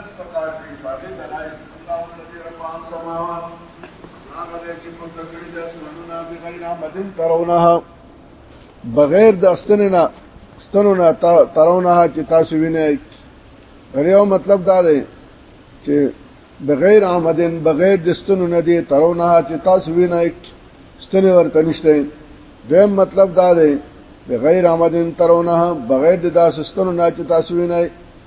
هغه په کار دی په هغه دلایل الله الذي رفع السماوات هغه دی چې په تکړه د اسمانونو بغیر عمدن ترونها بغیر د استننا استننا ترونها چې تاسو وینئ ریو مطلب دا دی چې بغیر عمدن بغیر د استنو نه دی ترونها چې تاسو وینئ ستنه ورته نشته دویم مطلب دا دی بغیر عمدن ترونها بغیر د داسستنو نه چې تاسو وینئ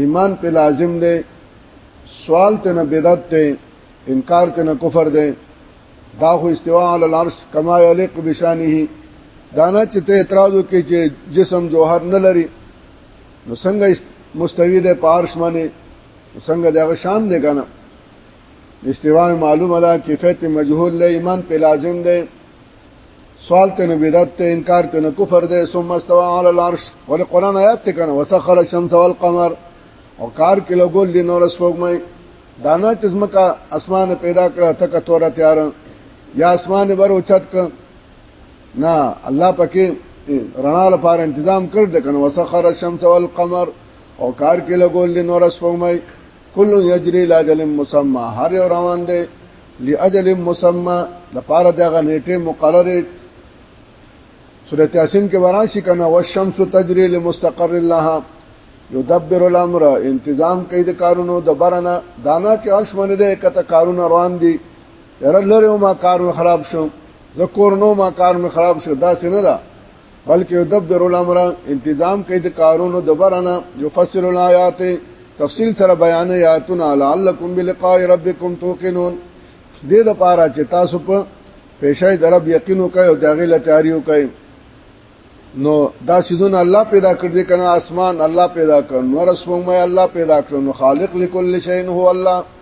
ایمان په لازم دی سوال ته نه بدعت دی انکار ته نه کفر دی دا خو استوا علی العرش کما یلق بشانه دانا چې ته اعتراض وکې چې جسم جوهر نه لري نو څنګه مستوی ده پارش باندې څنګه دا شان دی کنه استوا معلومه ده کیفیت مجهول له ایمان په لازم ده سوال ته نه بدعت ته انکار ته نه کفر ده ثم استوى على العرش ول قران آیات ته کنه وسخر الشمس والقمر او کار کې لګول دي نور سپوږمۍ دانا چې زمکا اسمان پیدا کړه تک توره تیار یا اسمان بر اوچت ک نه الله پکې رڼا لپاره تنظیم کړ د کنه وسخر الشمس والقمر او کار کې لګول دي نور سپوږمۍ کل یجری لاجل مسمى هر یو روان دی لاجل مسمى لپاره دغه نیټه مقرره سورۃ یاسین کې وراشي کنه والشمس تجري لمستقر لها یدبر الامر انتظام کوي د کارونو د برنه دانا چې عرش باندې ده کته کارونه روان دي یره لره ما کارونه خراب شو زکور نو ما کارونه خراب شو دا څنګه ده بلکې یدبر الامر انتظام کوي د کارونو د برنه یفصل الایات تفصیل سره بیان آیاتنا لعلکم بلقاء ربکم توقنون دې د پاره چې تاسو په پېښې درب یقین وکړئ او دغه له تیاری وکړئ نو دا سيزونه الله پیدا کړ دې کنه اسمان الله پیدا کړ نور اسمه الله پیدا کړ نو خالق لكل شيء هو الله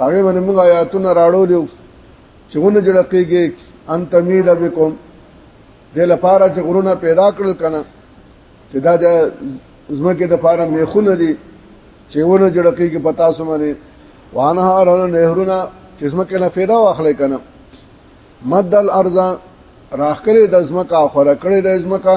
هغه باندې موږ آیاتونه راړو لیو چې ونه جوړ کېږي ان تمید بكم د لپاره چې غرونه پیدا کړل کنه چې دا د زمکه د لپاره میخونه دي چې ونه جوړ کېږي پتا سمونه وانهارن نهرونه چې زمکه نه پیدا واخلې کنه مد الارض راخ کړي د زمکه خوره کړي د زمکه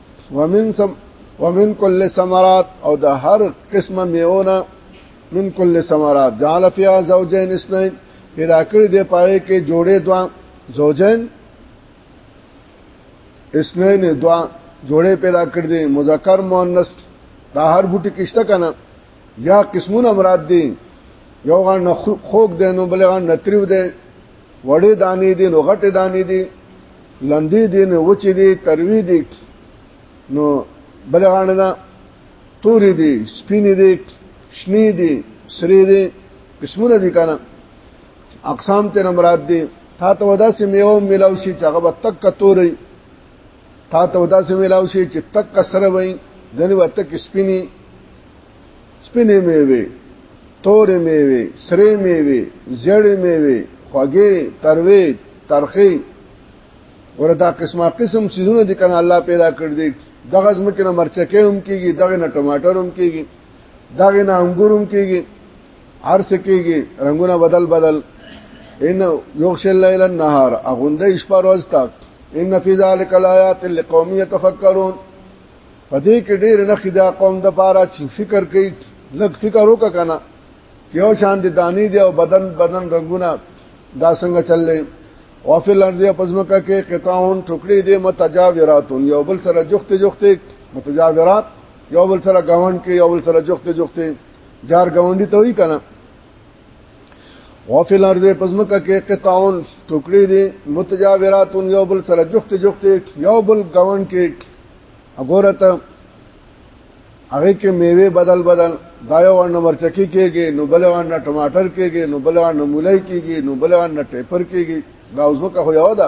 ومن سم ومن كل ثمرات او د هر قسمه میونه من كل ثمرات جعل فيها زوجين اثنين پیدا کړی دی پاره کې جوړې دوا زوجين اثنين دوا جوړې پیدا کړې دي مذکر مؤنث دا هر بوټي کشته کنه یا قسمونه مراد دي یو غن خوک دی نو بل غن نتریو دی وړې دانې دي نو غټې دانې دي لندې دي نو وچې دي تروي دي نو بل غن نه تورې دي سپینې دي شنې دي سرې دي قسمونه دي کنه اقسام ته مراد دي تا ته ودا سي میو ملاوي چې هغه تک توري تا ته ودا سم ویلاو شي چې تک سره وای ځنی وته کې سپینی سپینې میوه تورې میوه سرې میوه زړې میوه خوږې تروې ترخې ورته قسمه قسم سيزونه دي کنه الله پیدا کړ دي دغه زمکه نه مرچکه هم کیږي دغه نه ټماټر هم کیږي دغه نه انګور هم کیږي ارس کېږي رنگونه بدل بدل ان یغش الليل النهار اغوندې شپه ورځ تک ان فی ذلک الایات لقوم یتفکرون پدې کې ډېر نه خدا قوم د پاره چې فکر کوي لږ فکر وکړه کنه یو شان دي دانی دی او بدن بدن رنگونه دا څنګه چللې او فل ارض پزمکه کې قطعون ټوکړي دي متجاوراتون یو بل سره جخت جخت متجاورات یو بل سره گاون کې یو بل سره جخت جخت جار گاونډي ته وی کنه وفي الارض پزمکه کې قطعون ټوکړي دي متجاوراتون یو بل سره جخت جخت یو بل گاون کې وګورته هغه کې میوه بدل بدل دا یو ورنه مرچکی کېږي نو بل ورنه ټماټر کېږي نو بل ورنه مولای کېږي نو بل ورنه ټیپر کېږي دا اوسو که یو دا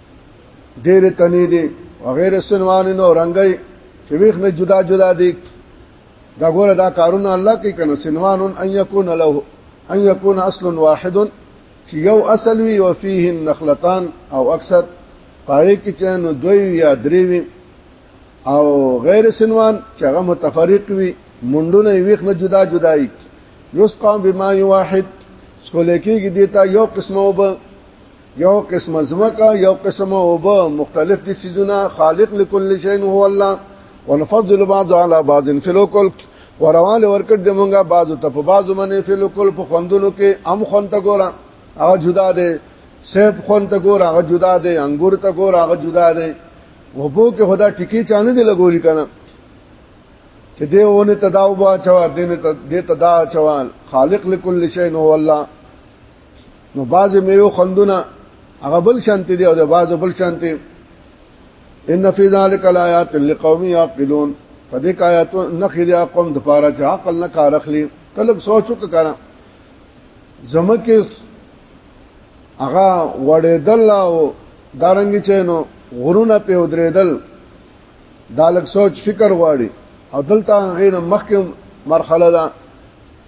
ډېر تنې دي وغیر سنوان نو رنگي چې ویخ نه جدا جدا دي دا ګوره دا کارونه الله کوي کنه سنوان ان يكون له ان يكون اصل واحد چې یو اصل وي او فيه النخلتان او اکثر پاره کې چې نو دوی یا درې وي او غیر سنوان چې هغه متفرق وي منډونه ویخ نه جدا جدا دي یسقام بما واحد سکول کېږي دیتا یو قسمه وب یو قسم زمکا یو قسم اوبه مختلف دي سيزونه خالق لكل شيء هو الله ونفضل بعض على بعض في الكل وروان ورکړ د مونږه بعض ته په بعض منې في الكل په خوندونو کې ام خون ته ګورا هغه جدا دي سیب خون ته ګورا هغه جدا دي انګور ته ګورا هغه جدا دي وبو کې خدا ټکی چانه دی لګولي کنه چې دی ونه تداوبا چوا دین ته دی تدا چوا خالق لكل شيء هو الله نو باز میو خندونه هغه بل شانتی دی او د باز بل شانتی ان فی ذلک الایات لقوم یعقلون په دې آیاتو نخې دی قوم د پاره چې عقل نه کار اخلي کله سوچو کړه زمکه هغه وړېدل او دارنګ چینو غرونه په ودرېدل دا لک سوچ فکر غواړي او دلته غیر مخکې مرحله ده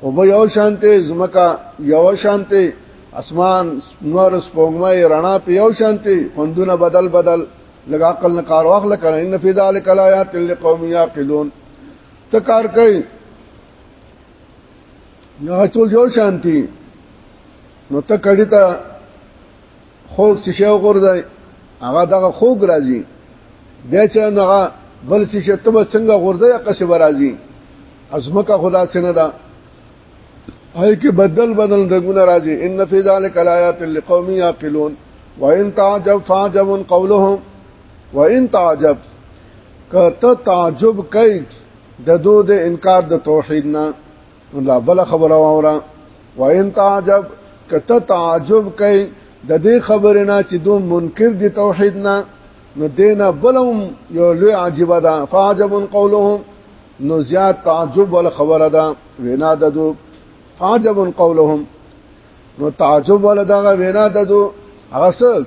او به یو شانته زمکا یو شانته اسمان نور سپوږمۍ رڼا په یو شانته خوندونه بدل بدل لګ عقل نه کار واخل کړه ان فی ذلک الایات لقوم یعقلون ته کار کوي نه ټول یو شانتی نو ته کړی ته خوک څه شی وګورځي هغه دغه خوک راځي بیا چې هغه بل څه شی ته څنګه غورځي قصب راځي ازمکه خدا سينه ده هاي کې بدل بدل رنگونه راځي ان فی ذلک آیات لقوم یعقلون وان تعجب فعجب قولهم وان تعجب کته تعجب کوي د دوه د انکار د توحید نه لا بل خبره وره وان تعجب کته تعجب کوي د دې خبره نه چې دوی منکر دي توحید نه نو دینه بلوم یو لوی عجیب ده فعجب قولهم نو زیات تعجب ول خبره ده وینا ده دو فعجب قولهم نو تعجب ول ده وینا ده دو هغه څه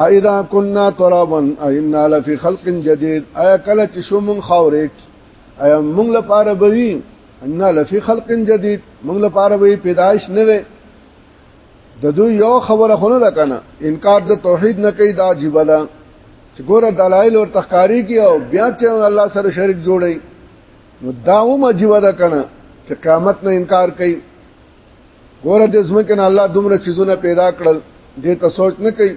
اذا كنا ترابا اينا لفي خلق جديد اي کله چې شو مون خاورې ایا موږ لپاره به وي ان لفي خلق جديد موږ لپاره به پیدائش نه وي د دوی یو خبره خونه ده کنه انکار د توحید نه کوي دا عجیب ده چې ګوره دلایل او تخکاری کی او بیا چې الله سره شریک جوړي نو دا هم عجیب ده کنه چې قیامت نه انکار کوي ګوره د زمکه نه الله دومره چیزونه پیدا کړل دې ته سوچ نه کوي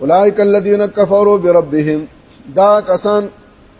اولائک الذین کفروا بربهم دا کسان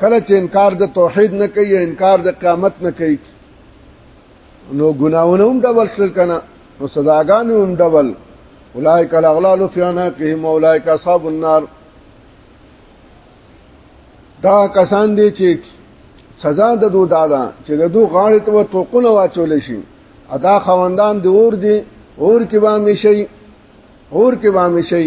کله چې انکار د توحید نه کوي انکار د قیامت نه کوي نو ګناونه هم ډول شل کنه نو صداګان هم ډول اولائک الاغلال فی عناقهم اولائک اصحاب النار دا کسان دي چې سزا د دوه دادا چې د دوه غاړې ته توقونه واچول شي ادا خوندان د اور دي اور کې وامه شي اور کې وامه شي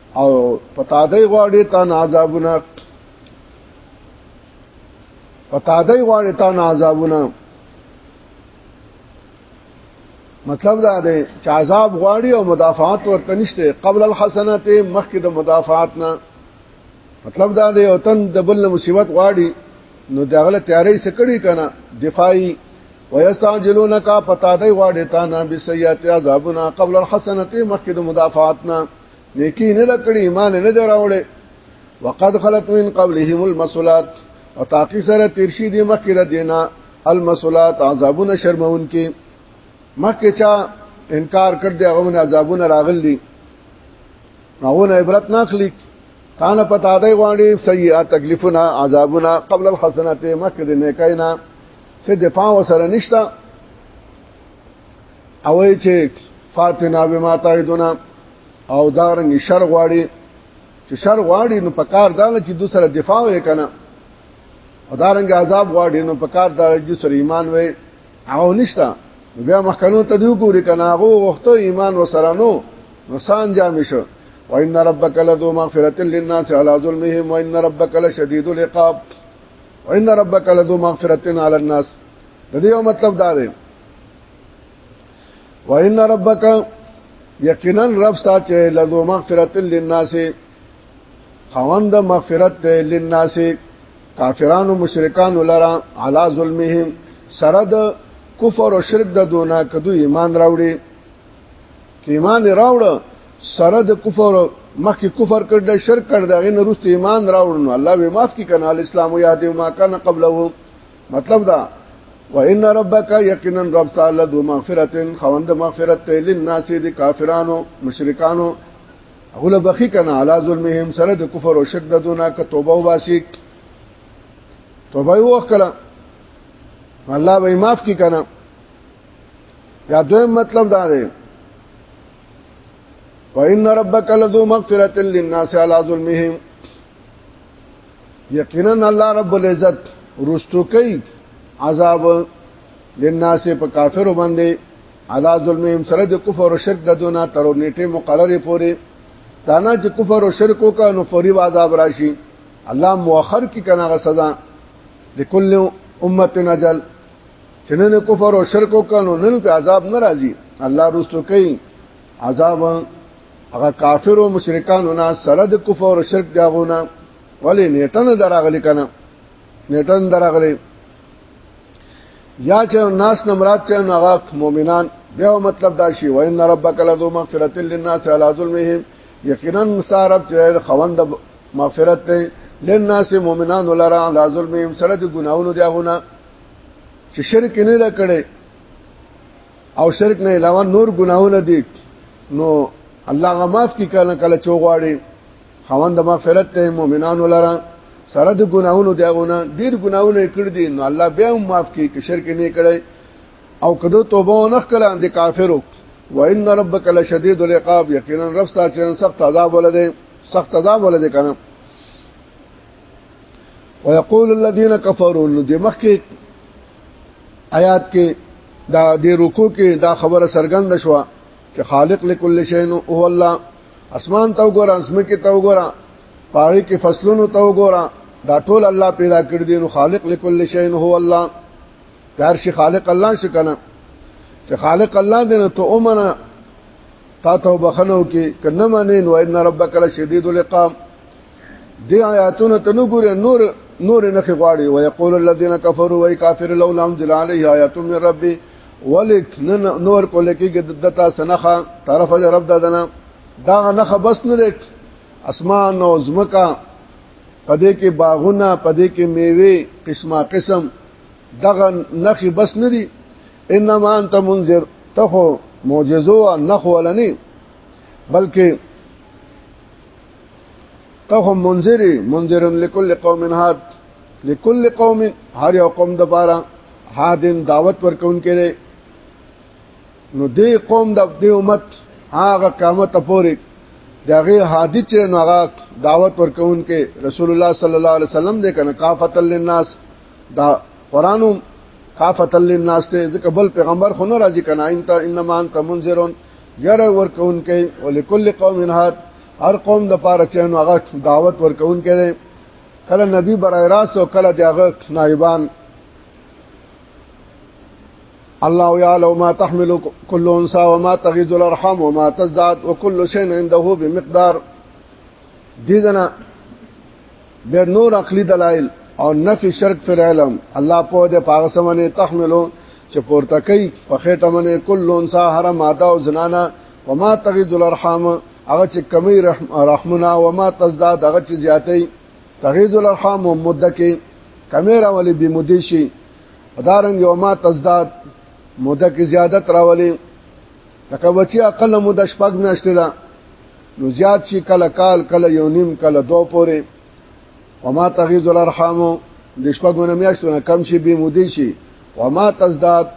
او پتا دی غواړي تا نه عذابونه پتا دی غواړي تا نه عذابونه مطلب دا دی چې عذاب غواړي او مدافعات ورته نشته قبل الحسنات مخکې د مدافعات نه مطلب دا دی او تن د بل مصیبت غواړي نو دا غله تیاری سکړي کنه دفاعي ويستعجلونك پتا دی غواړي تا نه بسیئات عذابنا قبل الحسنات مخکې د مدافعات نه نیکی نه کړی ایمان نه دراوړې وقد خلت من قبلهم المسلات او تاقی سره تیرشی دی مخکې را دینا المسلات عذابونه شرمون کې مخکې چا انکار کړ دی هغه عذابونه راغلي هغه عبرت نه خلیک تانه پتا دی غواړي سیئه تکلیفونه عذابونه قبل الحسنات مخکې د نیکاینا څه دفاع وسره نشته او چې فاتنا بما تعدنا او دارنګ شر غواړي چې شر غواړي نو پکار دا چې د سره دفاع وې کنه او دارنګ عذاب غواړي نو پکار دا چې سره ایمان وې او نشتا بیا مخکنو ته دی ګوري کنه هغه وخت ایمان وسره نو نقصان جامې شو وان ربک لذو مغفرۃ للناس علی ظلمهم وان ربک لشدید العقاب وان ربک لذو مغفرۃ علی الناس د دې مطلب دا دی وان ربک یقینا رب ساته لذو مغفرت للناس خوند مغفرت للناس کافرانو مشرکانو لرا علا ظلمهم سره د کفر او شرک د دونه کدو ایمان راوړي کې ایمان راوړ سره د کفر مخکې کفر کړ د شرک کړ دغه نرست ایمان راوړنو الله به معاف کی کنه الاسلام یادو ما کان قبله مطلب دا وان ربک یقینا رب تعالی ذو مغفرت خوند مغفرت ته للناس د کافرانو مشرکانو غل بخی کنا علی ظلمهم سره د کفر او شرک دونه ک توبه واسي توبه وکړه الله به معاف کی کنا یا دویم مطلب دا دی وان ربک لذو مغفرت للناس علی ظلمهم یقینا الله رب العزت رستو کوي عذاب للناس په کافر باندې علا ظلمهم سره د کفر او شرک د دونه تر نیټه مقرره پوري دانا چې کفر او شرک وکړ نو فوري عذاب راشي الله مؤخر کی کنه غ سزا لكل امه نجل چې نن کفر او شرک وکړ نو نن په عذاب ناراضي الله رستو کوي عذاب هغه کافر او مشرکانو نه سره د کفر او شرک داغونه ولی نیټن دراغلی کنه نیټن دراغلی یا چې ناس نمرات چې هغه مؤمنان بیا مطلب دا شی و ان ربک لذو مغفرت للناس علی ظلمهم یقینا سارب چې خوند مغفرت ته للناس مؤمنان ولرا علی ظلمهم سره د ګناونو داغونه چې شرک نه لکړي او شرک نه علاوه نور ګناهونه دي نو الله غماف کی کله کله چوغواړي خوند مغفرت ته مؤمنانو لره سره د ګناهونو دیغونه ډیر ګناهونه کړ دي نو الله بیا هم معاف کی که شرک نه کړي او کدو توبه نه کړه د کافرو وان ربک لشدید العقاب یقینا رب ساتره سخت عذاب ولده سخت عذاب ولده کنه ويقول الذين كفروا نو د مخکې آیات کې دا د رکو کې دا خبره سرګند شوه چې خالق لكل شيء هو الله اسمان ته وګوره اسمه کې ته وګوره پاره کې فصلونو ته وګوره دا ټول الله پیدا کړ دي نو خالق لكل شيء هو الله هر شي خالق الله شي کنه چې خالق الله دې نو ته اومنه تا ته بخنو کې کنه معنی نو ان ربک لشدید العقاب دی آیاتونه ته نو ګوره نور نور نه غواړي او یقول الذين كفروا وای کافر لولا انزل عليه آیات من ربي ولک نور کو لکی دتا سنخه طرف د رب ددنه دا نه بس نه لک اسمان او زمکا پدې کې باغونه پدې کې میوه قسمه قسم دغه نخي بس نه دي انما انت منذر ته معجزو نخو ولني بلکې ته هم منذری منذرن لكل قوم هاد لكل قوم هر یو قوم د پاره هادن دعوت ورکون کړي نو دې قوم د دې امت هغه قامت پورې دغه هادي چې نو هغه دعوت ورکون کې رسول الله صلی الله علیه وسلم دې کنه کافت للناس دا قرانو کافت للناس ته ځکه بل پیغمبر خو نه راځي کنه انت انما انت منذرون یره ورکون کوي ولکل قوم هات هر قوم د پاره چې نو هغه دعوت ورکون کوي کله نبی برای راس او کله دغه نایبان الله يعلم ما تحمل كل انثى وما تغيض الارحام وما تزداد وكل شيء عنده بمقدار دي دنا به نور عقلی دلایل او نفي شرک فی العلم الله په دې پاغه سمونه تحملو چې پورته کوي په خېټه باندې کل انسا هر ماده او زنانا وما تغید الارحام هغه چې کمی رحم رحمنا وما تزداد هغه چې زیاتې تغید الارحام مده کې کمی راولي به مده شي ادارنګ وما تزداد مده کې زیادت راولي لکه بچي عقل مده شپږ میاشتې ده نو زیات شي کله کال کله یو نیم کله دو پورې وما تغیز الارحام د شپږونه میاشتونه کم شي به مودي شي وما تزداد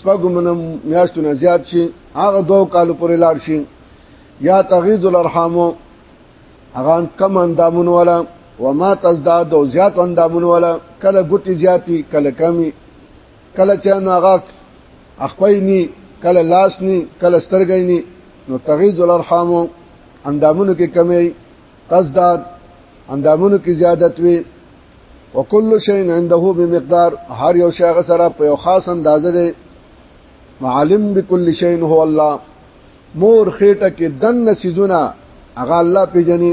شپږونه میاشتونه زیات شي هغه دو کال پورې لاړ شي یا تغیز الارحام هغه کم اندامون ولا وما تزداد او زیات اندامون ولا کله ګوتی زیاتی کله کمی کله چې نو هغه اخپای ني کله لاس ني کله سترګې ني نو تغیز الارحام اندامونو کې کمی تزداد اندامونو کې زیادت وي وکل شی عنده بمقدار هر یو شی هغه سره په یو خاص اندازه دی معلم بكل شی هو الله مور خېټه کې دن سيزونه هغه الله پیجنې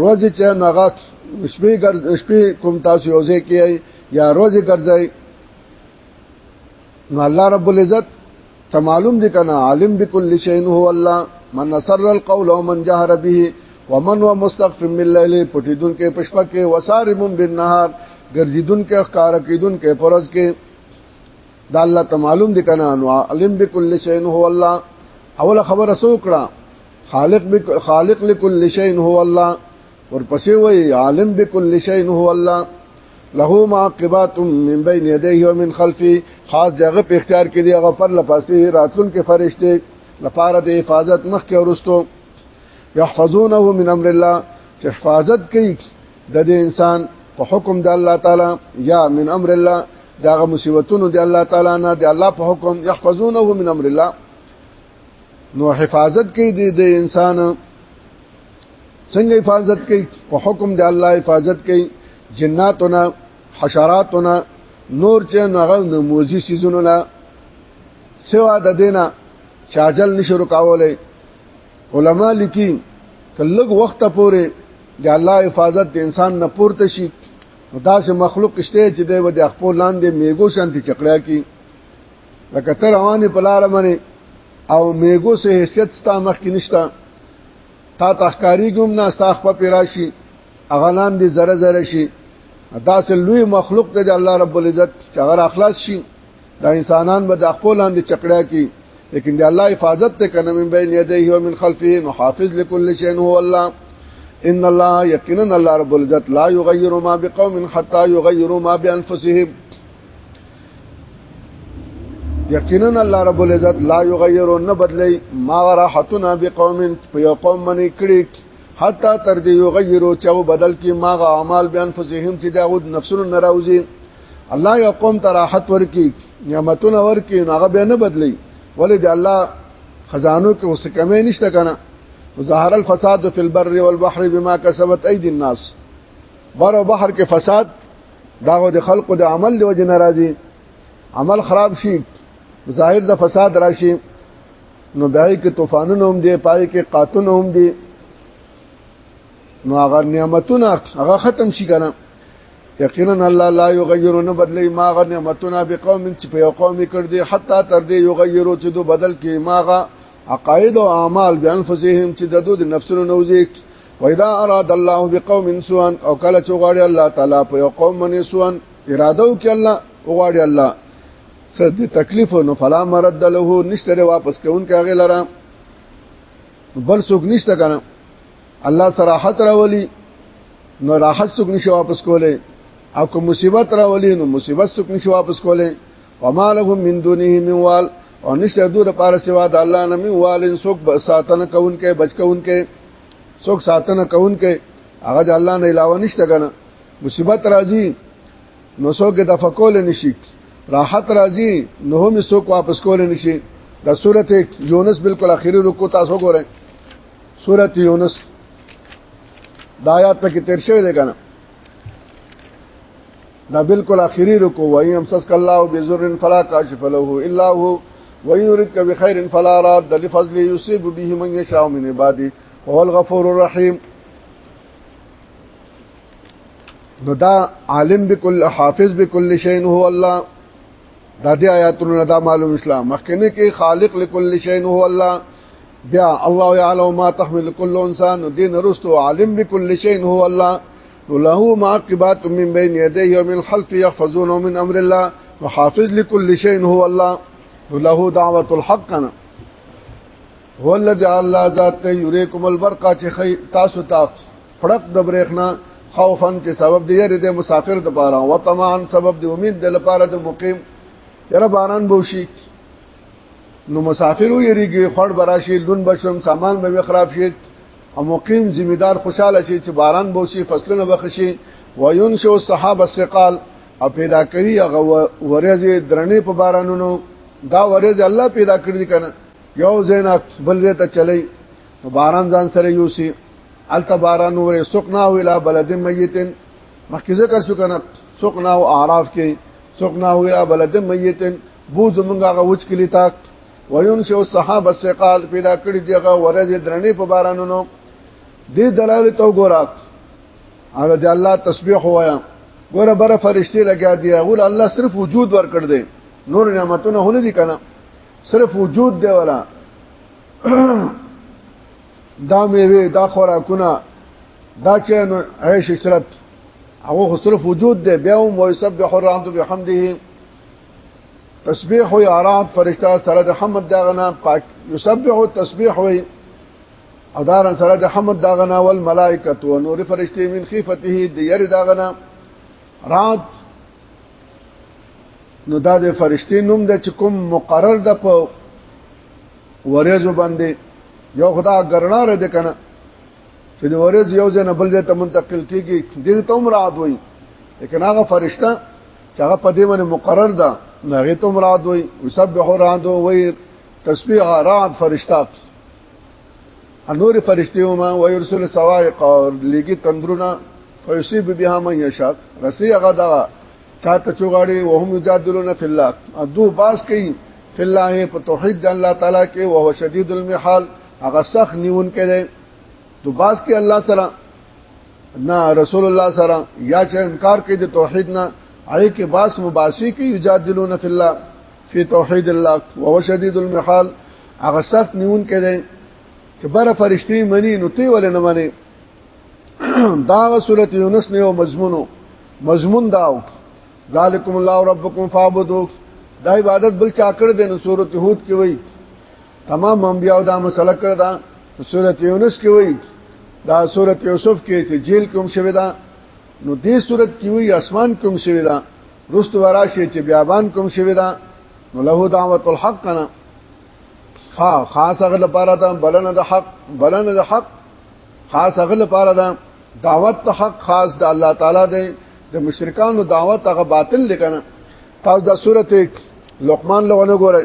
روزي چې نغه شپې ګر شپې کوم تاسو یوځه کیای یا روزي ګرځي نو الله رب العزت ته معلوم دي کنه عالم بكل شيء هو الله من نصر القول ومن جهر به ومن هو مستغفر بالليل پټیدون کې پشپا کې وسارم بالنهار ګرځیدون کې ښکار کیدون کې پرز کې دا الله ته معلوم دي کنه نو عالم بكل شيء هو الله اوله خبره سو کړه خالق بك خالق لكل شيء هو الله ورپسې وای عالم بكل شيء هو الله له معقبات من بين يديه ومن خلفه خاص دغه په اختیار کې دی هغه پر لپاسې راتلون کې فرشته لپاره د حفاظت مخ کې ورستو يحفظونه من امر الله چې حفاظت کوي د دې انسان په حکم د الله تعالی یا من امر الله داغه مصیبتونو د الله تعالی نه د الله په حکم يحفظونه من امر الله نو حفاظت کوي د انسان څنګه حفاظت کوي په حکم د الله حفاظت کوي جناتونه حشراتونه نور چې هغه نموزي سيزونه نه سوا د دینه چاجل نشو رکاولې علما لیکي کله وخت پورې د الله حفاظت د انسان نه پورته شي دا سه مخلوق شته چې د خپل لاندې میګو شانتي چکړیا کی لکه تر روانې په لار باندې او میګو سه حیثیت ستا مخ کې نشتا تا تخکاری ګم نه ستا خپ پیراشي اغلان دي زره زره شي دا سه لوی مخلوق ته الله رب العزت چې غیر اخلاص شي دا انسانان به د خپل لاندې چکړه کی لیکن دی الله حفاظت ته کنه من بین یدیه و من خلفه محافظ لكل شیء هو الله ان الله یقینا الله رب العزت لا یغیر ما بقوم حتى یغیروا ما بانفسهم یقینا الله رب العزت لا یغیر نه بدلی ما راحتنا بقوم په یو قوم منی کړي حتا تر دې یغیرو چې او بدل کې ما غ اعمال بیان فزهم چې دا غود نفسونو ناراضي الله یو قوم ته راحت ورکی نعمتونه ورکی هغه به نه بدلی ولې د الله خزانو کې اوس کمې نشته کنه ظهر الفساد فی البر والبحر بما کسبت ايدي الناس بر او بحر کې فساد دا د خلقو د عمل دی وجه ناراضي عمل خراب شي ظاهر د فساد راشي نو دای کې طوفانونه هم دي پای کې قاتونه هم دي نو هغه نعمتونه هغه ختم شي کنه یقینا الله لا یغیر نه بدلی ما غ نعمتونه به قوم چې په قوم کړ دي حتی تر دې یغیرو چې دو بدل کې ماغه عقاید او اعمال بیان فسهم چې د دوی نفسونو نوځي واذا اراد الله بقوم سوءا او کله چې غواړي الله تعالی په یو قوم باندې سوءا اراده وکړي الله غواړي الله سر دې تکلیف نو فلا مرد له نشتره واپس کون کاغه لره بل څوک نشته کنه الله صراحت راولي نو راحت څوک نشي واپس کوله او کوم مصیبت راولي نو مصیبت څوک نشي واپس کوله وما لهم من دونه من وال او نشته دوی د پاره سوا د الله نه من وال سوک ساتنه کون کې بچ کون کې سوک ساتنه کون کې هغه د الله نه علاوه نشته کنه مصیبت راځي نو سوک د فقول نشي راحت راځي نو هم سوک واپس کول نشي د سورته یونس بالکل اخیری رکو تاسو ګورئ سورته یونس د آیات پکې تیر شوی دی کنه دا بالکل اخیری رکو وای هم سس الله بذر فلا کاشف له الا هو ويريدك بخير فلا راد لفضل يصيب به من يشاء من عباده هو الغفور الرحيم نو دا عالم بكل حافظ بكل شيء هو الله دا دې آیاتونو دا معلوم اسلام مخکنه کې خالق لكل شيء هو الله بیا الله يعلم ما تحمل كل انسان دین رستو عالم بكل شيء هو الله وله معقبات من بين يديه يوم الخلف يحفظونه من امر الله وحافظ لكل شيء هو الله وله دعوه الحق هو الذي الله ذات يريكم البرق چې تاسو تاسو پړق د برېخنا خوفن چې سبب دی یری د مسافر د پاره او طمعن سبب دی امید د لپاره د مقیم یره باران بوشي نو مسافر یریږي خړ براشي لون بشم سامان به خراب شي او مقیم ذمہ دار خوشاله شي چې باران به شي فصلونه به شي وينشئ السحاب الثقال او پیدا کوي هغه ورځې درنې په بارانونو دا ورځ الله پیدا کړی دي کنه یو زینا بل زی ته چلی باران ځان سره یوسی الته باران ورې سقنا ویلا بلد میتن مخکې ذکر شو کنه سقنا او اعراف کې سقنا ویلا بلد میتن بو زمونږه غوچ کلی تاک وينسي الصحابه الثقات پیدا کړی دیغه ورځ درنې په بارانونو دې دلایل تو ګورا هغه د الله تسبیح وایا ګوره بره فرشتي لګیا دی غول الله صرف وجود ور کړ دې نور نعمتونه هونه دي کنه صرف وجود دی ولا دا میوه دا خوراکونه دا چې عيش عشرت هغه صرف وجود دی بیا هم ويسبح الرحمن بحمده تسبیح او اعراب فرشتہ سره د حمد دا غنا پاک یسبح او تسبیح وي ادارن سره د حمد دا غنا ول ملائکه او نور فرشتي من خفته د ير دا غنا رات نو دا د فرشتي نوم د چکم مقرر د په ورېزو باندې یو خدا ګرنا ر دې کنه چې د ورېز یو ځنه بل ځای ته منتقل کیږي دغه ته هم رات وي لیکن هغه فرشتہ چې هغه په دې باندې مقرر ده هغه ته مراد وي وسبح رعد وي تسبيح رعد فرشتات انور فرشتي ما ويرسل سوائق اور لګي تندرونه فیصيب بها من يشاء رسي هغه دا چاته چوغاړي وهم یجادلون فی الله ادو باس کوي فی الله په توحید الله تعالی کې او هو شدید المحال هغه سخت نیون کړي تو باس کې الله سره نه رسول الله سره یا چې انکار کوي د توحید نه هغه کې باس مباسي کې یجادلون فی الله فی توحید الله وهو شدید المحال هغه سخت نیون کړي چې بره فرشتي منی نو تی ولې نه منی دا سورته یونس نه او مضمونو مضمون داو ذالکم الله ربکم فعبدوا دا عبادت بل چا کړ دین سورته هود کې وای تمام انبیاء دا مسله کړ دا سورته یونس کې وایي دا سورته یوسف کې چې جیل کوم شوی دا نو دې سورته کې وایي اسمان کوم شوی دا رست وراشي چې بیابان کوم شوی دا نو له دعوت الحق کنه خا خاص غل لپاره دا بلنه د حق بلنه د حق خاص غل لپاره دا دعوت ته حق خاص د الله تعالی دی د مشرکانو دعوت هغه باطل دی کنه تاسو د سورته لقمان لغونه ګورئ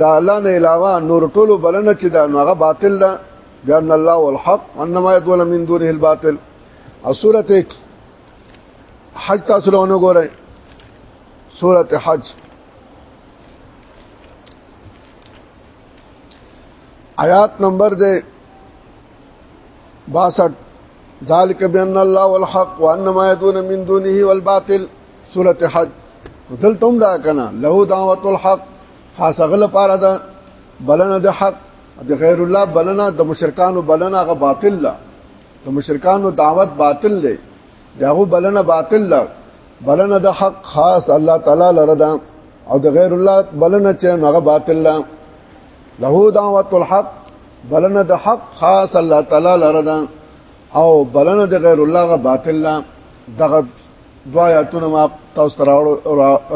دا الله نه علاوه نور ټولو بلنه چې دا نوغه باطل ده بان الله والحق انما يدعون من دونه الباطل او سوره حج تاسو له ونه ګورئ سوره حج آیات نمبر دے 62 ذالک بان الله والحق وان ما يدون من دونه والباطل سوره حج دلته هم دا کنه له دعوت الحق خاصغل پاره دا بلنه د حق د غیر الله بلنه د مشرکانو بلنه غ باطل ده د مشرکانو دعوت باطل دی داغو بلنه باطل ده بلنه د حق خاص الله تعالی لره ده او د غیر الله بلنه چې هغه باطل ده له دعوت الحق بلنه د حق خاص الله تعالی لره ده او بلنه د غیر الله غ باطل نه دغه دوا آیاتونه ما تاسو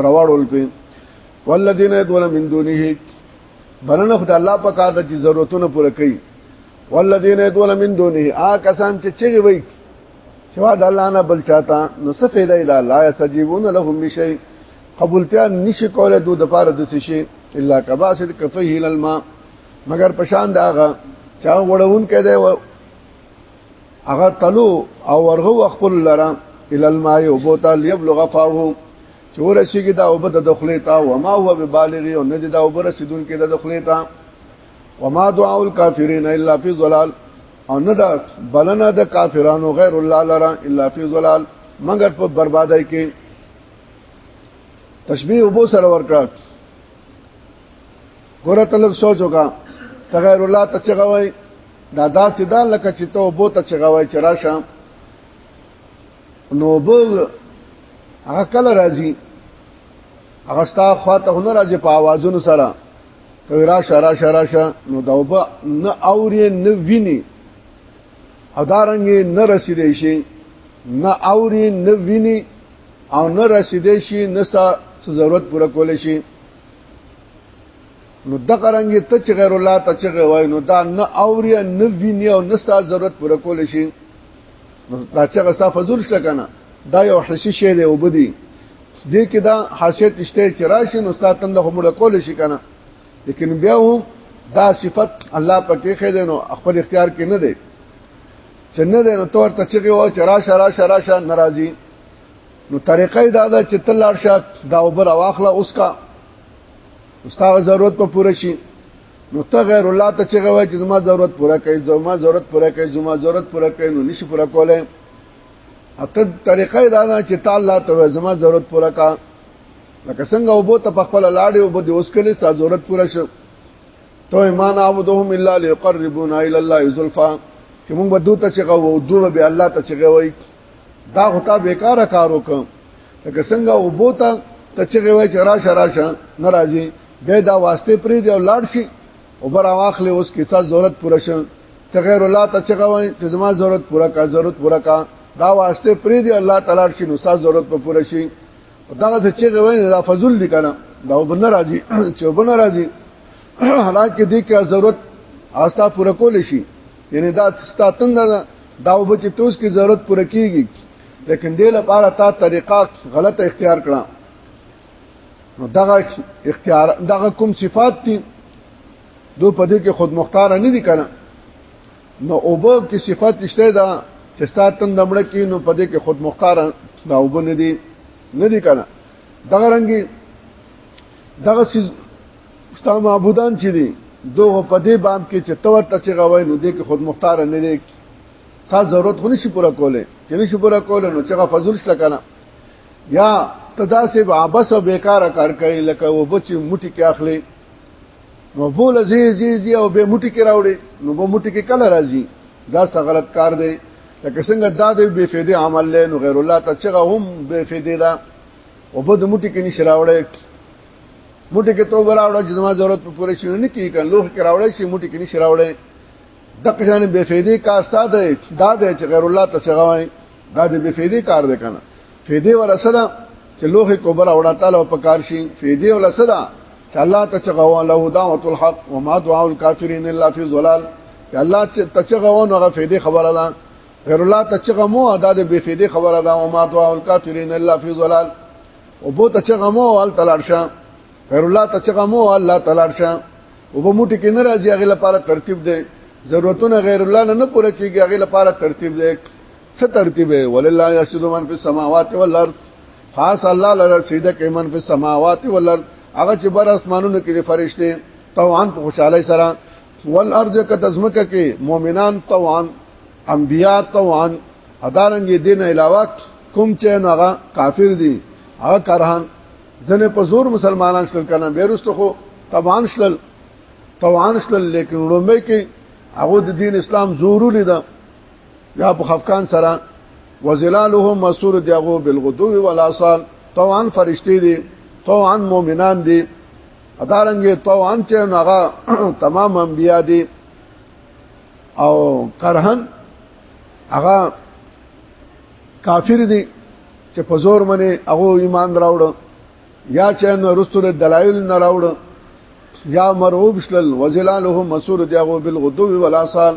راوړل په والذین یدون من دونه بلنه خدای الله په کار د ضرورتونو پوره کوي والذین یدون من دونه آ کسان چې چی وي سوا د الله نه بل چاته نو څه فائدہ الا لا یستجیبون لهم بشیء قبولتیا نشي کوله دوه د پاره د شي الا کباسد کفیه الماء مګر پشان دا هغه چا وړون کې دی هغه تلو او ورغو خپل لرا ال الماء وبوتا ليبلغ فاه چور شي کې دا وبد دخلې تا وما هو ببالغ او نه دا وبر سیدون کې دا دخلې تا وما دعاء الكافرين الا في ضلال او نه دا بلنه د کافرانو غیر الله لرا الا في ضلال مگر په بربادای کې تشبیه وبو سره ورکړه ګوره تلک سوچ وکا ته غیر الله ته څنګه وای دا داسې دا لکه چې ته وبو ته څنګه وای چې راشه نو وبو هغه کله راځي هغه ستا خواته هونه راځي په आवाजونو سره ته راشه راشه راشه نو دا وبو نه اوري نه ویني او دارنګ نه رسیدې شي نه اوري نه ویني او نه رسیدې شي نه څه ضرورت پوره کول شي نو د قرانګي ته چې غیر الله ته چې وای نو دا نه اوري نه ویني او نه ستا ضرورت پر کول شي نو دا چې غستا فزول شته کنه دا یو حسی شی دی وبدي دې کې دا حاصل تشته چې راشي نو ستا تند هم له کول شي کنه لیکن بیا هم دا صفت الله پکې خېده نو خپل اختیار کې نه دی چې نه دی نو تور ته چې و چې راشه راشه راشه ناراضي نو طریقې دا ده چې تلار شه دا وبر واخله اوس کا استاد ضرورت په پوره شي نو ته غیر الله ته چې غواړي چې زما ضرورت پوره کړي زما ضرورت پوره کړي زما ضرورت پوره کړي نو نشي پوره کولای اته طریقه دا نه چې تعالی ته زما ضرورت پوره کا لکه څنګه وبو ته په خپل لاړې وبو د اوس کله ستا ضرورت پوره شو تو ایمان عبدهم الا ليقربونا الى الله زلفا چې موږ به دوی ته چې غو دوی به الله ته چې غوي دا غوتا بیکاره کار وکم لکه څنګه او بوته کچغه وای چې راشه راشه ناراضي به دا واسطه پری دی او لاړ شي او بر واخلې اوس کې څه ضرورت پوره شه ته غیر الله ته څنګه وای چې زما ضرورت پوره کا ضرورت پوره کا دا واسطه پری دی الله تعالی شي نو څه ضرورت په پوره شي او دا د چې غوي دا فضل دي کنه دا وبنه راځي چې وبنه راځي حالانکه دې کې ضرورت آستا پوره کول شي یعنی دا ستاتند دا وب چې توس کی ضرورت پوره کیږي لیکن دې لپاره تا طریقه غلطه اختیار کړه نو دغه اختیار دغه کوم صفات دي دو پدې کې خود مختار نه دي کنه نو اوبو کې صفات شته دا چې ساتن دمړ کې نو پدې کې خود مختار نه اوبو نه دي نه دي کنه دغه رنګي دغه سیز ستا معبودان چې دي دوغه په دې باب کې چې تور ته چې غوي نو دې کې خود مختار نه دي تا ضرورت خو نشي پوره کوله چې نشي پوره کوله نو چې غو فضل شل کنه یا تدا سه عبس او بیکار کار کوي لکه و بچي موټي کې اخلي نو بول زی زی زی او به موټي کې راوړي نو به موټي کې کله راځي دا څه غلط کار دی لکه څنګه دا د بے فیدې عمل له نو غیر الله ته چې هم بے فیدې ده او په د موټي کې نشي راوړی موټي کې توبه راوړه چې زما ضرورت په پوره شي نه کیږي کله لوخ کې راوړی شي موټي کې نشي راوړی د قشان بے فیدې کار ستاد دا دی چې غیر الله ته څنګه وای دا د بے فیدې کار دی کنه فیدې ولا سره چې لوخ کې کوبر اوړه تعالی په کار شي فیدې ولا سره چې الله ته څنګه وای له دعوت الحق وما دعاء الكافرین الا فی ضلال الله چې تچغه ونه غفې دې خبره ده غیر الله ته چغه مو ادا د بفیدې خبره ده او ما دعا الکافرین الا فی ظلال او بو ته چغه مو ال تلارشه غیر الله ته چغه مو الله تلارشه او په موټی کې نه راځي هغه لپاره ترتیب دی ضرورتونه غیر الله نه نه پوره کیږي هغه لپاره ترتیب دی څه ترتیب دی ولله یسجد من فی السماوات والارض خاص الله لره سیده کې من فی السماوات والارض هغه چې بر اسمانونو کې فرشته توان په خوشاله سره والارض کتزمکه کې مؤمنان توان انبیا توان ادارنګ دین علاوه کوم چې هغه کافر دي هغه کرهان ځنه په زور مسلمانان شل کنه بیرستو خو طبعا شل طبعا شل لیکن لومې کې هغه د دین اسلام ضروري ده یا په خفقان سره وزلالهم مسور دیغو بالغدو والاصال طبعا فرشتي دي طبعا مؤمنان دي ادارنګ توان چې هغه تمام انبیا دي او کرهن هغه کافر دي چې په زور باندې هغه ایمان راوړ یا چې نو رستور دلایل نه راوړ یا مرعوب شل وزلاله مسور دی هغه بالغدو ولا سال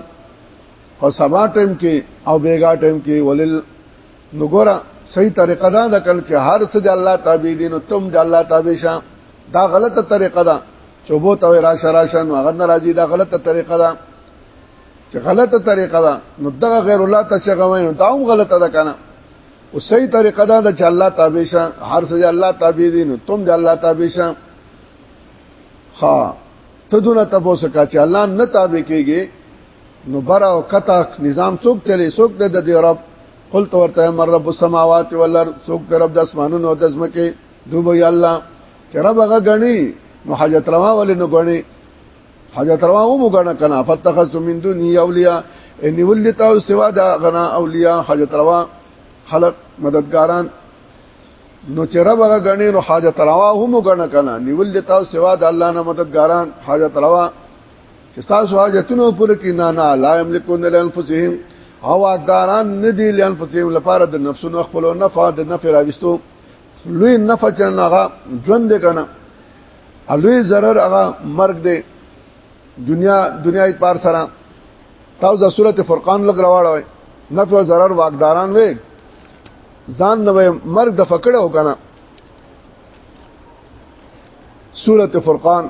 او سبا ټیم کې او بیګا ټیم کې ولل نو ګوره صحیح طریقه دا ده کله چې هر څه د الله تابع دي نو تم د الله تابع شه دا غلطه طریقه ده چې وو ته راشه راشه نو هغه ناراضي دا غلطه طریقه ده چې غلطه طریقه ده نو دغه غیر الله ته چې غوي نو دا هم غلطه ده کنه او صحیح طریقه ده چې الله تابع شه هر څه الله تابع دي نو تم د الله تابع شه ها ته دونه تاسو کا چې الله نه تابع کیږي نو بر او کتا نظام څوک چلی څوک د د رب قلت ورته مر رب السماوات والارض څوک د رب د اسمانونو او د زمکه دوبه یا الله چې رب هغه غني نو حاجت روا ولې نه غني حاجت روا و مو غنه کنه فتخذ من دون اولیاء ان ولتا سوا دا غنا اولیاء حاجت روا خلق مددګاران نو چې رب هغه غني نو حاجت روا هم غنه کنه نیول دي تاسو سوا د الله نه مددګاران حاجت روا چې تاسو حاجتونو پر کې نه نه لا یملکون لانفسهم او اقداران نه دي لانفسهم لپاره د نفسونو خپل نفع د نفع راوستو لوی نفع چنه هغه ژوند کنه لوی zarar هغه مرګ دی دنیا دنیا پار سره تاسو د سورته فرقان لګ راوړوي نفع او zarar واقداران وي ځان نو مرګ د فکړه وکنه سورته فرقان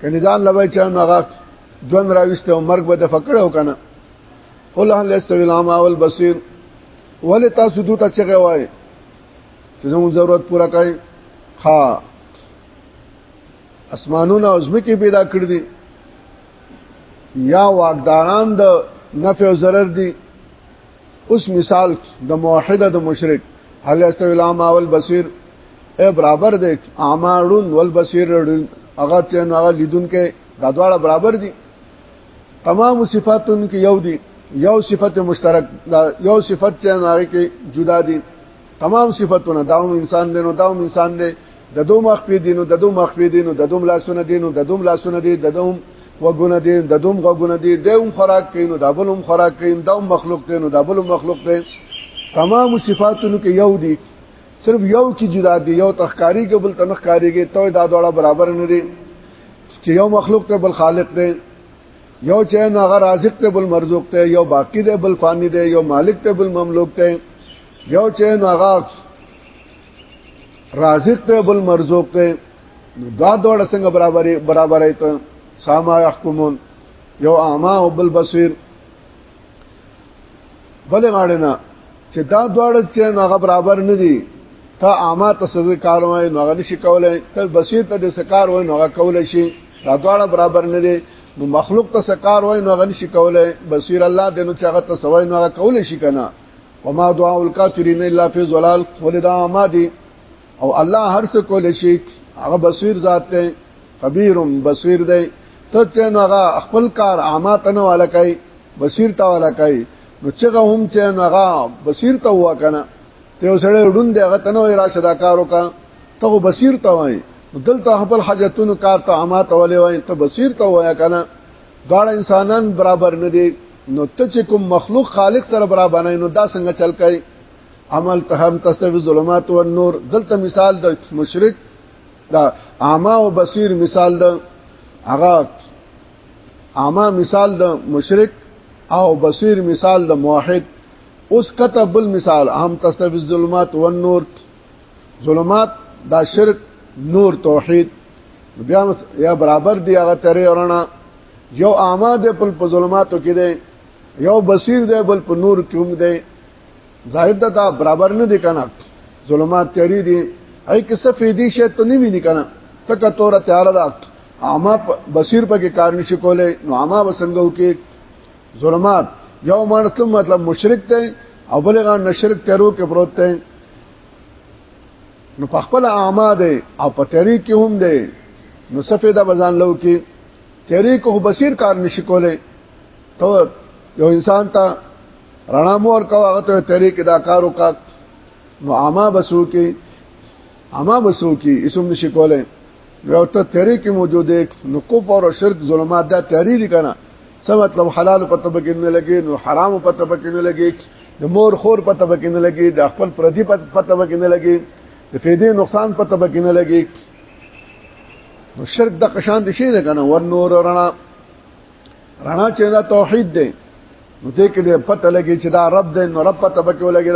کنيدان لوي چې هغه ژوند راويسته او مرګ به د فکر او کنه قل هل يستوي العمى والبصير ولې تاسو دوی ته چغه وای چې زموږ ضرورت پورا کړي ها اسمانونه او زمکه پیدا کړ دي یا واقداران د نفع او ضرر دي اوس مثال د موحد د مشرک هل استوی الاما والبصير اے برابر دی اعمارون والبصير هغه ته هغه لیدون کې دا دواړه برابر دي تمام صفاتون کې یو دي یو صفت مشترک دا یو صفت چې هغه کې جدا دي تمام صفاتونه داوم انسان دی نو داوم انسان دی د دوم مخ په دینو د دوم مخ په دینو د دوم لاسونه دینو د دوم لاسونه دی د دوم وګونه دی د دوم غوګونه دی د هم خوراک کینو د بل هم خوراک کین د هم مخلوق دی نو د بل هم مخلوق دی تمام صفاتونو کې یو دی صرف یو کې جدا دی یو تخکاری کې بل تنخکاریږي ته دا ډول برابر نه دی چې یو مخلوق ته بل خالق دی یو چې نه غیر رازق ته بل مرزوق ته یو باقی دی بل فانی دی یو مالک ته بل مملوک ته یو چې نو هغه رازق ته بل مرزوق ته دا دوړ څنګه برابرې برابرې ته ساما يحكمون یو اعما او بل بصیر بل غاړه نه چې دا دوړ چې هغه برابر نه دي تا اعما ته سزا کار وای نو هغه نشي کولای تر بصیر ته د سکار وای نو هغه کولای شي دا دوړ برابر نه دي نو مخلوق ته سکار وای نو هغه نشي کولای بصیر الله دې نو چې هغه ته سوای نو هغه کولای شي کنه وما دعاء الكافرين الا في ضلال ولدا ما دي او الله هر څه کول شي هغه بصیر ذات دی خبير بصیر دی ته چې نو هغه خپل کار عامات نه والا کوي بصیر تا والا کوي نو چې هم چې نو هغه بصیر ته هوا کنه ته وسړی ډون دی هغه تنه را شدا کارو کا ته بصیر ته وای دلته خپل حاجتونو کار ته عامات ولې وای ته بصیر ته وایا کنه دا انسانان برابر نه دي نو ته چې کوم مخلوق خالق سره برابر نه نو دا څنګه چل کوي عمل ته هم تسوی ظلمات او نور دلته مثال د مشرک دا اعما او بصیر مثال د هغه اعما مثال د مشرک او بصیر مثال د موحد اوس کتب المثال هم تسوی ظلمات او نور ظلمات دا شرک نور توحید بیا یا برابر دی هغه ترې ورنا یو اعما دی بل په ظلماتو کې دی یو بصیر دی بل په نور کې هم دی ظاهر دا برابر نه دی کنه ظلمات تیری دی هي کې څه فیدی شي ته نه ویني کنه تک تور تیار ده اعما بصیر په کې کار نشي کولای نو اعما وسنګو کې ظلمات یو مانته مطلب مشرک دی او بلغه نشرک تیرو کې پروت دی نو په خپل اعما دی او په طریق کې هم دی نو صفه د بزان لو کې طریق او بصیر کار نشي کولای ته یو انسان ته رڼا مور کا هغه ته طریق دا کار وکړ نو اعما بسو کې اعما بسو کې اسم نشي کولای یو ته تیرې کې موجوده نو کفر او شرک ظلمات دا تیرې دي کنه څه مطلب حلال پته پکې نه لګي نو حرام پته پکې نه لګي د مور خور پته پکې نه لګي د خپل پردي پته پکې نه لګي د فیدې نقصان پته پکې نه لګي نو شرک د قشان دي شي نه کنه ور نور رڼا رڼا چې دا توحید دی نو دې کې پته لګي چې دا رب دی نو رب پته پکې ولګي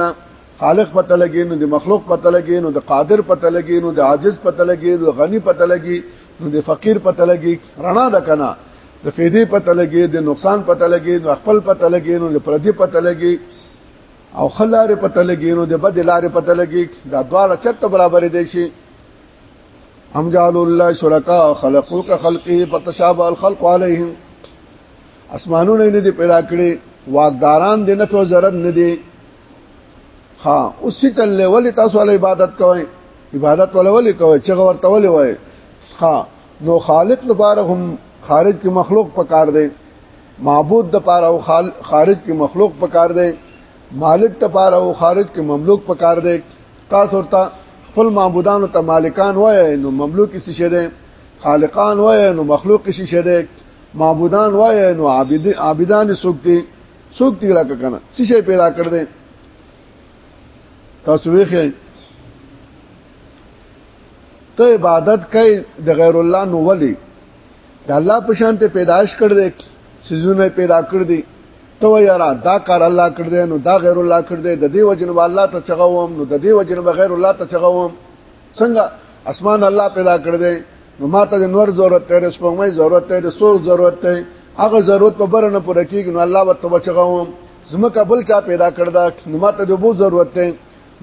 خالق پته لګي نو د مخلوق پته لګي نو د قادر پته لګي نو د عاجز پته لګي نو غني پته لګي نو د فقیر پته لګي رڼا ده کنه د فیدې پته لګي د نقصان پته لګي نو خپل پته لګي نو د پردي پته لګي او خلاره پته لګي نو د بد لارې پته لګي دا دواړه چرته برابر دي شي ام جعل الله شرکا خلقو کا خلقه فتشابه الخلق عليهم اسمانونه نه دي پیدا کړي واغداران دي نه تو ضرر نه دي ها اوس تل ولې تاسو ول عبادت کوئ عبادت ول ولې کوئ چې غور ته ولې وای ها نو خالق لپاره هم خارج کې مخلوق پکار دی معبود د پاره او خارج کې مخلوق پکار دی مالک د پاره او خارج کې مملوک پکار دی تاسو ورته خپل معبودانو ته مالکان وای نو مملوک څه شه دی خالقان وای نو مخلوق څه شه دی معبودان وای نو عابدان سوک دي څوک تیرا کنه څه شي پیدا کړ دې تاسو ویخه ته عبادت کوي د غیر الله نو ولي د الله په شان ته پیدائش کړ دې سيزونه پیدا کړ دې ته یاره دا کار الله کړ دې نو دا غیر الله کړ دې د دې وجنه الله ته چغوم نو د دې وجنه غیر الله ته چغوم څنګه اسمان الله پیدا کړ دی نو ماته د نور ضرورت ته رسپمې ضرورت ته د سور ضرورت ته هغه ضرورت په بر نه پوره کیږي نو الله وت بچغوم زمکه بل چا پیدا کړ دا نو ماته د بو ضرورت ته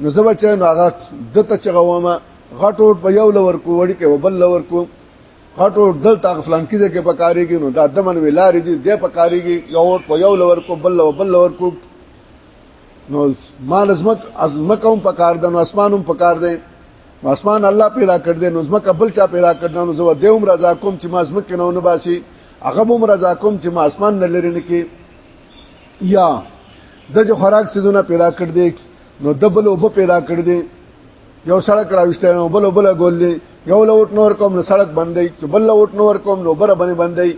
نو زه بچ نو هغه دته چغوم غټو په یو لور کو وړي کې وبل لور کو غټو دلته غفلان کیږي کې پکاريږي نو دا دمن ویلارې دي د پکاريږي یو په یو لور کو بل بل لور کو نو ما لزمک ازمک هم پکار ده نو اسمان هم پکار ده نو اسمان الله پیدا کړ دې نو زمکه بل چا پیدا کړ نو زه دې عمر رضا کوم چې ما زمکه نه ونه باسي هغه عمر رضا کوم چې ما اسمان نه لري نه کې یا د جو خوراک سيزونه پیدا کړ دې نو دبل وب پیدا کړ دې یو سړک راوستل نو بل بل ګولې یو لوټ نور کوم نو سړک بندې چې بل لوټ نور کوم نو بر باندې بندې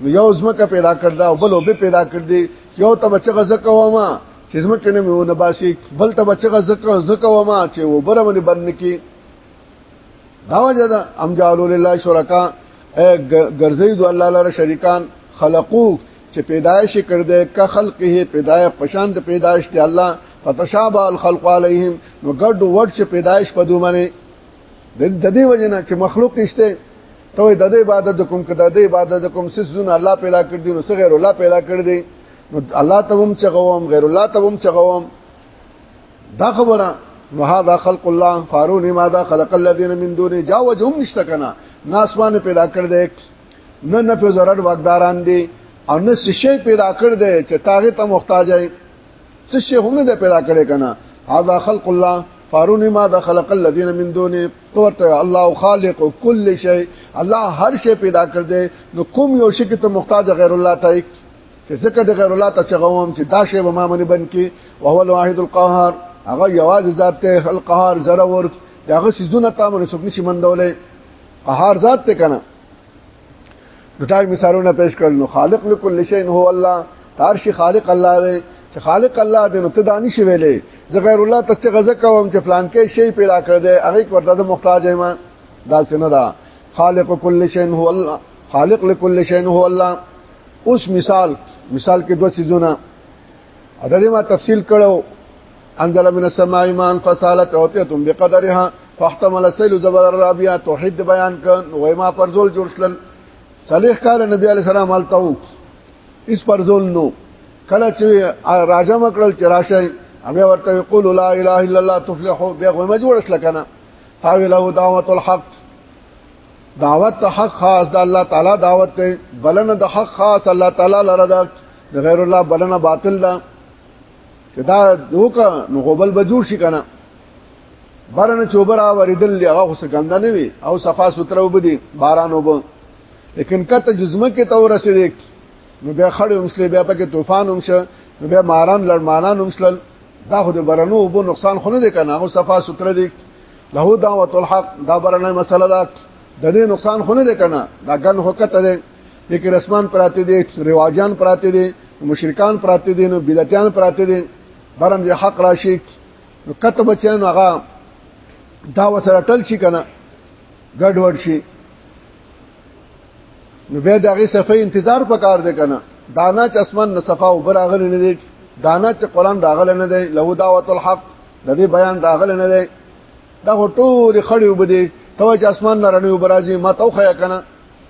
نو یو زمکه پیدا کړ دا بل وب پیدا کړ دی یو ته بچ غزه کوما چې زمکه نه میونه باسي بل ته بچ غزه کوما چې وبره باندې بند کی دا وجه دا ام جعلوا لله شرکا ګرځي دو الله لپاره شریکان خلقو چې پیدایش کړ دې کا خلقه پیدای پشان د پیدایش دی الله فتشابه الخلق عليهم نو ګډ وډ چې پیدایش په دومره د دې وجنه چې مخلوق نشته ته د دې عبادت کوم کدا د عبادت کوم سس دون الله پیدا کړ دي نو څه غیر الله پیدا کړ دي نو الله ته هم چغوم غیر الله ته هم چغوم دا خبره نو هاذا خلق الله فارون ماذا خلق الذين من دونه جا وجهم نشته کنه ناسمان پیدا کړ دي نه نه په ضرر واقداران دي او نه شیشه پیدا کړ دي چې تاغه ته محتاج وي شیشه هم نه پیدا کړي کنه هاذا خلق الله فارون ماذا خلق الذين من دونه توته الله خالق کل شی الله هر شی پیدا کړ دې نو کوم یو شی کې ته محتاج غیر الله ته چې ځکه د غیر الله ته چغوم چې دا شی به ما منی بن کې او هو الواحد القهار هغه یواز ذات ته القهار زره ور داغه سيزونه تامر سوک نشي مندولې قهار ذات ته کنه نو دا مثالونه پېښ کړل نو خالق لكل شيء هو الله تار شي خالق الله دی چې خالق الله دی نو ته دانی شي ویلې زه غیر الله ته څه غزه کوم چې فلان کې شی پیدا کړ دی هغه ورته د محتاج یم دا څنګه دا خالق كل شيء هو الله خالق لكل شيء هو الله اوس مثال مثال کې دوه چیزونه اته ما تفصیل کړو انزل من السماء ماء فسالت اوتيه بقدرها فاحتمل السيل زبر الرابعه توحید بیان ک نو ما پرزول جوړسل صالح کال نبی علی السلام التو اس پرزول نو کله چې راجا مکړل چې راشه هغه ورته یقول لا اله الا الله تفلحوا بیا غو مجوړسل کنه فاوله دعوت الحق دعوت حق خاص د الله تعالی دعوت ته بلنه د حق خاص الله تعالی لره د غیر الله بلنه باطل ده چې دا دوکا نو غوبل به جوړ شي کنه باران چوبر اوریدل هغه خو څنګه نه وي او صفا ستره وبدي باران وب لیکن کته جزمه کې تو رسیدې نو بیا خړې مسلې بیا پکې طوفان هم شه نو بیا ماران لړمانان هم سل دا خو د برنو وب نقصان خو نه دي کنه هغه صفا ستره دي له دعوت الحق دا برنه مسله ده د دې نقصان خو نه دي کنه دا ګن حقته ده لیکن رسمان پراته دي رواجان پراته دي مشرکان پراته دي نو بدعتان پراته دي برم دې حق راشي نو کته بچن هغه دا وسره ټل شي کنه ګډ وډ شي نو به دغه صفه انتظار پکار دی کنه دانا چې اسمان نه صفه او بر اغل نه دی دانا چې قران راغل نه دی له دعوت الحق د دې بیان راغل نه دی دا ټول خړې وبدي ته چې اسمان نه رڼې وبراځي ما توخه کنه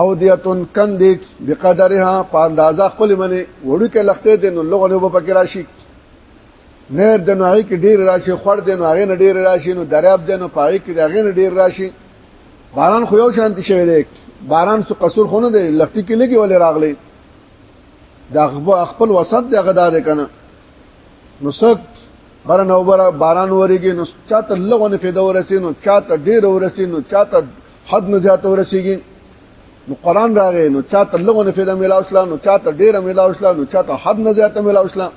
او دیتون کندیک بقدرها په اندازه خپل منی وړو کې لخته دین لغه نو په کې راشي نه د نوعی کې ډیر راشي خور د نوعی نه ډیر راشي نو دریاب د نو پای کې دغه نه ډیر راشي باران خو یو شانتی شوی دی باران څو قصور خونه دی لختی کې لګي ولې راغلی دا خپل وسط دی غدا دی کنه نو سک بر نو بر باران وريږي نو چاته لغونه فیده ورسینو چاته ډیر ورسینو چاته حد نه زیات ورسیږي نو قران راغی نو چاته لغونه فایده ملاو شله نو چاته ډیره ملاو شله نو چاته حد نه زیات ملاو شله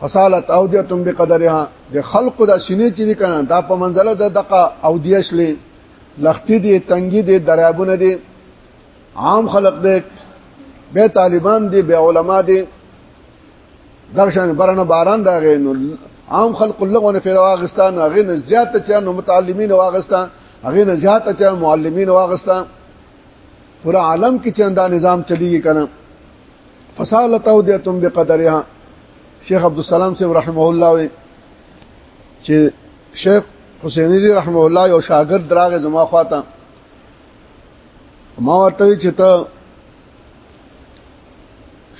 فصالت اودیتم بقدرها د خلق د سینې چې دي کنه دا په منزله د دقه اودیش لې لختی دي تنګي دي درابونه دي عام خلق دې به طالبان دي به علما دي دا شان برنه باران راغی نو عام خلق لغونه په واغستان هغه نه زیات چا نو متعلمین واغستان هغه نه زیات چا معلمین واغستان پورا عالم کې چندا نظام چلیږي کنه فصالت او دیتم بقدرها شیخ عبد السلام سیم رحمه الله وی چې شیخ حسینی رحمه الله یو شاګرد راغی زما خواته ما ورته چې ته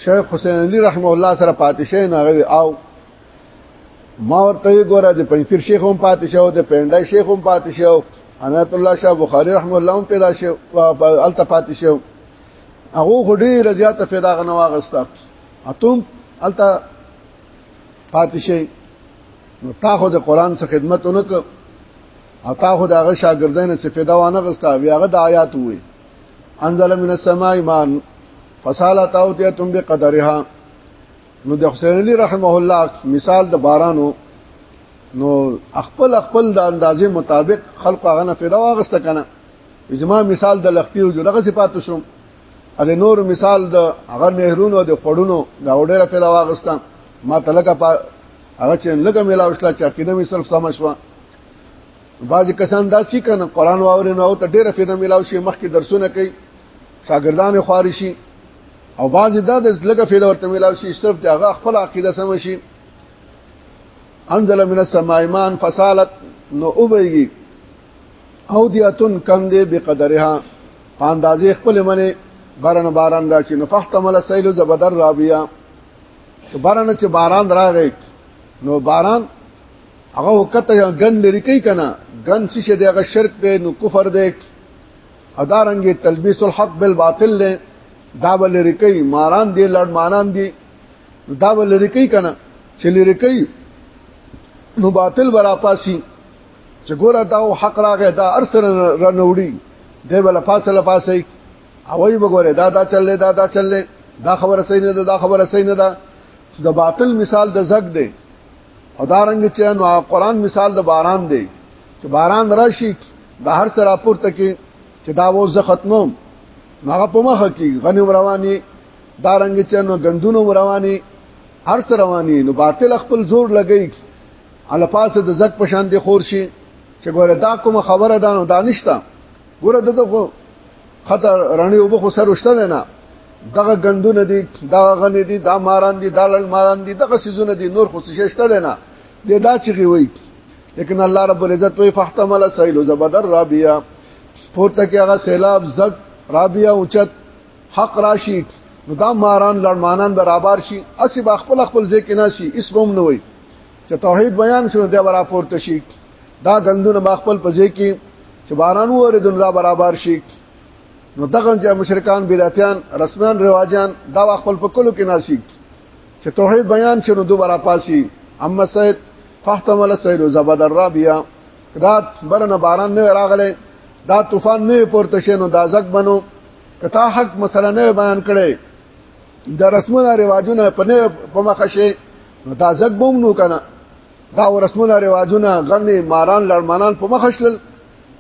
شیخ حسین علی رحم الله سره پاتې شي نه غوي او ما ورته ګوره د پنځیر شیخ هم پاتې شو د پنده شیخ هم پاتې شو عنایت الله شاه بخاری رحم الله هم پیدا شو الته پاتې شو هغه غډي رضیات پیدا غنه واغستا اتم الته پاتې شي نو تا خو د قران څخه خدمت ونکړه او تا خو د هغه شاګردانو څخه فایده وانه غستا بیا هغه د آیات وې انزل من السماء ماء فسالت اوتیه بقدرها نو د حسین علی رحمه الله مثال د بارانو نو خپل خپل د اندازې مطابق خلق هغه نه فدا واغسته کنه اجماع مثال د لختی او جوړغه صفات شوم ا نور مثال د هغه نهرونو د پړونو د اورډر فدا واغسته ما تلکه هغه چې لګه ملاوشلا چې کینه می صرف سم شوه بعضی کسان دا چې کنه قران واوري نه او ته ډېر فیده ملاو شي مخکې درسونه کوي شاګردان خواري شي او بعضی دا د لګه فیده ورته ملاو شي صرف د هغه خپل عقیده سم شي انزل من السماء ماء فسالت نو اوبېږي او دیاتن کم دی بقدرها اندازې خپل منی باران باران را چې نفحتمل سیل زبدر رابیا چې باران چې باران راغی نو باران هغه وخت یا غن لري کوي کنه غن څه شه دی هغه شرک دی نو کفر دی ادارنګ تلبیس الحق بالباطل دی دا بل لري کوي ماران دی لړ ماران دی دا بل لري کوي کنه چې لري کوي نو باطل برا پاسي چې ګوره دا حق راغی دا ارسر رنوړي دی بل پاسه لپاسه اوی وګوره دا دا چلې دا دا چلې دا خبره صحیح نه ده دا خبره صحیح نه ده د باطل مثال د زګ دی او دا رنګ چې نو قران مثال د باران دی چې باران راشي د هر سره پورته کې چې دا و زه ختموم هغه په مخه کې غنی رواني دا رنګ چې نو غندونو رواني هر سره رواني نو باطل خپل زور لګي على پاسه د زک پشان دي خور شي چې ګوره دا کوم خبره ده نو دا نشته ګوره دغه خطر رڼي وب خو سر وشته نه دغه غندونه دي دا غنې دي دا ماران دي دا لړ ماران دي دغه سيزونه دي نور خو څه شته نه د دا چې وي لیکن الله رب العزت وي فاحتمل سيل زبدر رابيا پورته کې هغه سیلاب زګ رابيا اوچت حق راشي نو دا ماران لړمانان برابر شي اسی با خپل خپل ځکه نه شي اسمم نه وي چې توحید بیان شونه دی برابر پورته شي دا غندونه ما خپل پځې کې چې باران وره د الله برابر شي نو دغه چې مشرکان بدعتيان رسمان رواجان دا خپل په کلو کې ناسیک چې توحید بیان شنو دوباره پاسي اما سید فاحتمل سید زبد الرابیا دا برنه باران نه راغله دا طوفان نه پورته شنو دا زګ بنو کتا حق مسله نه بیان کړي د رسمونو رواجونه په نه په مخه شي نو دا زګ بوم نو کنه دا رسمونه رواجونه غنې ماران لړمانان په مخ شلل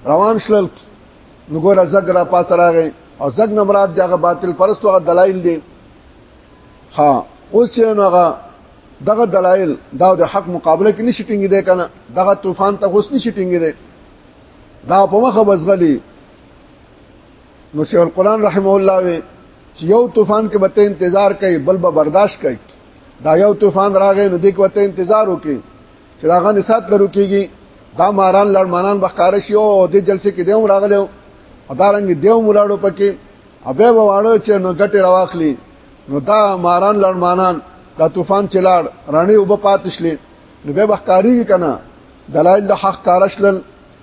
روان شلل نو ګوره زګ را پاس راغی او زګ نه مراد دغه باطل پرستو هغه دلایل دي ها اوس چې نو هغه دغه دلایل دا د حق مقابله کې نشي ټینګې دی کنه دغه طوفان ته اوس نشي ټینګې دی دا په مخه بزغلی نو شیخ القران رحم الله وی چې یو طوفان کې به انتظار کوي بل به برداشت کوي دا یو طوفان راغی نو دې کوته انتظار وکي چې دا غن سات لرو کېږي دا ماران لړمانان بخاره شي او د جلسې کې دیوم راغلی او دارنګ دیوم ولاړو پکې ابه وواړو چې نو ګټه راواخلي نو دا ماران لړمانان دا طوفان چلاړ رانی وب پاتشلې نو به بخکاری کنه دلایل د حق کارشل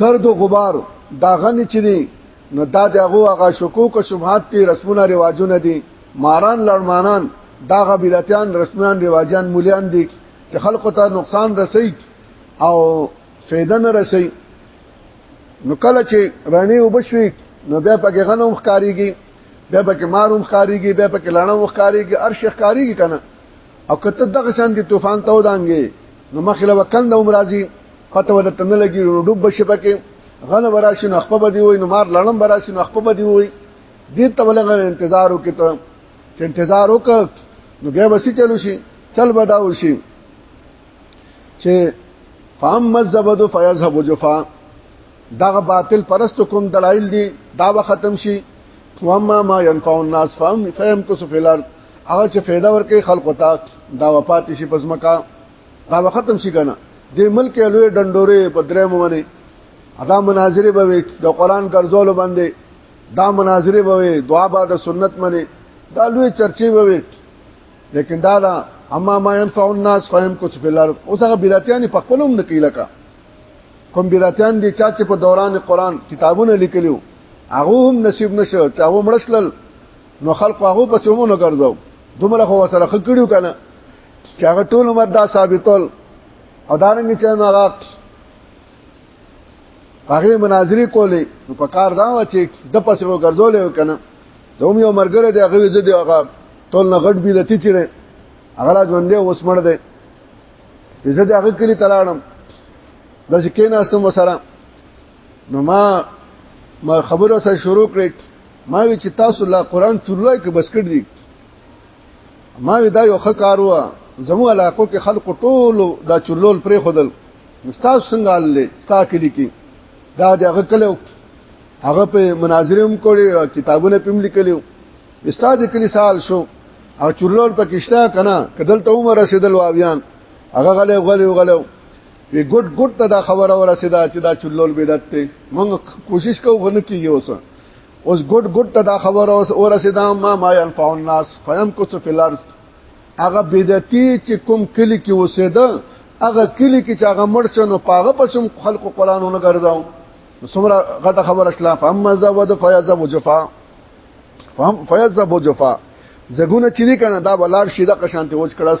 ګرد او غبار دا غنی چې دی نو دا دغه هغه شکوک او شبهات ته رسمونه رواجونه دي ماران لړمانان دا غبیلتیان رسمان رواجان مولیان دي چې خلکو ته نقصان رسي او فایده نه رسي نو کله چې رڼې وبشوي نو بیا پکې غنوم ښکاریږي بیا پکې ماروم ښکاریږي بیا پکې لړم ښکاریږي ارش ښکاریږي کنه او کته دغه شان دي طوفان ته ودانګي نو مخله وکند عمر راځي پته ول تنه لګي نو ډوب بشي پکې غل وراشي نو خپل بدی وي نو مار لړم براشي نو خپل بدی وي دې ته ولغه انتظار وکي ته چې انتظار وک نو بیا وسی چلو شي چل بداو شي چې فام مزبد فیذهب جفا دغه باطل پرست کوم دلایل دي دا به ختم شي واما ما ينفع الناس فهم فهم کو سفلار هغه چې فایده ورکړي خلکو ته دا وفات شي پس مکا دا وختم شي کنه د ملک لوی ډنډورې په درې مونې ادا مناظره به د قران ګرځول باندې دا مناظره به دعا به د سنت منې دا لوی چرچی به لیکن دا دا اما ما ينفع الناس فهم کچھ فی الارض اوس هغه بیراتیان په خپلوم نکیله کا کوم بیراتیان دي چا چې په دوران قران کتابونه لیکلیو هغه هم نصیب نشو چې هغه مړشلل نو خلق هغه پس ومنو ګرځاو دومره خو سره خکړیو کنه چې هغه ټول عمر دا ثابتول او دا نه چې نو هغه هغه مناظری کولې نو په کار دا و چې د پس وو ګرځولې کنه دوم یو مرګره دی هغه زده هغه ټول نه غټ بي لتی چیرې هغه لا ژوندې اوس مړ دی زه د هغه کلی تلاړم د شکین استم وسره نو ما ما خبره سره شروع کړې ما وی چې تاسو لا قران چورلای کې بس کړ دي ما وی دا یو ښه کار و زمو علاقو کې خلق ټول دا چورلول پرې خدل مستاز څنګه الله ساکه لیکي دا دغه کلو هغه په مناظره هم کړی کتابونه پم لیکلو استاد کلی سال شو او چورلول پکشتا کنه کدل ته عمر رسیدل واویان هغه غلې غلې غلې وی ګډ ګډ ته دا خبره ورسېده چې دا چلول بدعت دی موږ کوشش کوو غن کیږي اوس اوس ګډ ګډ ته دا خبره ورسېده ما ما ينفع الناس فهم کو څه فلارس هغه بدعتي چې کوم کلی کې وسېده هغه کلی کې چې هغه مړ شنو پاغه پسم خلکو قرانونه ګرځاو څومره غټه خبره شلا فهم زود فیاض وجفا فهم فیاض وجفا زګونه چې کنه دا بلار شیده قشانته وځ کړس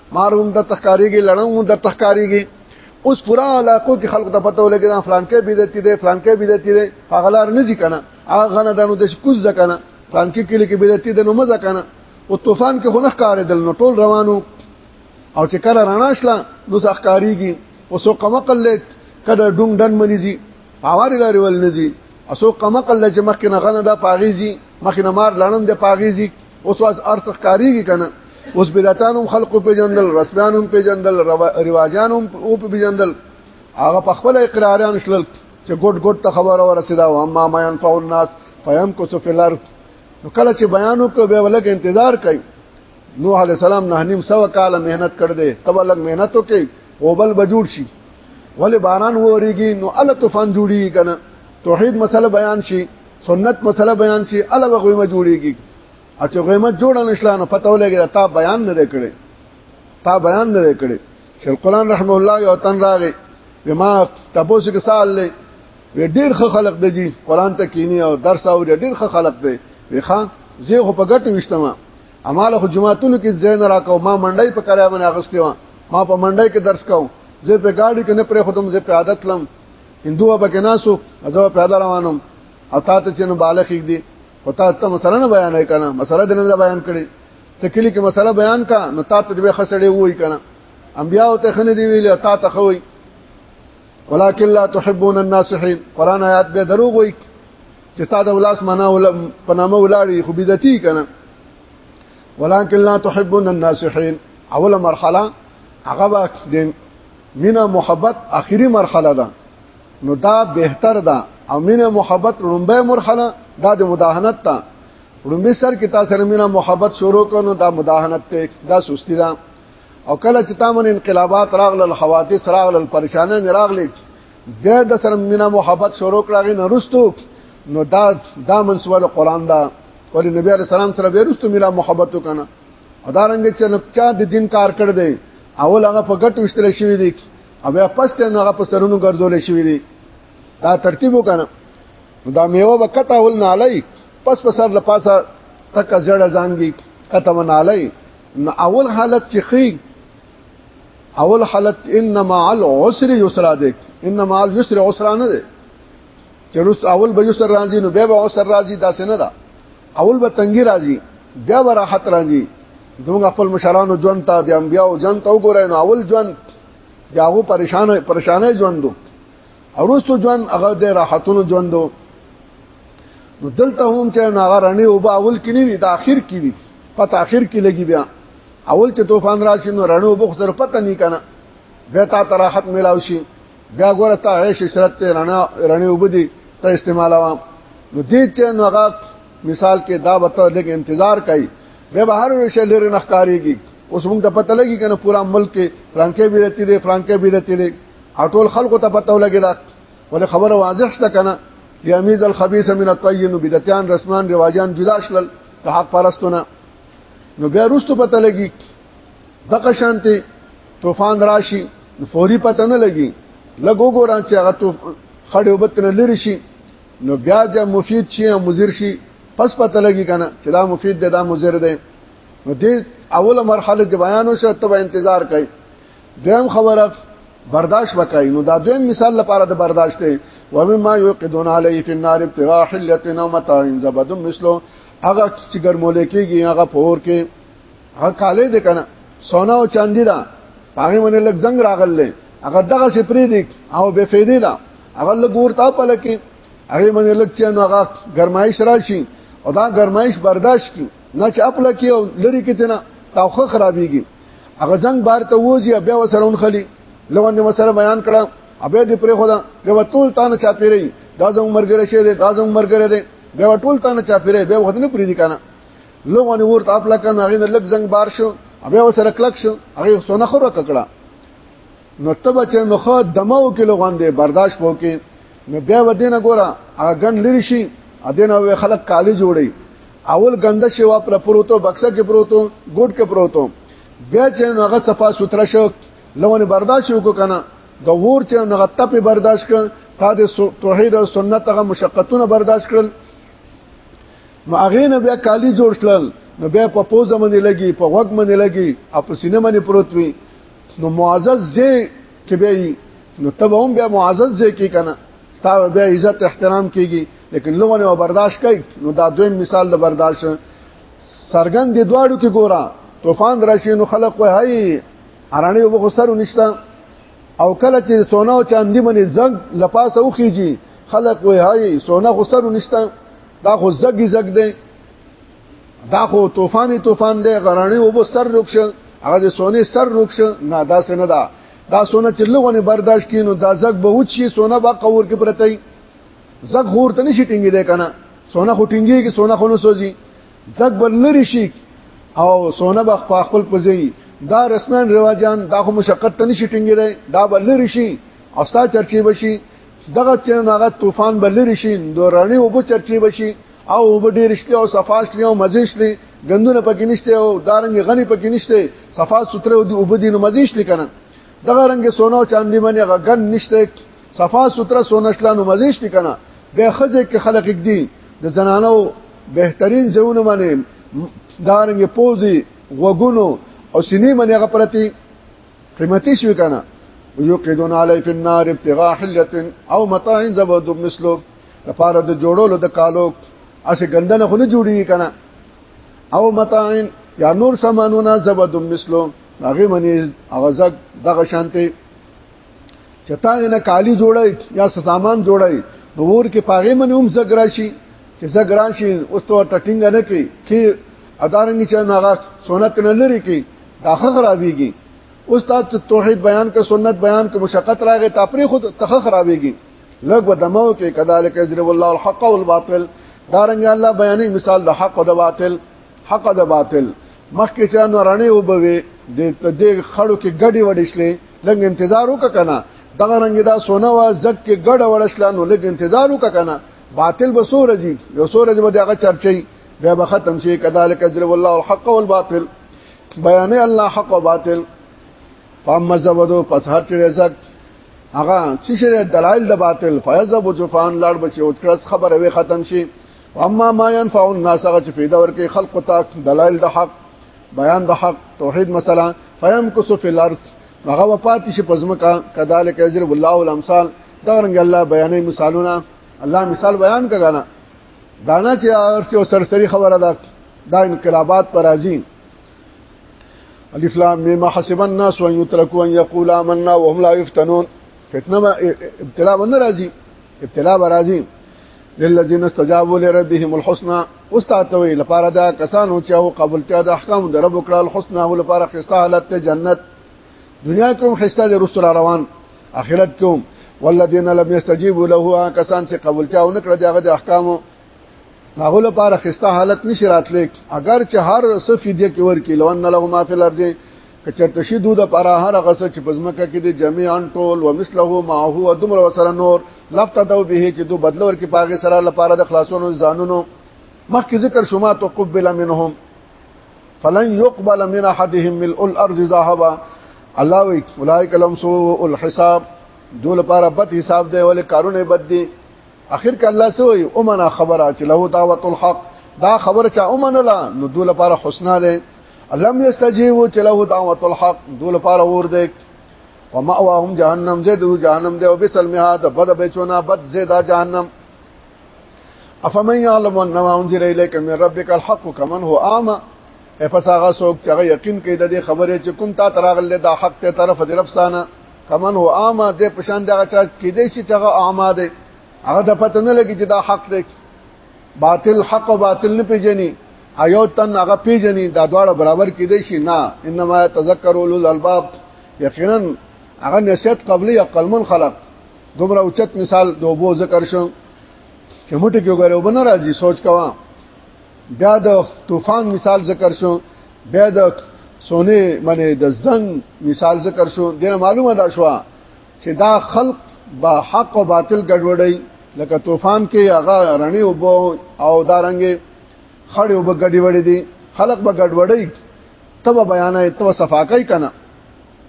ماروم د تخکاریږي لړم د تخکاریږي اوس پورا علاقو کې خلکو ته پته ولګی دا فلان کې بدعتي دی فلان کې بدعتي دی هغلار نه ځي کنه هغه نه دانو د کوز ځکنه فلان کې کې کې بدعتي دی نو مزه کنه او طوفان کې خنخ کار دل نو ټول روانو او چې کله رڼا شله نو ځخکاریږي او سو قمقل لټ کله ډونګ دن منځي پاوار لري ول نه ځي اسو قمقل چې مخکې نه غنه دا پاغيزي مخکې نه مار لړن د پاغيزي اوس واس ارڅ ښکاریږي کنه اوس بدعتان هم خلقو په جندل رسمیان هم په جندل رواجان هم او په جندل هغه په خپل اقراران شلل چې ګډ ګډ ته خبره ورسیدا او اما ما ينفع الناس فيمكث في الارض نو کله چې بیانو کو به ولګ انتظار کوي نوح عليه السلام نه نیم سو کال مهنت کړ دې تب لګ مهنت وکي او بل بجوړ شي ولې باران وریږي نو ال طوفان جوړي کنه توحید مسله بیان شي سنت مسله بیان شي الا وغویمه جوړیږي اچھا غیمه جوړه نشله نو پته ولګی تا بیان نه کړي تا بیان نه کړي چې القرآن رحم الله یو تن راغی بما تاسو کې سال لې وی ډیر ښه خلق دی جی قرآن ته کینی او درس او ډیر ښه خلق دی وی ښا زه خو په ګټه وشتم امال خو جماعتونو کې زین راکاو ما منډای په کریا باندې اغستې ما په منډای کې درس کاو زه په گاډي کې نه پرې خودم زه په عادت لم هندو په کې ناسو ازو په اړه روانم او تا ته چې نو بالغ یک دي او تا ته مسله نه بیان کړه مسله دنه بیان کړي ته کلی کې مسله بیان کا نو تا ته به خسړې وای کنه انبیا او ته خنه دی ویل تا ته خوي ولکن لا تحبون الناصحين قران آیات به دروغ وای چې تا د ولاس معنا ول پنامه ولاړی خو بدعتي کنه ولکن لا تحبون الناصحين اوله مرحله هغه وخت دین مینه محبت اخیری مرحله ده نو دا بهتر ده او مینه محبت لومبه مرحله دا د مداهنت ته لومبه سر کې تاسو سره مینه محبت شروع کونو دا مداهنت ته دا سستی ده او کله چې تامن انقلابات راغلل حوادث راغلل پریشانه راغلل د د سره مینه محبت شروع کړه نه رستو نو دا دا منسوبه قرآن دا ولی نبی علیہ السلام سره بیرستو مینه محبت وکنه ادارنګ چې نکچا د دین کار کړ دی اول هغه په ګټ وشتل شوی دی او بیا پس ته هغه په سرونو ګرځول شوی دی دا ترتیب وکنه دا میوه وکټه ول نه علی پس په سر لپاسه تک زړه زنګي کته من علی نو اول حالت چې خي اول حالت انما العسر یسرا دی انما العسر عسرا نه دی چې رست اول به یسر راځي نو بیا به عسر راځي دا څنګه ده اول به تنګي راځي بیا به راحت راځي دوی خپل مشرانو ژوند ته د انبیانو ژوند ته وګورئ نو اول ژوند یاغو پریشان پریشانه ژوندو اورستو ژوند هغه د راحتونو ژوندو نو دلته هم چې ناغه رڼې او به اول کې نه وي د اخر کې وي پته اخر کې لګي بیا اول چې طوفان راشي نو رڼو بخ سره پته نه کنه بیا تا تراحت ملاوي شي بیا ګوره ته عیش عشرت ته رڼا رڼې وبدي ته استعمال وام نو دې چې نو هغه مثال کې دا وته لګ انتظار کوي به بهر وشل لري نخکاریږي اوس موږ ته پته لګي کنه پورا ملک کې فرانکې بیرتی دي فرانکې بیرتی دي اټول خلکو ته پته ولګي دا ولې خبره واضح شته کنه یمیز الخبيث من الطيب بدعتان رسمان رواجان جدا شلل ته حق پرستونه نو بیا روستو پته لګي دغه شانته طوفان راشي فوري پته نه لګي لګو ګوران چې هغه تو خړې وبتنه لری شي نو بیا د مفید شي مضر شي پس پته لګي کنه چې دا مفید دی دا مضر دی نو دې اوله مرحله د بیان او شته به انتظار کوي دویم خبره برداشت وکړي نو دا دویم مثال لپاره د برداشت دی و مما یوقدون علی فی النار ابتغاء حلت نو متاع زبد مثلو هغه چې ګرمول کېږي هغه پور کې هغه کالې دې کنه سونا او چاندی دا هغه باندې لګ زنګ راغلې هغه دغه سپری دې او به فیدې دا هغه لګ ورته په لکه هغه باندې لګ چې نو هغه گرمایش راشي او دا گرمایش برداشت کی نه چې خپل کې او لری کې تنه تاخه خرابېږي هغه زنګ بار ته وځي بیا وسره ونخلي لوند مسله بیان کړه ابه دې پرې خدا به ټول تانه چا پیری دا زموږ مرګره شه دې دا زموږ مرګره دې به ټول تانه چا پیری به وخت نه پری دي کنه لوغه نور ته خپل کنه هغه نه لګ زنګ بار شو بیا وسره کلک شو هغه سونه خره ککړه نو تبه چې مخه دمو کې لوغان دی برداشت وو کې نو بیا ودینه ګوره هغه ګن لری شي ادینه وی خلک کالی جوړي اول ګنده شی وا پر پروتو بکسه کې پروتو ګوټ کې پروتو بیا چې هغه صفه سوتره شو لوونه برداشت وکړه کنه د ور چې هغه تپه برداشت کړ تا د توحید او سنت هغه مشقتونه برداشت کړل نو هغه نه بیا کالی جوړ شلل نو بیا په پوزه باندې لګي په وګ باندې لګي او په سینه باندې پروت وي نو معزز زی کې بیا نو تب هم بیا معزز زی کې کنه ستا بیا عزت احترام کیږي لیکن لوونه و برداشت کوي نو دا دویم مثال د برداشت سرګن د دواړو کې ګورا طوفان راشي نو خلق وای هاي ارانه وبخسرو نشته او کله چې سونا او چاندي باندې زنګ لپاسه وخیږي خلک وای هاي سونا خو سره نشته دا خو زګي زګ دی دا خو طوفاني طوفان دی غراني وبو سر رکشه هغه د سونې سر رکشه نه دا سن دا دا سونه چې لغونه برداشت کینو دا زګ به وچی سونه با قور کې پرته زګ خور ته نشي ټینګې ده کنه سونه خو ټینګې کې سونه خو نو سوځي ځګ بل لري شي او سونه بخ په خپل پځي دا رسمن رواجان دا خو مشقت ته نشي ټینګیدای دا بل لري شي او ستا چرچی بشي دغه چې هغه طوفان بل لري شي د رڼې وبو چرچی بشي او وب ډیر شته او صفاش لري او مزه شته غندونه پکې نشته او دارنګ غني پکې نشته صفا ستره او د وب دین مزه شته کنه دغه رنګ سونه او چاندي باندې غن نشته صفا ستره سونه شلانو مزه شته کنه به خزه کې خلق دي د زنانو بهترین ځونه باندې دارنګ پوزي غوګونو او سینې باندې هغه پرتی قیمتي شوی کنه یوقدون علی فی النار ابتغاء حلیه او متاع زبد مثلو لپاره د جوړولو د کالو اسه ګندنه خو نه جوړی کنه او متاع یا نور سامانونه زبد مثلو هغه منی هغه زګ دغه شانته چې تا نه کالی جوړای یا سامان جوړای نو ور کې پاغه منه هم زګرا شي چې زګرا شي اوس ته ورته ټینګ نه کوي کې ادارنګ چې ناغه سنت نه لري کې دا خرابېږي اوس تا توحید بیان کا سنت بیان کا مشقت راغې تا پرې خود تخ خرابېږي لګ بدمو کې کذالک یضرب الله الحق والباطل دارنګ الله بیانې مثال د حق او د باطل حق د باطل مخکې چې نو رڼې وبوي د دې خړو کې ګډي وډې شلې لږ انتظار وک کنه دغه رنګ دا سونه وا زک کې ګډ وړشلا نو لږ انتظار وک کنه باطل به سور جی یو سور جی به دغه چرچي بیا به ختم شي کذالک اجر والله الحق والباطل بیان الله حق او باطل فاما زبدو پس هر چې رزق هغه چې دلایل د باطل فیض ابو جفان لاړ بچي او ترس خبره وي ختم شي اما ما ينفع الناس هغه چې پیدا ورکړي خلق ته دلایل د حق بیان د حق توحید مثلا فيمكث في الارض هغه وفات شي پزمکا کذالک یضرب الله الامثال دا رنګ الله بیانې مثالونه الله مثال بیان کګانا دانا چې ارسي او سرسری خبره ده دا انقلابات پر راځي الف لام میم حسب الناس ان يتركوا ان يقولوا آمنا وهم لا يفتنون فتنه ابتلاء من راځي ابتلا برازي للذین استجابوا لربهم الحسنى واستعتوي لپاره دا کسانو چې او قبول ته د احکام در رب کړه الحسنى او لپاره خسته حالت ته جنت دنیا کوم خسته د رسول روان اخرت کوم والذین لم یستجیبوا له کسان چې قبول ته او نکړه دغه د احکامو هغه لپاره خسته حالت نشي راتلی اگر چې هر څه فدیه کې ورکی لون له ما فی الارض کچر تشیدو د پر هر غس چې پزمکه کې د جميعا ټول و مثله ما هو دمر وسره نور لفت دو به چې دو بدلور کې پاګه سره لپاره د خلاصونو ځانونو مخکې ذکر شوما تقبل منهم فلن يقبل من احدهم ملء الارض ذهبا الله وی اولئک لهم سوء الحساب دول لپاره بد حساب دی ولې کارونه بد دي اخر ک الله سوې او منا خبره چې له دعوت الحق دا خبره چا او منله نو دوی لپاره حسنا ده لم یستجیبوا چې له دعوت الحق دوی لپاره ور ده ومأواهم جهنم زید جهنم ده او بسل میاد بد بچونا بد زیدا جهنم افمن يعلم انما انزل اليك من ربك الحق كمن هو اعمى پس هغه څوک چې هغه یقین کوي د دې خبرې چې کوم تا تراغله د حق ته طرف د رب ستانه کمن هو عامه د پشان دغه چا کې دې شي چې هغه عامه ده هغه د پته نه لګي چې دا حق دی باطل حق او باطل نه پیژني ایو تن هغه پیژني دا دواړه برابر کې دې شي نه انما تذکر اول الالباب یقینا هغه نسیت قبلی عقل من خلق دومره اوچت مثال دوبو ذکر شو چې موټي کې وګورو بنه راځي سوچ کوه بیا د طوفان مثال ذکر شو بیا د سونه منه د زنګ مثال ذکر شو د معلومه دا شو چې دا خلق با حق او باطل ګډوډي لکه طوفان کې هغه رڼي او بو او دارنګ خړې او بغډي وړي دي خلق به ګډوډي تب بیان ای تو صفاکای کنه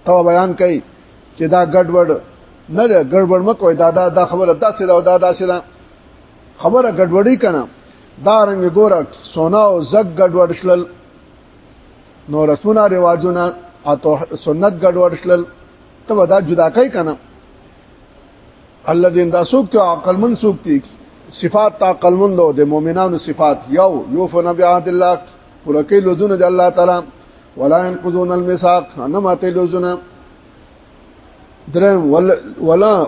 تو بیان کای چې دا ګډوډ نه ګډوډ مکو دا دا خبره داسې دا دا داسې خبره ګډوډي کنه دا رنګ ګوره سونا او زګ ګډوډ شلل نو رسمونه رواجونه اته سنت ګډوډ شلل ته ودا جدا کوي کنه الذين دا سوق ته عقل من سوق دي صفات تا عقل من دو د مؤمنانو صفات یو یوفنا بعهد الله پوره کې لودونه د الله تعالی ولا ينقضون الميثاق انما تلوزنا درم ولا ولا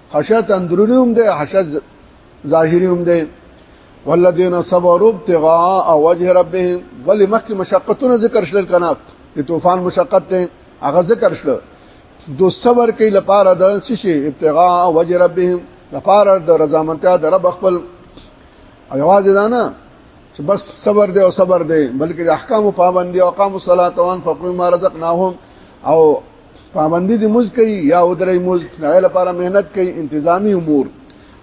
خشت اندرونی هم ده خشت ظاهری هم ده والذین صبروا ابتغاء وجه ربهم ولی مخکې مشقتونه ذکر شل کنه د طوفان مشقت ته هغه ذکر شل دو صبر کې لپاره د شي ابتغاء وجه ربهم لپاره د رضامندتیا د رب خپل او یوازې دا نه چې بس صبر دی او صبر دی بلکې د احکام پابندي او اقام الصلاه وان فقوا ما رزقناهم او پابندي دي موز کوي یا ودرې موز نه لپاره مهنت کوي انتظامی امور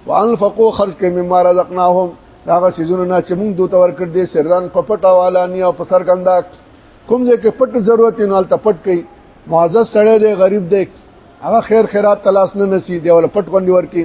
وانفقوا خرج کوي مما رزقناهم هغه سيزونه نه چې موږ دوی تور کړ دي سران په پټه والانی او په سر کندا کوم ځای کې پټ ضرورت نه ال تپټ کوي معزز سړی دی غریب دی هغه خیر خیرات تلاش نه نسی دی ول پټ باندې ورکی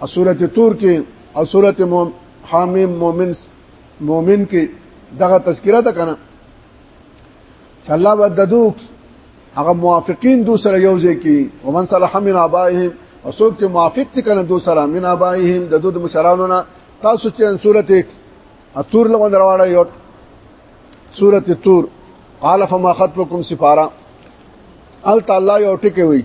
او سورت تور کې او سورت حامیم مومن مومن کې دغه تذکرہ ده کنه الله بددوک هغه موافقین دو سره یو ځای کې ومن صلح من ابائهم او څوک چې موافق دي کنه دو سره من ابائهم د دوه مشرانو نه تاسو چې سورت تور لغون راوړی یو سورت تور قال فما خطبكم سفارا ال تعالی یو ټکی وایي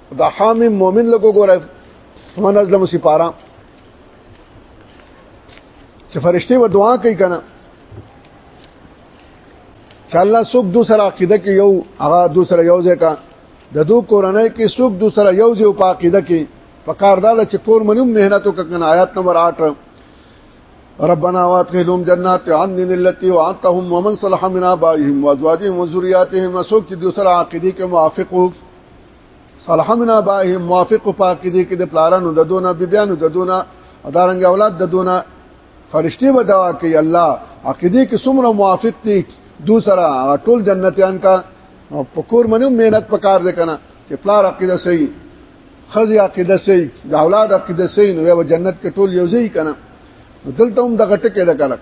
دا حامیم مومن لګو ګورای سمن ازلم سپارا چې فرشته و دعا کوي کنه چې الله څوک دو سره عقیده کې یو هغه دو سره یو ځای کا د دو کورنۍ کې څوک دو سره یو ځای په عقیده کې په کار دا چې کور منوم مهنت وکړنه آیات نمبر 8 ربنا وادخلهم جنات عدن التي وعدتهم ومن صلح من آبائهم وازواجهم وذرياتهم وسوق دي سره عقيدي کې موافق صالحمنا باه موافق پاک دي کې د پلارانو د دونه بیبيانو د دونه ادارنګ اولاد د دونه فرشتي به دعا کوي الله عقیده کې څومره موافق دي دو سره ټول جنتیان کا پکور منو مهنت پکار دې کنه چې پلار عقیده صحیح خزي عقیده صحیح د اولاد عقیده صحیح نو به جنت کې ټول یو ځای کنه دلته هم د غټه کې د کلک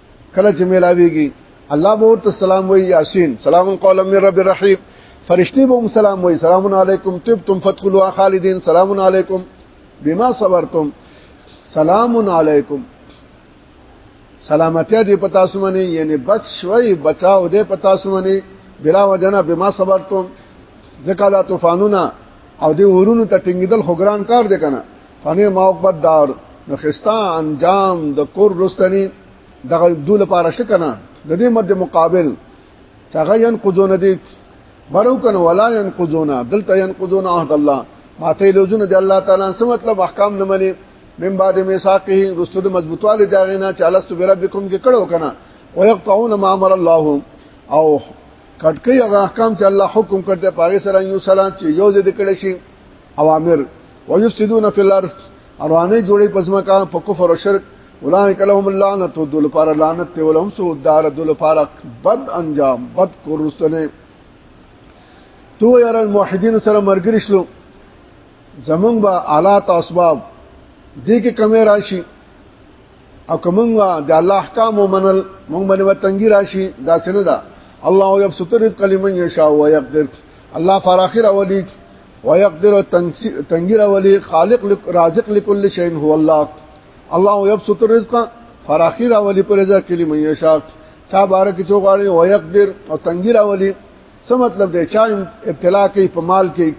کله چې ملاويږي الله به ورته سلام وایي یاسین سلام قولا من رب الرحیم فرشتي به سلام وایي سلام علیکم طبتم فادخلوا خالدین سلام علیکم بما صبرتم سلام علیکم سلامتی دی پتا سمنی یعنی بچ شوی بچاو دی پتا سمنی بلا وجنا بما صبرتم ذکا لا طوفانونه او دی ورونو ته ټینګیدل خو ګران کار دی کنه فنه موقت دار نو خستا انجام د کور رستنی دغه دول لپاره شکنه د دې مد مقابل چاغه ينقضون دي برو کنه ولا ينقضون دلته ينقضون عهد الله ماته لوزون دي الله تعالی سم مطلب احکام نه مني من بعد میثاقه رستو د مضبوطواله داغه نه چالست بربکم کې کړو کنه ويقطعون ما امر الله او کټکې هغه احکام چې الله حکم کړته پاره سره یو سلام چې یو ځد کړي شي اوامر ويفسدون في الارض اروانه جوړي پزما کا په کفر او شرک اولئک لهم اللعنه دول پر لعنت ته ولهم سو دار دول پر بد انجام بد کورستنه تو یار الموحدین سره مرګری شلو زمونږ با آلات اسباب دې کې کمی راشي او کومه د الله احکام ومنل مونږ باندې وتنګي راشي دا سن ده الله یبسط رزق لمن یشاء و یقدر الله فراخر اولی ويقدر تنګير ولي خالق رازق لكل شيء هو الله الله يبسط الرزق فراخي را ولي پر رزق کې لمن يشاء چا بار کې څو غاړي ويقدر او تنګير ولي څه مطلب دی چا ابتلا کوي په مال کې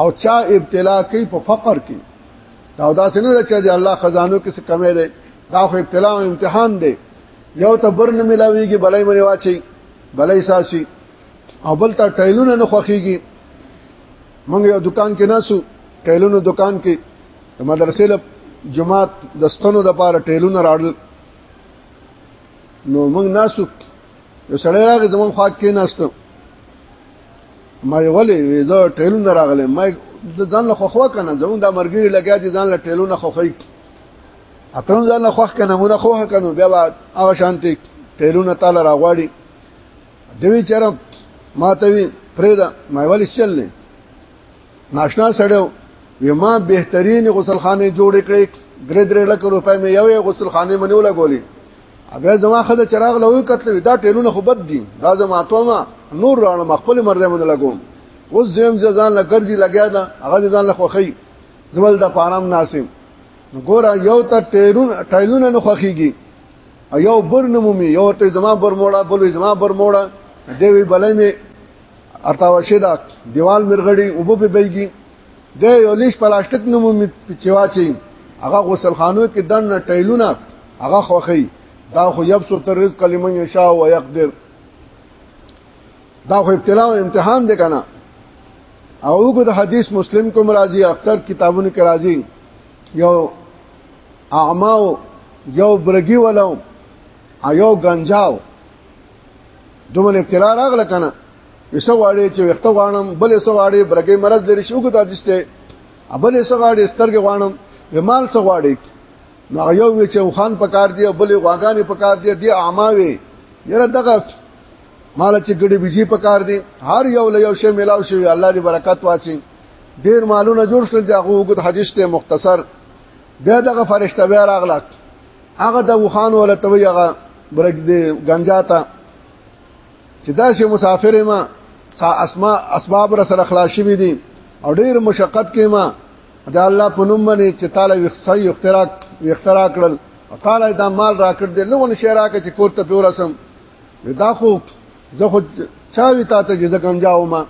او چا ابتلا کوي په فقر کې دا دا څنګه چې د الله خزانو کې څه کمې ده دا خو ابتلا او امتحان دی یو ته برن ملاويږي بلای منی واچي بلای ساسي او بل ته ټایلونه نه خوخیږي موږ یو دکان کې ناسو ټایلونو دکان کې د مدرسې له جماعت د ستنو د پاره ټایلونه راړل نو موږ ناسو یو سړی راغی زمون خوا کې ناستو ما ولې زه ټایلونه راغلم ما ځان له خوخوا کنه زمون د مرګري لګیا دي ځان له ټایلونه خوخی اته ځان له خوخ کنه مونږ خوخه کنه بیا هغه شانتي ټایلونه تعالی راغواړي دوی چر ما ته وی پرېدا ما ولی چل نه ناشنا سړیو وی ما بهترین غسل خانه جوړ کړې درې درې لک روپۍ مې یوې غسل خانه منو لګولې بیا زما خدای چراغ لوي کتل دا ټیلونه خو بد دي دا زما اتوما نور راړم خپل مرده مونږ لګوم اوس زم ځان لا ګرځي لګیا دا هغه ځان لا خوخی زمل د پارام ناسم ګوره یو ته ټیلون ټیلونه نه خوخیږي یو بر نمومي یو ته زما بر موړه بل زما بر موړه دی وی بلې می ارتاوشه دا دیوال مرغړی او په بیګي د یو لیش پلاستیک نمومي پچوا چی هغه غسل خانو کې دنه ټیلونه هغه خوخی دا خو یبسو تر رزق لمن یشاء و یقدر دا خو ابتلا او امتحان دی کنه او وګړه حدیث مسلم کوم راضی اکثر کتابونو کې راضی یو اعماو یو برګي ولو ایو گنجاو دومره ابتلا راغله کنه یسو واړې چې وخت غوانم بل یسو واړې برګي مرز لري شو ګدا دشته ابل یسو واړې سترګې غوانم ومال سو واړې نو یو وی چې خان پکار دی بل غواګانې پکار دی دی اعماوي یره دغه مال چې ګډي بيزي پکار دي هر یو له یو شی ملاو شي الله دې برکت واچي ډیر مالونه جوړ شول دا غوګد حدیث ته مختصر بیا دغه فرشته بیا راغله هغه د وخان ولا توي هغه برګ دې گنجا ته چې دا شي مسافر ما اسما اسباب را سره خلاص شي دي او ډیر مشقت کې ما دا الله په نوم باندې چې تعالی وخصي اختراع اختراع کړل او تعالی دا مال راکړ دې لونه شي راکړ چې کوټ ته پیور سم دا خو زه خو چاوي تا ته جزا کم جاو ما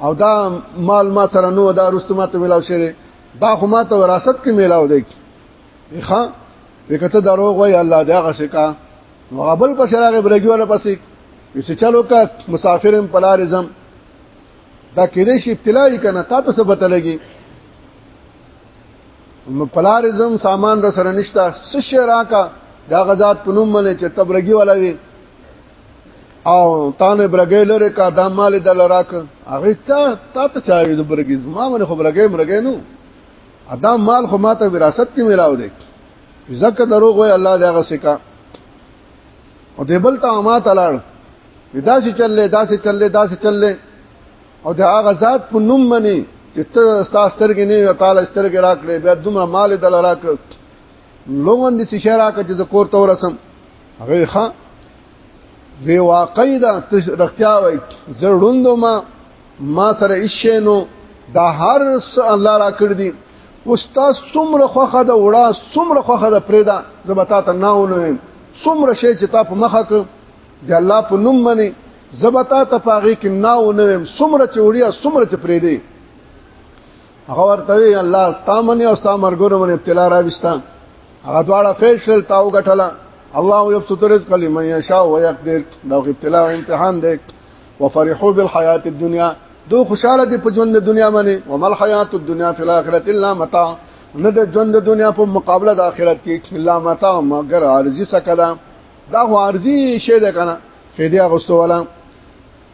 او دا مال ما سره نو دا رستمات ویلاو شری دا خو ما ته وراثت کې میلاو دی ښا وکته دروغ وای الله دا غسه کا مغبل پس راغه برګي ولا پسې وسې چلو کا مسافرم پلارزم دا کېدې شي ابتلای کنه تا ته څه پته لګي پلارزم سامان را سره نشتا سشه راکا دا غزاد پنوم منه چې تبرګي ولا وي او تانه برګې لره کا د مال د لراک هغه چا تا ته چا د برګې ما باندې خو برګې مرګې نو ادا مال خو ماته وراثت کې ملاو دی زکه دروغ وای الله دغه سکا او د بل ته ما تلاړ ودا سي چللې دا سي چللې دا سي چللې او د هغه ذات په نوم باندې چې ته ستاسو سترګې نه یو تعالی سترګې راکړې بیا دومره مال دل راکړ لوګون دې شي راکړ چې زه کور ته ورسم هغه ښا وی واقعي دا رختیا وای زړوندو ما ما سره ایشه نو دا هر څه الله را کړ دي استاد څومره خوخه دا وړا څومره خوخه دا پرېدا زبتا ته نه ونه څومره شی چې تا په مخه کړ د الله په نوم باندې زبتا ته پاغي کې نه ونه څومره چې وړیا څومره چې پرېدي هغه ورته وی الله تا منی او ستا مرګونو من ابتلا را وستا هغه دواړه فیشل تاو غټلا الله یبسط رزق لمن یشاء و یقدر دا ابتلا او امتحان دی وفرحوا بالحیات الدنیا دو خوشاله دي په ژوند د دنیا باندې ومل حیات الدنیا فی الاخرۃ الا متاع نه د ژوند د دنیا په مقابله د آخرت کې الا متاع مگر عارضی سکلا دا هو عارضی شی ده کنه فیدیا غستو ولا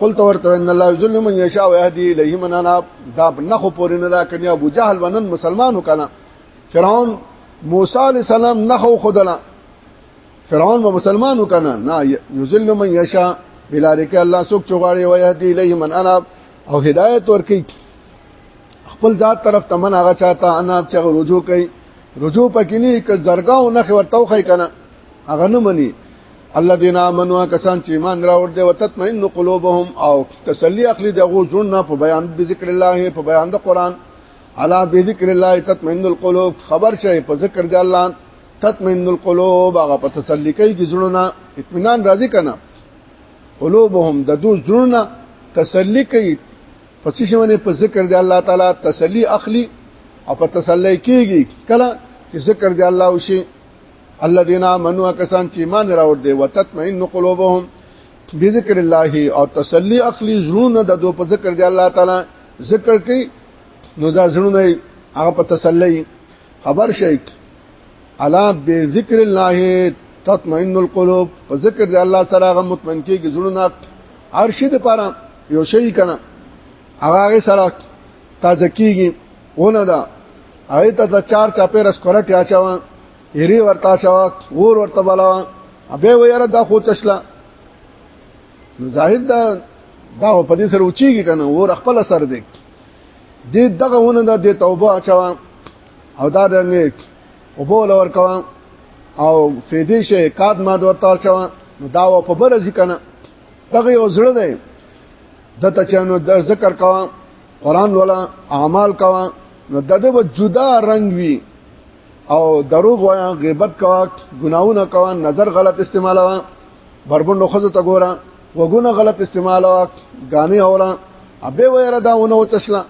قل تو ورته ان الله ذل من یشاء و یهدی الیه من انا دا نه خو پورې نه دا کنیا ابو جهل ونن مسلمانو کنه فرعون موسی علی السلام نه خو خدلا فرعون و مسلمانو کنه نه یذل من یشاء بلارک الله سوک چغاړي و یهدی الیه من انا او هدایت ورکی خپل ذات طرف ته من هغه چاته انا چې رجوع کوي رجوع پکې نه ک زرګاو نه ورتاو خی کنه هغه نه مني الذين امنوا کسان چې ایمان راوړ دي وتطمئن قلوبهم او تسلی اخلي دغه ژوند نه په بیان د ذکر الله په بیان د قران الا بذکر الله تطمئن القلوب خبر شي په ذکر د الله تطمئن القلوب هغه په تسلی کوي چې زړونه اطمینان راځي کنه قلوبهم د دوه زړونه تسلی کوي پس شونه په ذکر د الله تعالی تسلی اخلي او په تسلی کیږي کله چې ذکر د الله وشي الذين امنوا کسان چې ایمان راوړ دي وتطمئن قلوبهم بذكر الله او تسلی اخلي زړونه د دوه په ذکر دی الله تعالی ذکر کوي نو دا زړونه هغه په تسلی خبر شي الا بذكر الله تطمئن القلوب په ذکر دی الله سره هغه مطمئن کیږي زړونه ارشد پاره یو شي کنه هغه سره تازه کیږي ونه ده هغه ته د چار چا پیر اسکورټ یا چوا یری ورتا چوا ور ورته بلا به ویره دا خو تشلا نو ظاهر دا دا په دې سره وچیږي کنه ور خپل سر دی دې دغه ونه ده د توبه چوا او دا رنګ او بول ور کوم او فیدې شي کاد ما د ورته چوا نو دا په بر ځکنه دغه یو زړه دی د تچانو د ذکر کوا قران ولا اعمال کوا نو دغه به جدا رنگ وی او دروغ ویا غیبت کوا ګناونه کوا نظر غلط استعمالوا بربندو خزه ته ګورا وګونه غلط استعمالوا غانې اولا ابه ویره داونه وتشلا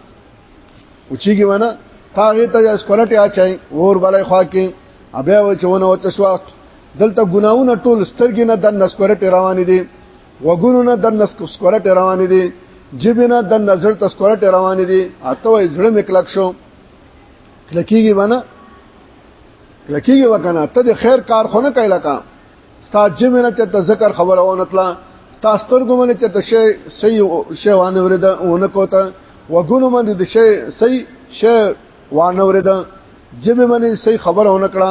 اوچیږي ونه هغه ته اس کولټي اچای اور بلای خوا کې ابه و چونه وتشوا دلته ګناونه ټول سترګې نه د نسکورټي روان دي وګونو نه دنه سکورټ روان دي جبنه د نظر تسکورټ روان دي اته وای زړه مکلک شو کلکیږي ونه کلکیږي وکنه ته د خیر کار خونه کوي لکه ستا جبنه چې تذکر خبره ونه تلا ستا سترګو باندې چې ته شی سی شی وانه ورده ونه کوته وګونو باندې د شی سی شی وانه ورده جبه باندې سی خبره ونه کړه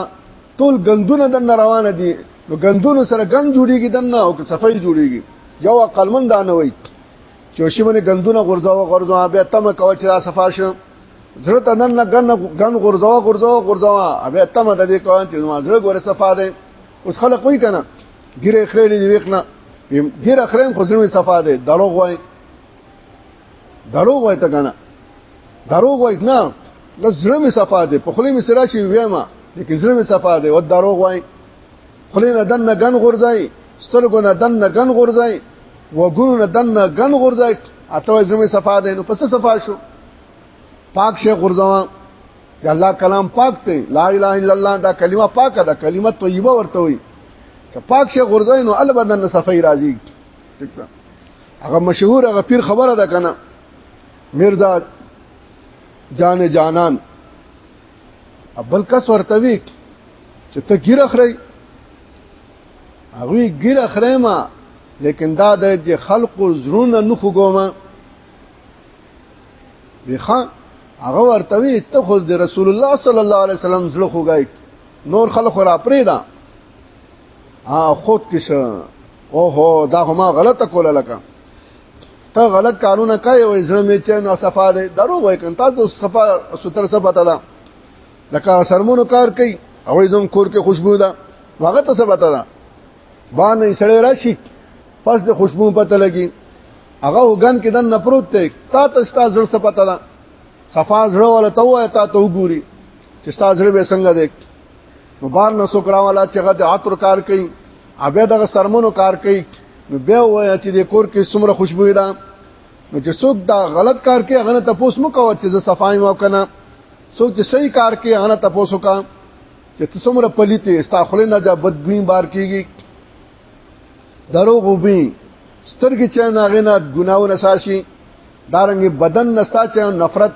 ټول غندونه د روان دي نو غندونو سره غند جوړیږي دنه او صفای جوړیږي یو عقلمن دا نه وای چې شی باندې غندونه غرزاو غرزاو بیا تم کوي چې دا صفا شي زړه ته نن غن غن غرزاو غرزاو غرزاو بیا تم د دې کوي چې ما زړه غره صفا ده اوس خلک وای کنه ګیره خړې دی وښنه ګیره خړې خو زړه صفا ده دروغ وای دروغ وای ته کنه دروغ وای نه بس زړه می صفا ده په خلی می سره شي ویما لیکن زړه می صفا ده او دروغ وای خلی نه دن غن غورځای سترګو نه دن غن غورځای وګونو نه دن غن غورځای اته زړه می صفا ده نو پس صفا شو پاک شي غورځوا یا الله کلام پاک ته لا اله الا الله دا کلمه پاکه ده کلمه طیبه ورته وي چې پاک شي غورځای نو البدن صفای راځي هغه مشهور هغه پیر خبره ده کنه مرزا جان جانان ابل کس ورته وی چې ته ګیر اخري هغه ګیر اخري ما لیکن دا د خلقو زرونه نه خوګوما ویخه هغه ورته وی ته خو د رسول الله صلی الله علیه وسلم زړه خوګای نور خلق را پرې دا ها خود کې اوهو دا هما غلطه کوله لکه ته غلط کارونه کوي او زړه می چین او صفا دی درو وای کن تاسو صفا ستر څه پته ده لکه سرمونو کار کوي او زم کور کې خوشبو ده هغه ته څه پته ده باندې سړی راشي پس د خوشبو پته لګي هغه وګن کې دن نپروت ته تا ته ستا زړه څه پته ده صفا زړه ولا ته وای تا ته وګوري چې ستا زړه به څنګه دی نو بار نه سو کراواله چې غد عطر کار کوي اوبه دغه سرمنو کار کوي نو بیا وای چې د کور کې څومره خوشبو ده نو چې څوک دا غلط کار کوي هغه ته پوس مو کوي چې زه صفایم وکنه څوک چې صحیح کار کوي هغه ته پوس وکا چې څومره پلیته استاخله نه دا بدبین بار کیږي دروغ وبي سترګې چې ناغې نه ګناو نساشي دارنګ بدن نستا چې نفرت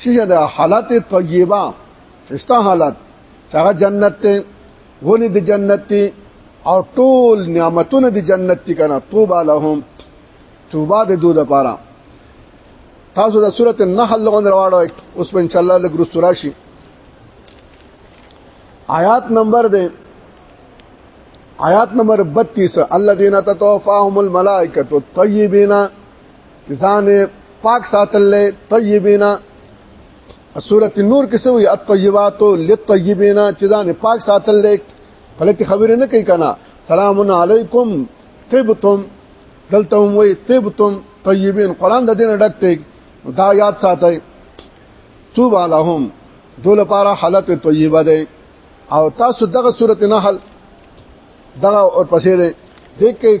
چې دا حالت طیبه خستا حالت هغه جنت ته ونی د جنت ته او ټول نعمتونه د جنت ته کنه توبه لهم توبه د دوی لپاره تاسو د سورته النحل لغون راوړو اوس په ان شاء الله لګرو سوراشي آیات نمبر دی آیات نمبر 32 الذين تتوفاهم الملائکه الطيبين ځان پاک ساتل طیبینا سورۃ النور کې سوې الطیبات للطیبینا چې ځان پاک ساتل لیک پلک خبرې نه کوي کنه سلام علیکم طبتم دلته هم وي طبتم طیبین قران د دین ډک دی دا یاد ساتي توب علیهم دول لپاره حالت طیبه ده او تاسو دغه سورته نحل دغه اور پسې ده دغه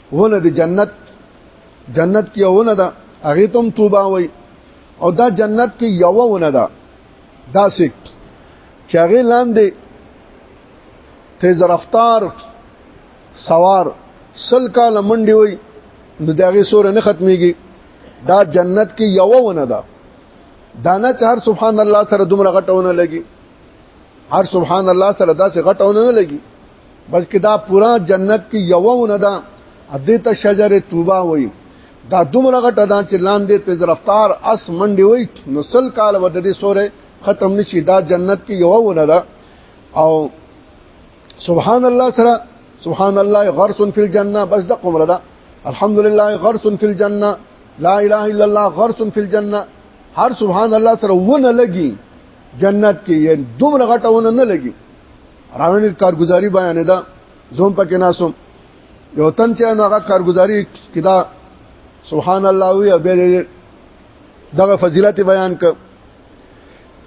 ونه د جنت جنت کې ونه ده هغه تم توبه وای او دا جنت کې یو ونه ده دا سک چې هغه لاندې تیز رفتار سوار سل کال منډي وای نو داغه سور نه ختميږي دا جنت کې یو ونه ده دانا چهار سبحان الله سره دومره غټونه لګي هر سبحان الله سره داسې غټونه نه لګي بس کې دا پورا جنت کې یو نه ده ادې ته شجره توبه وای دا دومره غټه ده چې لاندې تیز رفتار اس منډي وای نو سل کال ود دې سوره ختم نشي دا جنت کې یو نه ده او سبحان الله سره سبحان الله غرس فی الجنه بس د قمره ده الحمدلله غرس فی الجنه لا اله الا الله غرس فی الجنه هر سبحان الله سره ونه لګي جنت کې دومره غټه ونه نه لګي راوند کارګزاري بیان ده زوم پکې ناسوم یو تن چې هغه کارګزاري کدا سبحان الله وی او به دغه فضیلت بیان ک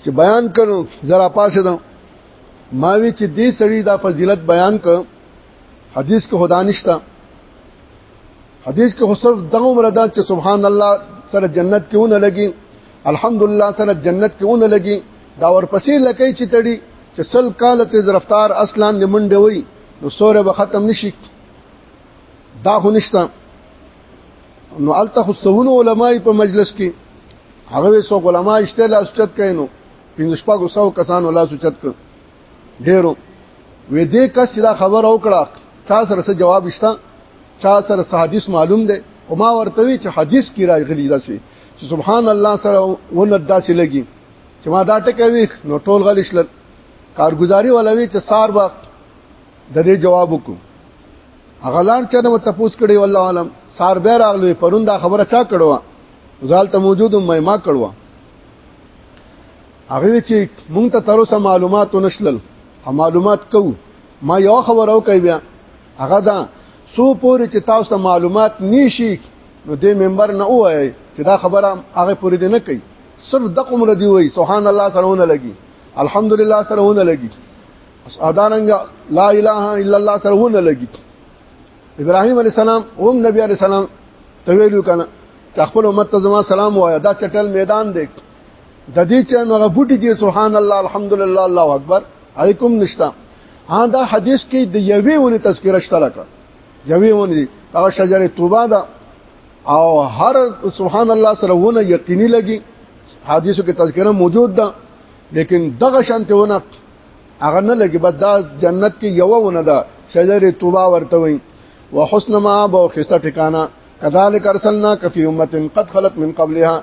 چې بیان کړو زرا پاسه ده ما وی چې دې سړی دا فضیلت بیان ک حدیث کې خدا نشتا حدیث کې خو صرف دغه عمر ده چې سبحان الله سره جنت کې ونه لګي الحمدلله سره جنت کې ونه لګي دا ورپسې لکې چې تړي چې سل کال تیز رفتار اصلا لمنډه وي نو سوره به ختم نشي دا خو نشته نو الته خو سونو علماي په مجلس کې هغه سو علماء اشته لا سچت کینو پینځه شپږو سو کسانو لا سچت کړ ډیرو وې دې کس دا خبر او کړه چا سره څه جواب شته چا سره څه حدیث معلوم دی او ما ورته وی چې حدیث کې راغلی دا سي چې سبحان الله سره ونه داسې لګي چې ما دا ټکوي نو ټول غلیش لر کارګزاري ولوي چې سار با د دې جواب وکړو اغلان چې نو تپوس کړي والله عالم سار به راغلو پرون دا خبره چا کړو ځال ته موجود مې ما کړو هغه چې مونږ ته تر اوسه معلومات ونشلل هم معلومات کو ما یو خبر او کوي بیا هغه دا سو پورې چې تاسو ته معلومات نشي نو دې ممبر نه وای چې دا خبره هغه پورې دې نه کوي صرف دغه مل دی وای سبحان الله سره ونه لګي الحمدلله سره ونه لګي اداننګ لا اله الا الله سره ونه لګي ابراهيم عليه السلام او نبي عليه السلام ته ویلو کنه خپل امت ته زما سلام وایا دا چټل میدان دی د دې چې هغه بوټي کې سبحان الله الحمدلله الله اکبر علیکم نشتا ها دا حدیث کې د یوې ونې تذکرہ شته لکه یوې ونې هغه شجره توبه ده او هر سبحان الله سره ونه یقیني لګي حدیثو کې تذکرہ موجود ده لیکن دغه شانته ونه هغه نه لګي بس دا جنت کې یو ونه ده شجره توبه ورته وي وحسن ما بو خسته ټکانا كذلك ارسلنا كفي امه قد خلت من قبلها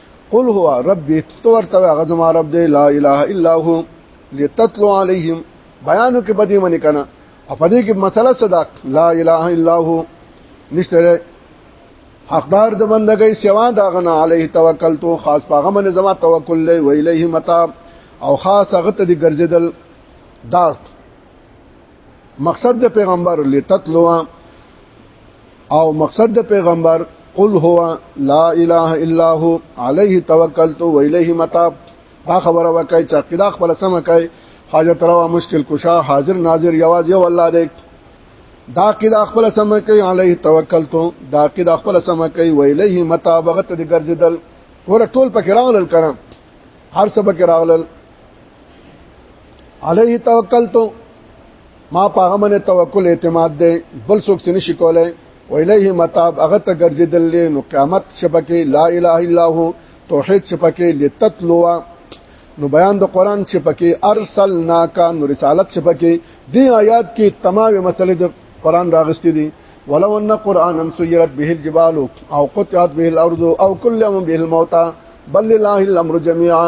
قل هو ربي تو ورته هغه زما رب دی لا اله الا هو لتتلو عليهم بیانو کې بدی منی کنه او پدې کې مسله صدا لا اله الا هو نشته حقدار د بندګۍ سوا دا غنا علیه توکل تو خاص پاغه من زما توکل لې ویلیه متا او خاص هغه ته دي ګرځیدل داست مقصد د پیغمبر لتتلوا او مقصد د پیغمبر قل هو لا اله الا هو عليه توکلت و الیه متاب دا خبره وکای چې عقیده خپل سم کوي حاجت روا مشکل کشا حاضر ناظر یواز یو الله دې دا عقیده خپل سم کوي عليه توکلت دا عقیده خپل سم کوي و الیه متاب غت دې ګرځیدل ور ټول پکې راغلل کړه هر څه پکې راغلل علیه توکلت ما پاغه من توکل اعتماد دی بل څوک څه نشي کولای و الیه متاب هغه ته ګرځیدل نو قیامت شبکه لا اله الا هو توحید شبکه لتتلوا نو بیان د قران چې پکې ارسلنا کا نو رسالت چې پکې دی آیات کې تمامه مسلې د قران راغستې دي ولو ان قرانا سيرت به الجبال او قطعت به الارض او كل يوم به الموتى بل لله الامر جميعا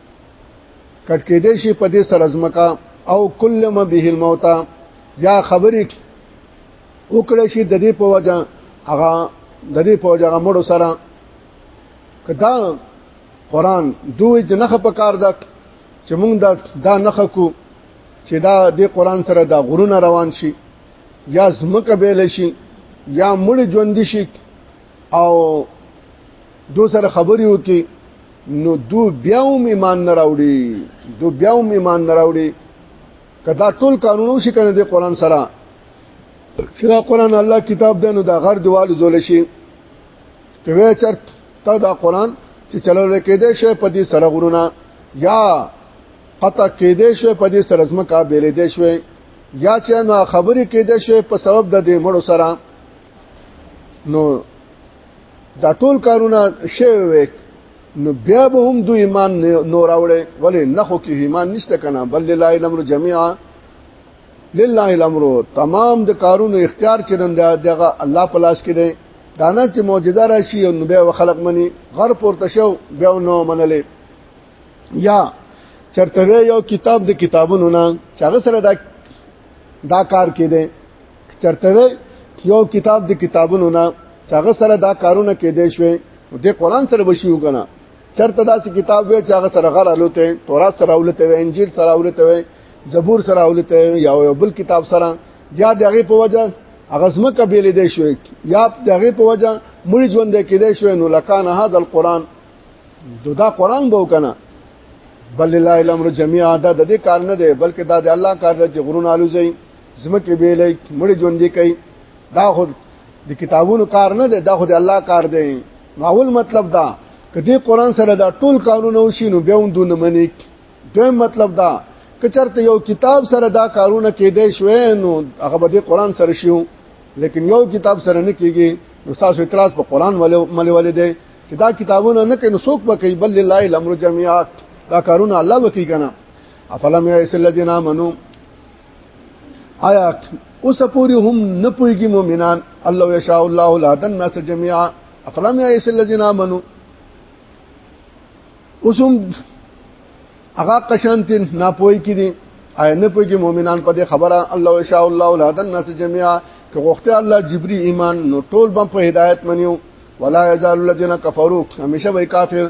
کټ کې دې شي په دې سره زمکا او کل ما به الموت یا خبرې وکړې شي د دې په وجه هغه د دې په وجه مړو سره کدا قران دوی جنخه په کار ده چې موږ دا دا نخه کو چې دا د قران سره دا غرونه روان شي یا زمکه بیل شي یا مړ ژوند شي او دو سره خبرې وکي نو دو بیا هم ایمان نه راوړي دو بیا هم ایمان نه راوړي کدا ټول قانونو شي کنه د قران سره چې دا قران الله کتاب دی نو دا غر دیوال زول شي ته وی چرت ته دا قران چې چلول کېده شي په دې سره غرونه یا قطع کېده شي په دې سره زما کا بیرې دې شوي یا چې نو خبرې کېده شي په سبب د دې مړو سره نو دا ټول کارونه شوی وي نو بیا به هم دوی ایمان نور راوړي ولی نه خو کې ایمان نشته کنه بل لله الامر جميعا لله الامر تمام د کارونو اختیار چرند دغه الله پلاس کې دی دانا چې معجزه راشي نو بیا خلق مني غر پورته شو بیا نو منلې یا چرته یو کتاب د کتابونو نه چې هغه سره دا دا کار کړي چرته وي یو کتاب د کتابونو نه هغه سره دا کارونه کې دی شوي د قران سره بشي وکنه چرته دا سي کتاب وي چې هغه سره غل الوته تورات سره اولته وي انجیل سره اولته وي زبور سره اولته وي یا یو بل کتاب سره یا دغه په وجه هغه سم قبیل دی شوي یا دغه په وجه مړي ژوند کې دی شوي نو لکان هاذ القران دا قران به وکنه بل لا الامر جميعا دا د دې کار نه دی بلکې دا د الله کار دی چې غرون الوزي زمکه به لای مړ ژوند دی کوي دا خو د کتابونو کار نه دی دا خو د الله کار دی ناول مطلب دا کدی قران سره دا ټول قانون او شینو بیا هم دونه منی دویم مطلب دا کچرته یو کتاب سره دا کارونه کېدای شوې نو هغه به د قران سره شیو لیکن یو کتاب سره نه کیږي نو تاسو اعتراض په قران ولې ولې دی چې دا کتابونه نه کوي نو څوک به کوي بل لله الامر جميعا دا کارونه الله وکي کنه افلم يئس الذين امنوا آیا اوس پوری هم نه پويږي مؤمنان الله یشاء الله لا الناس جميعا افلم یئس الذين امنوا اوس هم هغه قشانت نه پوي کړي آیا نه پويږي مؤمنان په دې خبره الله یشاء الله لا الناس جميعا که غوښته الله جبري ایمان نو ټول بم په هدایت منیو ولا یزال الذين كفروا همیشه وای کافر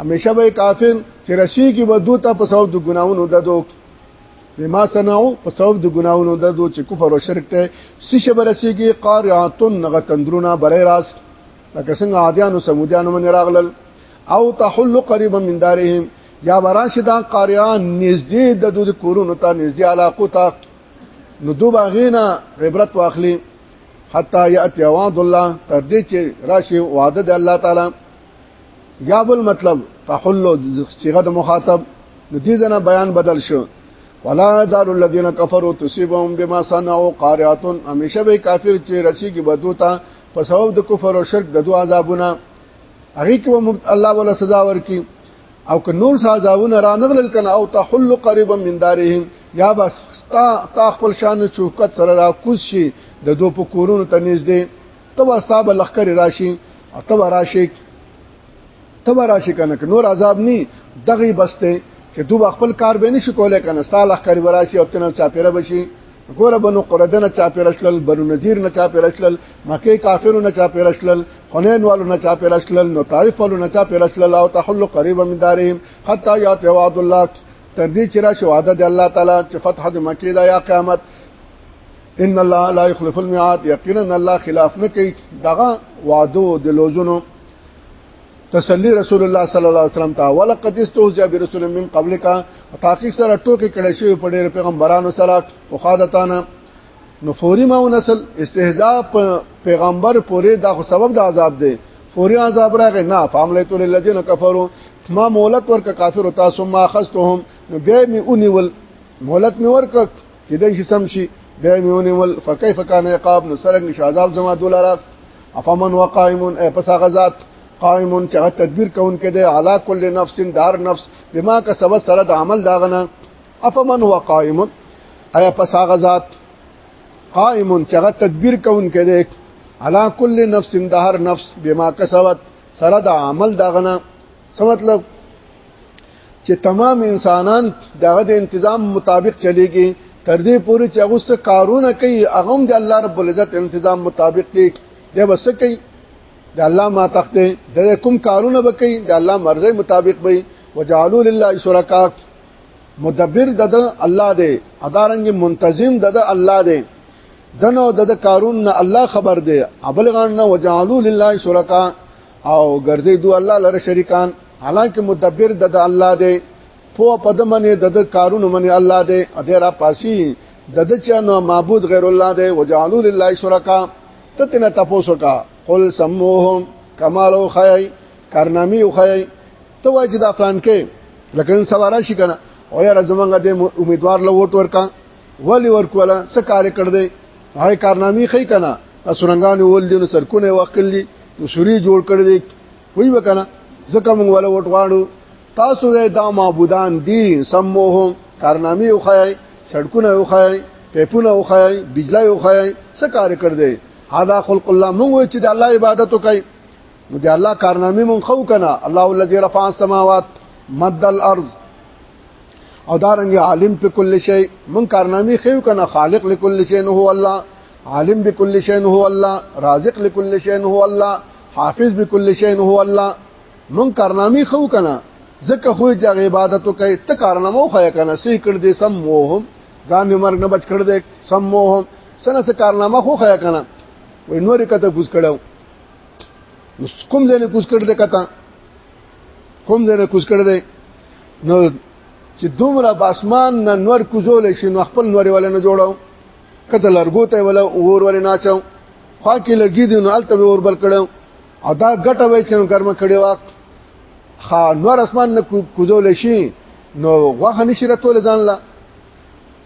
همیشه به کافر چې رشي کې به دوی ته په سبب د ګناونو ددو بما صنعوا په سبب د ګناونو ددو چې کفر او شرک ته سې شبرسي کې قارعاتن نغه تندرونه برې راس لکه څنګه عادیانو سمودیانو من راغلل او تحل قریبا من دارهم یا براشدان قاریان نږدې د دوی کورونو ته نږدې علاقو ته نو دوی باغینا عبرت واخلي حتا یاتی وعد الله تر دې چې راشي وعده د الله تعالی یا بل مطلب تحل صيغه د مخاطب نو دې دنه بیان بدل شو ولا دار الذين كفروا تصيبهم بما صنعوا قارعه همیشه به کافر چې رسی کې بدوتا په سبب د کفر او شرک د دوه عذابونه هغه کې الله ولا سزا ورکي او که نور سازاونه را نغلل کنه او تحل قريبا من دارهم یا بس تا خپل شان چوکت سره را کوز شي د دو په کورونو ته نږدې ته واستاب لخر راشي او ته راشي ته راشي کنه نور عذاب ني دغه بسته چې دوه خپل کار به نشي کولای کنه ستا لخر وراشي او تنه چاپیره بشي ګوره بنو قرده نه چا پیرشلل بنو نذیر نه چا پیرشلل مکه کافرو نه چا پیرشلل حنین والو نه چا پیرشلل نو طائف والو نه چا پیرشلل او تحل قریب من دارهم حتا یات وعد الله تر دې چې را شو وعده د الله تعالی چې فتح د مکه دا یا قیامت ان الله لا يخلف الميعاد یقینا الله خلاف نه کوي دغه وعده د لوزونو تسلی رسول الله صلی الله علیه وسلم ته ولقد استهزئ برسول من قبلک تحقیق سره ټوکی کړي شوی په ډېر پیغمبرانو سره او خادتانه نو فوري ما نسل استهزاء پیغمبر پورې دا خو سبب د عذاب دی فوري عذاب راغی نه فاملیت للذین کفروا ما مولت ورک کافر تاسو ما خستهم بیا می اونیول مولت می ورک کېدای شي سم شي بیا مې ونیول فکیف کان عقاب نو سرنګ شعذاب زما دولاره افمن وقائم ای پس هغه ذات قائم چې هغه تدبیر کون کې دی علا کل نفس دار نفس بما کا سبب سره د عمل داغنه افمن هو قائم ای پس هغه ذات قائم چې هغه تدبیر کون کې دی علا کل نفس دار نفس بما کسبت سره د عمل داغنه څه مطلب چې تمام انسانان دغه د تنظیم مطابق چلیږي تر دې پورې چې هغه څه کارونه کوي هغه هم د الله رب العزت تنظیم مطابق دی دی بس کوي د الله ما تخت د کوم کارونه وکړي د الله مرزي مطابق وي وجعلوا لله شرکا مدبر د الله دی ادارنګ منتظم د الله دی دنو د کارون نه الله خبر دی ابلغان نه وجعلوا لله شرکا او ګرځي دو الله لره شریکان حالانکه مدبر د د الله دی په پدمنه د د کارونو منه الله دی اده را پاسی د د چا نو معبود غیر الله دی وجعلوا لله شرکا تتنه تاسو کا قل سموهم کمالو خی کارنامي خی ته وای چې دا فلان کې لکه سوارا شي کنه او یا زمونږ د امیدوار لوټ ورکا ولی ورکوله څه کار کړ دی هغه کارنامې خې کنه اسرنګان ول دي نو سرکونه وکړ دي نو شوري جوړ کړ دي وای وکنه ځکه موږ ولا وټ غواړو تاسو دا معبودان دي سموهم کارنامې وخای سړکونه وخای پیپونه وخای بجلی وخای څه کار کړ دی هدا خلق الله موږ چې د الله عبادت وکړي نو د الله کارنامې مونږ خو کنه الله الذي رفع السماوات مد الارض او دارنګ عالم په کل شی من کارنامي خيو کنه خالق لكل شی نه هو الله عالم بكل شی نه هو الله رازق لكل شی نه هو الله حافظ بكل شی نه هو الله من کارنامي خو کنه ځکه خو د عبادت کوي ته کارنامو خو کنه سې کړ دې سم موهم ځان دې مرګ نه بچ کړ دې سم موهم سنه څه کارنامه خو خو کنه وې نور کته کوس کړو کوم ځای نه کوس کړ دې کته کوم ځای نه کوز کړ دی نو چې دومره په اسمان نه نور کوزول شي نو خپل نور ولا نه جوړاو کته لرګو ته ولا اور ولې نه چاو خوا کې لګي دي نو الته اور بل کړو او دا ګټه وای چې ګرمه کړي واک خا نور اسمان نه کوزول شي نو غوخه نشي راتول ځان لا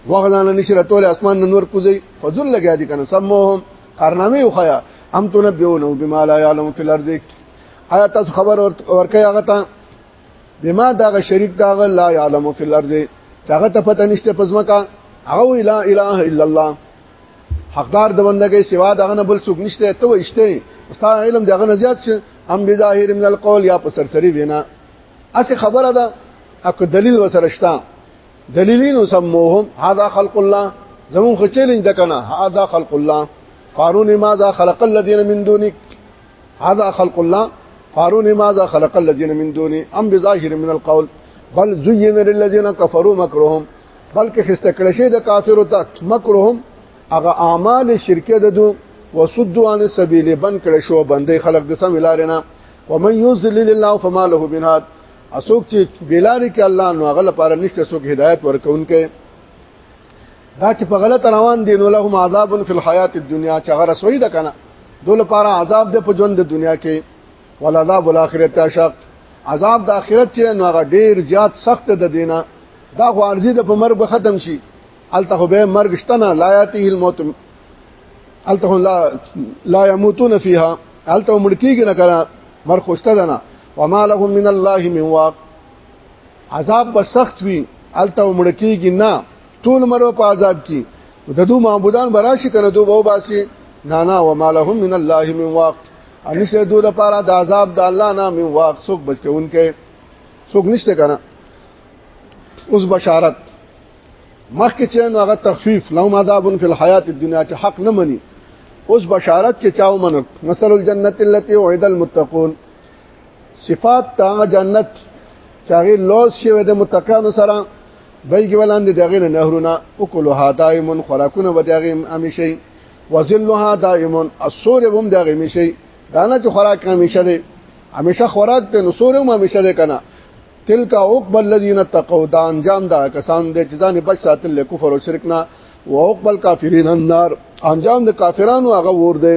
غوخه ځان نشي راتول اسمان نه نور کوزي فضل لګیا دي کنه سموهم کارنامه وخیا ام تنبئونه بما لا يعلم في الارض آیا تاسو خبر ورکه هغه ته بما دا شریک دا لا يعلم فی الارض هغه ته پته نشته پزماکا او لا اله الا الله حقدار د بندګۍ سوا دغه نه بل څوک نشته ته وشته استاد علم دغه نه زیات شه ام بظاهر من القول یا په سرسری وینا اسی خبره ده اکو دلیل وسره شتا دلیلین سموهم هذا خلق الله زمون خچلین دکنه هذا خلق الله قارون ماذا خلق الذين من دونك هذا خلق الله فاروني ماذا خلق الذين من دونه ام بظاهر من القول بل زين للذين كفروا مكرهم بلکې خسته کړه شي د کافرو ته مکرهم هغه اعمال شرکه ده دو وسدوا عن السبيل بن کړه شو بندې خلق د سم لارنه ومن يذلل الله فما له من هاد اسوک چې بلاری کې الله نو هغه لپاره نشته سوک هدایت ورکونکې دا چې په غلط روان دي نو لهم عذاب فی الحیات الدنیا چې غره سوی ده کنه دول لپاره عذاب ده په ژوند د دنیا کې ول عذاب الاخرت اشق عذاب د اخرت چې نو هغه ډیر زیات سخت ده دینه دا خو ارزي د په مرګ ختم شي الته به مرګ شته نه لایاته الموت الته لا لا يموتون فيها الته مړ کیږي نه کنه مرګ خوشته ده نه وما لهم من الله من واق عذاب به سخت وي الته مړ کیږي نه ټول مر په عذاب کې د دوه معبودان براشي کنه دوه به باسي نه نه و مالهم من الله من واق ان شه دوه لپاره د عذاب د الله نه من واق څوک بچونکې څوک نشته کنه اوس بشارت مخکې چې نو هغه تخفیف لو عذاب فی الحیات الدنیا چې حق نه مني اوس بشارت چې چاو منک مثل الجنت التي وعد المتقون صفات ته جنت چاغي لوز شوی د متقانو سره بلګي ولاندې دغه نه نهرونه او کلوها دایمون خوراکونه به دغه همیشه وزلها دایمون السور هم دغه همیشه دانه چې خوراک همیشه دی همیشه خوراک ته نو سور هم همیشه دی کنه تلک عقب الذين اتقوا دا انجام دا کسان د چې ځان بچ ساتل له کفر او شرک نه او عقب الكافرين النار انجام د کافرانو هغه ور دی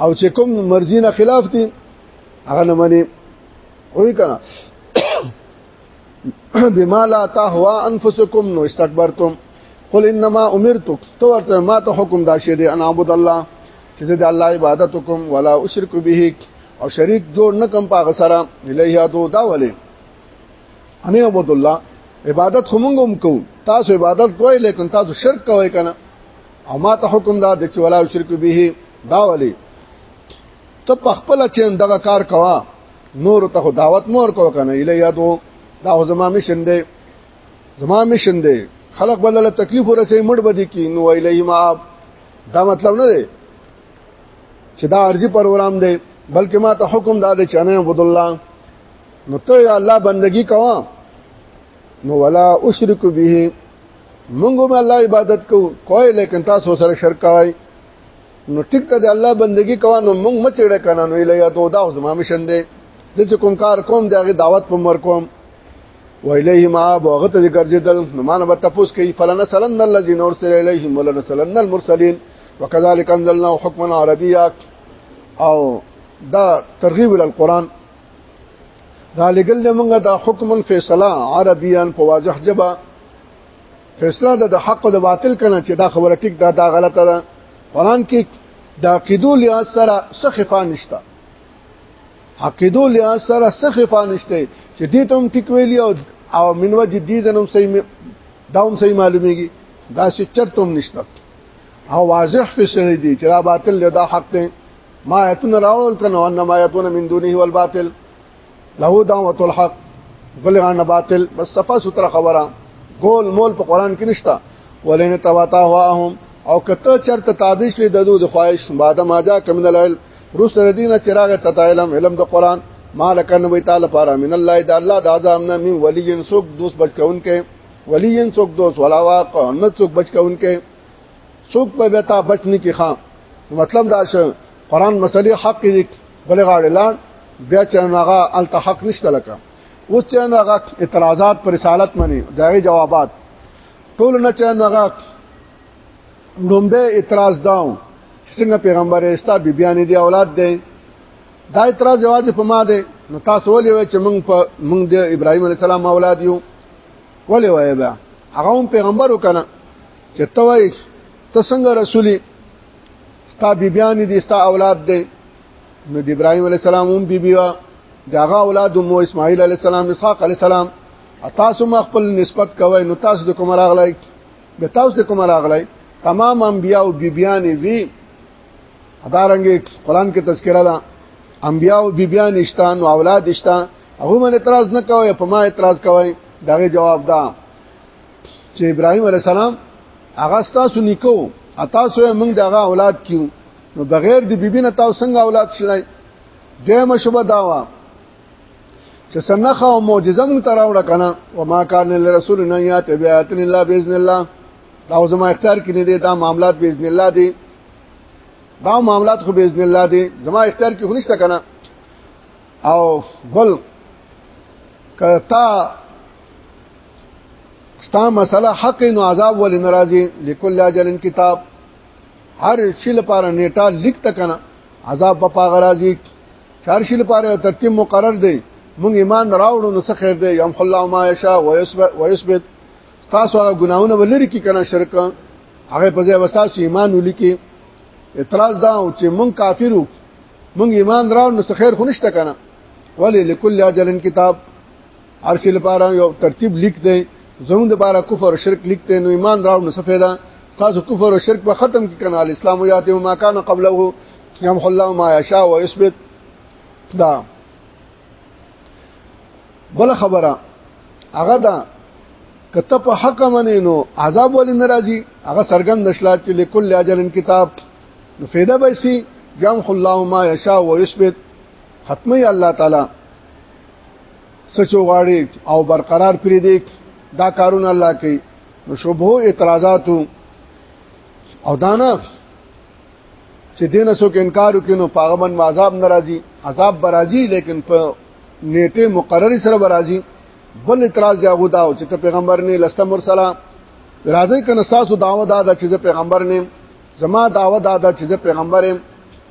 او چې کوم مرضی نه خلاف دي هغه نه مني وای کنه بما لا تهوا انفسکم نو استكبرتم قل انما امرت تو ورته ما ته حکم دا شه دي ان عبد الله چې زه د الله عبادت کوم ولا اشرک به او شریک جوړ نه کوم پاغه سره الیه دو دا ولې ان عبد الله عبادت خو مونږ هم کوو تاسو عبادت کوئ لیکن تاسو شرک کوئ کنه او ما ته حکم دا د چې ولا شرک به دا ولی ته په خپل چې دغه کار کوا نور ته دعوت مور کو کنه اله یادو دا زما مشن دی زما مشن دی خلق بل له تکلیف ورسې مړ بدی کی نو الیه ما دا مطلب نه دی چې دا ارزي پروګرام دی بلکې ما ته حکم دا دی چې انا عبد الله نو ته الله بندگی کوا نو ولا اشرک به موږ هم الله عبادت کو کوی لیکن تاسو سره شرک کوي نو ټیک ته د الله بندگی کوه نو موږ مچړه کنه نو الیه تو دا زما مشن دی زه چې کوم کار کوم دغه دعوت په مر کوم ویلیه ما بوغه ته ګرځیدل نو مان به تاسو کوي فلنا سلن الذين ارسل اليهم ولنا سلن المرسلين وكذلك انزلنا حكما عربيا او دا ترغیب ال القران را لګل موږ دا حکم فیصله عربیان په واضح جبه فیصله ده د حق او د باطل کنه چې دا خبره ټیک ده دا غلطه ده قران کې د عقیدو لحاظ سره څه خفا نشته عقیدو لحاظ سره څه خفا نشته چې دې ته هم ټیک ویلی او او منو جدي دنم صحیح دا هم صحیح معلومیږي دا چې چرته هم نشته او واضح فیصله دي چې دا باطل دا حق دی ما ایتون راول کنه انما ایتون من دونه والباطل له دعوت الحق بلغان باطل بس صفه ستر خبره ګول مول په قران کې نشتا ولین تواتا هواهم او کته چرته تابع شوی د دوه خواهش بعد ما جا کمن العلم روس الذين چراغ تتعلم علم د قران مالک نبی تعالی پارا من الله د الله د اعظم نه من ولی سوک دوست بچ کون کې ولی سوک دوست ولا واق نه سوک بچ کون کې سوک په بتا بچنی کې خان مطلب دا شه قران مسلې حق دې بل غاړه لاړ بیا چې هغه التحق نشته لکه اوس چې هغه اعتراضات پر رسالت منی دغه جوابات ټول نه چې هغه لومبه اعتراض داو څنګه پیغمبر استا بیبیانی دی اولاد دی دا اعتراض جواب په ما دی نو تاسو ولې وای چې موږ په موږ د ابراهيم عليه السلام اولاد یو ولې وای بیا هغه پیغمبر وکنه چې توای ته څنګه رسولي ستا بیبیان دي ستا اولاد دي نو د ابراهيم عليه السلام هم بيبي وا داغه اولاد مو اسماعيل عليه السلام اسحاق عليه السلام تاسو ما خپل نسبت کوي نو تاسو د کوم راغلای به تاسو د کوم راغلای تمام انبيیا او بيبيان وی ادارنګ قرآن کې تذکرہ ده انبيیا او بيبيان نشتان او اولاد نشتان هغه من اعتراض نه کوي په ما اعتراض کوي داغه جواب ده دا چې ابراهيم عليه السلام هغه تاسو نیکو تاسو یې موږ دغه اولاد کیو نو بغیر د بیبي نه تاسو څنګه اولاد شلای دیمه شوبه داوا چې سنخه او معجزه موږ تراوړه کنه و ما کان لرسول نه یات بیاتن الله باذن الله دا زما اختیار کې نه دي دا معاملات باذن الله دي دا معاملات خو باذن الله دي زما اختیار کې خو نشته کنه او بل کتا ستا مسله حق نو عذاب ول ناراضي لكل اجل کتاب هر شي لپاره نیټه لیک تکنه عذاب په پاغه راځي هر شي لپاره ترتیب مقرر دی مونږ ایمان راوړو نو څه خیر دی یم الله ما یشا ويثبت تاسو هغه ګناونه ولري کی کنه شرک هغه په ځای وساسو ایمان ولیکي اعتراض دا چې مونږ کافرو مونږ ایمان راو نو خیر خو نشته کنه ولی لكل اجل کتاب ارسی لپاره یو ترتیب لیک دی زمون د بارا کفر او شرک لیک دی نو ایمان راو نو سفیدا تاسو کفر او شرک په ختم کې کنال اسلام او یاته ما کان قبله یمحو الله ما یشاء و یثبت دا بل خبره هغه دا کته په حق منې نو عذاب ولې ناراضي هغه سرګن نشلات چې لكل اجل کتاب نو فایده به سي جام الله ما یشاء و یثبت ختمي الله تعالی سچو غاړي او برقرار پرې دی دا کارونه الله کوي نو شبهه اعتراضات او دانا چې دینه سو کې انکار وکینو پاغه من عذاب ناراضي عذاب برازي لیکن په نیټه مقرری سره برازي بل اعتراض دی هغه دا چې پیغمبر نه لسته مرسله راځي کنه تاسو داوا دا چې پیغمبر نه زما داوا دا چې پیغمبر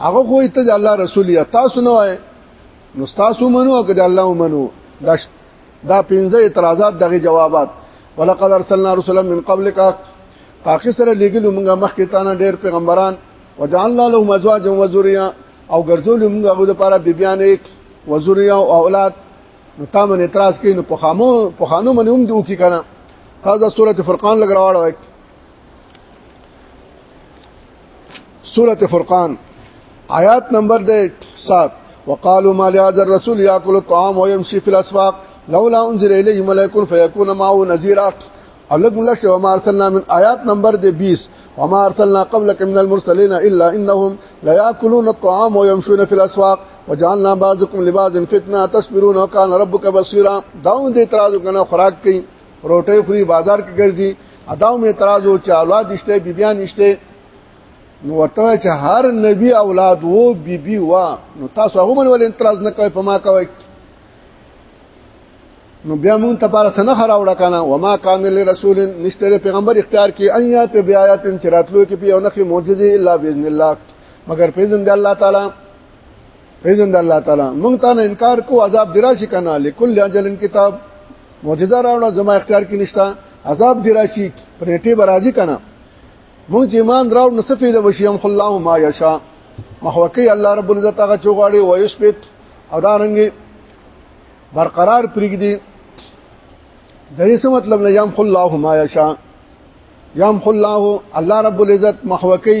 هغه خو ته د الله رسول یا تاسو نه وای نو تاسو منو او که د الله منو دا دا پنځه اعتراضات دغه جوابات ولقد ارسلنا رسلا من قبلك تاکي سره لګلو موږ مخکې تانه ډېر پیغمبران وجعلنا لهم ازواجا وذريا او ګرځولو موږ هغه لپاره بیبيان یک وذريا او اولاد نو تا من اعتراض کین په خامو په خانو من هم دوه کی کنه تازه سوره فرقان لګراوړ وای سورة فرقان آیات نمبر دے سات وقالوا ما لهذا الرسول ياكل الطعام ويمشي في الاسواق لولا انزل اليه ملك فيكون معه نذيرا الگ ملک وما ارسلنا من آیات نمبر دے 20 وما ارسلنا قبلك من المرسلين الا انهم لا ياكلون الطعام ويمشون في الاسواق وجعلنا بعضكم لبعض فتنه تصبرون وكان ربك بصيرا داون دے اعتراض کنا خوراک کئ روټي خوري بازار کې ګرځي اداو می اعتراض او چې اولاد نشته بیبيان نشته نو ورته چې هر نبی اولاد وو بیبي بی وا نو تاسو هغه من ول اعتراض نه کوي په ما کوي نو بیا مون ته پاره سنه خراوړه کنه و ما کان لرسول نشته پیغمبر اختیار کی ان یا ته بیا آیات چراتلو کې په یو نخي معجزه الا باذن الله مگر په اذن د الله تعالی اذن د الله تعالی مونږ ته انکار کو عذاب دراشي کنه لکل اجل کتاب معجزه راوړه زما اختیار کې نشتا عذاب دراشي پرېټه برازي کنه مونږ چې ایمان راو نو صفه د وشیم الله ما یشا محوکی الله رب العزت هغه چوغاړي او یثبت او دا رنګ برقرار پرېږدي د دې څه مطلب نه یم الله ما یشا یم الله الله رب العزت محوکی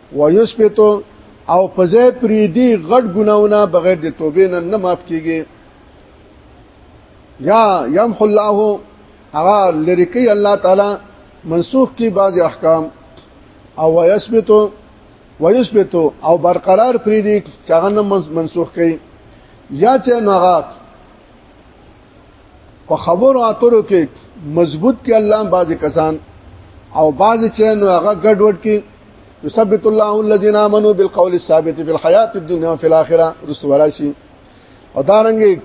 ويثبت او فزه پری دی غټ ګناونه بغیر د توبې نه نه معاف کیږي یا یمحو الله هغه لری کوي الله تعالی منسوخ کی بعض احکام او ويثبت ويثبت او برقرار پری دی چې هغه نه منسوخ کوي یا چې نغات په خبرو اترو کې مضبوط کې الله بعض کسان او بعض چې نو هغه ګډوډ کې يثبت الله الذين امنوا بالقول الثابت في الحياه الدنيا وفي الاخره رسوراشي او دارنګي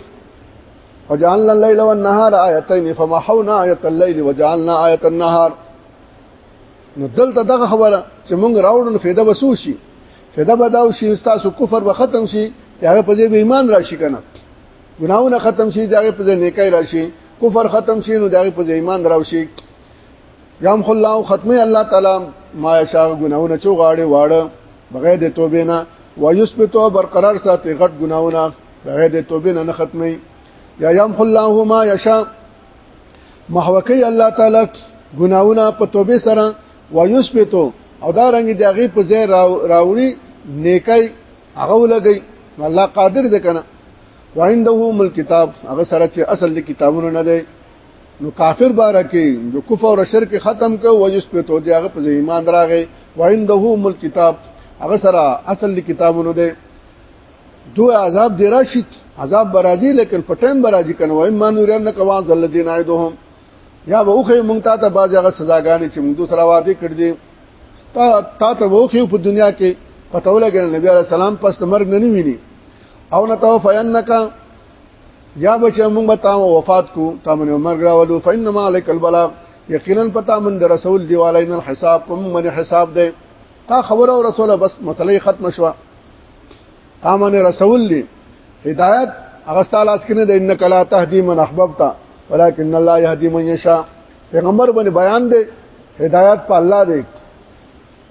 وجعلنا الليل والنهار آيتين فمحونا آية الليل وجعلنا آية النهار نو دلته دغه خبره چې موږ راوړو نو فایده وسو شي فایده به دا شي تاسو کفر به ختم شي هغه په دې ایمان راشي کنه ګناونه ختم شي دغه په دې نیکای راشي کفر ختم شي نو دغه په دې ایمان راشي یم خو الله ختمه الله تعالی ما شاغ ګناونه چو غاړي واړه بغیر د توبې نه ويثبت او برقرار ساتي غټ ګناونه بغیر د توبې نه ختمي یا یم خو الله ما یشا محوکی الله تعالی ګناونه په توبې سره ويثبت او دا رنګ د هغه په ځای راوړي نیکي هغه لګي الله قادر ده کنه وعنده مل کتاب هغه سره چې اصل د کتابونو نه دی نو کافر بارکه جو کفر او شرک ختم کو وجس په تو دی هغه په ایمان راغې وعنده مل کتاب هغه سره اصل دی کتابونو دی دو عذاب دی راشد عذاب برازي لیکن په ټیم برازي کنه وای مان نور نه کوان ذل دین ایدهم یا به اوخه مونږ ته باز هغه سزاګانې چې مونږ سره وعده کړ دي تا تا ته وخه په دنیا کې پتو لګل نبی علی السلام پس مرګ نه ویني او نه تو فینک یا بچ موږ به تا وفات کو تا من مرګ راولو فینما علیک البلاغ یقینا پتا من در رسول دی والین الحساب کوم من حساب دی تا خبر او رسول بس مسلې ختم شو تا من رسول دی هدایت هغه ستاله اس کنه د انک لا تهدی من احببت ولكن الله يهدي من يشاء پیغمبر باندې بیان دی هدایت په الله دی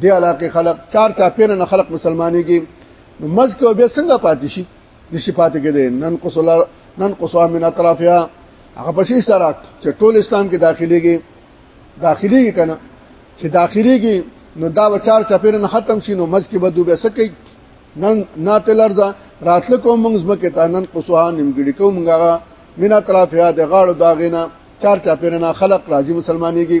دی علاقه خلق چار چا پیر نه خلق مسلمانې کې مز کې بیا څنګه پاتې شي د صفات کې دي نن قصول نن قصوا من اطرافیا هغه پسې سره چې ټول اسلام کې داخليږي داخليږي کنه چې داخليږي نو دا وچار چا پیر نه ختم شي نو مز کې بدو به سکه نن ناتل ارزا راتل کوم موږ زمکه ته نن قصوا نیمګړي کوم غا مینا طرف یاد غاړو داغینا چار چا پیرنا خلق راضی مسلمانېږي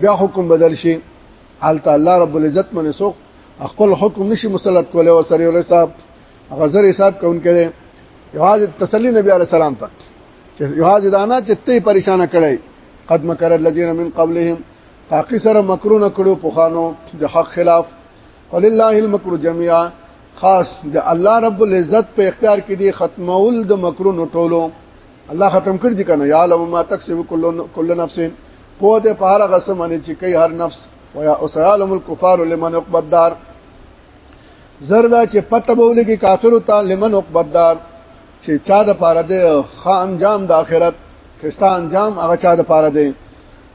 بیا حکم بدل شي حال تعالی رب العزت باندې سوق خپل حکم نشي مسلط کولای او سره ولې صاحب غزر حساب کون کړي یواز تسلی نبی علی السلام ته چې یواز دانا چې ته پریشان کړي قد مکر الذين من قبلهم تاکي سره مکرونه کړو پوخانو د حق خلاف ولله المکر جميعا خاص د الله رب العزت په اختیار کې دي ختمول د مکرونو ټولو الله ختم کړ دي کنه یا لو ما تکسب کل کل نفس په دې په هر غسه باندې چې کوي هر نفس ويا اسالم الكفار لمن اقبدار زردا چې پته بوله کې کافر او تا لمن اقبدار چې چا د پاره ده خا انجام د اخرت خستا انجام هغه چا د پاره ده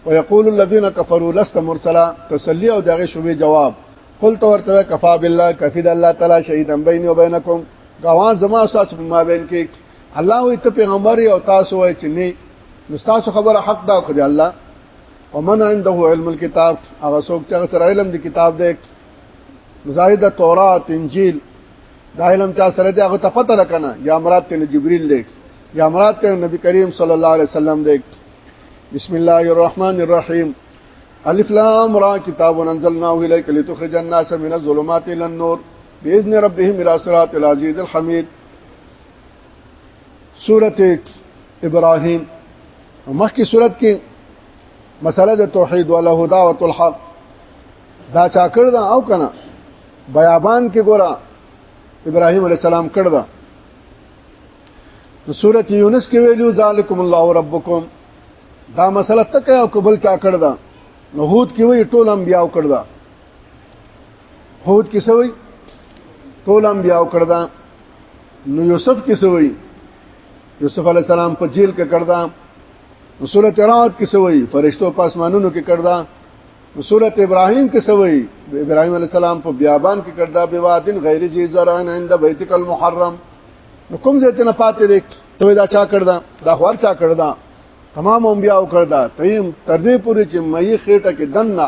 ويقول الذين كفروا لست مرسلا تسلی او دغه شوبې جواب قل تو ورته کفا بالله کفید الله تعالی شهیدم بیني وبینکم غوا زما ساس په ما بین کې الله وي ته پیغمبر او تاسو وای چې نه نو تاسو خبره حق ده خو الله ومن عنده علم الكتاب هغه څوک چې سره علم د کتاب دی مزاید تورات انجیل دا علم چا سره دی هغه ته پته لکنه یا مراد ته جبرئیل دی یا مراد ته نبی کریم صلی الله علیه وسلم دی بسم الله الرحمن الرحیم الف لام را کتاب انزلناه الیک لتخرج الناس من الظلمات الى النور باذن ربهم الى صراط العزيز الحميد سورت ابراهيم مخکې سورت کې مسله د توحید ولا هدا او الحق دا چا کړ دا او کنه بیابان کې ګورا ابراهيم عليه السلام کړ دا نو سورت یونس کې ویلو ذالکم الله ربکم دا مسله تک او قبول چا کړ دا نو هود کې وی ټول انبیاء کړ دا هود کې سوي ټول انبیاء کړدا نو یوسف کې سوي یوسف علی السلام په جیل کې کړدا نو سورۃ رعد کې سوي فرشتو په اسمانونو کې کړدا نو سورۃ ابراهیم کې سوي ابراهیم علی السلام په بیابان کې کړدا به وادن غیر جی زران عند بیتک المحرم نو کوم ځای ته نه پاتې دې ته دا چا کړدا دا خور چا کړدا تمام انبیاء کړدا تیم تر دې پورې چې مې خېټه کې دنه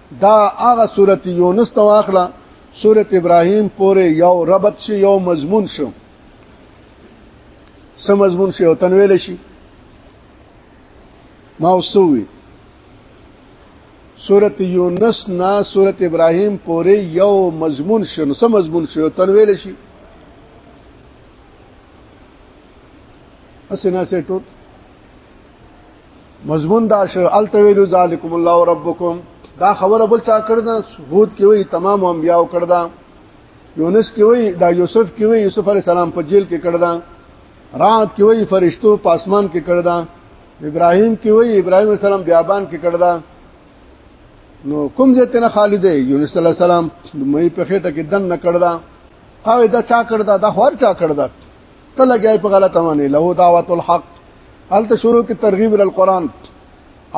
دا هغه سورته یونس ته واخله سورته ابراهیم پورې یو ربط شي یو مضمون شو سم مضمون شي او تنویل شي موسوی سورت یونس نا سورت ابراهیم پورې یو مضمون شنو سم مضمون شو تنویل شي اسنه سه ټوټ مضمون دا شو التویل ذالکم الله ربکم دا خبره بل چا کړ دا هود کې وی تمام انبیاء کړ دا یونس کې وی دا یوسف کې وی یوسف علی السلام په جیل کې کړ دا رات کې وی فرشتو په اسمان کې کړ دا ابراهیم کې وی ابراهیم السلام بیابان کې کړ دا نو کوم ځای ته خالد یونس علی السلام مې په خېټه کې دن نه کړ دا هغه دا چا کړ دا دا خور چا کړ دا ته لګای په غلطه باندې له دعوت الحق الته شروع کې ترغیب ال قران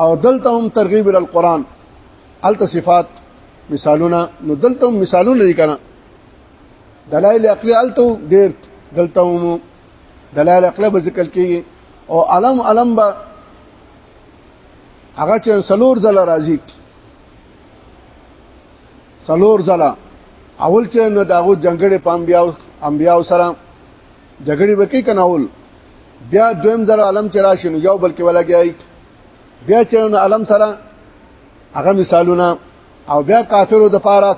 او دلته هم ترغیب ال قران الته صفات مثالونه نو دلته هم مثالونه دي کنه دلایل عقلی الته ډیر دلته هم دلایل عقلی به ذکر کیږي او علم علم به هغه چې سلور زله راځي څلور ځله اول چې نو داغو جنگړې پام بیا انبیا سره جګړې وکي کناول بیا دویم ځل علم چې راشي نو یو بلکې ولګي بیا چې نو علم سره هغه مثالونه او بیا کافرو د پاره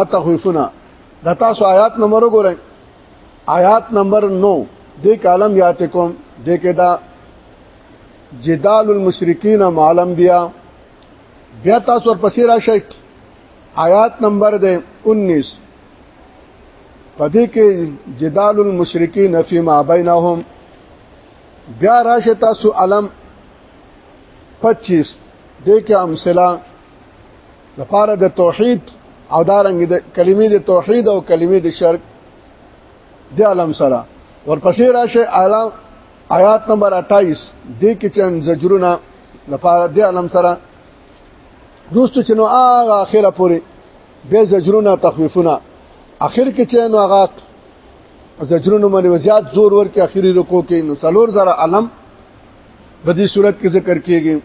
اته خوفونه د تاسو آیات نمبر وګورئ آیات نمبر 9 د کالم یات کوم د کې دا جدال المشرکین معلم بیا بیا تاسو ورپسې راشئ آیات نمبر دی 19 پدې کې جدال المشرکین فی ما بینهم بیا راشه تاسو علم 25 دې کې امثله لپاره د توحید او دارنګ د کلمې د توحید او کلمې د شرک د علم سره ورپسې راشه علم آیات نمبر 28 د کې چې زجرونه لپاره د علم سره دوستو چې نو هغه اخره پوري به زجرونه تخفیفونه اخر کې چې نو هغه زجرونه باندې زیات زور ورکې اخري رکو کې نو څلور زره علم په دې صورت کې ذکر کیږي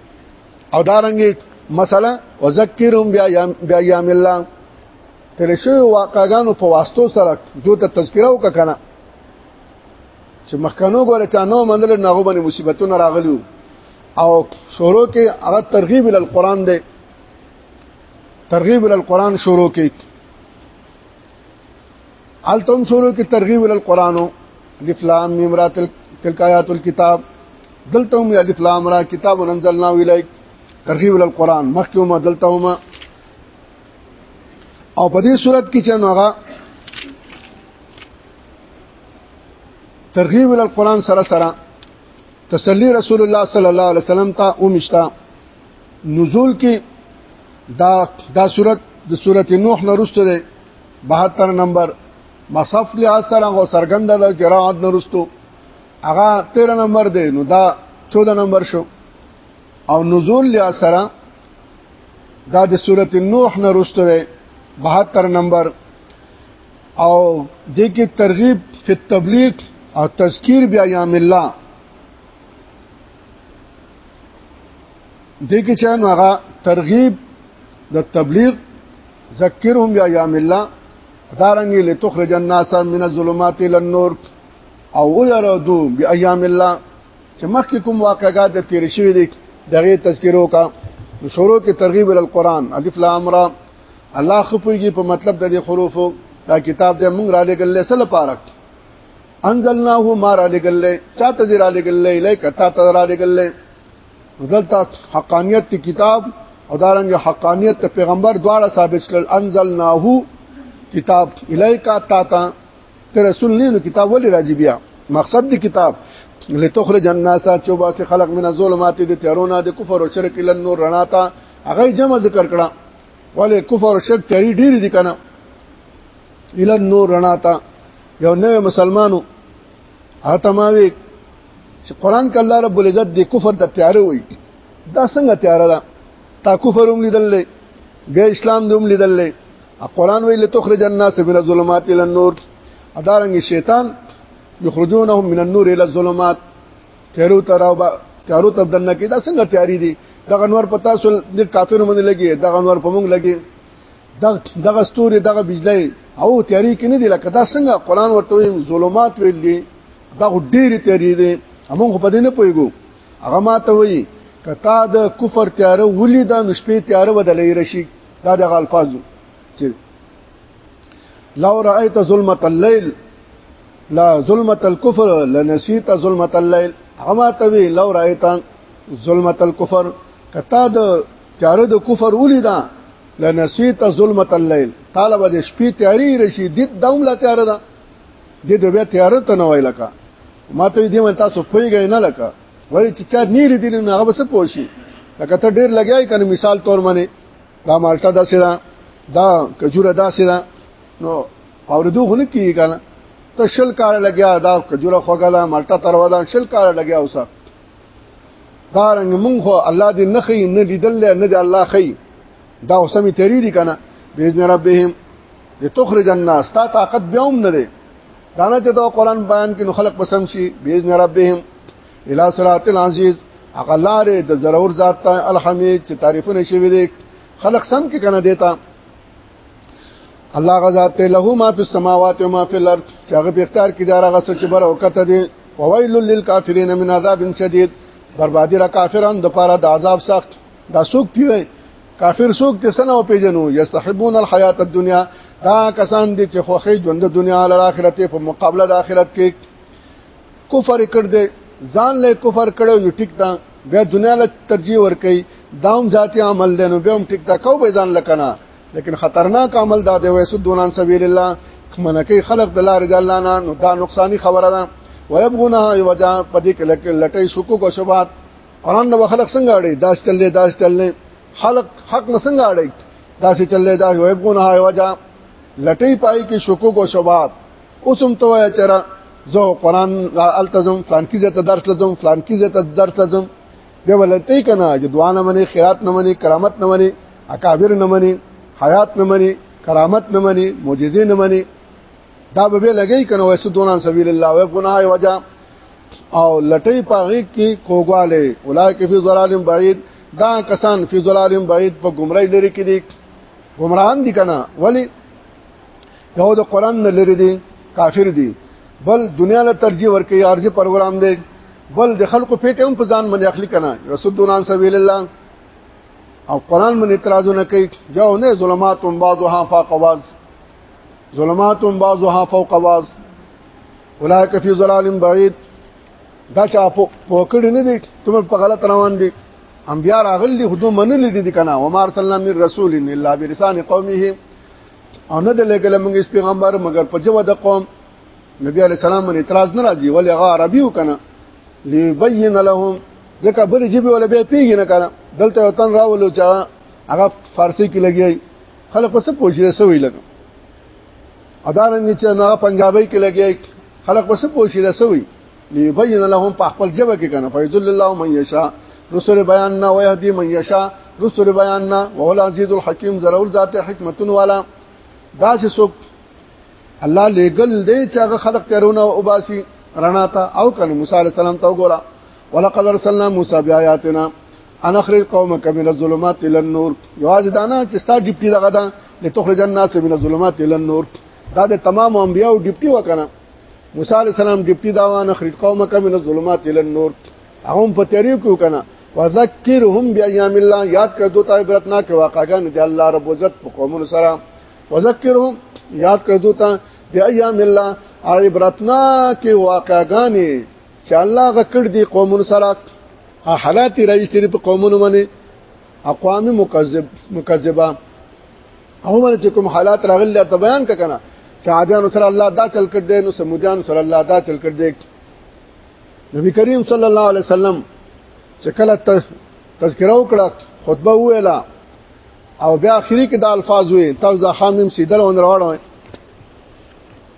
او دارنګي مثلا وذکرهم بیا یام الله ترشو واقعانو په واسطو سره دوی ته تذکره وکړه چې مخکنو ګوره چا نو منل نه غو باندې مصیبتونه راغلي او شروع کې هغه ترغیب ال قران دی ترغیب ال قران شروع کې التم شروع کې ترغیب ال قرانو الف لام میم را تلک آیات الكتاب دلته هم الف لام را کتاب انزلنا الیک ترغیب ال قران مخکې هم دلته هم او په دې صورت کې چې نو هغه ترغیب ال قران سره سره تسلی رسول الله صلی الله علیه وسلم ته اومشتا نزول کې دا دا صورت د سورته نوح نه رسته ده 72 نمبر مصف له سره غو سرګند د جراد نه رسته هغه 13 نمبر دی نو دا 14 نمبر شو او نزول له سره دا د سورته نوح نه رسته ده 72 نمبر او دې کې ترغیب فی التبلیغ او تذکیر بیا ایام الله دې کې چې نو هغه ترغیب د تبلیغ ذکرهم بیا ایام الله دارنګي لتخرج الناس من الظلمات الى النور او ويرادو بأيام الله چې مخکې کوم واقعګات د تیر شوی دی دغه تذکرو کا شروع کې ترغیب ال القرآن الف لام را الله خپويږي په مطلب د دې حروفو دا کتاب دې موږ را لګلې سره پارک انزلناه ما را لګلې چاته دې را لګلې الیک تا ته را لګلې دلته حقانیت ته کتاب او دارنګ حقانیت ته پیغمبر دواړه ثابت شل انزلناه کتاب الیک تا ته ته رسول نه نو کتاب ولې راځي بیا مقصد دی کتاب لتخرج الناس چوبا سے خلق من الظلمات دی تیرونه د کفر او شرک لن نور رڼا تا هغه جمع ذکر کړه ولې کفر شرک تیری ډیر دي کنه اله نور رڼا تا یو نوې مسلمانو هاتماوي چې قران کې الله رب العزت د کفر د تیار وي دا څنګه تیار ده تا کفر هم لیدل بیا اسلام دوم لیدل قران ویل تخرج الناس من الظلمات الى النور ادارنګ شیطان یخرجونهم من النور الى الظلمات تیرو تراو با تیارو ته دنه کې دا څنګه تیاری دي دغه نور په تاسو د کافرو باندې لګي دغه نور په موږ لګي دغه ستوري دغه بجلی او تیاری کې نه دی لکه دا څنګه قران ورته ظلمات ویل دي دا ډېری تیاری دي موږ په دې نه پويګو هغه ماته وایي کتا د کفر تیاره ولې د نشپې تیاره بدلې رشي دا د غالفاظو چې لو رأيت ظلمت الليل لا ظلمت الكفر لنسيت ظلمت الليل اما توي لو رأيت ظلمت الكفر کتا د چاره د کفر ولیدا لنسيت ظلمت الليل طالب د شپې تیاری رشي د دوم لا تیار ده د دې بیا تیار ته نه وای لکه ما ته دې من تاسو پویږئ نه لکه وای چې چا نیری دین نه هغه څه پوښي لکه ته ډیر لګیای کنه مثال تور منه دا مالټه دا سره دا کجوره دا سره نو اوردو غنه کیږي کنه ته شل کار لګیا دا کجوره خوګه دا مالټه تروا دا شل کار لګیا اوسه دا رنګ مونږ خو الله دې نه خي نه لیدل نه دې الله خي دا اوسمه تیری دي کنه باذن ربهم لتخرج الناس تا طاقت بیا هم نه دی دا نه چې دا قران بیان کې نو خلق بسم شي باذن ربهم الى صراط العزيز اقلار د ضرور ذات ته الحمید چې تعریفونه شوی دي خلق سم کې کنه دیتا الله غزا ته له ما فی السماوات و ما فی الارض چې هغه په اختیار کې دار هغه سچ بر وکته دي وویل للکافرین من عذاب شدید بربادی را کافرانو د پاره د عذاب سخت دا سوق پیوي کافر سوق د سنو پیجنو یستحبون الحیات الدنیا دا کسان دي چې خوخي ژوند د دنیا او آخرت په مقابله د آخرت کې کفر کړ دې ځان له کفر کړو یو ټیک دا بیا دنیا له ترجیح ور کوي داوم ذاتی عمل دی نو به هم ټیک دا کو به ځان لکنه لیکن خطرناک عمل دا دی وسو دونان سبیل الله منکه خلق د لارې د الله نه نو دا نقصانی خبره ده ويبغونه وجا پدې کې لټې شکو کو شوبات قران نو خلق څنګه اړي داس چلې داس چلې خلق حق نه څنګه اړي داسې چلې دا ويبغونه وجا لټې پای کې شکو کو شوبات اوس هم ته وایې چېره زه قرآن التزم فلان کی زته درس لزم فلان کی زته درس لزم به ولته کنه چې دعا نه مني خیرات نه مني کرامت نه مني اکابر نه مني حیات نه مني کرامت نه مني معجزې نه مني دا به لګی کنه وسو دونان سبیل الله و غناه وجا او لټي پاغي کې کوګواله اولایک فی ظلال بعید دا کسان فی ظلال بعید په گمراهی لري کې دي گمراهان دي کنه ولی یو د قران نه لري دي کافر دي بل دنیا له ترجیح ورکي ارزي پروګرام دی بل د خلکو پیټه هم په ځان باندې اخلي کنه رسدون عن سبیل الله او قران باندې اعتراضونه کوي یو نه ظلمات بعضها فوق بعض ظلمات بعضها فوق بعض اولئک فی ظلال بعید دا چا پوکړی نه دي تم په غلط روان دي انبیار اغلی خودو منل دي کنه و ما ارسلنا من رسول الا بلسان قومه او نه د لګل موږ اس پیغمبر مگر په جوه د قوم نبی علی السلام باندې اعتراض نه راځي ولې هغه عربي وکنه ليبين لهم ځکه بل جيبي ولا به پیږي نه کنه دلته وطن راولو چې هغه فارسی کې لګي خلک پس پوښي سوي لګي ادارنګ چې نه پنجابي کې لګي خلک پس پوښي سوي ليبين لهم په خپل جبه کې کنه فیذل الله من یشا رسول بیان نه ويهدي من یشا رسول بیان نه وهو العزيز الحكيم ضرور ذات حکمتون والا دا سه سوک الله لګل دې چې هغه خلق تیرونه او باسي رڼا ته او کنه موسی عليه السلام ته وګوره ولقد ارسلنا موسی بیااتنا ان اخرج قومك من الظلمات الى النور یواز دانا چې ستا ډیپټي دغه دا لتخرج الناس من الظلمات الى النور دا د تمام انبیاء ډیپټي وکنه موسی علی السلام ګپتی دا وانه خرید قومه کم من الظلمات الى النور هم په تیری کو کنه وذکرهم بیاام الله یاد کړه دوی ته عبرت نه کې واقعګان دی الله رب عزت په قومونو سره وذکرهم یاد کړه دوی ته بیاام الله عبرت نه کې واقعګان چې الله غکړ دی قومونو سره حالات راځي په قومونو باندې اقوام مکذب مکذبه عمر چې کوم حالات راغلي ته بیان ککنه چې عادیانو سره الله دا چل کړ دې نو سمودیانو سره الله دا چل کړ دې نبی کریم صلی الله علیه وسلم چې کله تذکره وکړه خطبه ویلا او بیا اخري کې د الفاظ وې تاسو د حامیم سیدل اون راوړم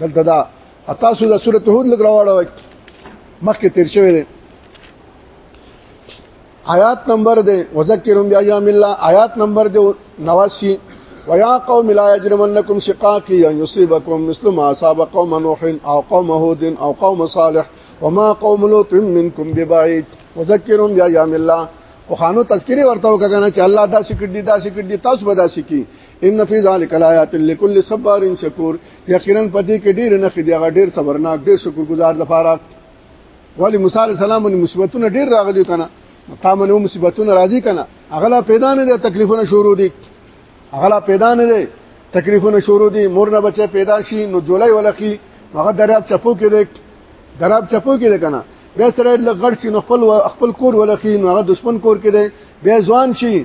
دلته دا تاسو د سورته هود لګراوړوي مخکې تیر شوی دی آیات نمبر دی وذکرهم بیاام الله آیات نمبر دی 89 ويا قوم لا يجرمنكم شقاقي ان يصيبكم مثل ما اصاب قوم نوح او قوم هود او قوم صالح وما قوم لوط منكم ببعيد وذکرهم بیاام الله او خانو تذکری ورته وکړه چې الله دا سکړ دي دا سکړ دي تاسو به دا سکی ان فی ذلک الایات لكل صبار شکور یقینا پدې کې ډیر نه خدي هغه ډیر صبرناک ډیر شکرګزار د فارات ولی موسی علی السلام باندې مصیبتونه ډیر راغلي کنه مقام نو مصیبتونه راځي کنه اغلا پیدا نه دي تکلیفونه شروع دي اغلا پیدا نه دي تکلیفونه شروع دي مور نه بچي پیدا شي نو جولای ولخي هغه دریاب چپو کې دي دریاب چپو کې دي کنه بیا سره لغړ شي نو خپل خپل کور ولخي نو هغه دشمن کور کې دي بیا ځوان شي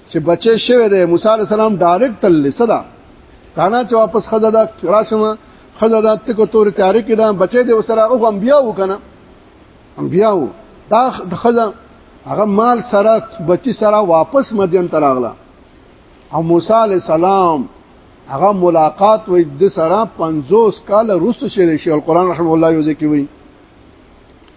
چې بچي شوی دی موسی عليه السلام ډایرکټ تل صدا کانا چې واپس خزه دا راشم خزه دا تکو تور تیارې کې دا بچي دی وسره او انبیا وکنه انبیا و دا خزه هغه مال سره بچي سره واپس مدین ته راغله او موسی عليه السلام هغه ملاقات وې د سره 50 کال روست شوی شي القرآن رحم الله یو ځکه وي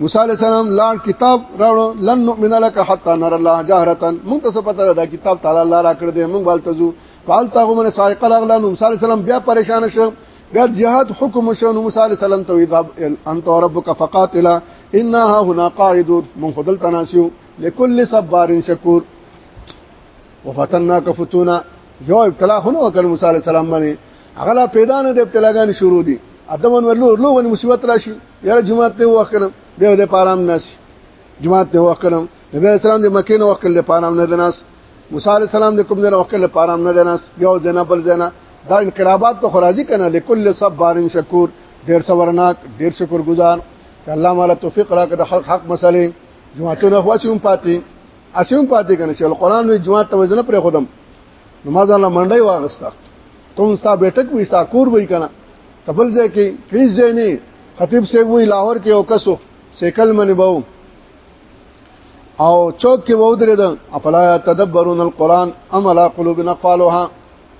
موسی علی السلام لار کتاب راوړو لن نؤمن لك حتى نرى الله جهرة مونږ ته پته ده کتاب تعالی الله را کړ دې مونږ والته زو فالته هم من سائق الاغلا موسی علی السلام بیا پریشان شو بیا جهاد حکم شو نو موسی علی السلام ته اذهب انت وربك فقاتلا انا هنا قاعدون مونږ خدل تناسیو لكل صبار شکور وفتناك فتونا یو ابتلا خنو وکړ موسی علی السلام باندې هغه پیدا نه د ابتلاګان شروع دي ادمن ورلو لو ونی مصیبت راشي یاره جماعت ته وکړم به د پارام ناس جماعت ته وکړم نبی اسلام د مکې نه وکړل د پارام نه دناس موسی علی السلام د کوم نه وکړل پارام نه دناس یو جنا بل جنا دا انقلابات ته خراجي کنه لکل صبرن شکور ډیر صبرناک ډیر شکر گزار چې الله مال توفیق راکړه د حق حق مسلې جماعتونه خو چې هم پاتې اسیم پاتې کنه چې القرآن وی جماعت ته وزنه پر خودم نماز الله منډي واغستا تم ستا بیٹک وی ستا کور وی کنه تبل ځای کې هیڅ ځای نه خطیب صاحب وی لاهور کې او کسو سیکل منی باو او چوک کې وو درې ده افلا تدبرون القران ام لا قلوبنا قالوها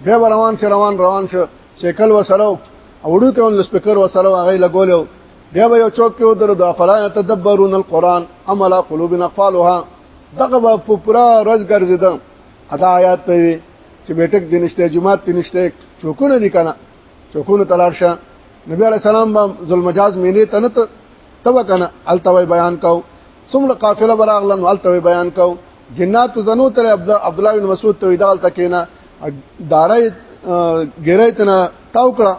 به روان شي روان روان شي سیکل وسلو اوړو کې ول سپیکر وسلو هغه لګولیو بیا به یو چوک کې ودر د افلا تدبرون القران ام لا قلوبنا قالوها دغه په پورا روز ګرځیدم ادا آیات په چې بیٹک دینشته جمعات دینشته چوکونه دي کنه چکونو تلار شه نبی علی السلام با ذل مجاز مینه تنت تبا کنه التوی بیان کو څومره قافله براغلن التوی بیان کو جنات زنو تر عبد الله بن مسعود توی دال تکینا دارای ګرای تنا تاو کړه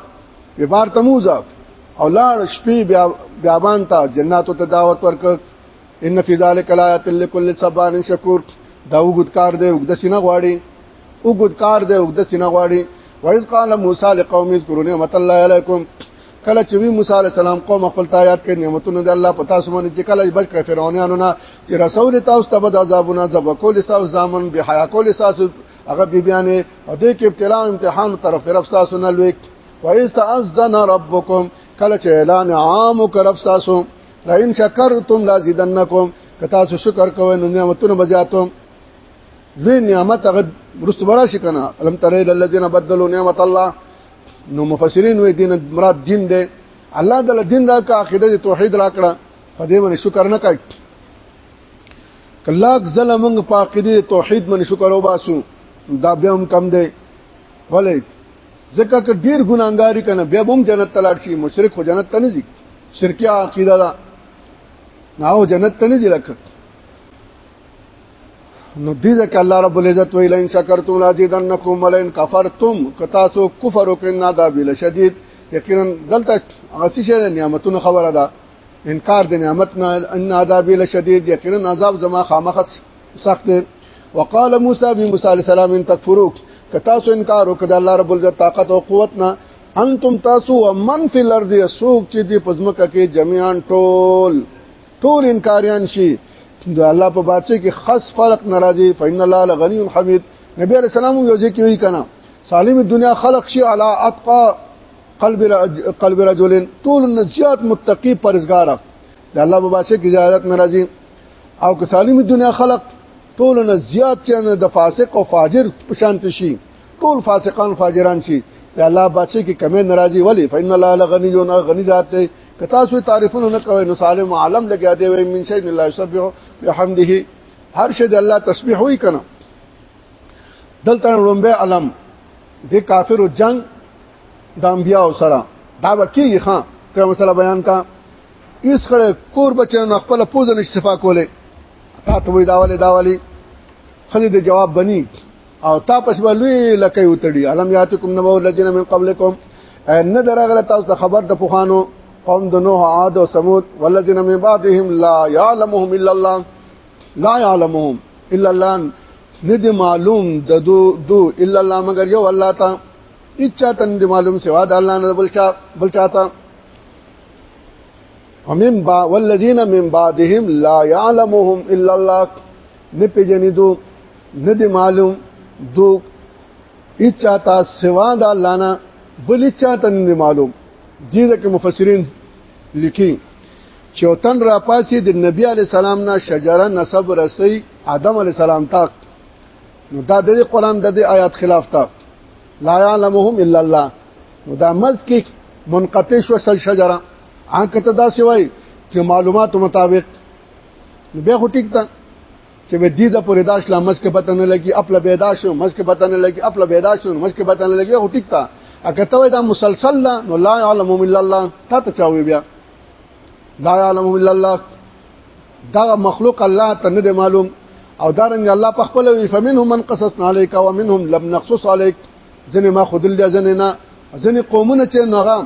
وبار تموزا او لاړ شپې بیا بیابان ته جناتو ته دعوت ورک ان فی ذلک لایات لکل صبان شکور دا وګدکار دی وګد سینه غواړي وګد کار دی وګد سینه غواړي وایز قال موسی لقوم اذكروا نعمت الله علیکم کله چې وی موسی علی السلام قوم خپل ته یاد کړي نعمتونه د الله پتا سمونه چې کله بچ کړ فرعونانو نه چې رسول تاسو ته بد عذابونه ذب کول تاسو ځامن به حیا کول تاسو هغه بی بیانې او د کې ابتلا امتحان طرف طرف تاسو نه لوي وایز تعذن ربکم کله چې اعلان عام وکړ تاسو لئن شکرتم لازیدنکم که تاسو شکر کوئ نو نعمتونه بزیاتم لوی نعمت هغه ورست برا شي کنه لم ترى الذين بدلوا نعمت الله نو مفسرین وې دین مراد دین دی الله دل دین را کا عقیده توحید را کړه په دې باندې شکر نه کوي کلاک ظلم موږ په عقیده توحید باندې شکر وباسو دا بیا هم کم دی ولې ځکه که ډیر ګناګاری کنه بیا هم جنت تلاړ شي مشرک خو جنت ته نه ځي شرکیه عقیده دا ناو جنت ته نه ځي لکه نو دې ځکه الله رب العزت ویل ان شکرتم لازیدنکم ولئن کفرتم کتا سو کفر وکنا دا بل شدید یقینا دلته غسی شه نعمتونو خبره ده انکار د نعمت نه ان عذاب لشدید یقینا عذاب زما خامخت سخت دی وقال موسی بن موسی علیہ السلام ان تکفروا کتا سو انکار وکړه د الله رب العزت طاقت او قوت نه انتم تاسو ومن فی الارض یسوق چې دی پزمکه کې جميعا ټول ټول انکاریان شي د الله په بادشاہ کې خاص فرق ناراضي فإن الله لغني حمید نبی علیہ السلام یو ځکه وی کنه سالم دنیا خلق شي علی اتقا قلب قلب رجل ټول نزيات متقي پرزګار د الله په بادشاہ کې زیادت ناراضي او که سالم دنیا خلق ټول نزيات چې د فاسق او فاجر پشانت شي ټول فاسقان فاجران شي یا الله بچي کې کمې ناراضي ولی فإن الله لغني جو نه غني ذات دی که تاسو تعریفونه نه کوئ نو سالم عالم لګیا دی وي من شي الله يسبح بحمده هر شي د الله تسبیح وی کنه دلته رومبه علم د کافر جنگ د انبیاء سره دا وکیږي خان کوم مسله بیان کا اس خړه کور بچنه خپل پوزن استفا کوله تا ته وی داواله داوالی خلی د جواب بنی او تا پس ولوی لکه وتړي علم یاتکم نبو الذین من قبلکم نه درغله تاسو ته خبر د پوخانو قوم د نوح عاد او ثمود والذین من بعدهم لا يعلمهم الا الله لا يعلمهم الا الله ندی معلوم د دو دو الا الله مگر یو الله تا اچا تن دی معلوم سوا د الله نه بلچا بلچا تا ومن با والذین من بعدهم لا يعلمهم الا الله نه پیژنې دو نه دی معلوم دو اچا تا سوا د الله نه بل اچا ته نه معلوم دي ځکه مفسرین لیکي چې وطن را پاسې د نبی علی سلام نه شجره نسب رسي آدم علی سلام تک نو دا د قرآن د آیات خلاف تا لا يعلمهم الا الله نو دا مز کې منقطع شو سل شجره ان کته دا سوای چې معلوماتو مطابق نو بیا خو ټیک ده چې به دې د پرې داش لا مسکه پته نه لګي خپل به داش مسکه پته نه لګي خپل به داش مسکه پته نه لګي خو ټیک ده اګه ته دا مسلسل لا نو لا علم الا الله تا ته چاوي بیا لا علم الا الله دا مخلوق الله ته نه معلوم او دارنګ الله په خپل وی فمنهم من قصصنا عليك ومنهم لم نقصص عليك ځنه ما خودل دي ځنه نه ځنه قومونه چې نغام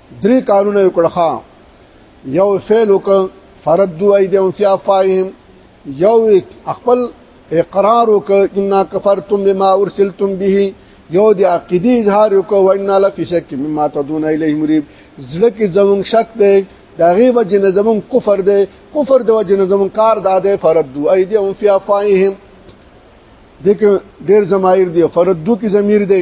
درې کارونه یو کړخه یو فعل وک فردو ایدهم فی افواههم یو خپل اقرار وک ان کفرتم بما ارسلتم به یو د عقیدی اظهار وک و ان لفی شک مما تدون الیه مریب زړه کې زمون شک دی دا غي وجه نه زمون کفر دی کفر د وجه نه زمون کار داده فردو ایدهم فی افواههم دغه ډیر زمایر دی فردو کی ضمیر دی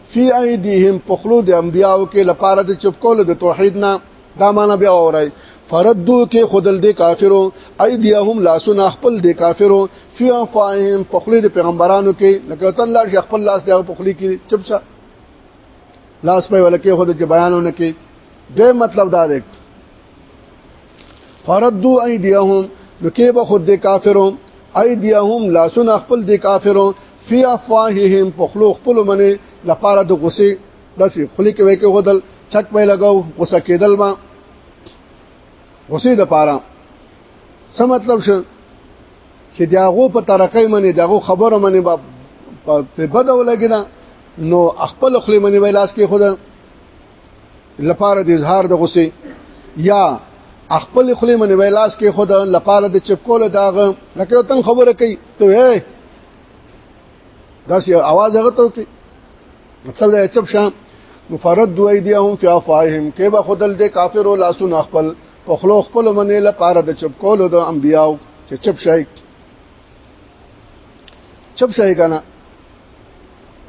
فی ایدیهم پخلو د انبیاو کې لپاره د چپ کول د توحید نه دا معنا بیا اورای فردو کې خودل د کافرو ایدیهم لاسونه خپل د کافرو فی افاهم پخلی د پیغمبرانو کې لکه تن لا خپل لاس د پخلی کې چپ شه لاس په ولکه خود چې بیانونه کې د مطلب دا دی فردو ایدیهم نو کې به خود د کافرو ایدیهم لاسونه خپل د کافرو فی افواههم په خلو خپل منی لپاره د غصې داسې خلی کې وای کې غدل چک به لګاو غصه کېدل ما غصې د پاره څه مطلب شه چې داغو په ترقې منی داغو خبره منی په بده ولګیدا نو خپل خلی منی ویلاس کې خود لپاره د اظهار د غصه یا خپل خلی من ویلاس کې خود لپاره د چپکول داغه لکه تن خبره کوي ته هي داسې आवाज هغه ته کوي مطلب دا چپ شام مفرد دو ایدیهم فی افواههم کې به خودل د کافر او لاسون خپل په خلو خپل منې لپاره د چپکول د انبیاو چې چپ شي چپ شي کنه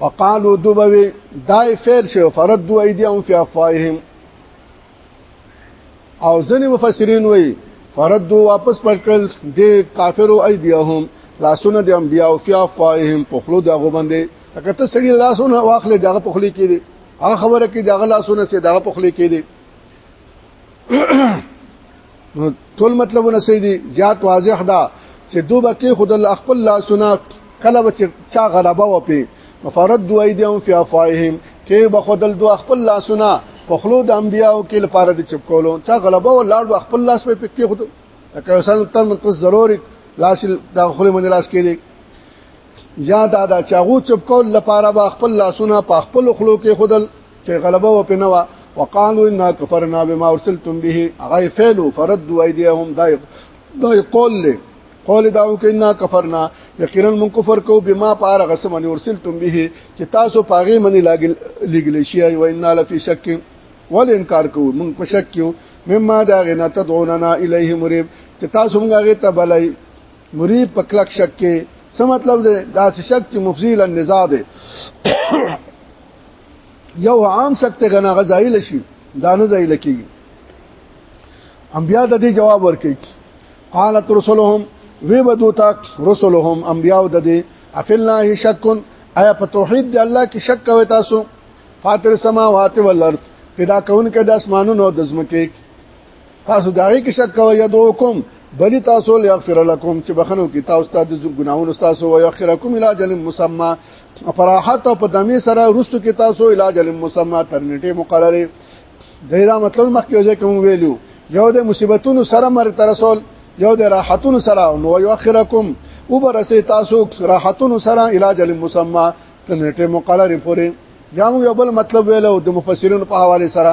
وقالو دوبوي دای فعل شو فرد دو ايديهم في افواههم او ځنې مفسرین وایي فرد دو واپس پټکل د کافرو ايديهم لاسونه د انبياو في افواههم په خلو دغه باندې اګه ته سړي لاسونه واخلې دغه په خلې کې دي هغه خبره کې دغه لاسونه سي دغه په خلې کې دي نو ټول مطلبونه صحیح دي زیات واضح ده چې دوبه کې خود الله خپل لا سنا کله بچ چا غلبه وپی مفرد دوی دی هم فی افایهم کې به خودل دو خپل لا سنا په خلو د انبیاو کې لپاره د چپ کولو چا غلبه او لاړ خپل لاس په پکې خود لکه سن تن تر ضروري لاس داخله من لاس کې دي یا دا دا چاغو چپ کول لپاره با خپل لاسونه په خپل خلو کې خودل چې غلبه و پنوا وقالو ان کفرنا بما ارسلتم به هغه فعل فرد ايديهم دای دای قول له قول داو کې ان کفرنا یقینا من کفر کو بما پار غسم ان ارسلتم به چې تاسو پاغه منی لاګل لګل شي او ان لفي شک ول انکار کو من کو شک کیو مما دا غنا تدعوننا الیه مريب چې تاسو موږ غته بلای مرید په کلک شک کې څه مطلب دی دا شک چې مفضیل النزاع دی یو عام شک ته غنا غزایل شي دا نه زایل کیږي انبیا د دې جواب ورکړي قالت رسلهم وی بدوتا رسلهم انبیا د دې افل الله شک ایا په توحید دی الله کې شک کوي تاسو فاطر السماوات والارض پیدا کون کې د اسمانونو د زمکه تاسو دا غي کې شک کوئ يدوکم بلی تاسو ليغفر لكم چې بخنو کې تاسو ته د ګناونو تاسو او يخركم الى اجل مسمى فراحت په دمي سره رستو کې تاسو الى اجل مسمى تر نیټه مقرره دا مطلب مخکې وځي کوم ویلو یو د مصیبتونو سره مر تر رسول یو د راحتونو سره نو يخركم وبرسه تاسو راحتونو سره الى اجل مسمى تر نیټه مقرره پورې یا موږ یو بل مطلب ویلو د مفسرینو په حواله سره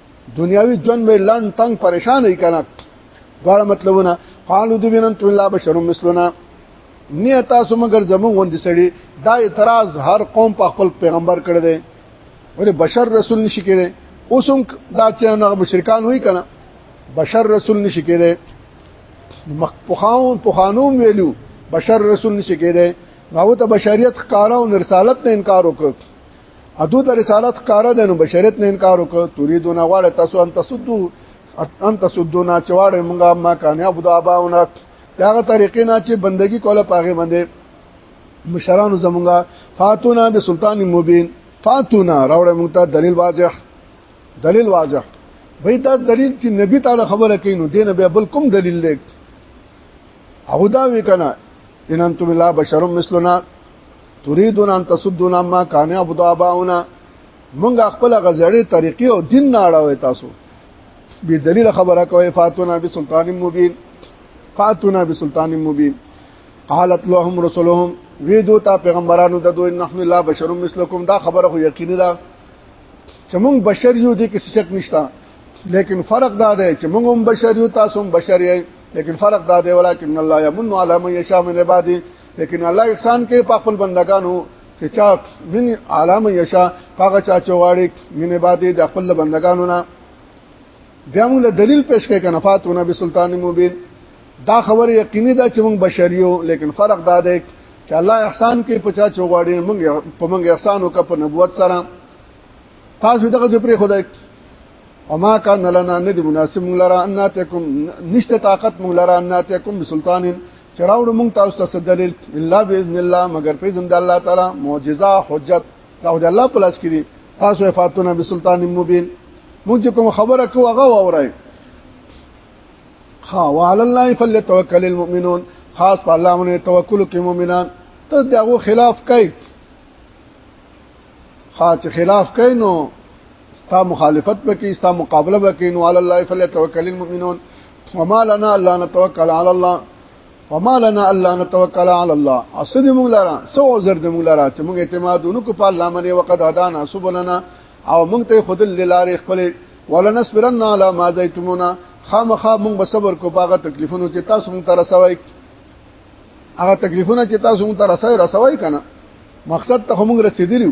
دنیاوی ژوند به لړن تنگ پریشان ای کنه دواړه مطلبونه قالو دی وینن تو الله بشر مثلنا نه تاسو مگر زمون غوندي سړي دا اعتراض هر قوم په خپل پیغمبر کړی دی ولې بشر رسول نشي کېده اوس هم دا چې هغه مشرکان وای کنه بشر رسول نشي کېده مخپخاون پخانوم ویلو بشر رسول نشي کېده نو ته بشریت ښکارا او رسالت نه انکار وکړ ادو د رسالت کار ده نو بشریت نه انکار وکړ تريدون غواړي تاسو ان تسدو ان تسدونا چواړې مونږه ما کانه ابو داباونه داغه طریقې نه چې بندگی کوله پاغه باندې مشرانو زمونږه فاتونا بسلطان مبین فاتونا راوړې مونږ ته دلیل واضح دلیل واضح وای دا دلیل چې نبی تعالی خبره کوي نو دینه به بل کوم دلیل لګ او دا وی کنه ان انتم لا بشر مثلنا تريدون ان تسدون ما كان يعبد اباؤنا مونږ خپل غزړې طریقې او دین نه اړوي تاسو به دلیل خبره کوي فاتونا بسلطان مبین فاتونا بسلطان مبین قالت لهم رسلهم وی دو تا پیغمبرانو د دوی نحن لا بشر مثلکم دا خبره خو یقیني ده چې مونږ بشر یو دي کې شک نشتا لیکن فرق دا دی چې مونږ هم بشر یو تاسو هم بشر یې لیکن فرق دا دی ولکن الله یمن علی من یشاء من عباده لیکن الله احسان کوي په خپل بندگانو چې چا من عالم یشا هغه چا چواړي من عبادت د خپل بندگانو نه بیا موږ دلیل پېښ کړي کنه فاتونه به سلطان مبین دا خبر یقیني ده چې موږ بشریو لیکن فرق دا دی چې الله احسان کوي په چا چواړي موږ په موږ احسان وکړ په نبوت سره تاسو دغه ځپري خدای وما كان لنا ندي مناسب مونږ لرا ان ناتکم نشته طاقت مونږ لرا ان ناتکم بسلطان چراوړو مونږ تاسو ته دلیل الا باذن الله مگر په زند الله تعالی معجزه حجت دا د الله پلاس کړي تاسو فاتونه بسلطان مبین مونږ کوم خبره کو هغه وورای ها وعلى الله فليتوكل المؤمنون خاص په الله باندې توکل کوي مؤمنان ته دغه خلاف کوي خاص خلاف کوي نو ستا مخالفت وکي ستا مقابله وکي نو علی الله فلیتوکل المؤمنون وما لنا الا نتوکل علی الله وما لنا الا نتوکل علی الله اسد موږ لرا سو عذر د موږ لرا چې موږ اعتماد ونکو په الله باندې وقد هدانا سبلنا او موږ ته خود لارې خپل ولنصبرن علی ما زیتمونا خامخا موږ به صبر کو باغه تکلیفونو چې تاسو موږ ته رسوي هغه تکلیفونه چې تاسو موږ ته رسوي رسوي کنه مقصد ته موږ رسیدلی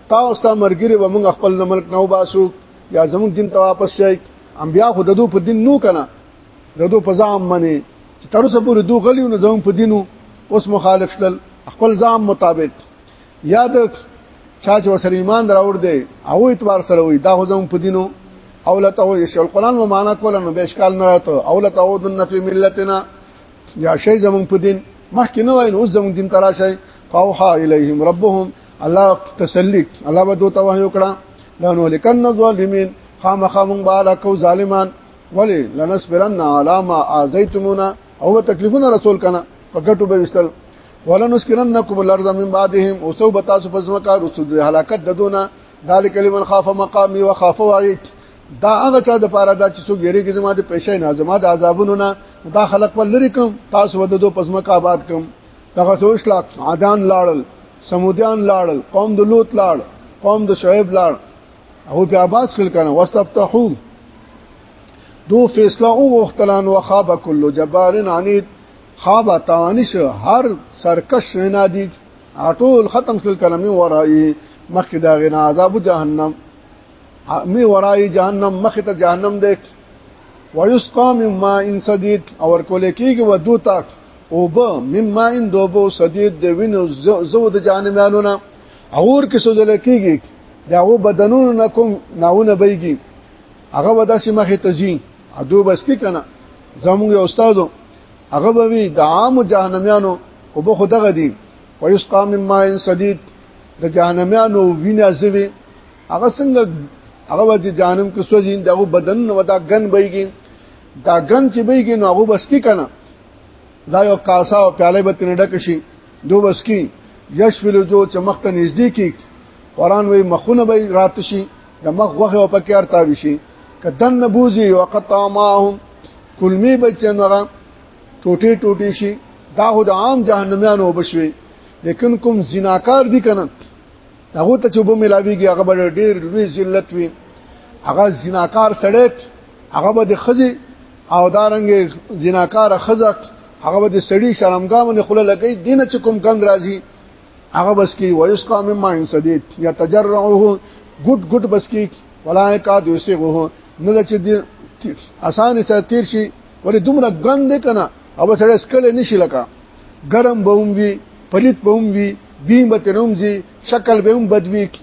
تاسو ته مرګري به موږ خپل د ملک نو باسو یا زموږ دین ته واپس شي انبیا خو ددو په دین نو کنه ددو په ځام منی چې تر اوسه پورې دوه غلیو نه زموږ په دینو اوس مخالف شل خپل ځام مطابق یا د چا چې وسره ایمان دراوړ دی او اعتبار سره وي دا خو زموږ په دینو او لته او شیخ القرآن و معنا کول نو به اشکال نه راته او لته او د نفي ملتنا یا شی زموږ په دین مخکې نه وای نو زموږ دین تراشای فاوحا الیهم ربهم الله تسلی الله به دوته وحی وکړه لانو لکن ظالمین خامخ مون بالا کو ظالمان ولی لنصبرن علی ما اذیتمونا او تکلیفونه رسول کنا پکټو به وستل ولنسکننکم الارض من بعدهم اوسو بتا سو پس مکا رسول هلاکت ددونه ذالک لمن خاف مقامی و خاف وعید دا هغه چا د پاره دا چې څو ګیری کې زما د پیسې نه زما د عذابونو نه دا خلق ولری کوم تاسو وددو پس مکا آباد کوم دغه سوچ لا عادان لاړل سمودیان لاړل قوم د لوط لاړ قوم د شعیب لاړ هغه په آباد شل کنه واستفتحو دو فیصله او غختلان وخاب کل جبار عنید خواب توانش هر سرکش نه دي اټول ختم شل کنه مې ورایي مخکې دا غنا عذاب جهنم می ورای جهنم مخ ته جهنم دی ويسقى من ماء سديد او ورکول کیږي ودو تک او به من ماء دوبو سديد د وینو زو د جانمالونه اور کې سوزل کیږي داغو بدنونو نکم ناونه بيږي هغه وداسي مخه تزي ادو بس کی کنه زموږ استادو هغه به وی د عام جهنميانو او به خدغه دي ويسقى من ماء سديد د جهنميانو وینه زوي هغه څنګه هغه وځ جانم کې سوځي دغه بدن نو دا غن بېږي دا غن چې بېږي نو هغه بسکی کنه دا یو کاسا او پیاله به تنه ډک شي دو بسکی یشفل جو چمخ ته نږدې کی قران وی مخونه به رات شي د مخ وغه او پکې ارتا وشي کدن نبوزي وقت ماهم کلمی بچنغه ټوټي ټوټي شي دا خو د عام جهنميانو وبشوي لیکن کوم زناکار دي کنه هغه ته چې وبو ملاويږي هغه به ډېر لوی ذلت وي هغه زناکار سړی هغه به د خزي او دارنګ زناکار خزه هغه به د سړی شرمګاونه خله لګي دینه چې کوم کند راځي هغه بس کی ويسقا مما ان سديد یا تجرعه ګډ ګډ بس کی ولای کا دوسغه نه چې دی اسانه سره تیر شي ولې دومره ګند کنه او سره سکل نشي لکه ګرم بوم وی پلیت بوم وی دین به تنوم زی شکل به هم بدوي کی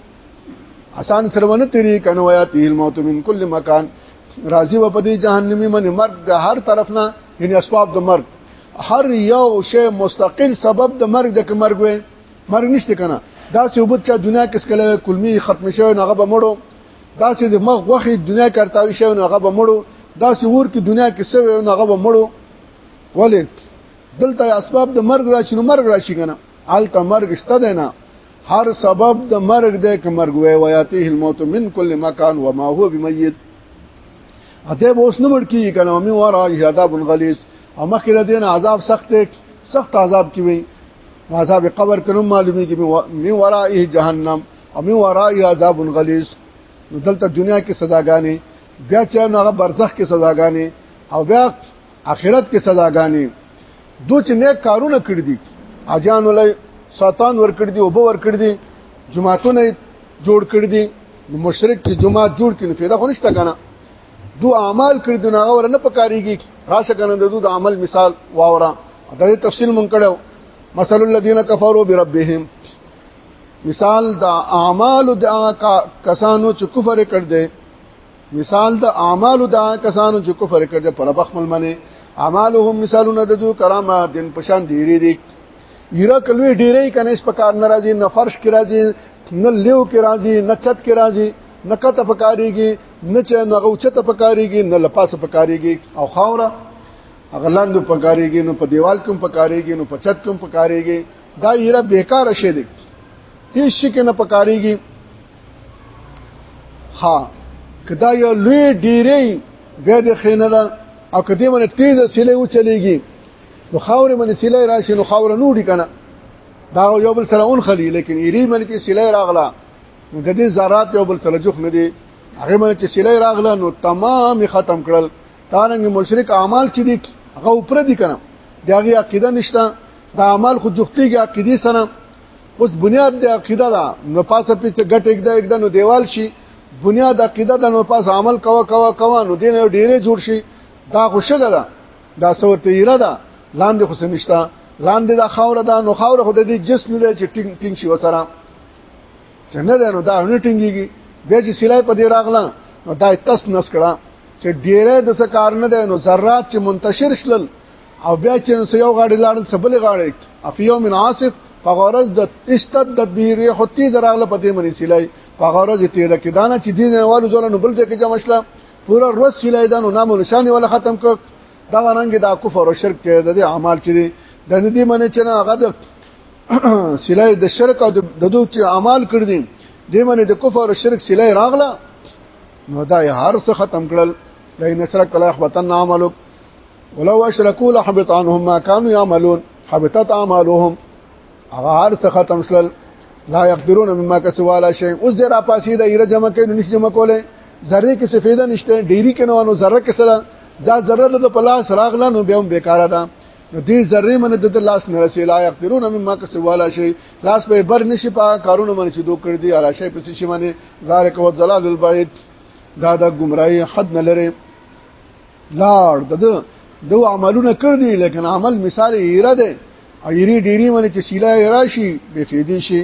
آسان سرونه تیری کنه ویا تیل موت من کل مکان راضی و پدی جهنمی من مرگ د هر طرف نه یعنی اسباب د مرگ هر یو شی مستقل سبب د مرگ د مرګ وي مرګ نشته کنه دا سه وبد چې دنیا کې سکله کلمی ختم شوی نه غو مړو دا سه د مغ وخت دنیا کرتاوي شوی نه غو مړو دا سه ور کې دنیا کې سوی نه غو مړو ولې دلته اسباب د مرګ راشي نو مرګ راشي کنه ال تمرګ شته ده نه هر سبب د مرګ ده ک مرګ وی ویاته الموت من کل مکان وما هو بمیت اته به اوس نه مړ کیږي کنه مې ورا عذاب غلیظ او مخکې د دین عذاب سخت سخت عذاب کی وي عذاب قبر کنه معلومی کی مې ورا جهنم او مې ورا عذاب غلیظ دلته دنیا کې سزاګانې بیا چې هغه برزخ کې سزاګانې او بیا اخرت کې سزاګانی دوی چې نیک کارونه کړی دي اجان ولای ساتان ور کړی دي او به ور کړی دي جماعتونه جوړ کړی دي نو مشرک چې جماعت جوړ کړي فایده خو نشته کنه دو اعمال کړی دي نه ور نه پکاريږي راشه کنه د دوی د عمل مثال واورا د دې تفصیل مونږ کړو مثل الذين كفروا بربهم مثال د اعمال د کسانو چې کفر کړ دي مثال د اعمال دا کسانو چې کفر کړ د پر بخمل منی اعمالهم مثالونه د دوی کرامات دین پشان دیری دي یره کلوې ډیرې کنه اس پکار ناراضي نه فرش کې راځي نه لیو کې راځي نه چت کې راځي نه کته پکاريږي نه چې نه غوچت پکاريږي نه لپاسه پکاريږي او خاوره غلاند پکاريږي نو په دیوال کوم پکاريږي نو په چت کوم پکاريږي دا یره بیکار شې دي هیڅ شي کې نه پکاريږي ها کدا یو لوی ډیری بیا د خینه ده او کدی باندې تیز سیلې و چلیږي نو خاور باندې سیلې راشي نو خاور نوړي کنه دا یو بل سره اون خلی لیکن ایری باندې چې سیلې راغله نو د دې ذرات یو بل سره جوخ نه دي هغه باندې چې سیلې راغله نو تمام ختم کړل تارنګ مشرک اعمال چې دي هغه پر دي کنه دغه عقیده نشته دا اعمال خود جوختي کې عقیده سره اوس بنیاد د عقیده ده نو پاسه پیڅه ګټ یک ده یک ده نو دیوال شي بنیاد عقیده ده نو پاسه عمل کوا کوا کوا نو دین ډیره جوړ شي دا خوشګه ده دا صورت یره ده لاندې خو سنشتہ لاندې دا خاور ده نو خاور خو د دې جسم لري چې ټینګ ټینګ شي وسره څنګه ده نو دا نه ټینګيږي بیا چې سلای په دې راغله نو دا تس نس کړه چې ډیره د سکار نه ده نو ذرات چې منتشر شلل او بیا چې نو یو غاړي لاړ څه بل غاړي افیو من عاصف په غرض د اشتد د بیر حتی دراغله پته منی سلای په غرض تیر کې دانه چې دین والو ځل نو بل ځای کې جمع شله پورا روز سلای دانو نامو نشان ولا ختم ک دا رنګ دا کفر او شرک ته د اعمال چې د ندی منی چې نه هغه د سلای د شرک او د دوی چې اعمال کړ دي د منی د کفر او شرک سلای راغله نو دا هر څه ختم کړل لئن سرک الله وطن عملک ولو اشرکو لحبط عنهم ما كانوا يعملون حبطت اعمالهم هغه هر څه ختم سل لا يقدرون مما كسبوا لا شيء اوس درا پاسې د ایره جمع کین نش جمع کوله ذره کې څه فایده نشته ډیری کنوانو ذره کې سره دا ذره د پلاس راغله نو به هم بیکاره ده نو دې ذره من د لاس نه رسې لا يقدرون مما كسبوا لا شيء لاس به بر نشي په کارونه من چې دوه کړ دي علا شي پسې شي باندې ذالک والضلال البعید دا د گمراهی حد نه لري لاړ د دو عملونه کړ دي لیکن عمل مثال ایره ده ایری ډیری باندې چې سیلا راشي بے فیدې شي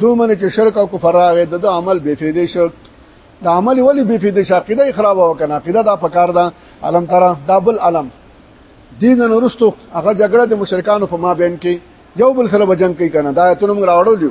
دو باندې چې شرک او کفر راغی د عمل بے فیدې شو د عمل ولی بے فیدې شاقیده خراب او کنه عقیده دا پکار ده علم ترا دابل علم دین نورستو هغه جګړه د مشرکانو په ما بین کې یو بل سره بجنګ کوي کنه دا ته موږ راوړو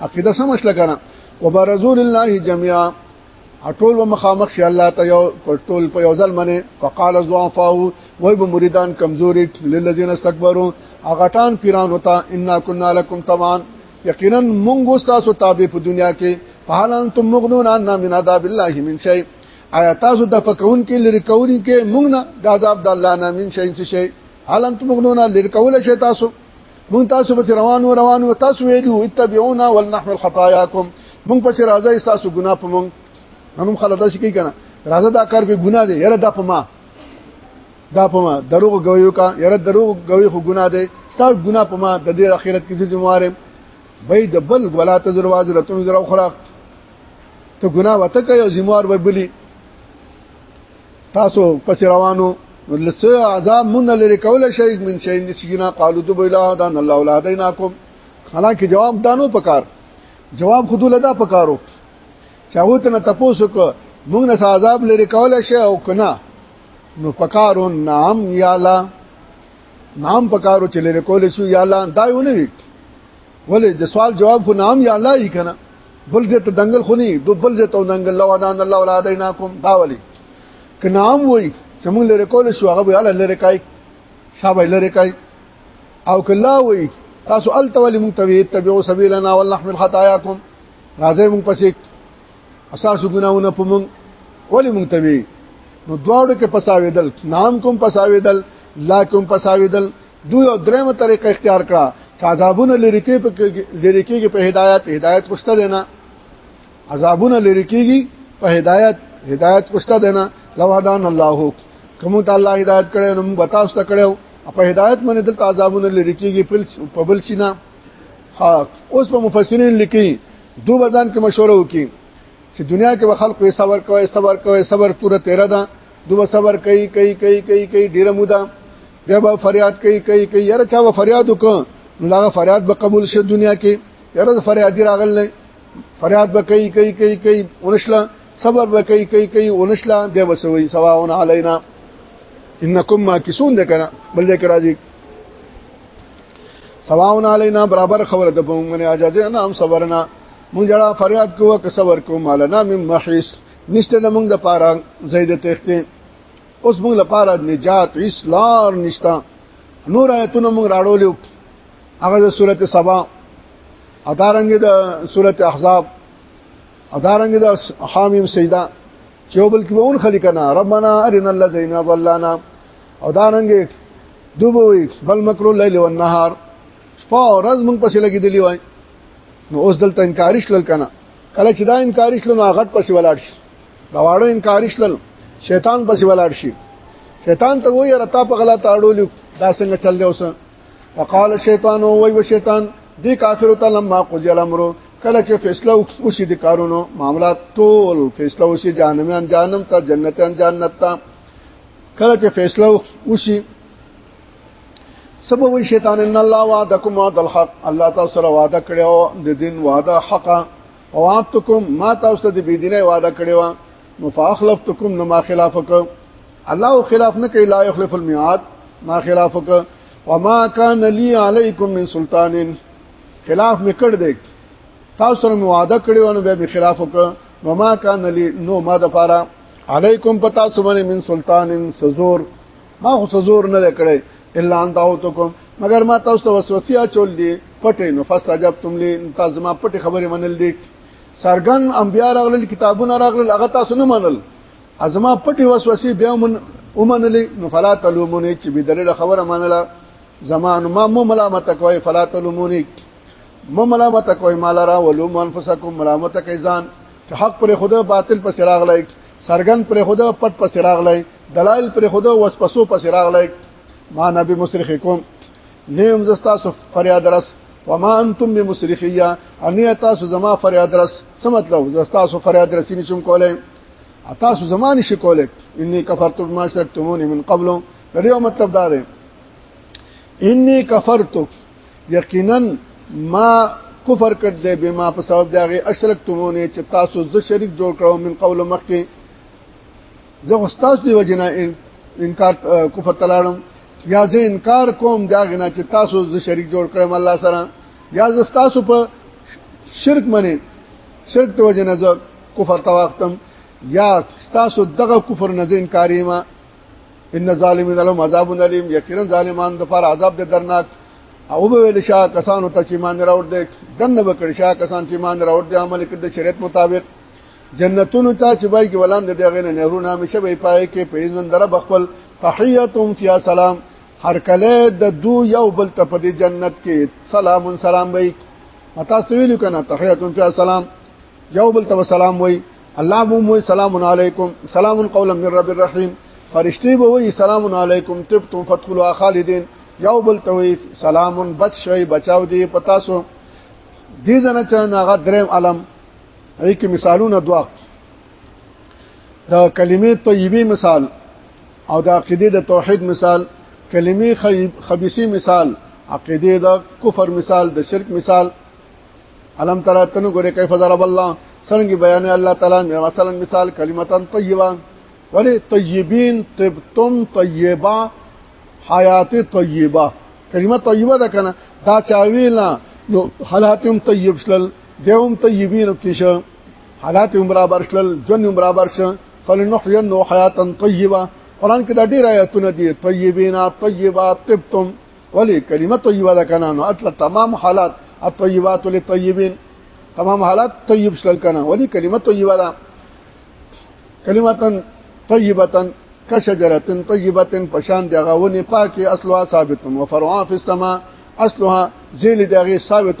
عقیده سمش لکنه وبرزول الله جميعا ټول و مخامخ شي الله ته یو ټول په یو ځل منه فقال ضعفاء وای به مریدان کمزوري للذین استكبروا اغټان پیران وتا ان كنا لكم طبعا یقینا مونږ تاسو تابع په دنیا کې فهل انتم مغنون عنا من عذاب الله من شيء آیا تاسو د فکون کې لری کول کې مونږ نه د عذاب د الله نه من شيء شي هل انتم مغنون لری کول شي تاسو مونږ تاسو به روانو روانو تاسو ویلو اتبعونا ولنحمل خطاياكم مونږ پس راځي تاسو ګناه په مونږ نن خلک دا شي کوي کنه راځه دا کار به ګناه دی یره دا په ما دا په ما دروغ غویو کا یره دروغ غوی خو ګناه دی تاسو ګناه په ما د دې اخرت کې ذمہوار وي د بل ولا تزرواز رتون زرا اخرى ته ګناه وته کوي ذمہوار وبلی تاسو پس روانو لڅ عذاب مون لري کول شي من شي نسینا قالو دو بلا دان الله ولا دیناکم حالانکه جواب دانو پکار جواب خود لدا پکارو چاغو ته تاسو کو مونږ نه عذاب لري کول شي او کنا نو پکارو نام یالا نام پکارو چې لري کول شي یالا دا یو نه ولې د سوال جواب خو نام یا الله یې کنه بل دې ته دنګل خو نه دو بل دې ته دنګل لو دان الله ولا دیناکم دا ولې ک نام وای چې موږ لری کول شو هغه ویاله لری کای شابه لری کای او کلا وای تاسو ال تولی موږ توی تبعو سبیلنا ولنحمل خطاياکم راځي موږ پسې اساس ګناونه په موږ ولی موږ توی نو دواړو کې پساویدل نام کوم پساویدل لا کوم پساویدل دوی او درېمه طریقه اختیار کړه چې عذابونه لری کې په لری کېږي په هدایت هدایت خوشته دینا عذابونه لری کېږي په هدایت هدایت خوشته دینا لو هدان الله کوم ته الله هدایت کړي نو موږ تاسو ته کړو په هدایت باندې دلته عذابونه لری کېږي په بل سینا اوس په مفسرین لیکي دوه ځان کې مشوره وکي چې دنیا کې به خلکو صبر کوي صبر کوي صبر توره تیرا ده دوه صبر کوي کوي کوي کوي کوي ډیره موده بیا به فریاد کوي کوي کوي یاره چا به فریاد وکړ نو هغه فریاد به قبول شي دنیا کې یاره فریاد راغله فریاد به کوي کوي کوي کوي ونشلا صبر به کوي کوي کوي ونشلا بیا وسوي سواون علینا انکم ماکسون ده کنه بل دې کرا جی سواون علینا برابر خبره ده په موږ باندې اجازه نه هم صبرنا مونږ جړه فریاد کوو که صبر کوو مالنا من محیس نشته د مونږ د پاره زید تخته اوس مونږ لپاره نجات اسلار نشتا نور آیتونه مونږ راړولیو هغه د سورته سبا ادارنګ د سورته احزاب ادارنګ د حامیم سیدا چې بل کې وون خلی کنه ربانا ارنا الذین ضلنا ادارنګ دوبوي بل مکرو لیل و النهار شپه ورځ مونږ پسې لګیدلی وای نو اوس دلته انکاری شلل کنه کله چې دا انکاری شلل نو غټ پسې ولاړ شي دا واړو انکاری شلل شیطان پسې ولاړ شي شیطان ته وایي رتا په غلا تاړول دا څنګه چل دی اوس وقال شیطان وای و شیطان دی کافر ته لما قضی الامر کله چې فیصله وشي د کارونو معاملات ټول فیصله وشي جهنميان جهنم ته جنتيان جنت ته کله چې فیصله وشي سبب شیطان ان الله وعدکم وعد الحق الله تاسو سره وعده کړو د دین وعده حق او وعدتکم ما تاسو ته د بی دینه وعده کړو نو فاخلفتکم نو ما خلافک الله خلاف نه کوي لا يخلف الميعاد ما خلافک وما كان لي عليكم من سلطان خلاف میکړ دې تاسو سره وعده کړو نو به خلاف وک وما كان لي نو ما د پاره عليكم پتا سمنه من سلطان سزور ما خو زور نه کړی الا ان دعوتکم مگر ما تاسو ته وسوسه اچول دي پټې نو فاستجبتم لي تاسو ما پټې خبرې منل دي سرګن انبیا راغلل کتابونه راغلل هغه تاسو نه منل ازما پټې وسوسه بیا من ومنلې نو فلا تلومونی چې به دلیل خبره منله زمان ما مو ملامت کوي فلا تلومونی مو ملامت کوي مال را ولوم انفسکم ملامت کوي ځان حق پر خدا باطل پر سراغ لای سرګن پر خدا پټ پر سراغ لای دلایل پر خدا وس پسو پس راغلی ما نبی مسرخ کوم نیم زستا سو فریاد رس وما انتم بمسرخیا ان تاسو زما فریاد رس څه مطلب زستا سو فریاد رسی نشم کوله تاسو زما نشی کوله انی کفرت بما شرکتمونی من قبل دریو مطلب دا دی انی کفرت یقینا ما کفر کړ دې به ما په سبب داغه اشرک تمونه چې تاسو ز شریک جوړ کړو من قول مخکې زه خو ستاسو دی وجنه انکار کفر تلاړم یا زه انکار کوم دا غنا چې تاسو زه شریک جوړ کړم الله سره یا زه تاسو په شرک منی شرک ته وجنه زه کفر تواختم یا تاسو دغه کفر نه زه انکارې ما ان ظالمین لهم عذاب الیم یقینا ظالمان د پر عذاب د درناک او به ویل شاه کسانو ته چې مان راوړ دې دنه بکړ شاه کسان چې مان راوړ دې عمل کړي د شریعت مطابق جنتونو ته چې بای کې ولان د دغه نه نهرونه همیشه به پای کې په ایزن در بخل تحیتهم فی سلام هر کله د دو یو بل ته په جنت کې سلام سلام وای متا سویل کنه تحیتهم فی سلام یو بل ته سلام وای الله مو سلام علیکم سلام قولا من رب الرحیم فرشتي به وای سلام علیکم تبتم فتقلوا خالدین یو بل ته وای سلام بچ شوی بچاو دی پتا سو دې ځنه چې ناغه دریم علم هغه کې مثالونه دوا دا کلمې طیبه مثال او د عقیده د توحید مثال کلمې خبيسي مثال عقیده د کفر مثال د شرک مثال علم ترى تنو ګوره کیف ضرب الله څنګه بیان الله تعالی مثلا مثال کلمتان طیبه ولی طیبین طبتم طیبه حیات طیبه کلمه طیبه ده کنه دا چاویلا نو حالاتم طیب شلل دیوم طیبین کې شو حالات هم برابر شل جن هم برابر شو فلنحینو حیاتا طیبه قران کې دا ډیر آیاتونه دي طیبین طیبات طبتم ولی کلمه طیبه ده کنه نو اصل تمام حالات الطیبات للطیبین تمام حالات طیب شل کنه ولی کلمه طیبه ده کلمه طیبه کشجره طیبه پشان دی غوونه پاکي اصلها ثابت و فرعا فی السما اصلها ذیل دغه ثابت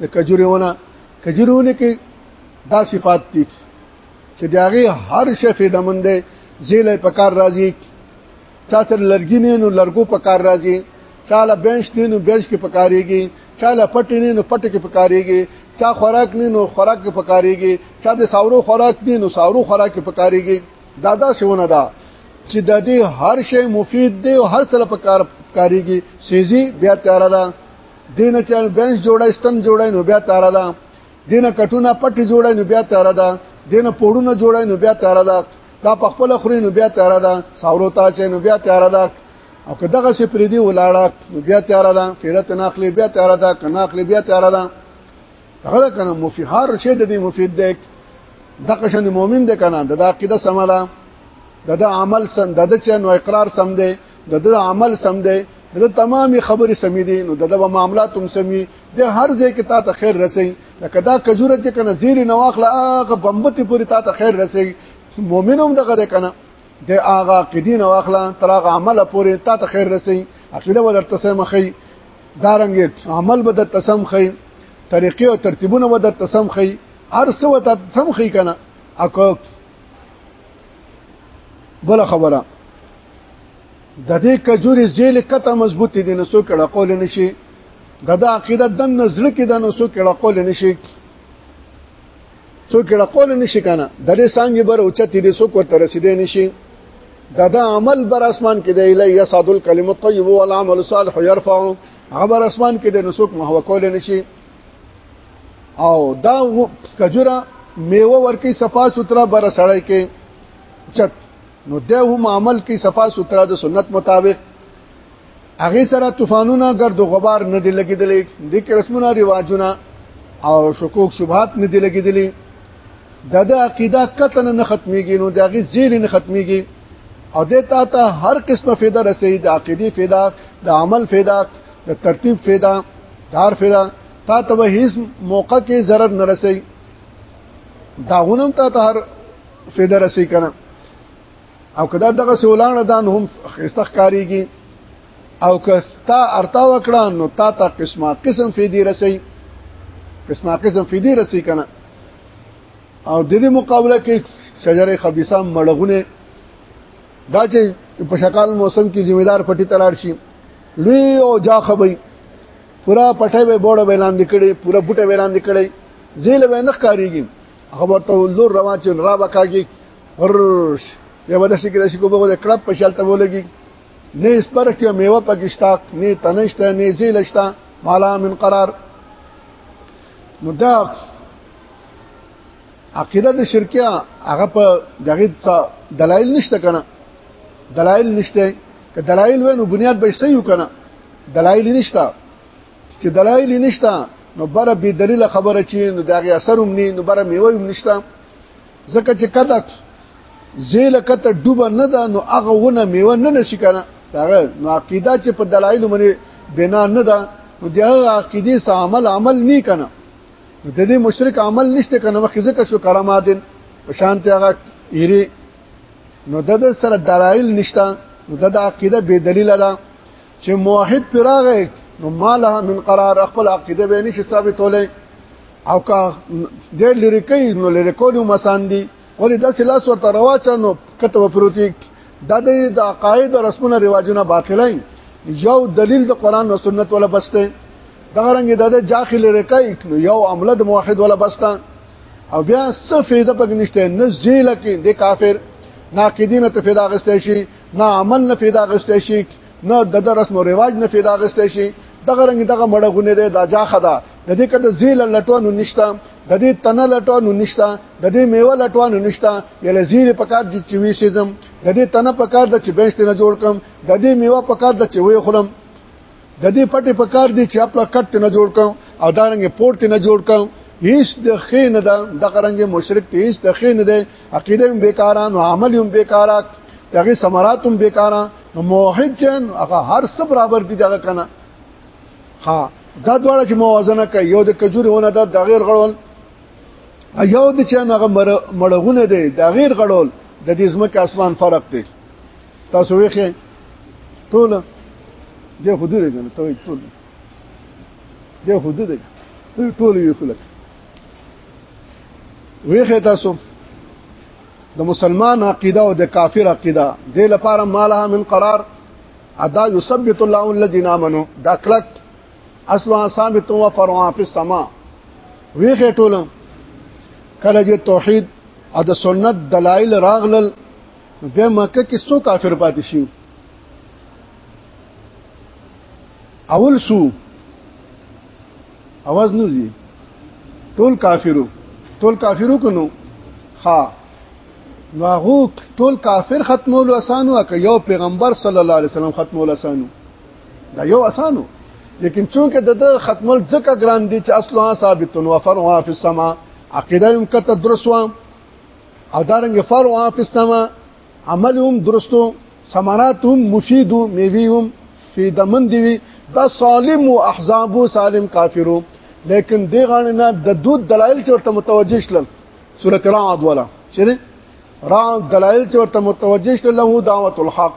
د کجوري ونه کجوري ونه کې دا صفات دي چې د هغه هر شی فیدمن دی زیلې په کار راځي چا تر لرګي نه نو لرګو په کار راځي چاله بنش نه نو بنش کې پکاريږي چاله پټ نه نو پټ کې پکاريږي چا خوراک نه نو خوراک کې پکاريږي چا د ساورو خوراک نه نو ساورو خوراک کې پکاريږي دادا سونه دا چې د دې هر شی مفید دی او هر څه لپاره کاریږي سيزي بیا تیار ده دینه چې بنچ جوړای ستن جوړای نو بیا تاره ده دینه کټونه پټي جوړای نو بیا تاره ده دینه پوړونه جوړای نو بیا تاره ده دا په خپل خوري نو بیا تاره ده ساورو تا چې نو بیا تاره ده او که دغه شي پرې دی ولاړه نو بیا تاره ده فیرت ناخلی بیا تاره ده کناخلی بیا تاره ده هغه کنه مفیهار شه د دې مفید ده دغه شن مؤمن ده کنه د عقیده سماله د د عمل سم د د چن او اقرار سم دی د د عمل سم دی د تمامي خبرې سمې دي نو د د معاملات هم سمې د هر ځای کې تا ته خیر رسي لکه دا کجوره چې کنه زیر نه واخله هغه بمبتي پوری تا ته خیر رسي مؤمن هم دغه ده کنه د هغه قدین واخله تر هغه عمل پوری تا ته خیر رسي عقیده ولرته سم خي دارنګ عمل به د تسم خي طریقې او ترتیبونه به د تسم خي هر څه وته سم خي کنه اکو بل خبره د دې کجوري زیل کته مضبوطی دي نسو کړه قول نشي د دا عقیده د نزل کې د نسو کړه قول نشي سو کړه قول نشي کنه د دې څنګه بر اوچتی دي سو کوته رسیدې نشي دا د عمل بر اسمان کې د الی یصعد الکلم الطیب والعمل الصالح يرفع عبر اسمان کې د نسوک محو کول نشي او دا کجوره میوه ورکی صفا سوتره بر سړی کې چت نو ده هم عمل کوي صفا سوتره د سنت مطابق هغه سره طوفانونه ګرد غبار نه دی لګیدلې د کرسمونه رواجونه او شکوک شبهات نه دی لګیدلې د د عقیده کتن نه ختميږي نو د هغه زیل نه ختميږي او د تا ته هر قسمه فایده رسي د عقیدی فایده د عمل فایده د ترتیب فایده دار فایده تا ته هیڅ موقع کې zarar نه رسي داغونم تا ته هر فیده رسی کنه او کدا دغه سولانه دان هم خستخ کاریږي او که تا ارتا وکړه نو تا ته قسمه قسم فیدی رسی قسمه قسم فیدی رسی کنه او د دې مقابله کې شجره خبيثه مړغونه دا چې په شکل موسم کې ذمہدار پټي تلاړ شي لوی او جا خبي پورا پټه به بوړه ویلاندې کړي پورا بوټه ویلاندې کړي زیل به نه ښکاریږي هغه ورته لور روان چې را وکاږي ورش یا ودا سي کې شي کومه غو کړه په شالته ولګي نه اسپرخ یو میوه پکشتاق نه تنشته نه زیلشته مالا من قرار نو دا عقیده د شرکیا هغه په دغه دلایل نشته کنه دلایل نشته که دلایل وینو بنیاد به صحیح کنه دلایل نشته چې دلایل نشته نو بر به دلیل خبره چی نو داغه اثر هم نه نو بر میوه هم نشته ځکه چې کته زیل کته ډوب نه ده نو هغه ونه میوه نه نشي کنه داغه نو عقیده چې په دلایل باندې بنا نه ده نو دغه عقیده سه عمل عمل نه کنه نو د دې مشرک عمل نشته کنه وخت ځکه شو کراماتن په شان ته هغه یری نو د سره دلایل نشته نو د عقیده به دلیل ده چې موحد پر راغی نو مالها من قرار خپل عقیده به نشي ثابتولای او که د لری کوي نو لری کولی مسان دي ولې د سلاس ورته رواچنو کته وفروتی د دې د عقاید او رسمونو رواجونه باطلای یو دلیل د قران او سنت ولا بسته دغه رنګ د جاخل رکای نو یو عمله د موحد ولا بسته او بیا څه فایده پک نشته نه زیل کې د کافر ناقدین ته فایده غستې شي نه عمل نه پیدا غستې شي نه د رسم او رواج نه پیدا غستې شي دغه رنګ دغه مړه غونه ده دا جاخه ده د دې کده زیل لټونو نشتا د دې تن لټونو نشتا د دې میوه لټونو نشتا یل زیر پکار د چوي سیزم د دې تن پکار د چې بنست نه جوړ کم د دې میوه پکار د چې وې خلم د دې پټې په کار دی چې خپل کټ نه جوړ کړم او دا رنګ پورت نه جوړ کړم هیڅ د خې نه ده د قرنګ مشرک ته هیڅ د خې نه ده عقیده هم بیکاران او عمل هم بیکارا هغه ثمرات هم بیکارا نو موحد جن هغه هر څه برابر دي دغه کنه ها دا دواړه چې موازنه کوي یو د کجوري ونه ده د غیر غړول یو د چې هغه مړغونه دي د غیر غړول د دې زمکه اسمان فرق دی تاسو ویخه ټوله دې خود دې کنه ته ټول دې خود دې ته ټول یو خلک ویخه تاسو د مسلمان عقیده او د کافر عقیده دې لپاره مالها من قرار ادا یثبت الله الذين امنوا دا کلک اصلها ثابت و فرعا فی السما ویخه ټول کله چې توحید او د سنت دلایل راغلل بیا مکه کې څو کافر پاتې شي اول سو اواز نوزي ټول کافرو ټول کافرو کنو ها نو هغه ټول کافر ختمول اسانو که یو پیغمبر صلی الله علیه وسلم ختمول اسانو دا یو اسانو لیکن چونکه د ختمول ځکه ګران دي چې اصلها ثابت و فرعها فی السما عقیده هم کته درسوام او دارنګ فرع افستما عمل هم درستو ثمرات هم مفید میوی هم فیدمن دی دا سالم او احزاب سالم کافرو لیکن دی غاڼه نه د دود دلایل چورته متوجه شلل سورۃ رعد ولا چې را دلایل چې ورته متوجه شته له دعوت الحق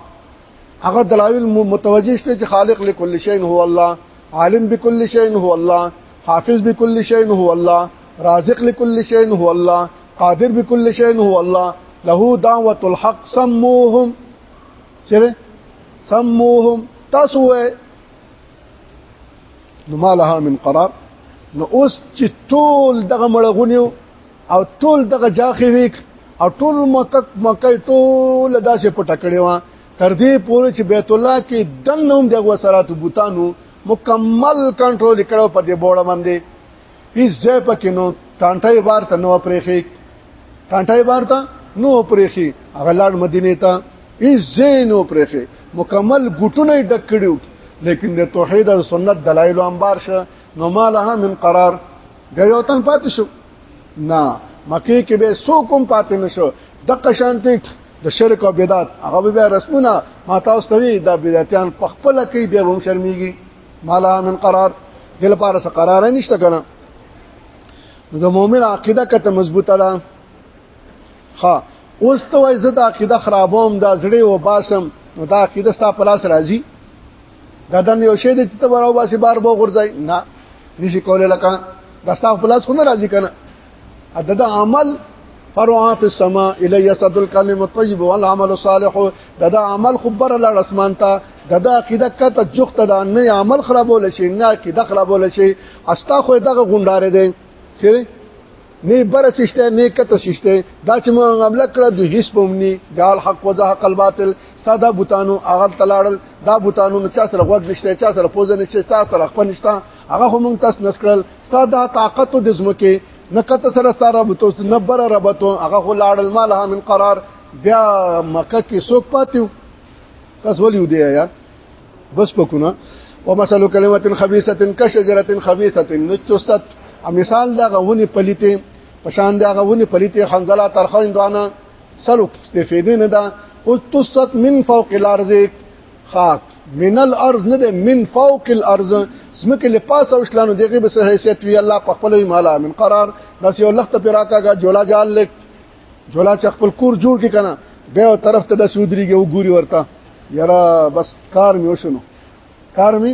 هغه دلایل متوجه شته چې خالق لكل شيء هو الله عالم بكل شيء هو الله حافظ بكل شيء هو الله رازق لكل شيء هو الله قادر بكل شيء هو الله له دعوه الحق سموهم چیرې سموهم تاسو وې نو مالها من قرار نو اوس چې ټول دغه مړغونیو او ټول دغه جاخې ویک او ټول مکه مکه ټول داسې پټ کړي وا تر دې پورې چې بیت الله کې دنوم دغه وسرات بوتانو مکمل کنټرول کړو په دې بوړه باندې هیڅ ځای پکې نو ټانټای بار ته نو پرېخي ټانټای بار ته نو پرېخي هغه لاړ مدینه ته هیڅ ځای نو پرېخي مکمل ګټونه ډک کړیو لیکن د توحید او سنت دلایل انبار شه نو مالها من قرار غيو تن پاتې شو نه مکه کې به سو کوم پاتې نشو د قشانتي د شرک او بدعت هغه به رسمونه ما تاسو ته دا بدعتيان په خپل کې به هم شرمېږي مالا من قرار دل پاره څه قرار نشته کنه د مؤمن عقیده کته مضبوطه ده ها اوس ته وای زه د عقیده خرابوم دا زړه و باسم نو دا عقیده ستا په لاس راځي دا دن یو شی د ته وراو باسي بار بو غورځي نه نشي کولای لکه دا ستا په لاس خو نه راځي کنه عدد عمل فرعا فی السما الی یسد الکلم الطیب والعمل الصالح ددا عمل خبر الله رسمان تا ددا عقیده کته جخت دا نه عمل خرابول شي نه عقیده خرابول شي استا خو دغه غونډاره دي چې نه بر سشته نه کته سشته دا چې موږ عمل کړه د هیڅ پومني جال حق وزهق الباطل ساده بوتانو اغل تلاړل دا بوتانو چا سره غوږ نشته چا سره پوزه نشته چا سره خپل نشته هغه هم موږ تاسو نسکړل ساده طاقت د زمکه نکت سره سره بتو نبر ربتو هغه خو لاړل مالها من قرار بیا مکه کې سوک پاتیو تاسو ولې ودی یا بس پکونه ومثل کلمه خبيثه كشجره خبيثه نجست مثال دا غونی پلیته پشان دا غونی پلیته حنزله ترخوین دوانا سلو استفیده نه دا او تست من فوق الارض خاک من الارض نه ده من فوق الارض سمکه لپاس او شلانو دغه به حیثیت وی الله په خپل مالا من قرار بس یو لخت پر راکاګه جولا جال لک جولا چ خپل کور جوړ کی کنه به طرف ته د سودریږي او ګوري ورته یرا بس کار میو شنو کار می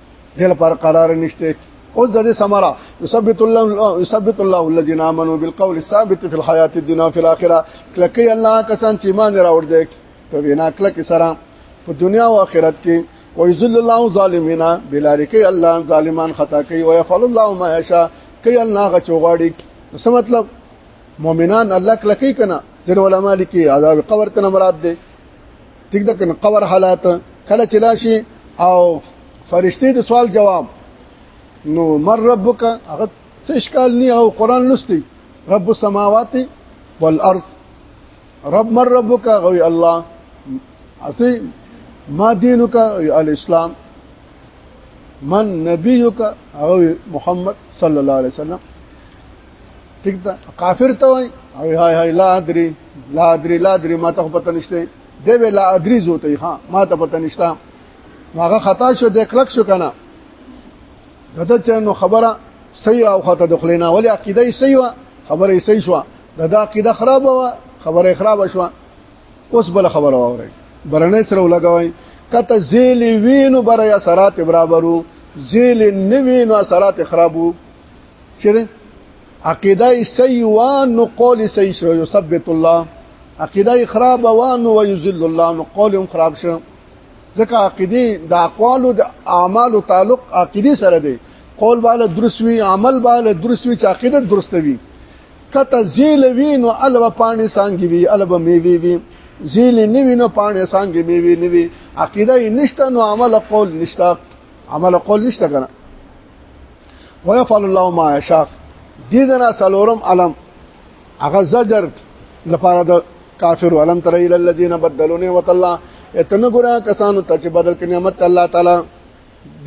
دل پر قرار نشته اوس د دې سمرا يثبت الله يثبت الله الذين امنوا بالقول الثابت في الحياه الدنيا وفي الاخره کلکې الله کسان چې ایمان راوړ دې په وینا کلکې سره په دنیا او آخرت کې ويذل الله ظالمین بلارکه الله ظالمان خطا کوي او يفعل الله ما يشاء کوي الله غچوغاړي څه مطلب مؤمنان الله کلکی کنا ځن علماء لیکي عذاب قبر ته مراد دي ټیک ده کنه قبر حالات کله چې لاشي او فرشتي د سوال جواب نو مر ربک هغه څه اشکال نه او قران لستی رب السماوات والارض رب مر ربک غوي الله اسی ما دینک الاسلام من نبیک او محمد صلی الله علیه وسلم ټیک ده کافر ته وای هاي هاي هاي لا ادري لا ادري لا ادري ما ته پته نشته دی وی لا ادري زوته ها ما ته پته نشته هغه خطا شو د کلک شو کنه دته چې نو خبره صحیح او خطا د خلینا ولی عقیده یې صحیح و خبره یې صحیح شو دته عقیده خراب و خبره خراب شو اوس بل خبره وره برنې سره لګوي کته زیلی وینو بریا سرات برابرو زیلی نوینو سرات خرابو چیرې عقیده یې صحیح و نو قول یې صحیح شو یثبت الله عقیده یې خراب و نو ويذل الله نو قول هم خراب شو ځکه عقیده د اقوال او د اعمال تعلق عقیده سره دی قول بالا درست وي عمل بالا درست وي چې عقیده درست وي کته زیل وی نو الوه پانی سانګي وی الوه میوي وی زیل نه وی نو پانی سانګي میوي نه وی عقیده نشته نو عمل قول نشته عمل قول نشته کنه ويفعل الله ما يشاء دې زنا سلورم علم هغه زجر لپاره د کافر علم تر الى الذين بدلوا نعمت الله اتنه ګره کسانو ته چې بدل کړي نعمت الله تعالی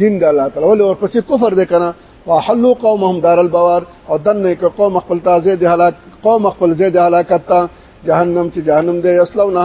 دین د الله تعالی ولې ورپسې کفر دې کنه وحلوا قومهم دار البوار او دنه کې قوم خپل تازه د هلاک قوم خپل زید هلاکت ته جهنم چې جهنم دې اصلونه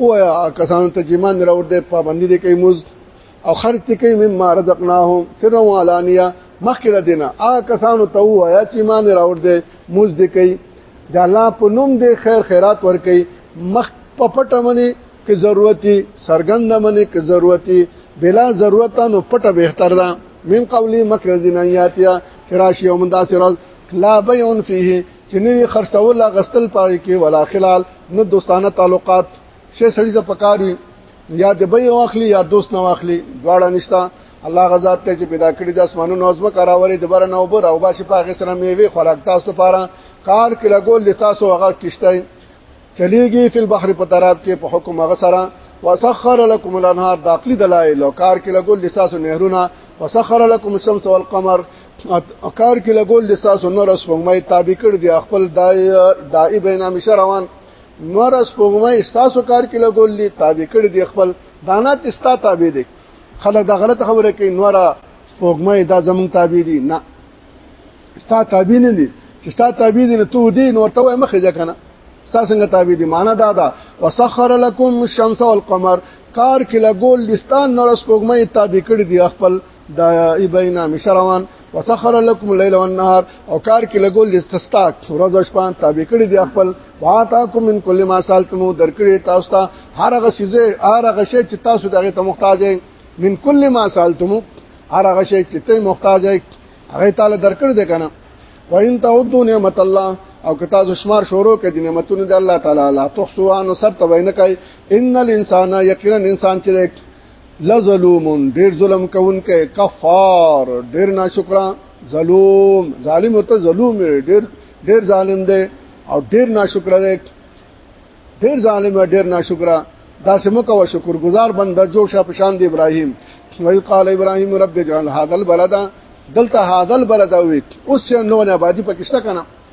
او کسانو ته چې مان راوړ دې پابندي دې کوي موز او خرج دې کوي مما رزقناهم سرا وعلانيه مخکې د دینه آ کسانو ته وایا چې مان راوړ دې موز دې کوي د الله په نوم دې خیر خیرات ور کوي مخ په پټه منی کې ضرورتي سرګند منی کې ضرورتي بلا ضرورت نو پټه بهتر ده من قولی مکر دینیاتیا چراشی ومن داسرز لا بیون فیه چې نوی خرڅول غستل پاره کې ولا خلال نه دوستانه تعلقات شې سړی ته پکاري یا د به واخلي یا دوست نه واخلي دواړه نشتا الله غزاد ته چې پیدا کړی د اسمانونو او زمکه راولې د بره نو بر او باسي په هغه سره میوه خوراک تاسو لپاره کار کې لګول د تاسو هغه کشته چلیږي فل بحر په طرف کې په حکم هغه سره وسخر لكم الانهار داخلي دلایل او کار کې لګول د تاسو نهرونه وسخر لكم الشمس والقمر کار کې لګول د تاسو نور اس پغمای تابع کړ دی خپل دای دای بین همیشه روان نور اس پغمای تاسو کار کې لګول دی تابع کړ دی خپل دانا تستا تابع دی خلک دا غلط خبره کوي نور پغمای دا زمون تابع دی نه ستا تابع نه دي چې ستا تابع دي نه تو دي نو ته مخه ځه کنه ستا څنګه تابع دي معنا دا ده وسخر لكم الشمس والقمر کار کې لګول لستان نور سپوږمۍ تابع کړی دی خپل دا ایبینا مشروان وسخر لكم الليل والنهار او کار کې لګول د تستاق ورځ او شپه تابع کړی دی خپل واتاکم من کل ما سالتمو درکړی تاسو ته هر هغه سیزه هر هغه شی چې تاسو دغه ته محتاج یې من کل ما سالتمو هر هغه شی چې ته محتاج یې هغه تعالی درکړی دی کنه وان تعدوا نعمت الله او که تاسو شمار شروع کړئ د نعمتونو د الله تعالی لا تحسوا نو سر ته وینه کوي ان الانسان یقینا انسان چې لظلوم ډیر ظلم کوونکې کفار ډیر ناشکرا ظلوم ظالم ته ظلوم ډیر ډیر ظالم دی او ډیر ناشکرا دی ډیر ظالم ډیر ناشکرا دا سمو کو شکر گزار بنده جو شپ شان دی ابراهیم وی قال ابراهیم رب اجعل هذا البلد دلته هذا البلد وی اوس نو نه آبادی پکشته کنه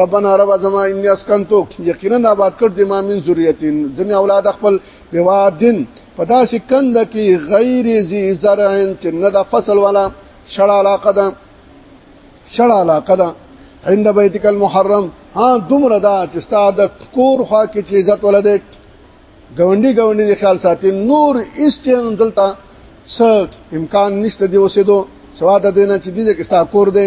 ربنا رب زما ان اسکنتو یقینا آباد کړ دې ما من ذریاتین ځنه اولاد خپل بوادن پدا سې کند کې غیر ذی زرعن چې نه د فصل والا شړ علاقه ده شړ علاقه ده عند بیتک المحرم ها دومره دا چې ستاد کور خوا کې چې عزت ولده غونډي غونډي د خیال ساتي نور ایستن دلته څه امکان نشته دی اوسېدو سوا د دینه چې دې کې ستا کور دی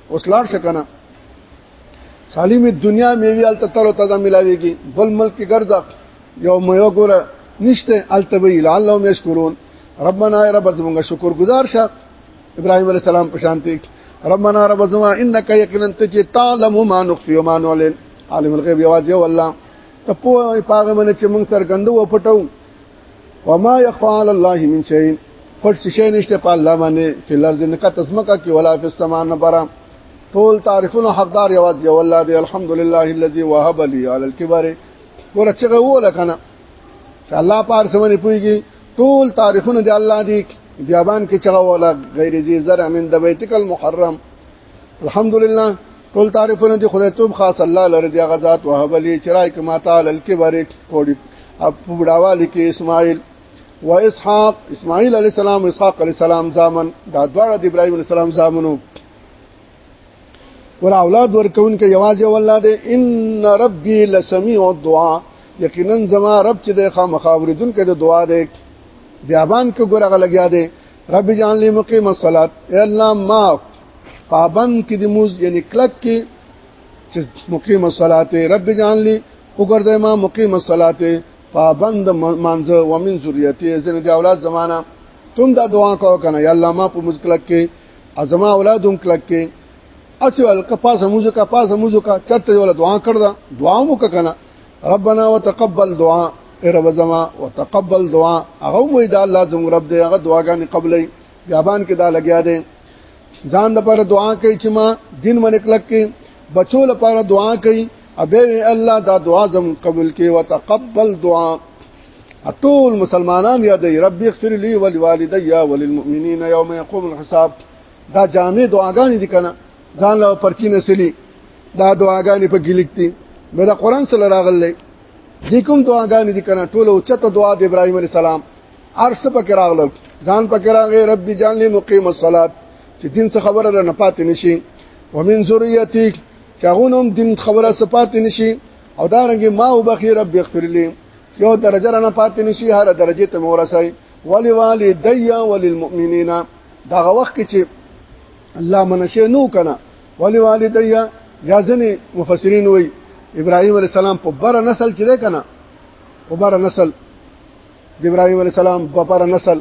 اوس لاړ شکنه سالم دنیا میوي الته تر او تازه ملاويږي بل ملک کې ګرځا یو مې وګوره نشته الته وی لعلهم یشکرون ربنا ای رب زمونږ شکر گزار شه ابراهيم عليه السلام په شانتي ربنا رب زما انك يقينا تجي تعلم ما نخفي وما نعلن عالم الغيب يواجه والله ته په پاغه من چې موږ سرګندو او پټو وما يخفى على الله من شيء پټ شي نشته په الله باندې په لار دې نکته اسمکه کې ولا په سما نه برا ټول تعریفونه حقدار یواز یو الله دې الحمدلله الذي وهب لي على الكبر ورچغه وله کنه چې الله پار سمونه پويږي ټول تعریفونه دې الله دې بیابان کې چغه ولا غیر جی زر امن د بیتک المحرم الحمدلله ټول تعریفونه دي خدای توب خاص الله لره دی غزاد وهبلی چرای کما تعالی الکبر پوډی اپ پوډاوالی کې اسماعیل و اسحاق اسماعیل علی السلام و اسحاق علی السلام زامن دا دواړه د ابراهیم علی السلام زامنو ور اولاد ورکون کې یوازې والله دې ان ربي لسميع الدعاء یقینا زما رب چې د خامخاوریدون کې د دعا دې بیابان کې ګورغه لګیا دې رب جان لی مقیم الصلات اے الله ما پابند کې د موز یعنی کلک کې چې مقیم الصلات رب جان لی وګرځه ما مقیم الصلات پابند مانزه ومن ذریته زین د اولاد زمانہ تم دا دعا کو کنه یا الله ما په موز کلک کې ازما اولادوم کلک کې اسی ول کپاس موزه کپاس موزه کا چرته ول دعا کړدا دعا مو کنه ربنا وتقبل دعاء رب زما وتقبل دعاء هغه مو دا الله زموږ رب دې هغه دعاګانې قبلې بیابان کې دا لګیا دي ځان د پر دعا کوي چې ما دین باندې کلک کې بچو لپاره دعا کوي ابه الله دا دعا زم قبول کې وتقبل دعا ټول مسلمانان یاد رب اغفر لي ولوالدي وللمؤمنين يوم يقوم الحساب دا جامع دعاګانې دي کنه ځان له پرچی نسلی دا دعاګانې په کې لیکتي مې دا قران سره راغلې دې کوم دعاګانې دي کنه ټول او چته دعا د ابراهيم عليه السلام ارس په کې راغلو ځان په کې راغې رب جان لي مقيم الصلاه چې دین څخه خبره نه پاتې نشي ومن ذريتي چاغونم دین خبره سپاتې نشي او دا رنګ ما وبخي رب اغفر لي یو درجه نه پاتې نشي هر درجه ته مورسای ولي والدي وللمؤمنين دا وخت چې الله منشه نو کنه ولی والدیا یا ځنې مفسرین وای ابراهیم علی السلام په بره نسل چې ده کنه په بره نسل د ابراهیم علی السلام په بره نسل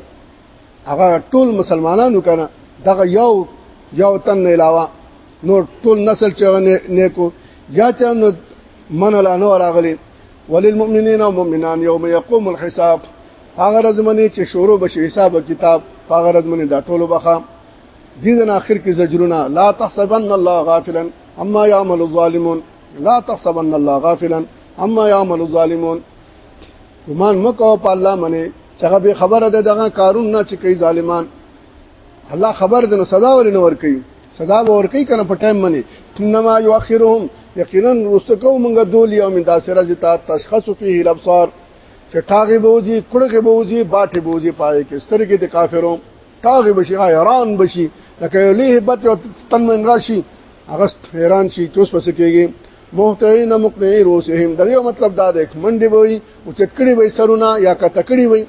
هغه ټول مسلمانانو کنه دغه یو یو تن نه علاوه نور ټول نسل چې نیکو یا چې نو من لا نو راغلی وللمؤمنین او مؤمنان یوم یقوم الحساب هغه ورځ باندې چې شروع بشي حساب او کتاب هغه ورځ باندې دا ټول وبخا دې د اخر کې زجرونه لا تحسبن الله غافلا اما يعمل الظالمون لا تحسبن الله غافلا اما يعمل الظالمون ګمان مکو په الله منی چې هغه به خبره ده دغه کارون نه چې کوي ظالمان الله خبر دنو صدا ولنه ور کوي صدا به ور کوي کنه په ټایم منی انما يؤخرهم یقینا رستکو مونږه دول یو من داسره زتا تشخص فيه الابصار چې ټاغي بوزي کړه کې بوزي باټي بوزي پای کې سترګې د کافرو کاغی بشي حیران بشي لکه یو له هبت او تن من راشي هغه حیران شي چې اوس پس کېږي مهتعين مقنعي روسهم د یو مطلب دا د منډي وي او چټکړي وي سرونه یا کټکړي وي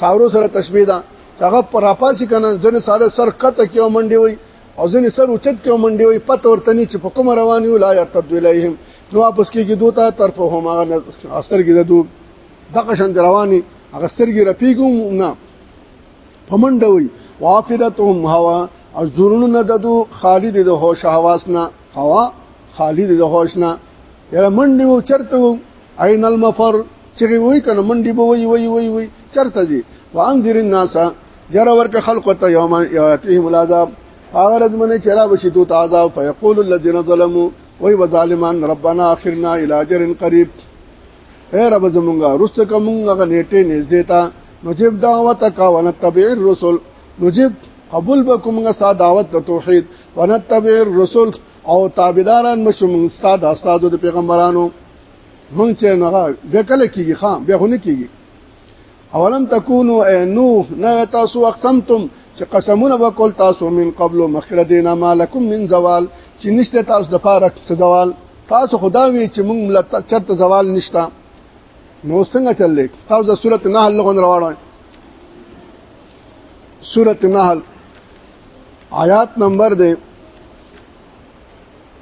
ساورو سره تشبيه ده هغه پراپاسي کنه ځن ساده سر کته کې منډي وي او ځن سر اوچت کې منډي وي پته ورته نه چې په کوم روان یو لا يرتد اليهم نو واپس کېږي دوته طرفهم هغه استر کې ده دو دغه شند رواني هغه سترګې رپیګو نه پمنډه وي وافدتهم هوا او زورونو نه ددو خالی دي د هوش حواس نه هوا خالی دي د هوش نه یره منډي و چرته و عین المفر چې وای کنه منډي به وای وای وای وای چرته دي وانذر الناس جره ورکه خلق ته یوم یاتیهم العذاب هغه رد منه چرا بشي دوت عذاب فیقول الذين ظلموا وای وظالمان ربنا اخرنا الى اجر قريب اے رب زمونږه رست کومږه نیټه نږدې تا نجيب دعوت کا ونتبع الرسل نجيب قبول بکومږه ستا دعوت د توحید ونتبع الرسل او تابعداران مشوم ستا د استادو د پیغمبرانو مونږ چې نه غواړو به کله کیږي خام به هونه کیږي اولم تکونو نو نه تاسو اقسمتم چې قسمونه وکول تاسو من قبل مخکره دینا مالکم من زوال چې نشته تاسو د پاره څه زوال تاسو خدا وی چې موږ ملت چرته زوال نشتا نو څنګه چلې تاسو د سورته نحل لغون راوړل سورته نحل آیات نمبر دی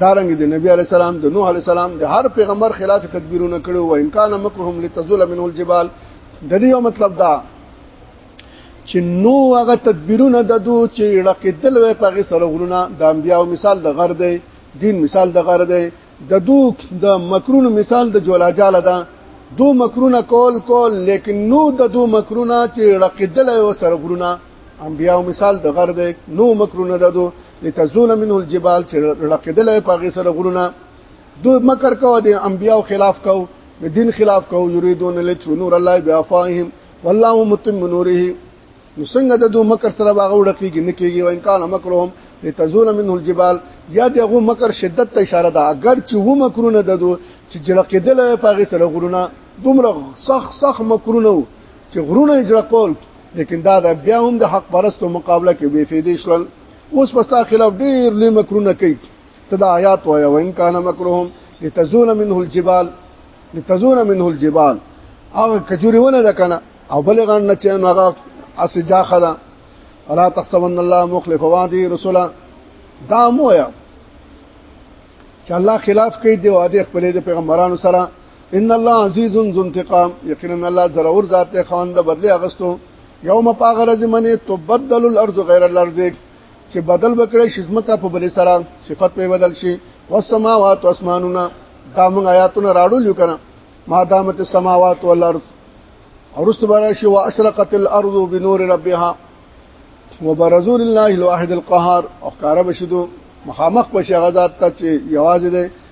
دارنګ د نبی علی السلام د نوح علی السلام د هر پیغمبر خلاف تدبیرونه کړو او ان کان مکرهم لتزول منه الجبال د دې یو مطلب دا چې نو هغه تدبیرونه د دو چې لقیدل وې په غي سره غرونه د انبیاو مثال د غر دی دین مثال د غر دی د دو د مکرون مثال د جولاجال ده دو مکرونه کول کول لیکن نو د دو مکرونه چې لقیدل وې سره غرونه انبیاو مثال د غر دی نو مکرونه د دو لتزول منه الجبال چې لقدل په غي سره غرونه دو مکر کو د انبیاء خلاف کو د دین خلاف کو یریدون لتو نور الله بیافاهم والله متم نوره نو څنګه د دو مکر سره باغ وړقیږي نکیږي وان کان مکرهم لتزول منه الجبال یا دغه مکر شدت ته اشاره ده اگر چې و مکرونه د دو چې جلقیدل په غي سره غرونه دومره سخ سخ مکرونه چې غرونه اجرا کول لیکن دا د بیا هم د حق پرستو مقابله کې بے فیدې شول اوس پستا خلاف ډیر لوی مکرونه کوي تدا آیات وایا وان کان مکرهم لتزول منه الجبال لتزول منه الجبال هغه کجوري ونه ده کنه او بل غن نه چې هغه اس جاخه ده الا تحسبن الله مخلف وعده رسولا دا مویا چې الله خلاف کوي دی وعده خپل د پیغمبرانو سره ان الله عزیز ذو انتقام یقینا الله ضرور ذات ته خوند بدلی اغستو یوم پاغرز منه تبدل الارض غیر الارض چې بدل وکړي شزمکه په بل سره صفت په بدل شي والسماوات واسماننا دا موږ آیاتونه راړو لیو کنه ما دامت السماوات والارض اورست برا شي واشرقت الارض بنور ربها وبرزول الله الواحد القهار او کار بشدو مخامخ بشي غزاد ته چې یوازې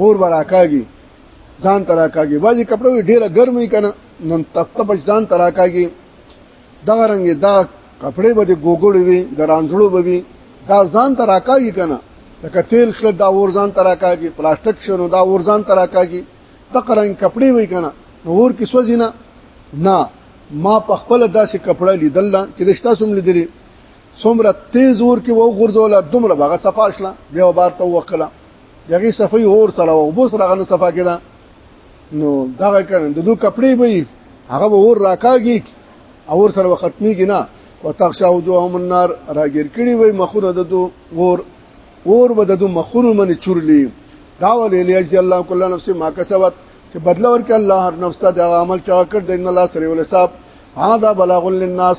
اور براکاږي ځان تراکاږي بعضي کپړه وي ډیره ګرمي کنه نن تپ تپ ځان تراکاږي دا رنګ دا کپړې به د ګوګړې وي د رانځړو به وي دا ځان تراکاږي کنه لکه تیل شل دا اور ځان تراکاږي پلاستیک شنو دا اور ځان تراکاږي تقرنګ کپړې وي کنه اور کې سوځي نه نه ما په خپل داسې کپړه لیدل چې د شتا سم لیدلې څومره تیز اور کې و غورځول دومره باغه صفاشله بیا بار ته وکړه دغه صفای اور سره او بو سره غنه صفا کړه نو دغه کنه د دوه کپڑے به هغه به اور راکاږي اور سره وختمي کنا وتخشا وجوههم النار راګر کړي وي مخونه د دوه اور اور به د دوه مخونه من چورلی دا ولې لجزي الله کل نفس ما کسبت چې بدل ورکړي الله هر نفس ته د عمل چا کړ د ان الله سره ول حساب هذا بلاغ للناس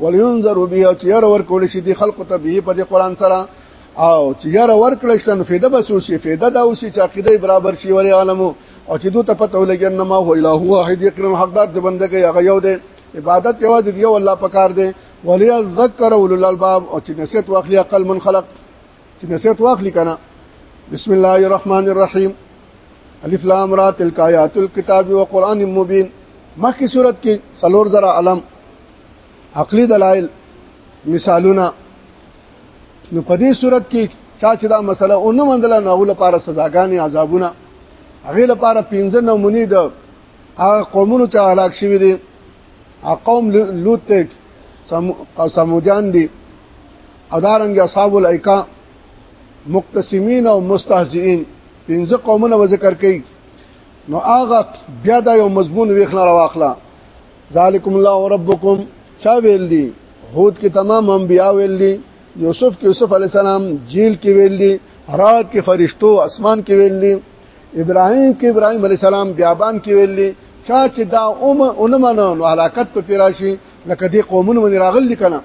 ولینذر به او چیر ور کول شي د خلق ته به په قرآن سره او چیر ور کړل شي نو فیده بس وشي فیده دا وشي چې عقیده برابر شي ولې عالمو او چې دوی ته پته ولګي نه ما هو الا هو واحد یکرم حقدار د بندګي هغه یو دی عبادت یوازې دی الله پکار دی ولی ذکر اول الباب او چې نسیت واخلي عقل من خلق چې نسیت واخلي کنه بسم الله الرحمن الرحیم الف لام را تلک آیات الكتاب وقران مبین مخکې صورت کې سلور ذرا علم عقلی دلایل مثالونه نو په دې صورت کې چا چې دا مسله اونو مندله نو ول لپاره سزاګانې عذابونه هغه لپاره پنځه نمونې د هغه قومونو ته هلاک شوی دي قوم لوط ته سمودیان دي ادارنګ اصحاب الایکا مقتسمین او مستهزئین پنځه قومونه ذکر کړي نو هغه بیا دا یو مضمون ویخنه راواخلا ذالکم الله ربکم چا ویل دي هود کې تمام انبیا ویل دي یوسف کې یوسف علی السلام جیل کې ویل دي رات کې فرشتو اسمان کې ویل دي ابراهیم کې ابراهیم علی السلام بیابان کې ویل دي چا چې دا اومه اونمنه نو هلاکت په پیراشي لکه دې قومونه ونی راغل دي کنه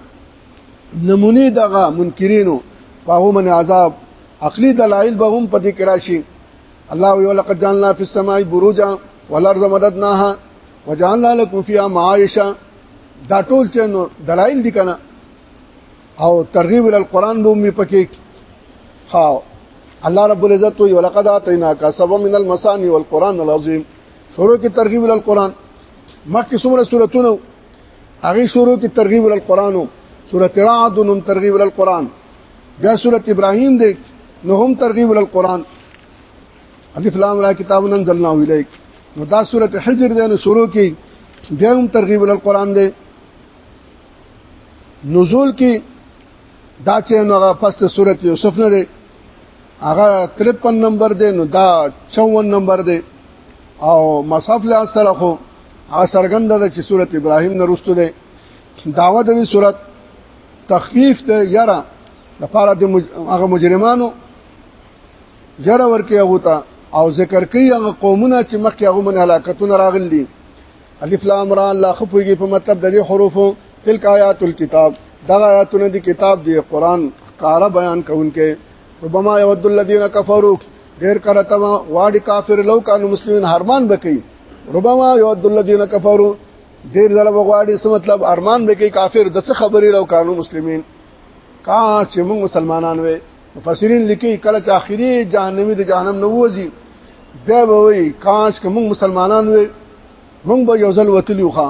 نمونه دغه منکرینو په هغه من عذاب عقلی دلایل به هم په دې کراشي الله یو لقد جعلنا فی السماء بروجا والارض مددناها وجعلنا لكم فيها معايشا دا ټول چې نو دلایل دي کنه او ترغیب ال قران به می پکې ها الله رب العزت وی ولقد اتینا کا سبا من المسانی والقران العظیم شروع کی ترغیب ال قران مکه سوره سورتونو هغه شروع کې ترغیب ال قران سورته رعد نوم ترغیب ال قران بیا سورته ابراهیم دی نو هم ترغیب ال قران الف لام را کتاب انزلنا الیک نو دا سورته حجر دی نو شروع کې بیا هم ترغیب ال قران دی نزول کې دا چې نو هغه پس ته سورته یوسف نه دی هغه 53 نمبر دی نو دا 54 نمبر دی او مصحف له سره خو هغه سرګند ده چې سورت ابراهیم نه رسته ده داوا د دې سورت تخفیف ده یرا لپاره د هغه مجرمانو یرا ورکه هغه ته او ذکر کوي هغه قومونه چې مخکې هغه من هلاکتونه راغلي الف لام را الله خپوږي په مطلب د دې حروفو تلک آیات الكتاب دا آیاتونه د کتاب دی قران کار بیان کوونکې ربما یود الذین کفروا ډیر کړه تما واډی کافر لو کانو مسلمانین هرمان بکې ربما يود الذين كفروا ډیر زره بغواړي څه مطلب ارمان به کې کافر د څه خبرې راو قانون مسلمانین کا چې موږ مسلمانان وې مفسرین لیکي کله چې اخیری جهنمی د جهنم نه وځي بیا به وي کاش که موږ مسلمانان وې موږ به یو ځل وتلیو ښا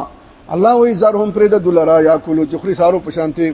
الله وې زرهم پرې د دلرا یا کولو چې خري سارو پشانته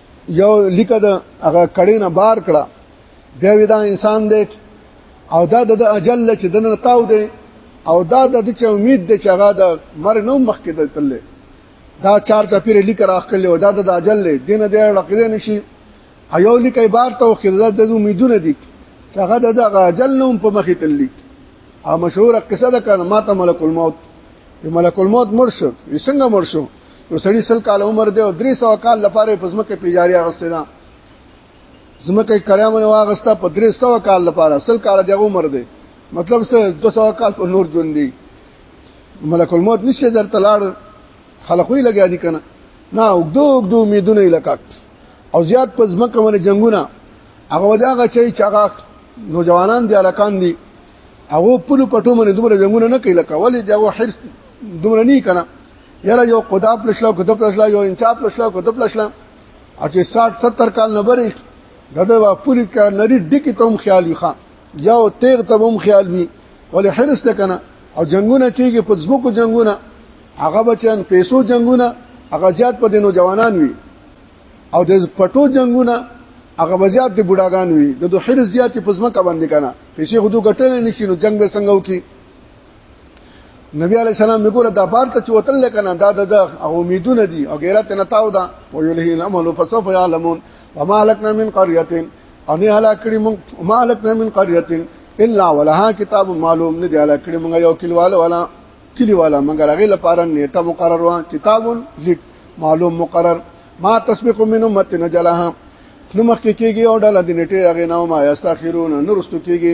یو لیکه د هغه کړي نه بار کړه بیا ودا انسان دی او دا د اجل چې دنه تاو دی او دا د چې امید دی چې هغه د مر نو مخ کې دتل دا چار چا پیر لیک راخلې او دا د اجل دی دینه دی لقیدې نشي ایو لیک عبارت او خدای د امیدونه دي هغه د اجل نوم په مخې تللی او مشهور قصه ده کنه ماته ملک الموت ملک الموت مرشد یې څنګه مرشد نو سړی سل کال عمر دی او 300 کال لپاره په ځمکه پیجاری اغسته ده ځمکه کریمونه واغسته په 300 کال لپاره سل کال دی عمر دی مطلب څه 200 کال په نور ژوند دی ملک الموت نشه در تلاړ خلقوی لګیا دي کنه نه وګدو وګدو امیدونه لکات او زیات په ځمکه باندې جنگونه هغه وداغه چي چاغه نوجوانان دي الکان دي هغه پلو پټو باندې دومره جنگونه نه کوي لکه ولې دغه حرس دومره نه کنا یره یو خدا پلشلا خدا پلشلا یو انصاف پلشلا خدا پلشلا اچې 60 70 کال نه بری دغه وا پوری کار نری ډکی ته هم خیال وي خان یا او تیغ ته هم خیال وي ولې حرس ته کنه او جنگونه کیږي په ځمکو جنگونه هغه بچن پیسو جنگونه هغه زیات په دینو جوانان وي او د پټو جنگونه هغه وزیات د بډاګان وي د دوه حرس زیات په ځمکه باندې کنه پیسې خودو ګټل نشي نو جنگ به څنګه وکي نبی علی السلام وګوره دا پارت چې وتل کنه دا د امیدونه دي او غیرت نه تاو دا ویله العمل فسوف يعلمون وما لكنا من قريه ان هلاکړي مون ما لكنا من قريه الا ولها کتاب معلوم نه دی هلاکړي مونږ یو کلواله ولا کلواله مونږ راغی لپاره نیټه مقرر وا کتاب لیک معلوم مقرر ما تسبق من امه نجلها نو مخکې کېږي او ډله د نیټه هغه نو ما یستاخرون نورستو کېږي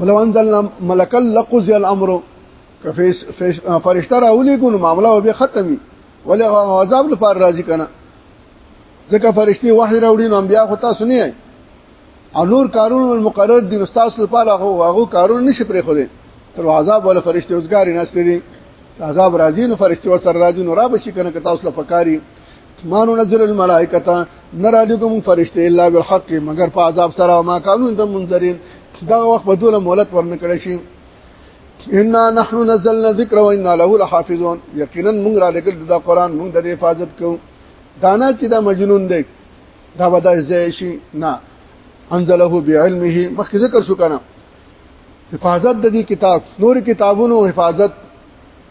ولو انزلنا ملکا لقضي الامر فرشتہ راولي ګونو معاملہ به ختمي ولې عذاب لپاره راضي کنه ځکه فرشتي وحي راوړي نو بیا خو تاسو نه یې او نور کارونه مقرر دي نو تاسو لپاره هغه هغه کارونه نشي پرې خو دي تر عذاب ولا فرشتي وزګاری نشته دي عذاب راځي نو فرشتي وسر راځي نو را بشي کنه که تاسو لپاره کاری ما ننزل الملائکه نراجو کوم فرشته الا بالحق مگر په عذاب سره ما قالو انتم منذرین دا وخت په دوله مولت ورنکړی شي ان نحن نزلنا ذکر و انا له لحافظون یقینا موږ را لګل دا قران موږ د حفاظت کوو دانا چې دا مجنون دی دا ودا ځای شي نه انزله بعلمه مخکې ذکر شو کنه حفاظت د دې کتاب نور کتابونو حفاظت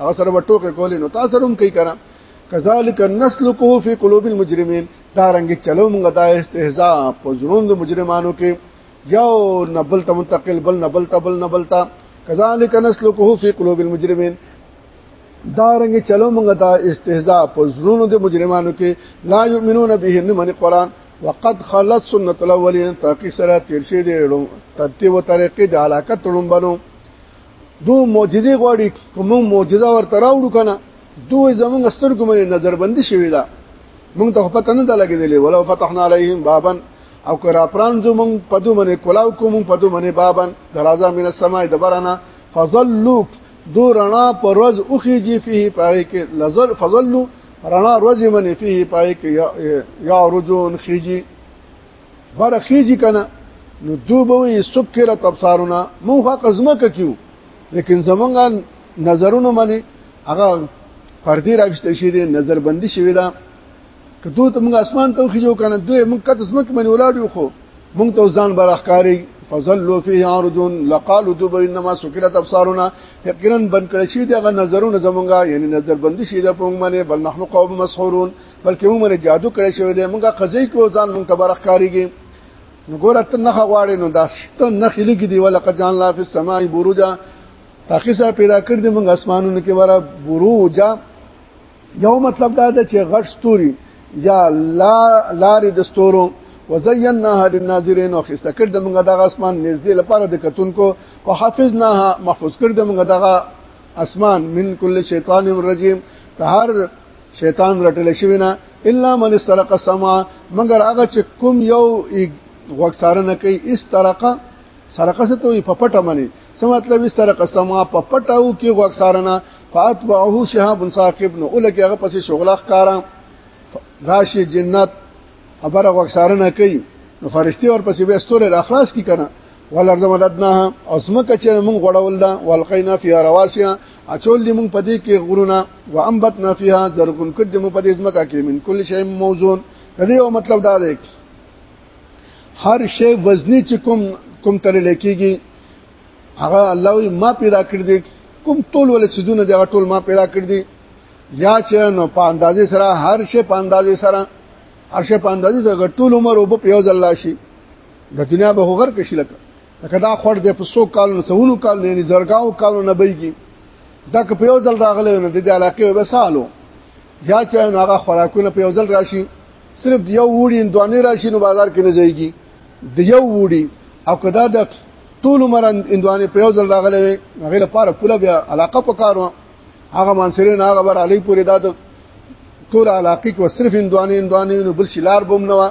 هغه سره وټوکې کولې نو تاسو هم کوي کنه کذالک نسلکه فی قلوب المجرمین دا رنګ چلو موږ دا استهزاء په زړونو د مجرمانو کې یو نبل ته منتقل بل نبل ته بل نبل ته کذالک نسلکه فی قلوب المجرمین دا رنګ چلو موږ دا استهزاء په زړونو د مجرمانو کې لا یؤمنون به نه من قران وقد خلص سنت الاولین تاکي سره تیر شي دي ترتیب او طریقې د علاقه تړون بنو دو معجزې غواړي کوم معجزه ورته راوړو کنه دوی زمونږ سترګو باندې نظربندي شوې ده مونږ ته پته نه ده لګېدلې ولو فتحنا علیهم بابا او کرا پرانځو مونږ په دوه باندې کلاو کوم په دوه باندې بابا درازه من السماء دبرنا فظلوا دو رڼا پر روز اوخیږي فيه پاره کې لزل فظلوا رڼا روز منی فيه پای کې یا رجون خيجي بار خيږي کنه نو دوبوي سکرت ابصارنا موخه قزمه کیو لیکن زمونږ نظرونه باندې هغه پردې راوښته شي دي نظر بندي شوی دا که دوی ته موږ اسمان ته خيجو کنه دوی موږ کته اسمک باندې ولاړو خو موږ ته ځان برخکاری فظلوا فيه عرجون لقالوا دبر انما سكرت ابصارنا يقينا بن کړی شي دغه نظرونه زمونږه یعنی نظر بندي شي د پونګ باندې بل نحنو قوم مسحورون بلکې موږ باندې جادو کړی شوی دی موږ قضې کو ځان موږ ته برخکاریږي نو ګوره ته نه غواړې نو دا ته نه خلګ دی ولا قجان لا فی السماء بروجا تاخیسه پیدا کړ دې موږ اسمانونو کې ورا بروجا یو مطلب دا ده چې غټ ستوري یا لا لارې د ستورو وزیناها للناظرین او خسته کړ د موږ دغه اسمان نږدې لپاره د کتونکو او حافظناها محفوظ کړ د موږ دغه اسمان من کل شیطان رجیم ته هر شیطان رټل شوی نه الا من استرق السما مگر هغه چې کوم یو غوښاره نه کوي استرق سرقه څه ته وي په پټه باندې څه مطلب استرق السما په پټاو کې غوښاره نه فاتبعه شهاب ثاقب نو ولګي هغه پسې شغلخ کارا راشي جنت خبره غوښاره نه کوي نو فرشتي اور پسې به استوره راخلاص کی کنه ولرد مددناها اسمکه چې موږ غړول دا والقینا فی رواسیا اچول دې موږ پدې کې غرونه و انبتنا فیها زرغون کړ دې موږ پدې اسمکه کې من کل شی موزون دې یو مطلب دا دی هر شی وزنی چې کوم کوم تر لیکيږي هغه الله ما پیدا کړ دې کوم ټول ول سيزونه دغه ټول ما پیدا کړ دې یا چې نو په اندازې سره هر شی په اندازې سره هر شی په اندازې سره ټول عمر وب په یو ځل شي د دنیا به غر کې شلک لکه دا خور دې په سو کال نه سونو کال نه یعنی زرګاو کال نه بېږي دا که په یو ځل راغلی نه د دې علاقې به سالو یا چې هغه خوراکونه په یو ځل راشي صرف یو وړي اندواني راشي نو بازار کې نه ځایږي د یو وړي او کدا د ټول عمر اندواني په یو ځل راغلی وي هغه لپاره پوله بیا علاقه پکارو هغه منصرین هغه بر علی پورې دا ټول علاقې کو صرف اندواني اندواني نو بل شلار بوم نه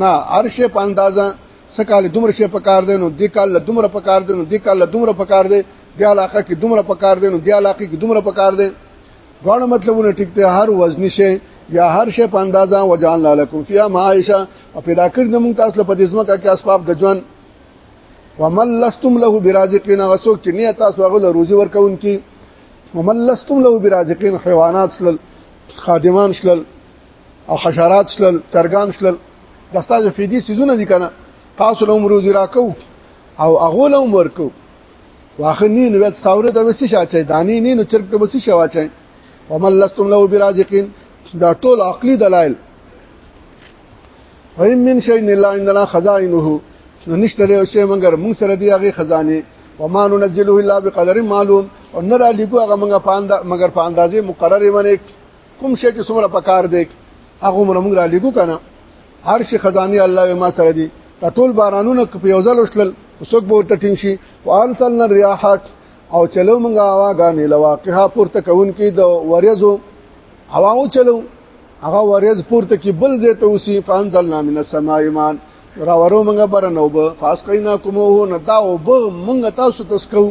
نه ارشه په اندازه سکال دومره شي په کار دینو د کال دومره په کار دینو د کال دومره په کار دی د علاقه کې دومره په کار دینو د علاقه کې دومره په کار دی غواړم مطلبونه ټیک ته هر وزن شي یا هر شی په اندازا وجعل لكم فيها معايشه او پیدا کړ د موږ تاسو په دې ځمکه کې اسباب د ژوند ومن لستم له برازقین غسوک چې نه تاسو هغه له روزي ورکون کی ومن لستم له برازقین حیوانات شل خادمان شل او حشرات شلل چرګان شلل دا ستاسو فیدی سيزونه دي کنه تاسو له عمر زیرا کو او هغه له عمر کو واخر نی نو وت ساوره د وسی شاچې دانی نی نو چرګ د وسی شواچې ومن لستم له برازقین دا ټول عقلی دلایل وهم من شيء الا عندنا خزائنه نو نشته له شی مګر موږ سره دی هغه خزانه وما ننزله الا بقدر معلوم او نه را لګو هغه موږ پاند مګر په اندازې مقرره باندې کوم شي چې څومره پکار دی هغه مونږ موږ را لګو کنه هر شي خزاني الله ما سره دي ته ټول بارانونه په یو ځل وشلل وسوک به ورته ټینګ شي وارسلنا الرياح او چلو موږ هوا غانې لواقها پورته کون کې د وریزو هوا او چلو هغه وریز پورته کې بل دې ته وسی فانزلنا من السماء ایمان راورو موږ بر نو به فاسقینا کومو نه دا او به موږ تاسو تسکو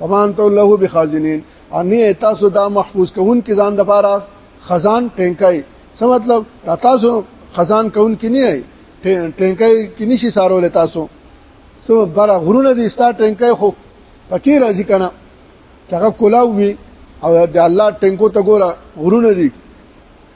ومان تو له بخازنین اني تاسو دا محفوظ کون کې ځان د پاره خزان ټینکای څه مطلب دا تاسو خزان کون کې نه یې ټینکای کې نشي سارول تاسو سو بار غرونه دي ستا ټینکای خو پکې راځي کنه څنګه کولاوي او د الله ټینکو ته ګوره غرونه دي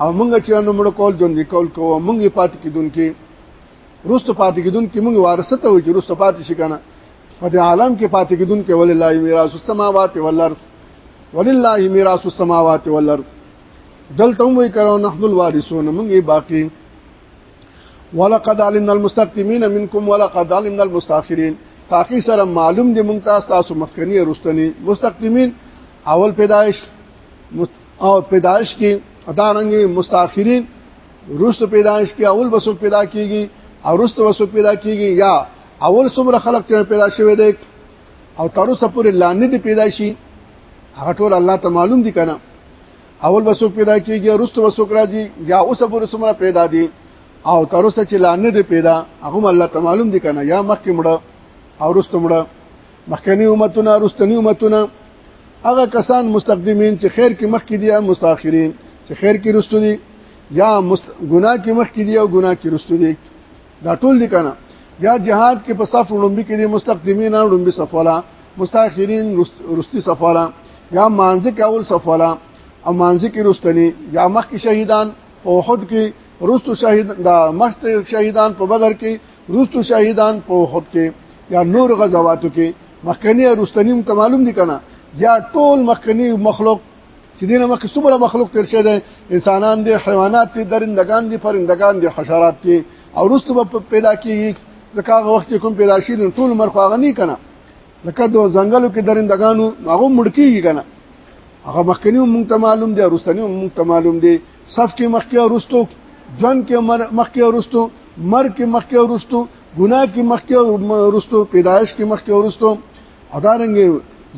او موږ چې نو موږ کول جون دي کول کوو موږ پات کیدونکو روست پات کیدونکو موږ وارثه ته وي چې روست پات شي کنه په دې عالم کې پات کیدونکو ولله میراث السماوات والارض ولله میراث السماوات والارض دلته هم وی کړو نحن الوارثون موږ باقی ولقد علمنا المستقدمين منكم ولقد علمنا المستاخرين تاخي سره معلوم دي مونږ تاسو مخکنی رستنی مستقدمین اول پیدایش او پیدائش کې ادا رنګ مستاخرین روست پیدائش کې اول بسو پیدا کیږي او روست بسو پیدا کیږي یا اول څومره خلق چې پیدا شوی دی او تر اوسه پورې لاندې دی پیدا شي هغه ټول الله ته معلوم دي کنه اول بسو پیدا کیږي روست بسو راځي یا اوسه پورې څومره پیدا دي او تر اوسه چې لاندې دی پیدا هغه الله ته معلوم دي کنه یا مخکې مړه او روست مړه مخکنی امتونه رستنی امتونه هغه کسان مستقدمین چې خیر کې مخکې دي او مستاخرین چې خیر کې رستو دي یا مست... ګناه کې مخکې دي او ګناه کې رستو دي دا ټول دي کنه یا جهاد کې په صف وړمبي کې دي مستقدمین او وړمبي صف ولا مستاخرین رستی صف ولا یا مانځ کې اول صف ولا او مانځ کې رستنی یا مخکې شهیدان او خود کې رستو شهید دا مست شهیدان په بدر کې روستو شهیدان په خود کې یا نور غزواتو کې مخکنی روستنیم ته معلوم دي کنه یا ټول مخکنی مخلوق چې دینه مخکې څومره مخلوق تیر شه ده انسانان دي حیوانات دي درندگان دي پرندگان دي حشرات دي او روستو په پیدا کیږي ځکه هغه وخت کوم پیدا شي ټول مرخ هغه نه کنه لکه د ځنګلو کې درندگانو هغه مړ کیږي کنه هغه مخکنی مونږ ته معلوم دي روستنی مونږ ته معلوم دي صف کې مخکې ورستو ژوند کې مخکې ورستو مرګ کې مخکې ورستو ګناه کې مخکې ورستو پیدایش کې مخکې ورستو ادارنګ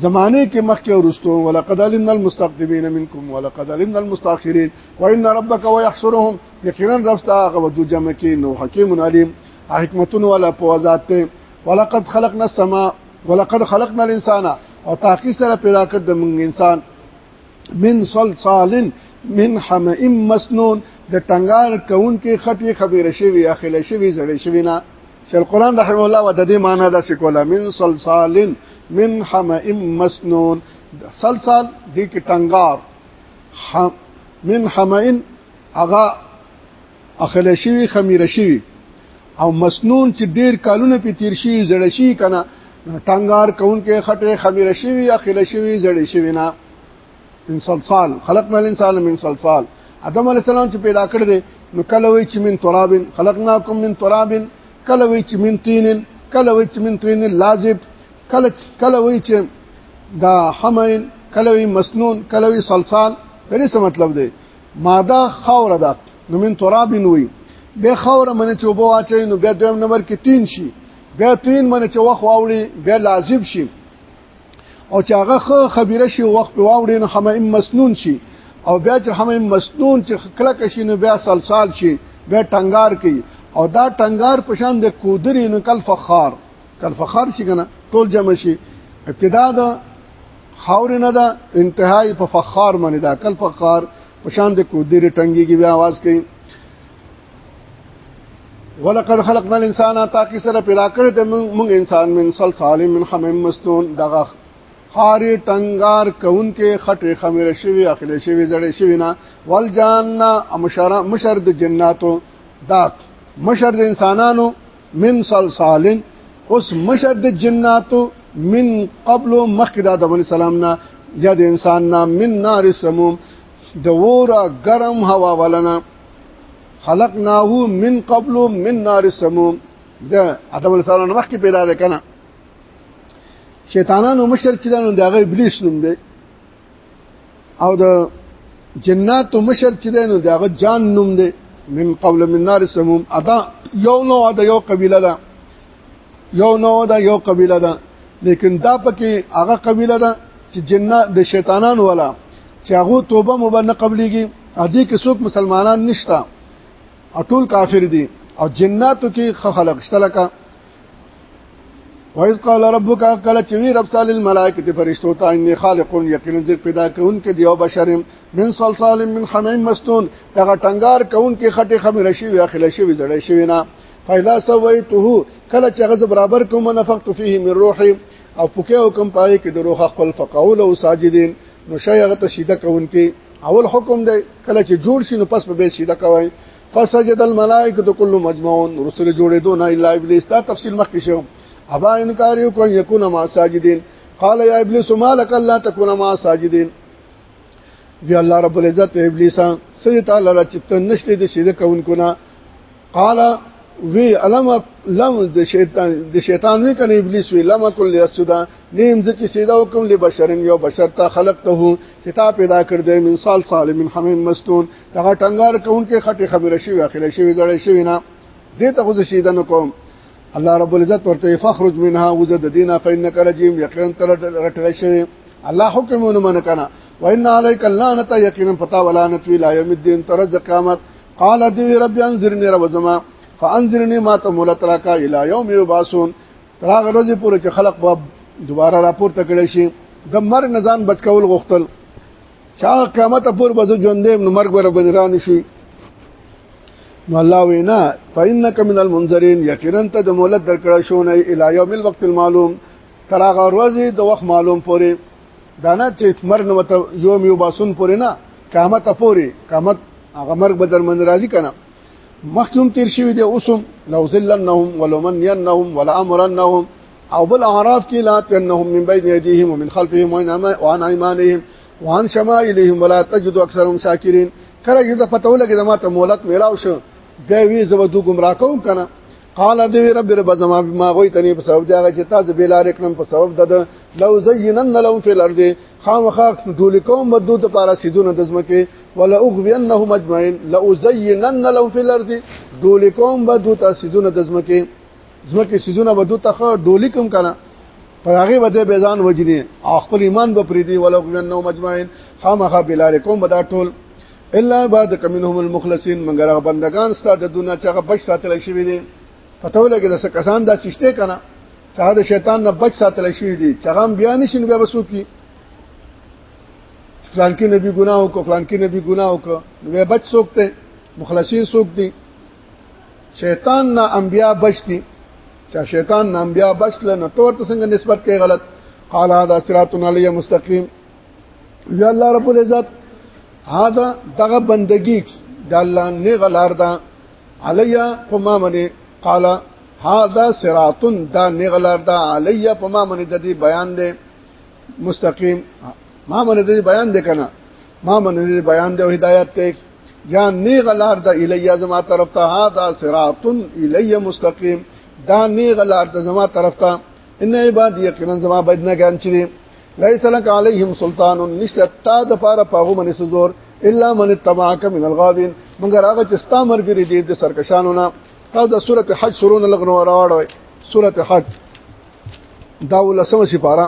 زمانه کې مخکې ورستو ولقد علمنا المستقدمين منكم ولقد علمنا المستاخرين وان ربك ويحشرهم یقینا رب تاغه ودو جمع کې نو حکیم علیم حکمتون ولا پوزات ته ولقد خلقنا السماء ولقد خلقنا الانسان او تحقیق سره پیدا کړ د موږ انسان من صلصال من حمئ مسنون د ټنګار کون کې خټي خبيره شوی اخله شوی زړې شوی نه چې القرآن رحم الله و د دې معنی دا سکولا من صلصال من حمئ مسنون صلصال دې کې ټنګار من حمئ هغه اخله شوی خميره شوی او مسنون چې ډیر کالونه په تیر شي زړه شي کنه ټنګار کون کې خټه خمیر شي یا خله شي زړه شي نه من صلصال خلقنا الانسان من صلصال ادم علی السلام چې پیدا کړ دې نو کله وی چې من تراب خلقناکم من تراب کله وی چې من طین کله وی چې من طین لازب کله کله وی چې دا حمین کله وی مسنون کله وی صلصال پرې څه مطلب دی ماده خاور ده نو من تراب وي به خاور منه چې وبو اچي نو بیا دویم نمبر کې تین شي بیا تین منه چې وخت واوړي بیا لازم شي او چې هغه خبيره شي وخت په واوړي نو حمیم مسنون شي او بیا چې حمیم مسنون چې کلک شي نو بیا سلسال شي بیا ټنګار کوي او دا ټنګار پشان د کودري نو کل فخار کل فخار شي کنه ټول جمع شي ابتدا د خاور نه ده انتهائی په فخار باندې دا کل فخار په شان د کو دې ټنګي کې بیا आवाज کوي ولقد خلقنا الانسان تاکي سره پیدا کړ د موږ انسان من صلصال من حمیم مستون دغه خاري ټنګار کون کې خټه خمیر شوی اخله شوی زړې شوی نه ول جان مشر مشر د جناتو دا مشر د انسانانو من صلصال اوس مشر د جناتو من قبل مخکې د آدم علی السلام نه یا د انسان نه من نار سموم د وره ګرم هوا ولنه خلقناه من قبل من نار سموم د آدم علی السلام نه مخکې پیدا ده کنه شیطانانو مشر چې دانو دغه ابلیس نوم دی او د جنات مشر چې دی نو داغه جان نوم دی من قبل من نار سموم ادا یو نو ادا یو قبیله ده یو نو ادا یو قبیله ده لیکن دا پکې هغه قبیله ده چې جنات د شیطانان ولا چې هغه توبه مو نه قبليږي ادي کې څوک مسلمانان نشتا اټول کافر دي او جناتو کې خلق شته لکه وایز قال ربک کله چې وی رب تعالی الملائکه فرشتو ته ان خالق یقینا ذ پیدا کون کې دیو بشر من صلصال من حمیم مستون دغه ټنګار کون کې خټه خمیر شي یا خله شي زړې شي نه فاذا سويته کله چې غز برابر کوم نفخت فيه من روحي او پوکه حکم پای کې د روح خپل فقول او ساجدين نو شيغه تشیده کون کې اول حکم دی کله چې جوړ شي نو پس به شیده کوي فسجد الملائکه کل مجمعون رسل جوړې دو نه الا ابلیس دا تفصیل مخکې شو ابا انکار یو کو یکون ما ساجدین قال یا ابلیس ما لك الا تكون ما ساجدین وی الله رب العزت ابلیس سجده تعالی را چت نشته د شیده کون کو نه قال وی علم لم د شیطان د شیطان وی کنه ابلیس وی لم کل یسجدا نیم ز چې سیدا وکم لبشرن یو بشر ته خلقته چې تا پیدا کړ دې من صال صالح من حمیم مستون دغه ټنګار کوونکې خټه خبره شي واخله شي وځړې شي نه دې ته خو شي دنه کوم الله رب العزت ورته فخرج منها وجد دینه فإنك رجيم یقینا تر رټل شي الله حکم ونمنه کنه وان عليك اللعنه یقینا فتا ولعنت الى يوم الدين ترز قامت قال دي رب انذرني رب زما فانذرني ما تملت راکا الى يوم يبعثون تراغ روز پورې چې خلق به دوباره راپورته کړي شي د مر نزان بچکول غختل چا قیامت پور به ژوندې نو مرګ ور باندې را نشي نو الله وینا فإنك من المنذرين یقینا ته د مولد درکړه شو نه الی یوم الوقت المعلوم تر هغه ورځې د وخت معلوم پورې دانا چې مرګ نو ته یوم یو باسون پورې نه قیامت پورې قیامت هغه مرګ به درمن راضی کنه مخکوم تیر شوی دی اوسم لو ذلنهم ولمنینهم ولامرنهم او بل اعراف کې لا تنهم من بين ايديهم ومن خلفهم وعن ايمانهم وعن شمائلهم ولا تجد اكثرهم شاكرين کله چې دا پته ولګي زما ته مولات میلاو شو بیا وی زما دو گمراه کوم کنه قال دی رب رب زما ما غوي تني په سبب دا چې تاسو بلار کړم په سبب د لو زینن لهم فی الارض خامخا ټول کوم بدو ته پارا سیدونه د زمکه ولا اغوینهم اجمعين لو زینن لهم فی الارض ټول کوم بدو ته سیدونه د زمکه ځمکه سيزونه ودو ته ډولی کوم کنه پر هغه بده بیزان وجنی او خپل ایمان به پریدي ولو جنو مجمعين خامخه بلار کوم بدا ټول الا بعد کمنهم المخلصين مگر هغه بندگان ستاد دنیا چې هغه بچ ساتل شي دي پته ولګي د کسان دا سشته کنه چې دا شیطان نه بچ ساتل شي دي چې هغه بیا نشین بیا وسو کی فلان کې نبی ګناه وکړ فلان کې نبی ګناه وکړ نو بچ سوکته مخلصین سوک دي شیطان نه انبیا بچتی چا شیطان نه انبیا بچل نه تور ته څنګه نسبت کوي غلط قال هذا صراط علی مستقیم یا الله رب العزت هذا دغه بندگی د الله نه غلار ده علیا پما منی قال هذا صراط دا نه غلار ده علیا پما منی د دې بیان ده مستقیم ما منی د دې بیان ده کنه ما منی د دې بیان ده هدایت ته یا نیغ لار د الیا زما طرف ته هاذا صراط الی مستقیم دا نیغ لار د زما طرف ته ان عباد یقینا زما بدنه ګان چي لیس لک علیهم سلطان نشته تا د پاره پاغو منی سزور الا من تبعک من الغاوین مگر هغه چې ستا مرګری دي د سرکشانو نه او د سوره حج سرون لغنو راوړوي سوره حج دا ولسمه سپاره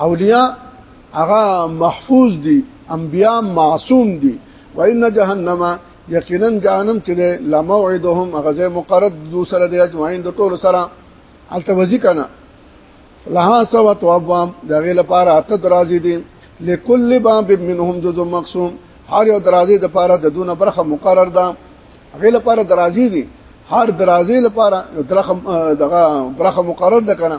اولیاء هغه محفوظ دي انبیاء معصوم دي وان جهنم یقینا جهنم چې ده لموعدهم غزه مقرر دو سره د اجمعین د ټول سره الته وځي کنه لها سوا توابام دغه لپاره اته درازي دي لكل باب منهم جزء مقسوم هر یو درازي د لپاره د دونه برخه مقرر ده هغه لپاره درازي دي هر درازي لپاره درخه دغه برخه مقرر ده کنه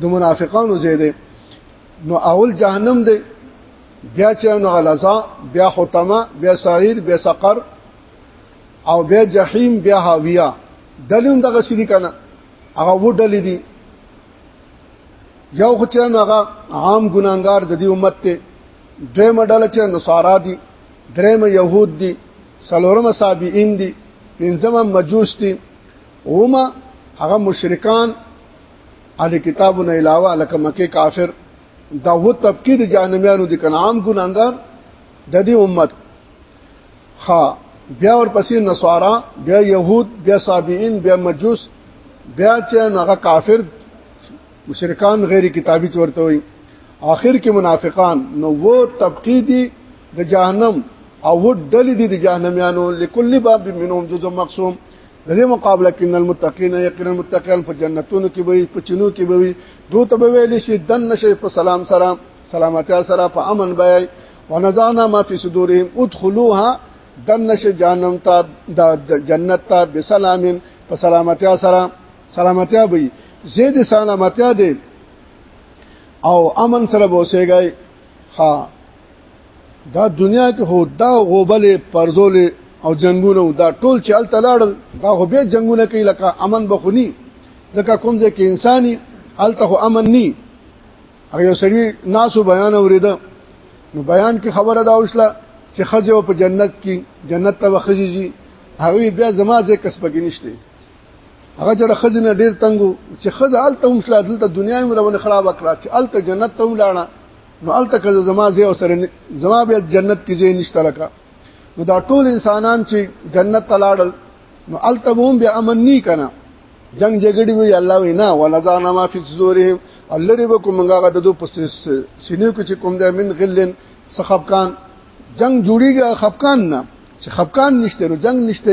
د منافقانو ځای دی نو اول جهنم دی بیا چې نو غلزا بیا ختمه بیا سعیر بیا سقر او بیا جهنم بیا هاویه دلیم دغه سړي کنه هغه و ډلې دي یو خو چې هغه عام ګناګار د دې امت ته دویمه ډله چې نصارا دي درېمه يهود دي څلورمه صابئین دي پنځمه مجوس دي اوما هغه مشرکان اهل کتابو نه علاوه لکه مکه کافر دا و تفکید جهنميانو د کنعام ګناګار د دې امت خا بیا ورپسې نصارا بیا يهود بیا صابئین بیا مجوس بیا چې هغه کافر مشرکان غیر کتابی چورته وي آخر کې منافقان نو و تبقیدی د جهنم او و ډلې دي د جهنميانو لکل باب منهم جزء مقسوم د دې مقابله کې نل متقین یقینا متقین په جنتونو کې وي په چینو کې وي دوی ته به ویل شي دن نشي په سلام سره سلامتی سره په امن به ونزعنا ما فی صدورهم ادخلوها دن نشي جهنم ته د جنت ته بسلام په سلامتی سره سلامتی به زید سلامتی دی او امن سره بوسېږي ها دا دنیا کې هو دا غوبلې پرزولې او جنگونه دا ټول چل تلاړل دا خو به جنگونه کوي لکه امن بخونی لکه کوم ځای کې انساني الته خو امن ني هغه یو سړي ناسو بیان اوریدا نو بیان کې خبره دا وشله چې خځه په جنت کې جنت ته وخځي هغه بیا زما ځای کسب کې نشته هغه چې خځه نه ډیر تنګو چې خځه الته هم شله دلته دنیا هم روانه خراب کړه چې الته جنت ته ولاړه نو الته که زما زه او سره زما به جنت کې ځای نشته لکه نو دا ټول انسانان چې جنت تلاړل نو الته هم بیا امن نی کنه جنگ جګړې وی الله وینا ولذانا ما فی صدورهم الله رب کوم هغه د دو پس سینې کو چې کوم د من غلن سخبکان جنگ جوړیږي خفقان نه چې خفقان نشته نو جنگ نشته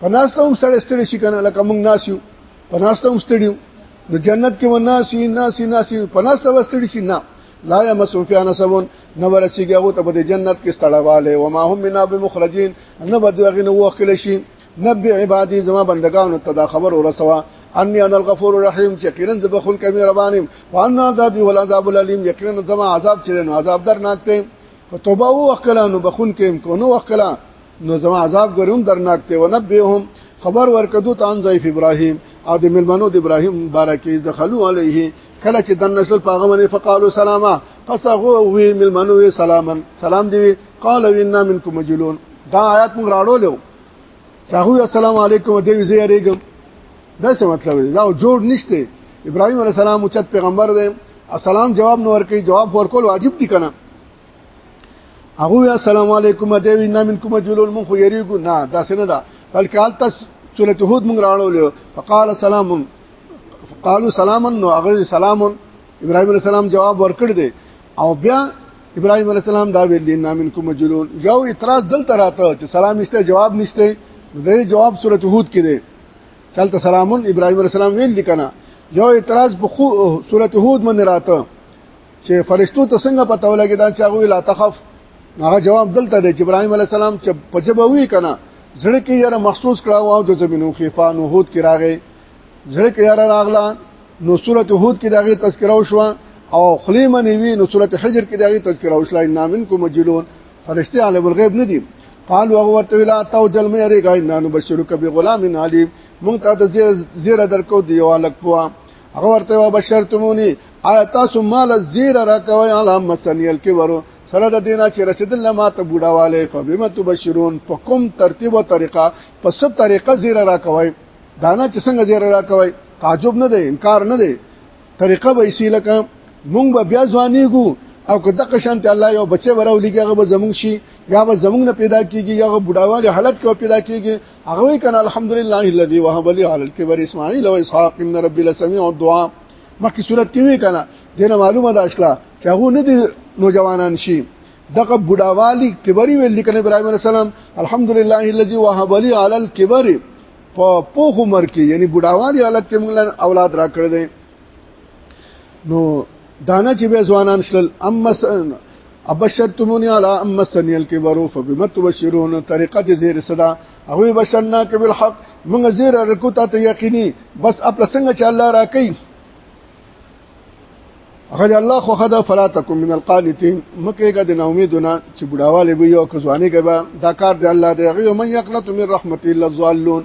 پناسته هم سړی ستړي شي کنه لکه موږ ناسیو پناسته هم ستړیو نو جنت کې وناسي ناسي ناسي پناسته وستړي شي نه لا يمسون فيها نصب نو ورسیږي هغه ته په جنت کې ستړواله او ما هم منا بمخرجين نه بده هغه نو وکړي شي نبي عبادي زما بندگانو ته دا خبر ورسوا اني انا الغفور الرحيم چې کینن زب خل کمی روانم وانا عذاب ولا عذاب الالم یقینا زما عذاب چې نو عذاب درناک ته په توبه او وکړه نو بخون کې کو نو وکړه نو زما عذاب ګورون درناک ته ونبهم خبر ورکدو ته ان ضعیف ابراهیم او د ملمنو د ابراهیم بارکه دخلوا علیه کله چې دن نسل پاغه باندې فقالو سلاما پس هغه وی ملمنو وی سلاما سلام دی قال انا منکم مجلون دا آیات موږ راړو له چاغو السلام علیکم دې وی زیریګم دا څه مطلب دی دا جوړ نشته ابراهيم عليه السلام اوچت پیغمبر دی السلام جواب نور کوي جواب ورکول واجب دي کنه هغه وی السلام علیکم دی وی نه منکم جلول مون خو یریګو نه دا سینه دا بلکې حال تاسو سورۃ هود مونږ راړو فقال سلام قالوا سلاما نو هغه سلام ابراهيم عليه السلام جواب ورکړ دی او بیا ابراهيم عليه السلام دا ویل دي نامن کوم مجلون یو اعتراض دلته راته چې سلام نشته جواب نشته دې جواب سورته هود کې دی چلته سلام ابراهيم عليه السلام ویل دي کنه یو اعتراض په سورته هود باندې راته چې فرشتو ته څنګه پته ولګی دا چې هغه لا تخف هغه جواب دلته دی چې ابراهيم عليه السلام چې پجبه وی کنه زړه کې یاره محسوس کړه او د زمينو خفان او هود کې راغې زړه کې یاره راغلا نو سورته هود کې دغه تذکره وشو او خلیمه نیوی نو سورته حجر کې دغه تذکره وشو ان منکم مجلون فرشتي عالم الغیب نه دي قال وهو ورته ویلا تو جل مې رګای نانو بشرک بغلام علیم مونږ ته د زیره درکو دیواله کوه هغه ورته و بشرتمونی آیا تاسو مال زیر راکوي علا مسنیل کې ورو سره د دینه چې رسیدل ما ته بوډاواله فبما تبشرون په کوم ترتیب او طریقه په ست طریقه زیر راکوي دانا چې څنګه زیر راکوي تعجب نه دی انکار نه دی طریقه به اسی لکه مونږ به بیا ځوانیږو او که دغه شانته الله یو بچي وراولېږي هغه به زمونږ شي یا به زمونږ نه پیدا کیږي یا به بډاواله حالت کې پیدا کیږي هغه وی کنه الحمدلله الذي وهب لي على الكبر اسماعيل واسحاق ان ربي لسميع الدعاء مخکې صورت کې وی کنه دنه معلومه ده اصله چې هغه نه دي نوجوانان شي دغه بډاوالي کبري ویل لیکنه ابراهيم عليه السلام الحمدلله الذي وهب لي على الكبر په پوخ عمر کې یعنی بډاوالي حالت کې موږ اولاد را کړی نو دانه چې به ځوانان شل اما ابشرتمونی علی اما سنی الکبر فبما تبشرون طریقه دې زیر صدا او بشرنا ک بالحق موږ زیر رکو ته یقیني بس خپل څنګه چې الله راکې هغه الله خو خدا فلا تکم من القانتين مکه کا د نو امیدونه چې بډاواله وي او کزوانه کې دا کار دی الله دی غي من یقنط من رحمت الله الظالون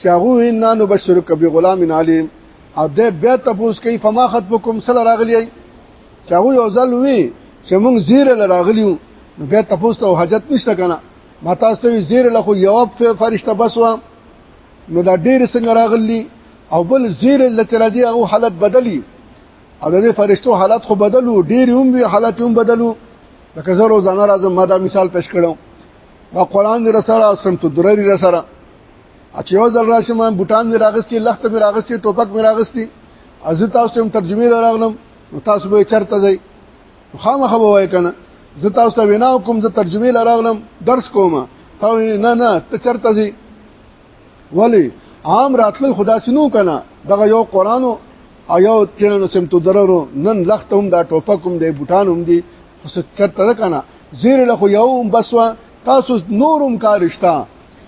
چې هغه انا نبشرک بغلام علیم او د بیا تاسو کوي فما خطبکم سل راغلی چې هغه یو ځل وی چې موږ زیر لراغلیو نو بیا تاسو ته حاجت نشته کنه ما تاسو ته زیر له خو یو فرشته بس و نو دا ډیر څنګه راغلی او بل زیر له چرځي هغه حالت بدلی او د فرشتو حالت خو بدلو ډیر هم وی حالت هم بدلو لکه زه روزانه راځم ما دا مثال پېښ کړم ما قران دې رسره سم ته درري رسره چې یو ځل راشم ما بوتان دې راغستي لخت مې راغستي ټوپک مې راغستي از تاسو هم ترجمه راغلم نو تاسو به چرته ځئ خامخ به وای کنه زه تاسو ته وینا کوم زه ترجمه لراغلم درس کوم ته نه نه ته چرته ځي ولی عام راتل خدا سينو کنه دغه یو قران او یو تینو سم تو دررو نن لخت هم دا ټوپک هم دی بوتان هم دی اوس چرته ده کنه زیر له خو یو بس وا تاسو نورم کارشتا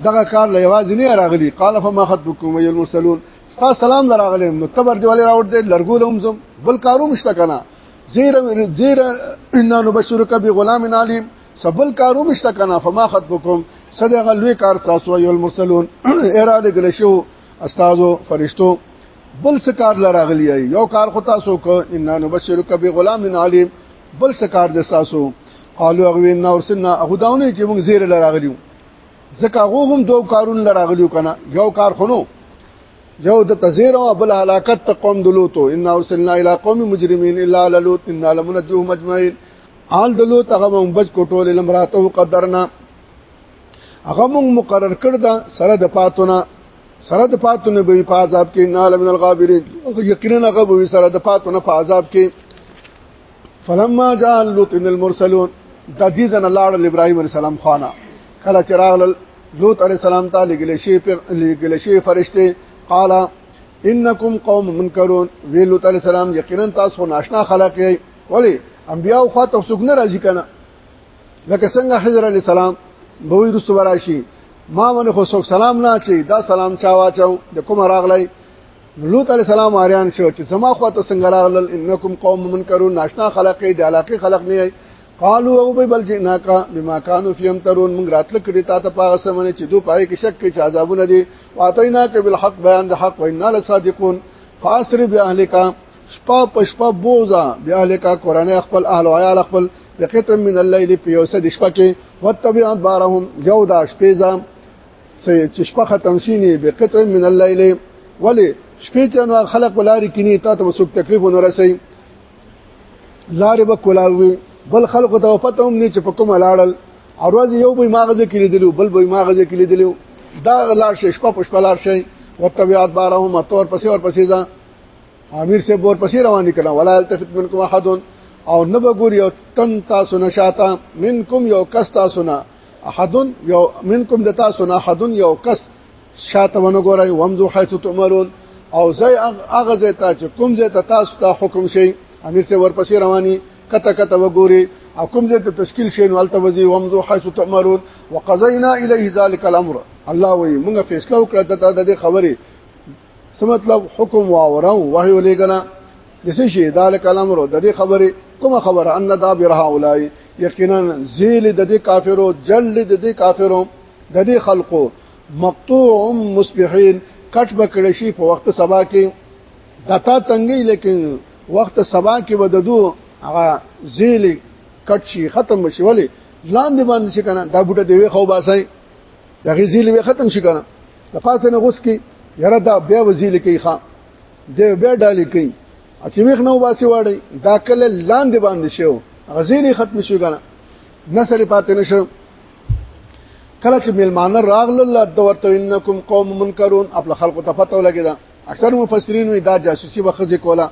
دغه کار له یوازې نه راغلی قال فما خطبكم ويل المرسلون ستا سلام لراغلی نو تبر دی ولې راوړ دې لرګو لهم زم بل کارو مشته کنه زیر زیر ان نبشرک بغلام علیم سبل کارو مشته کنه فما خطبكم صدق لوی کار تاسو ويل المرسلون اراده ګل شو استادو فرشتو بل څه کار لراغلی یو کار خو تاسو کو ان نبشرک بغلام علیم بل څه کار د تاسو قالو غوی ان ورسنا خداونه چې موږ زیر لراغلیو ځکه هغه هم دوه کارونه لراغلیو کنه یو کار خونو یو د تزیر او بل هلاکت ته قوم دلوتو ان ارسلنا الى قوم مجرمين الا لوط ان لمنجوهم اجمعين آل دلوت هغه مونږ بچ کوټول لمراته قدرنا هغه مونږ مقرر کړ دا سره د پاتونه سره د پاتو نه به په عذاب کې نه لمن الغابرین یقینا هغه به سره د پاتو نه په عذاب کې فلما جاء لوط من المرسلون تجیزا الله علی ابراهیم علیہ السلام خوانا کله چراغ لوط علیہ السلام ته لګل شي لګل شي فرشته قال انکم قوم منکرون وی لوط علیہ السلام یقینا تاسو ناشنا خلق یې ولی انبیاء خو تاسو څنګه راځي کنه لکه څنګه حضرت علی السلام به وی رسو براشي ما باندې خو څوک سلام نه چي دا سلام چا واچو د کوم راغلی لوط علی السلام اریان شو چې زما خو ته څنګه راغلل انکم قوم منکرون ناشنا خلق دی علاقه خلق نه قالوا او بل جنا کا بما كانوا فيهم ترون من راتل کړي تا ته پاغه سمونه چې دوی پای کې شک کوي چې عذابونه دي واتینا کې بالحق بیان د حق وینا لصادقون فاسر باهلک شپه په شپه بوزا بیا لکه قران خپل اهل او عیال خپل بقطر من الليل په یو سد شپه کې وتبع بارهم یو دا شپې ځم چې شپه ختم شینی بقطر من الليل ولی شپې چې نو خلق ولاري کینی تا ته وسوک تکلیف نه رسي لارې به کولاوي بل خلق ته پته هم نه چې په کوم لاړل اروز یو به ماغزه کې لیدلو بل به ماغزه کې لیدلو دا لار شپه په شپه لار شي وتبع بارهم تور پسې اور پسې ځم امیر سے بور پسې روان کړه ولا التفت منکم احد او نه بګور یو تن تاسو نه شاته منکم یو کس تاسو نه احد یو منکم د تاسو نه احد یو کس شاته ونه ګورای ومزو حيث تؤمرون او زي اغه زي ته چې کوم زي ته تاسو ته حکم شي امیر سے ورپسې رواني کته کته وګوري او کوم زي ته تشکیل شي نو الته وزي ومزو حيث تؤمرون وقضينا اليه ذلك الامر الله وي موږ فیصله وکړه د دې خبرې څه مطلب حکم واوره وحي ولېګنا د څه شي ذالک الامر د دې خبره کومه خبره ان دا برها اولای یقینا ذیل د دې کافرو جل د دې کافرو د دې خلقو مقطوع مصبحين کټ بکړې شي په وخت سبا کې دتا تنګي لیکن وخت سبا کې وددو هغه ذیل کټ شي ختم شي ولی لاندې باندې شي کنه دا بوټه دی خو باسي دغه ذیل وی ختم شي کنه د پاسه نه غوس کی یره دا بیا وزیل کی خان دی بیا ډالی کی چې ویخ نو باسي واړی دا کله لاندې باندې شو غزیلی ختم شو کنه نسل پاتې نشو کله چې ملمانه راغله الله د ورته انکم قوم منکرون خپل خلق ته پته ولګی دا اکثر مفسرین وی دا جاسوسي وخزه کوله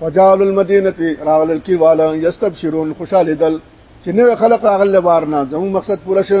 وجال المدینه راغل کی والا یستبشرون خوشاله دل چې نو خلق راغله بارنا زمو مقصد پوره شو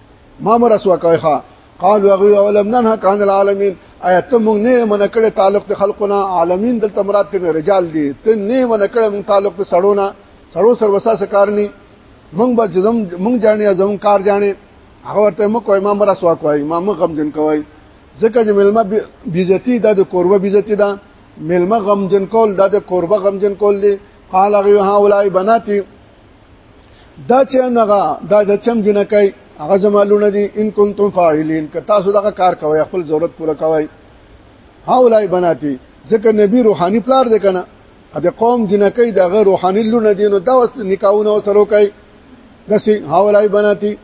ما مر اسوا کوي ښا قال وغي ولم ننه کان العالمین ایت مونږ نه من کړه تعلق د خلقنا عالمین د تمرات ته رجال دي ته نه من کړه مونږ تعلق ته سړونا سړو سر وسا سکارني مونږ به زم مونږ جانې زم کار جانې هغه ورته مو کوی ما مر اسوا کوي ما مو غم جن کوي ځکه چې ملما بیزتی دا د کوربه بیزتی دا ملما غم جن کول دا د کوربه غم جن کول دي قال غي هؤلاء بناتي دا چې نغه دا د چم جن کوي هغه زمالونه دي ان کنتم فاعلین که تاسو دغه کار کوي خپل ضرورت پوره کوي هاولای بناتی ځکه نبی روحانی پلار دی کنه د قوم جنکې دغه روحاني لونه دي نو دا وس نکاحونه سره کوي دسي هاولای بناتی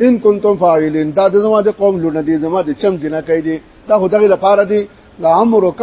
ان کنتم فاعلین دا د زما د قوم لونه دي زما د چم جنکې دي دا خدای لپاره دي لعمرک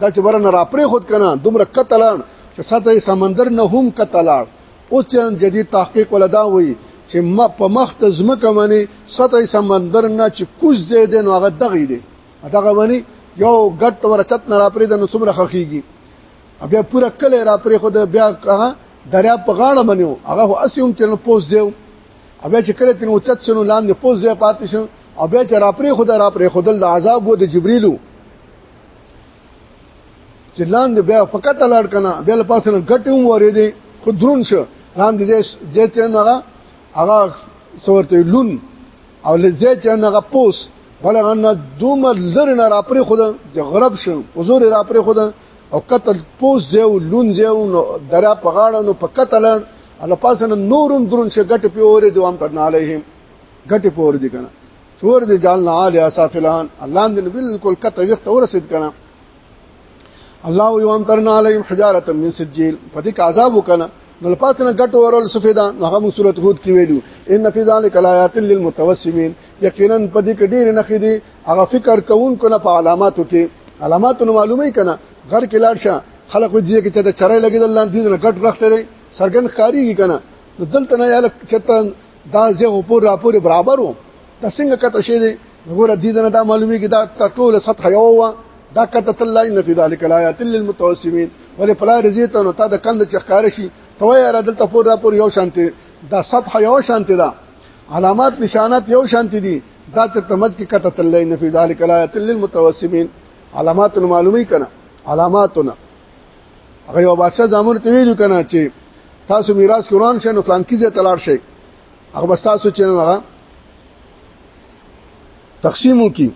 دا چې ورنه را پرې خود کنه دومره قتلان چې سطح سمندر نه هم قتلان اوس چې جدید تحقیق ولدا وایي چې ما په مخ ته زمکه منی سطح سمندر نه چې کوز زید نو هغه دغې دی دغه منی یو غټ ور چت نه را پرې د نو څومره خخیږي بیا پورا کله را پرې خو د بیا هغه دریا په غاړه منیو هغه هو اسیم چې نو پوز دیو بیا چې کله تنو چت شنو لاندې پوز دی پاتې شو او بیا چې را پرې خو د را پرې خو د عذاب وو د جبريلو چې لاندې بیا فقط لاړ کنه بیا له پاسه نه ګټې هم ورې دي خو درون شو لاندې دې دې چې نه هغه سورته لون او لزې چې نه هغه پوس بلغ ان دوم لر نه را پرې خود غرب شو حضور را پرې خود او قتل پوس زیو لون زیو نو درا پغاړه نو فقط لاړ الله پاسه نورم درون شو ګټې په اورې دوام ترنه علیهم ګټې په اورې دي کنه تور دې جالنا علی اسافلان الله دې بالکل کته وخت ورسید کنه الله یو ام ترنا علیهم حجاره من سجیل پدې کا عذاب وکنه نو پاتنه غټ اورل سفیدا هغه موږ صورت هود کې ویلو ان فی ذلک آیات للمتوسمین یقینا پدې کې ډېر نه خېدي هغه فکر کوونکو نه په علاماتو کې علامات نو معلومه کنا غر کې لاړ شه خلک دې کې چې چرای لګیدل لاندې نه غټ رخت لري سرګن خاريږي کنه دلته نه یاله چته دا زه او پور راپور برابر وو د څنګه کته شي دي وګوره دې نه دا معلومي کې دا ټول سطح یو وا دا کته الله ان فی ذلک الایات للمتوسمین ولې پلا رضی ته نو تا د کند چخکار شي توې را دلته پور را پور یو شانته دا سطح یو شانته دا علامات نشانات یو شانته دي دا چې تمز کې کته الله ان فی ذلک الایات للمتوسمین علامات معلومی کنا علاماتنا هغه یو بادشاہ زامن ته ویلو کنه چې تاسو میراث قرآن شنو پلان کې ځای تلار شي هغه بس تاسو چې هغه تقسیمو کی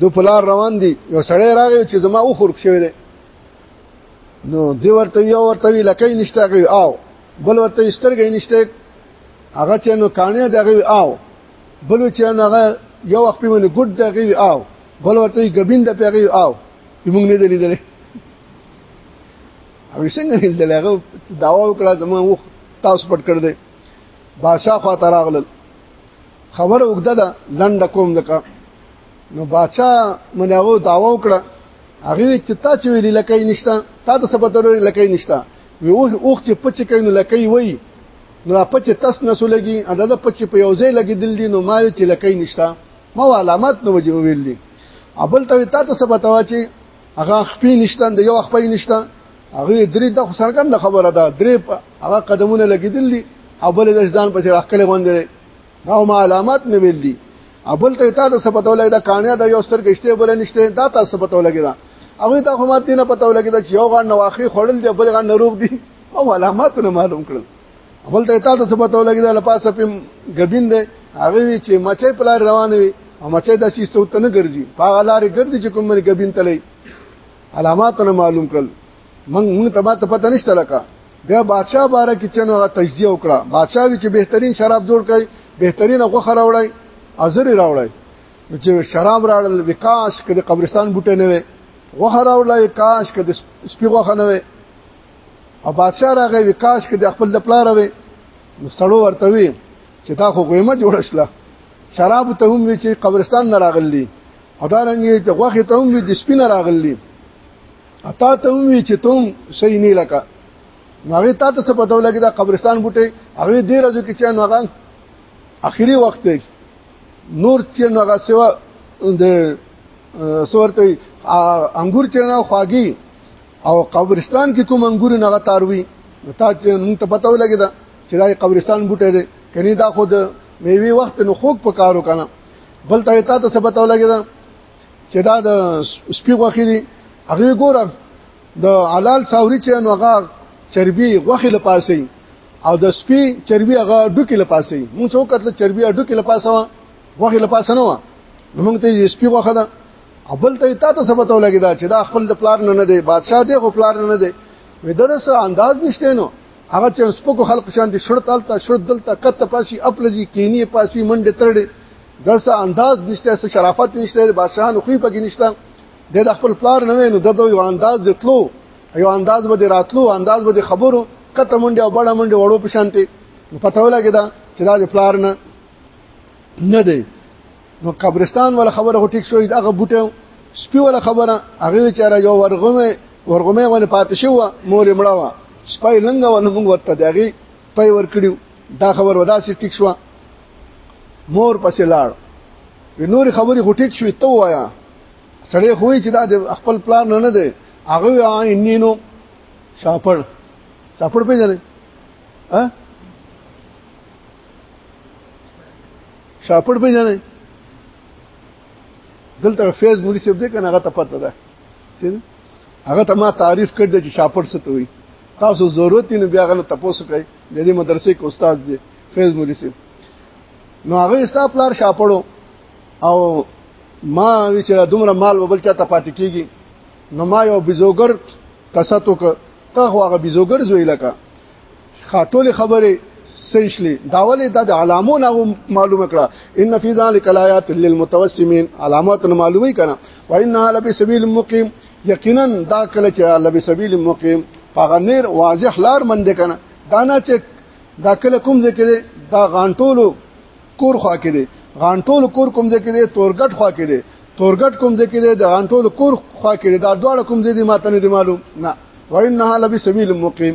دو پلار روان دي یو سړی راغی چې زما او خورک شوی دی نو دی ورته یو ورته لکې نشته غي او بل ورته سترګې نشته هغه چې نو کانه دغه او بل چې هغه یو وخت په من ګډ دغه او بل ورته ګبین د پیغي او موږ نه دلی دلی او څنګه نه دلی هغه داوا وکړه زموږ وخت تاسو پټ کړ دې بادشاہ خوا تراغل خبر وګدا ده لند کوم دکا نو بادشاہ منغو داوا وکړه هغه چې تا چې ویل لکه نشتا تا ته سبا ته لکه نشتا وی اوخ چې پچ کین لکه وی نو پچ تاس نسو لګي ادا پچ په یوځای لګي دل دي نو ما چې لکه نشتا ما علامات نو وجه ویل دي ابل ته تا ته سبا ته چې هغه خپې نشته د یو خپې نشته هغه درې د سرګند خبره ده درې هغه قدمونه لګیدل دي ابل د ځان په راخل باندې دا ما علامات نه ویل دي ابل ته تا ته سبا ته ولګي دا کانیا د یو ستر گشته بل نشته دا تاسو سبا ته ولګي دا هغه ته هم ماته نه پته ولګي دا چې یو غان نواخي خړل دی بل غان نروغ دي او علامات نه معلوم کړل بل ته تا ته څه پته ولګی دا لپاسه په غبین دی هغه وی چې مچې په لار روان وي او مچې د شي سوت نه ګرځي په لارې ګرځي چې کوم باندې غبین تلې علامات نه معلوم کړل من موږ ته ماته پته نشته لکه بیا بادشاہ باره کې چنو هغه تجزیه وکړه بادشاہ وی چې بهترین شراب جوړ کړي بهترین غوخه راوړی ازری راوړی چې شراب راړل وکاش کړي قبرستان بوټه نه وي غوخه راوړل کاش کړي سپي غوخه نه وي او بادشاہ راغی وکاش کې د خپل پلار وي نو سړو ورته وي چې دا خو غیمه جوړ شله شراب ته هم وی چې قبرستان نه راغلی خدا رنګي ته غوخه ته هم وی د سپین راغلی اتا ته هم وی چې تم صحیح نه لکه هغه تا ته څه پته ولګی دا قبرستان بوټي هغه دې راځو کې چې نو هغه اخیری وخت دی نور چې نو هغه سوا د سورته انګور چې نه خواږي او قبرستان کې کوم انګور نه غتاروي نو تا چې مونږ ته پته ولګی دا چې دا قبرستان بوټی دی کني دا خود میوي وخت نو خوک په کارو کنه بل ته تا ته ثبت ولګی دا چې دا د سپي غوخي دي هغه ګوره د حلال ساوري چې نو هغه چربي غوخي لپاسي او د سپي چربي هغه ډوکي لپاسي مونږ څوک کتل چربي ډوکي لپاسه غوخي لپاسه نه و نو مونږ ته سپي غوخه ده ابل ته تا ته سبته لګی دا چې دا خپل د پلار نه نه دی بادشاہ دی خو پلار نه نه دی وې درس انداز نشته نو هغه چې سپکو خلق شان دي شړت الته شړت دلته کته پاسي خپلږي کینی پاسي منډه ترړي داسې انداز نشته څه شرافت نشته بادشاہانو خو پکې نشته د خپل پلار نه نو دغه یو انداز دتلو یو انداز به راتلو انداز به خبرو کته منډه او بڑا منډه وړو پشانته پته ولګی دا چې دا د پلار نه نه دی نو قبرستان ولا خبره هو ټیک شوې هغه بوټه سپی ولا خبره هغه بیچاره یو ورغمه ورغمه ونه پاتې شو مور یې مړه وا سپی لنګ ونه موږ ورته دغه پي ور کړیو دا خبر ودا سي ټیک شو مور پسې لاړ نور خبرې هو ټیک شوې ته وایا سړی خوې چې دا خپل پلان نه نه دی هغه یې نینو شاپړ شاپړ پیژنې ها شاپړ به نه دلته فیض مولوی صاحب دې کنه هغه ته پته ده هغه ته ما تعریف کړ د چې شاپړ څه ته وي تاسو ضرورت نه بیا غل تاسو کوي د دې مدرسې کې استاد دی فیض مولوی صاحب نو هغه استا پلار شاپړو او ما چې دومره مال وبل چا ته پاتې کیږي نو ما یو بزوګر قصتو ک ته هغه بزوګر زوی لکه خاطول خبره سنشلی داولې د علامو نه معلومه کړه ان فی ذلک الایات للمتوسمین علامات نه معلومه کړه وانها لبی سبیل مقیم یقینا دا کله چې لبی سبیل مقیم هغه نیر واضح لار مند کنه دانا چې دا کله کوم ذکر دا غانټولو کور خوا کې دي غانټولو کور کوم ذکر دي تورګټ خوا کې دي تورګټ کوم ذکر دي د غانټولو کور خوا کې دي دا دواړه کوم ذکر دي ماته نه دي معلوم نه وانها لبی سبیل مقیم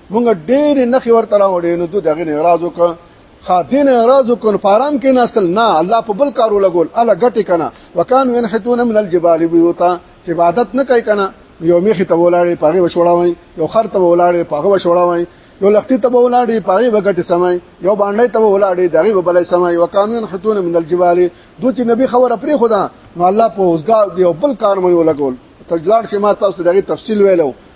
مونږ ډېر نخي ورته راوړې نو دوی دغه ناراض وکړ خادین ناراض وکړ فارام کې نسل نه الله په بل کارو لګول الا غټي کنه وکان وینحتون من الجبال بیوتا چې عبادت نه کوي کنه یو میخي ته ولاړې پاغه وشوړاوي یو خر ته ولاړې پاغه وشوړاوي یو لختی ته ولاړې پاغه وګټي سمای یو باندې ته ولاړې دغه په بلې سمای وکان وینحتون من الجبال دوی چې نبی خبر پرې خدا نو الله په اوسګا دی بل کار مې ولګول تجلار شما تاسو دغه تفصیل ویلو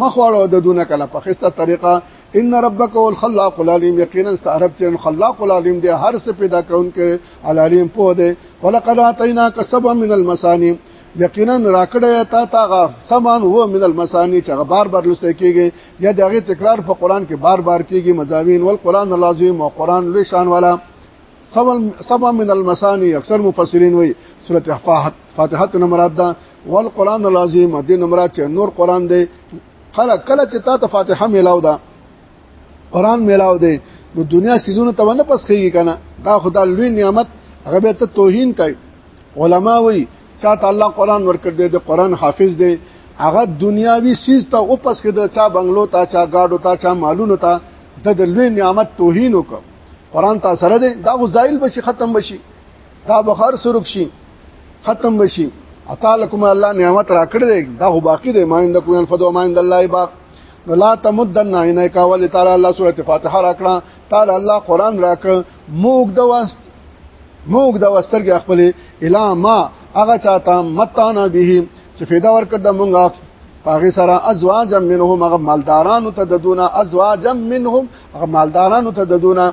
مخواړو د دونه کله په خسته طریقه ان ربک هو الخلاق العلیم یقینا ستعرب چې خلاق العلیم دی هر څه پیدا کونکي العلیم په دی ولقد اتینا کسب من المسانی یقینا راکړی تا تا سامان وو من المسانی چې بار بار لسته کیږي یا دغه تکرار په قران کې بار بار کیږي مزامین ول قران العظیم او قران لوی شان والا سبا من المسانی اکثر مفسرین وی سورته فاتحه نمبر 10 والقران العظیم دې نمرات چې نور قران دی خلا کله چې تا ته فاتحه ملاو ده قران ملاو دی نو دنیا سيزونه ته ونه پسخېږي کنه دا خدای لوی نعمت هغه به ته توهین کوي علما وایي چاته الله قران ورکړ دی د قران حافظ دی هغه دنیاوی سیز ته او پس کې د چا بنگلو تا چا گاډو تا چا مالونو تا د لوی نعمت توهین وکړ قران تا سره دی دا غو زایل بشي ختم بشي دا بخار سرک شي ختم بشي عطا لكم الله نعمت راکړ دی دا هو باقی دی ما عندكم ينفد وما عند الله باق لا تمدن عينيك ول تعالى الله سوره فاتحه راکړه تعالی الله قران راک موګ د واست موګ د واسترګ خپل الا ما هغه چاته متانا به چې فدا ورکړ د مونږه پاغه سره ازواج منهم هغه مالدارانو ته ددونه ازواج منهم هغه مالدارانو ته ددونه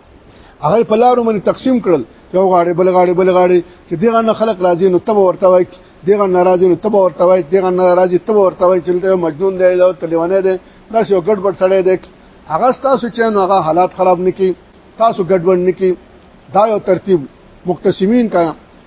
هغه په لارو باندې تقسیم کړل یو غاړي بل غاړي بل غاړي چې دغه نه خلق راځي نو تب ورته وای دغه ناراضي نو تب ورته وای دغه ناراضي تب ورته وای چې ته مجنون دی او تلیوانه دی دا یو ګډ بډ سړی دی هغه تاسو چې نو هغه حالات خراب نکي تاسو ګډ بډ نکي دا یو ترتیب مختصمین کا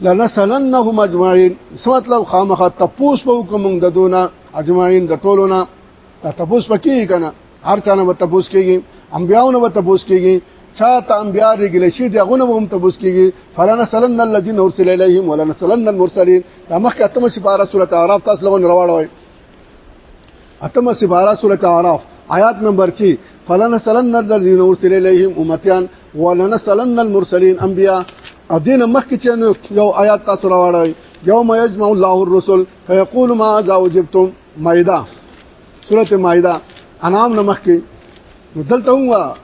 لنسلنهم اجمعين څه مطلب خامخه تپوس په کوم د دونه اجمعين د ټولونه دا تپوس پکې کنه هر چا نه تپوس کېږي انبياونه به تپوس کېږي چا ته انبيا دې ګل شي دي غونه هم تپوس کېږي فلنسلن الذين ارسل اليهم ولنسلن المرسلين دا مخکې اتمه سپاره سورته اعراف تاسو لغون رواړوي اتمه سپاره سوره اعراف آیات نمبر 3 فلنسلن الذين ارسل اليهم امتيان ولنسلن المرسلين انبياء ادینه مخکې چې یو آیات تاسو راوړی یوم یجمع الله الرسل فیقول ما اذا وجبتم مائده سوره مائده انام نه مخکې نو دلته هم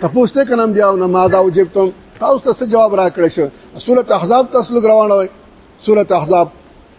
تاسو ته کنه بیا نه ما اذا وجبتم تاسو ته جواب راکړی شو سوره احزاب تاسو لګ روانه وای سوره احزاب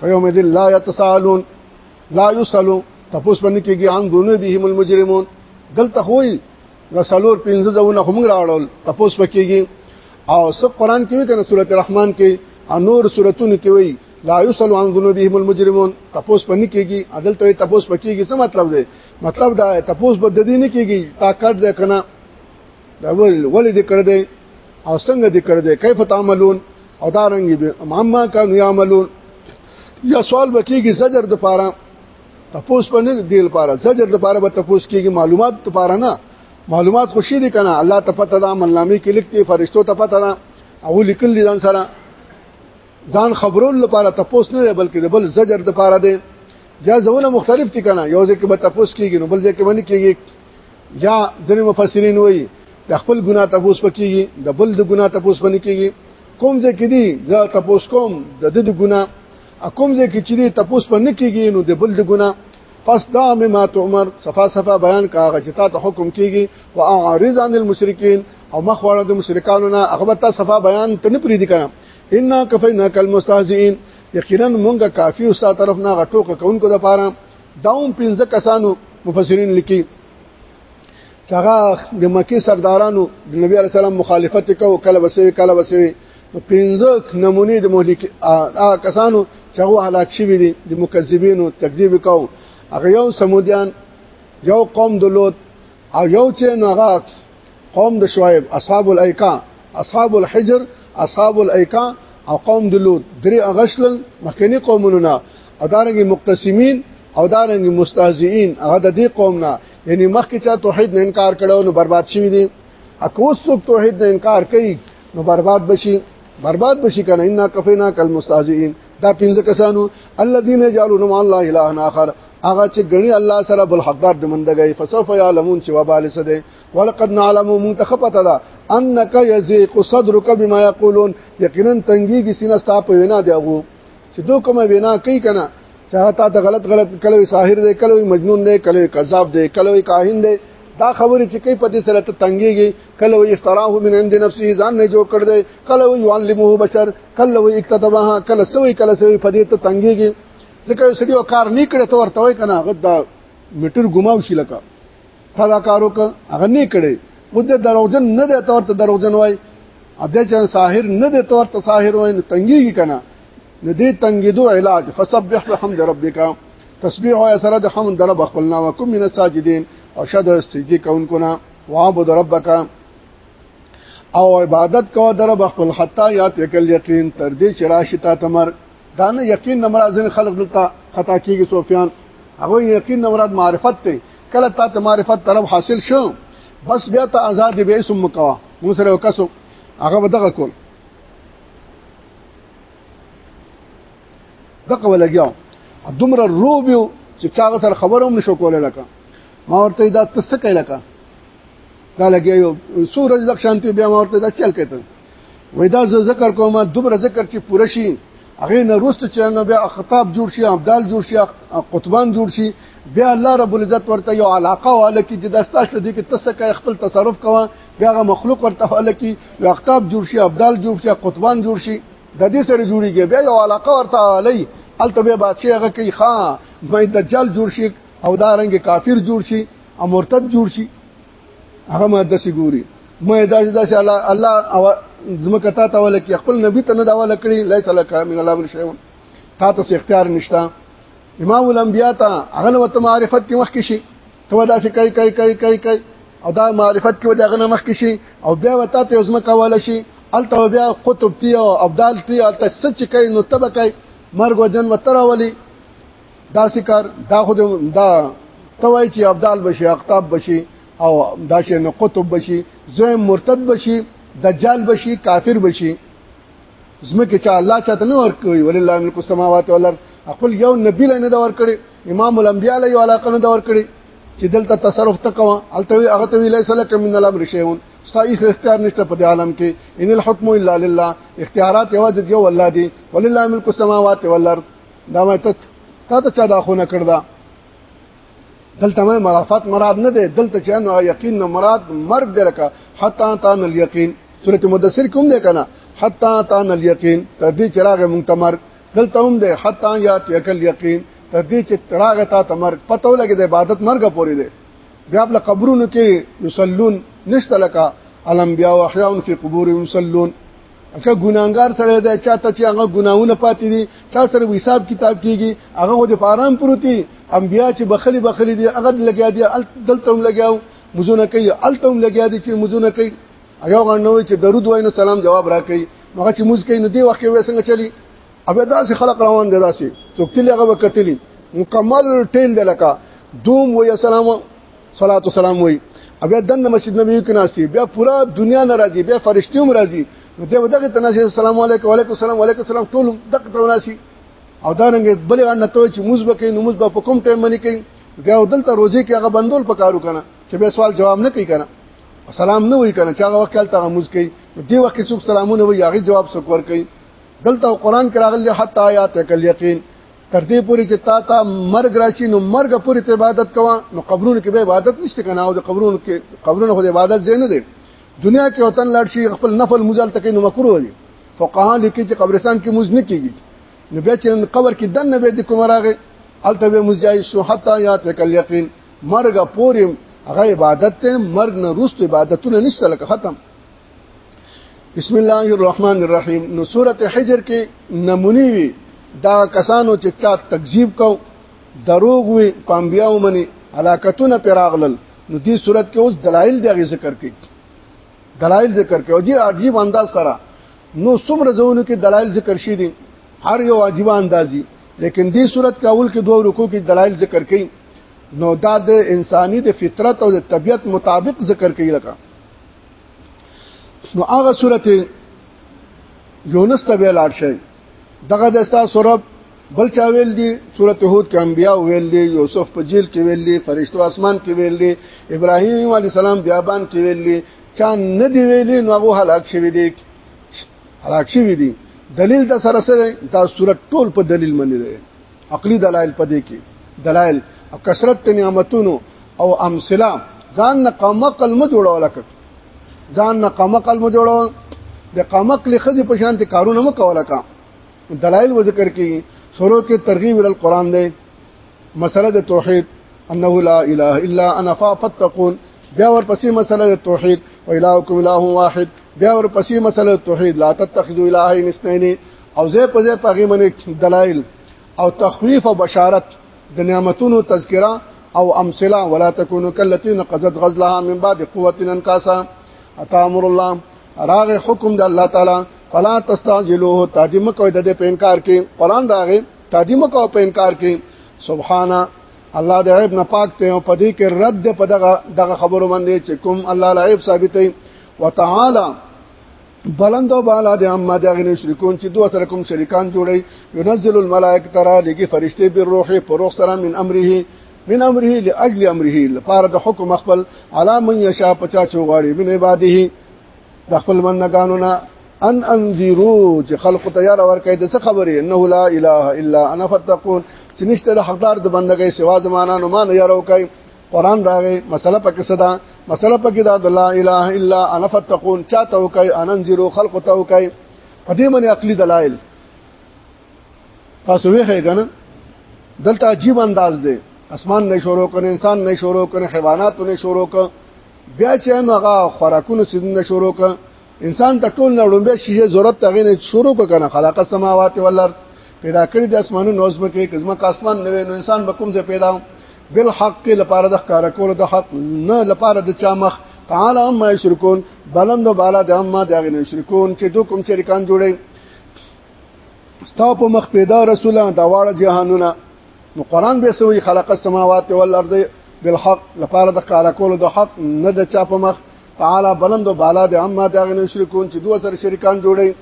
فیوم ذل لا یتسالون لا یسلو تپوس باندې کېږي ان دونه بهم المجرمون دلته خوې رسالور پنځه ځونه هم راړول تپوس وکېږي او سب قران کې وی کنه سورته الرحمن کې انور سورتون کې وی لا یسلو عن ذنوبهم المجرمون تپوس پني کېږي عدل ته تپوس پکېږي څه مطلب دی مطلب دا تپوس بد دي نه کېږي طاقت ده کنه دا ول ولې دې کړ دې او څنګه دې کړ دې کیف تعملون او دا رنګ به ماما کانو یعملون یا سوال وکیږي زجر د پاره تپوس په نه دیل پاره زجر د پاره به تپوس کیږي معلومات د پاره نه معلومات خوشی دي کنه الله ته پته ده عملنامې کې لیکتي فرشتو ته پته ده او لیکل دي ځان سره ځان خبرول لپاره تپوس نه دی بلکې د بل زجر د لپاره دی یا ځونه مختلف دي کنه یو ځکه به تپوس کیږي نو بل ځکه باندې کیږي یا ځنې مفسرین وایي د خپل ګناه تپوس پکېږي د بل د ګناه تپوس باندې کیږي کوم ځکه دي زه تپوس کوم د د د ګناه کوم ځکه چې دي تپوس باندې کیږي نو د بل د ګناه پس دا مما تعمر صفا صفا بیان کاغه چې تا ته حکم کیږي او اعرض عن المشرکین او مخ وړه د مشرکانو نه هغه ته صفا بیان ته نه پریدي کنه ان کفینا کل مستهزئین یقینا مونږه کافی او ستا طرف نه غټوکه کونکو د پاره داوم پنځه کسانو مفسرین لیکي هغه د مکی سردارانو د نبی علی سلام مخالفت کو کله وسوي کله وسوي پنځه نمونه د مهلک هغه کسانو چې هغه هلاک شوی دي د مکذبینو تکذیب کو هغه یو سمودیان یو قوم د لوط او یو چې ناغات قوم د شعیب اصحاب الایکا اصحاب الحجر اصحاب الایکا او قوم د لوط درې اغشلن مخکنی قومونو نه ادارنګ مقتسمین او دارنګ مستهزئین هغه د دې قوم نه یعنی مخکې چا توحید نه انکار کړو نو برباد شوی دی اکو څوک توحید نه انکار کوي نو برباد بشي برباد بشي کنه ان کفینا کل مستهزئین دا پنځه کسانو الذين يجعلون مع الله اله اخر هغه چې غني الله سره بل حقدار د مندګي فسوف يعلمون چې وبال څه دي ولقد نعلم مون ته خپته ده انك يزيق صدرك بما يقولون یقینا تنګيږي سینه ستا په وینا دی هغه چې دوی کومه وینا کوي کنه چې هغه ته غلط غلط کله ساحر دی کله مجنون دی کله کذاب دی کله کاهن دی دا خبرې چې کوي په دې سره ته تنګيږي کله وی اختراه من عند نفسه ځان نه جوړ کړ دی کله وی علمه بشر کله وی اکتتبها کله سوی کله سوی په دې ته تنګيږي ځکه سړي او کار نه کړي ته ورته وای کنه هغه دا میټر ګماو شي لکه فدا کارو ک هغه نه کړي خود دروغجن نه دی ته ورته دروغجن وای ا دې چې ساحر نه دی ته ورته ساحر وای تنګيږي کنه نه دې تنګيدو علاج فسبح بحمد ربک تسبیح او سره د حمد در بخلنا وکم من الساجدين او شد سجدي کون کنا وعبد ربک او عبادت کو در بخل حتا یات یکل یقین تر دې چې راشي تا تمر دا نه یقین نمرازن خلق دلته خطا کیږي سفیان هغه یقین نمراد معرفت ته کله تا ته معرفت طرف حاصل شو بس بیا ته آزاد به اسم مکوا موږ سره وکاسو هغه بدغه کول دغه ولګیاو دومره روبیو چې چا غتر خبروم نشو کولای لکه ما ورته دا تاسو کوي لکه دا لګي یو سور ځل شانتي بیا ما ورته دا چل کته وای دا زه ذکر کوم دومره ذکر چې پوره شي هغه نه روست چې نو بیا خطاب جوړ شي ابدال جوړ شي قطبان جوړ شي بیا الله رب العزت ورته یو علاقه واله کې چې د ستاسو دې کې تاسو کې خپل تصرف کوه بیا هغه مخلوق ورته واله کې یو خطاب جوړ شي ابدال جوړ شي قطبان جوړ شي د دې سره جوړیږي بیا یو علاقه ورته واله الته به بادشاہ هغه کې ښا مې دجال جوړ شي او دا رنګ کافر جوړ شي او مرتد جوړ شي هغه ما داسې ګوري ما داسې داسې الله الله زمکه تا ته ول کې خپل نبی ته نه دا ول کړی ليس لك من الله من شيء تا ته اختیار نشته امام الانبیاء ته هغه نو ته معرفت کې مخکې شي ته دا شي کوي کوي کوي کوي کوي او دا معرفت کې دا غنه مخکې شي او بیا وتا ته عظمه کوله شي الته بیا قطب تی او ابدال تی الته سچ کوي نو تب کوي مرګ وجن وتر ولي دا سکار دا خود دا توای چې ابدال بشي اقطاب بشي او دا شي نو قطب بشي زوی مرتد بشي دجال بشي کافر بشي زمکه چې الله چاته نه ورکوي ولله ملک السماوات والارض خپل یو نبی له نه دا ور کړی امام الانبیاء له یو علاقه نه دا ور کړی چې دلته تصرف تکوا الته هغه ته ویلای سره کوم نه لام رشيون ستا هیڅ اختیار نشته په عالم کې ان الحكم الا لله اختیارات یوازې یو الله دی ولله ملک السماوات والارض دا ما ته تا ته چا دا خو نه کړدا دلته ما مرافات مراد نه ده دلته چې نو یقین نه مراد مرګ ده لکه حتا تا نل یقین سورته مدثر کوم ده کنه حتا تا نل یقین تر دې چراغ مونږ تمر دلته هم ده حتا یا تکل یقین تر دې چې تراغه تا تمر پتو لګي د عبادت مرګ پورې ده بیا په قبرونو کې یصلون نشته لکه الانبیاء واحیاء فی قبورهم یصلون که ګناګار سره ده چاته چې هغه ګناونه پاتې دي چا سره حساب کتاب کیږي هغه خو د پارام پروتي انبیا چې بخلي بخلي دي هغه لګیا دي دلته هم لګیاو مزونه کوي الته هم لګیا دي چې مزونه کوي هغه غنوي چې درود واینو سلام جواب راکړي هغه چې موز کوي نو دی وخت وې څنګه چلی اوبه داسې خلق روان دي داسې څوک تل هغه وکتلی مکمل ټیل دلکا دوم وې سلام صلوات والسلام وي بیا دنه مسجد نبوي کې ناشتي بیا پورا دنیا ناراضي بیا فرشتي هم راضي نو دغه دغه تناسي السلام علیکم وعلیکم السلام وعلیکم السلام ټول دغه تناسي او دا رنګ بل غنه ته چې موز بکې نو موز په کوم ټایم باندې کوي بیا دلته روزي کې هغه بندول پکارو کنه چې به سوال جواب نه کوي کنه سلام نه وی کنه چې هغه وخت کله ته موز کوي دی وخت څوک سلامونه وي هغه جواب څوک ور کوي دلته قران کې راغلی حتی آیات کل یقین تر دې پورې چې تا ته مرګ راشي نو مرګ پورې ته عبادت کوه نو قبرونو کې به عبادت نشته کنه او د قبرونو کې قبرونو خو د عبادت ځای نه دی دنیا کې وطن لاړ شي خپل نفل مزال تکې نو مکروه دي فقها لیکي چې قبرستان کې موز نه کیږي نو بیا چې قبر کې دنه به د کوم راغې الته به موز جایز شو حتا یا تکل یقین مرګ پورې هغه عبادت ته مرګ نه روست عبادتونه نشته لکه ختم بسم الله الرحمن الرحیم نو سورته حجر کې نمونی وی دا کسانو چې تا تکذیب کو دروغ وی پامبیاو منی علاقتونه پراغلل نو دې صورت کې اوس دلایل دغه ذکر کړي دلایل ذکر کړي او دې عجیب انداز سره نو څومره ځونه کې دلایل ذکر شي دي هر یو عجیب اندازي لیکن دې صورت کې اول کې دوه رکو کې دلایل ذکر کړي نو دا د انساني د فطرت او د طبیعت مطابق ذکر کړي لکه نو هغه صورت یونس ته به لاړ شي دغه د ستا سورب بل چا ویل دي سورته هود کې انبیا ویل دي یوسف په جیل کې ویل دي فرشتو اسمان کې ویل دي ابراهیم علی السلام بیابان کې ویل دي چا نه دی ویلي نو هغه هلاک شوی دی هلاک شوی دی دلیل د سره سره دا صورت ټول په دلیل منی دی عقلی دلایل پدې کې دلایل او کثرت نعمتونو او امثله ځان نه قمقل م جوړول کړ ځان نه قمقل م جوړول د قمقل خدي په شان ته کارونه م کوله کا دلایل و ذکر کی شروع کې ترغیب ال قران دی مسله د توحید انه لا اله الا انا فاتقون بیا ورپسې مسله د توحید و الهکم اله واحد بیا ورپسې مسله د توحید لا تتخذوا الهین اثنين او زه په ځای پغې منې دلایل او تخویف او بشارت د نعمتونو تذکرہ او امثله ولا تکونو کلتی نقضت غزلها من بعد قوه انکاسا اتامر الله راغ حکم د الله تعالی فلا تستعجلوه تادیم کوي د په انکار کې قران راغ تادیم کوي په انکار کې سبحانا الله د عیب نه پاک ته او پدې کې رد په دغه دغه خبرو باندې چې کوم الله لایب ثابتې وتعالى بلند او بالا د عامه د غنی شریکون چې دوه سره کوم شریکان جوړي ينزل الملائکه ترى لګي فرشته به روح پر روح سره من امره من امره لاجل امره لپاره د حکم خپل علا من یشا پچا چوغاړي من عباده د خپل منګانو نه ان انذرو چې خلق تیار ورکړي د څه خبرې انه لا اله الا انا فتقون چې نشته د حقدار د بندګۍ سوا زمانہ نو مان یارو کوي قران راغې مسله پکې صدا مسله پکې دا لا اله الا انا فتقون چا توکای اننذرو خلق توکای په دې باندې عقلي دلایل تاسو وی هیګن دلته عجیب انداز دی اسمان نه شروع کړي انسان نه شروع کړي حیوانات نه شروع کړي بیا چې هغه خوراکونه سیدنه شروع کړي انسان ته ټول نه وړومبه شي ضرورت تغې نه شروع کنه خلق السماوات والارض پیدا کړی د اسمانونو نوز مکه کزما کاسمان نه نو انسان به کوم ځای پیدا بالحق لپاره د ښکار کول د حق نه لپاره د چا مخ تعالی ما یشرکون بلند بالا د ما د غنه یشرکون چې دو کوم شریکان جوړي ستا په مخ پیدا رسولان دا واړه جهانونه نو قران به سوی خلق السماوات والارض بالحق لپاره د ښکار کول د حق نه د چا په مخ تعالی بلند او بالا د عما داغه نه شرکون چې دوه سره شریکان جوړي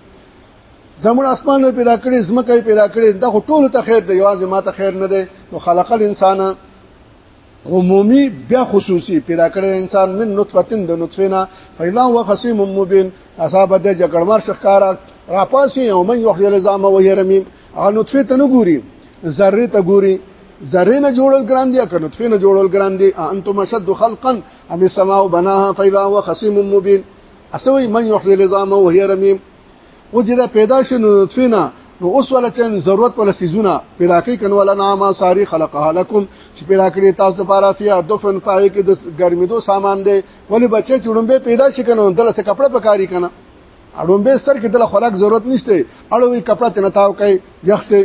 زمون اسمان پیدا کړی زمکه پیدا کړی دا ټول ته خیر دی یوازې ما ته خیر نه دی نو خلق الانسان عمومي بیا خصوصي پیدا کړی انسان من نطفه د نطفه نه فیلا هو خصیم مبین اصحاب د جګړمار شخکارا راپاسي او من یحیل زعم و هی رمیم هغه نطفه ته نه ګوري ذره ته ګوري ذره نه جوړول ګران دي که نطفه نه جوړول ګران دي انتم شد خلقا ام السماء بناها فاذا هو خصيم مبين اسوي من يحيي العظام وهي رميم وجدا پیدا شنو نطفینا نو اوس ولا چې ضرورت ولا سيزونه پیدا کوي کنه ولا نامه ساری خلقها لكم چې پیدا کړی تاسو لپاره فیا دفن پای کې د ګرمېدو سامان دی ولی بچي چړمبه پیدا شي کنه دله څه کپڑا پکاري کنه اړومبه سر کې دله خوراک ضرورت نشته اړوي کپڑا تنه تاو کوي یخته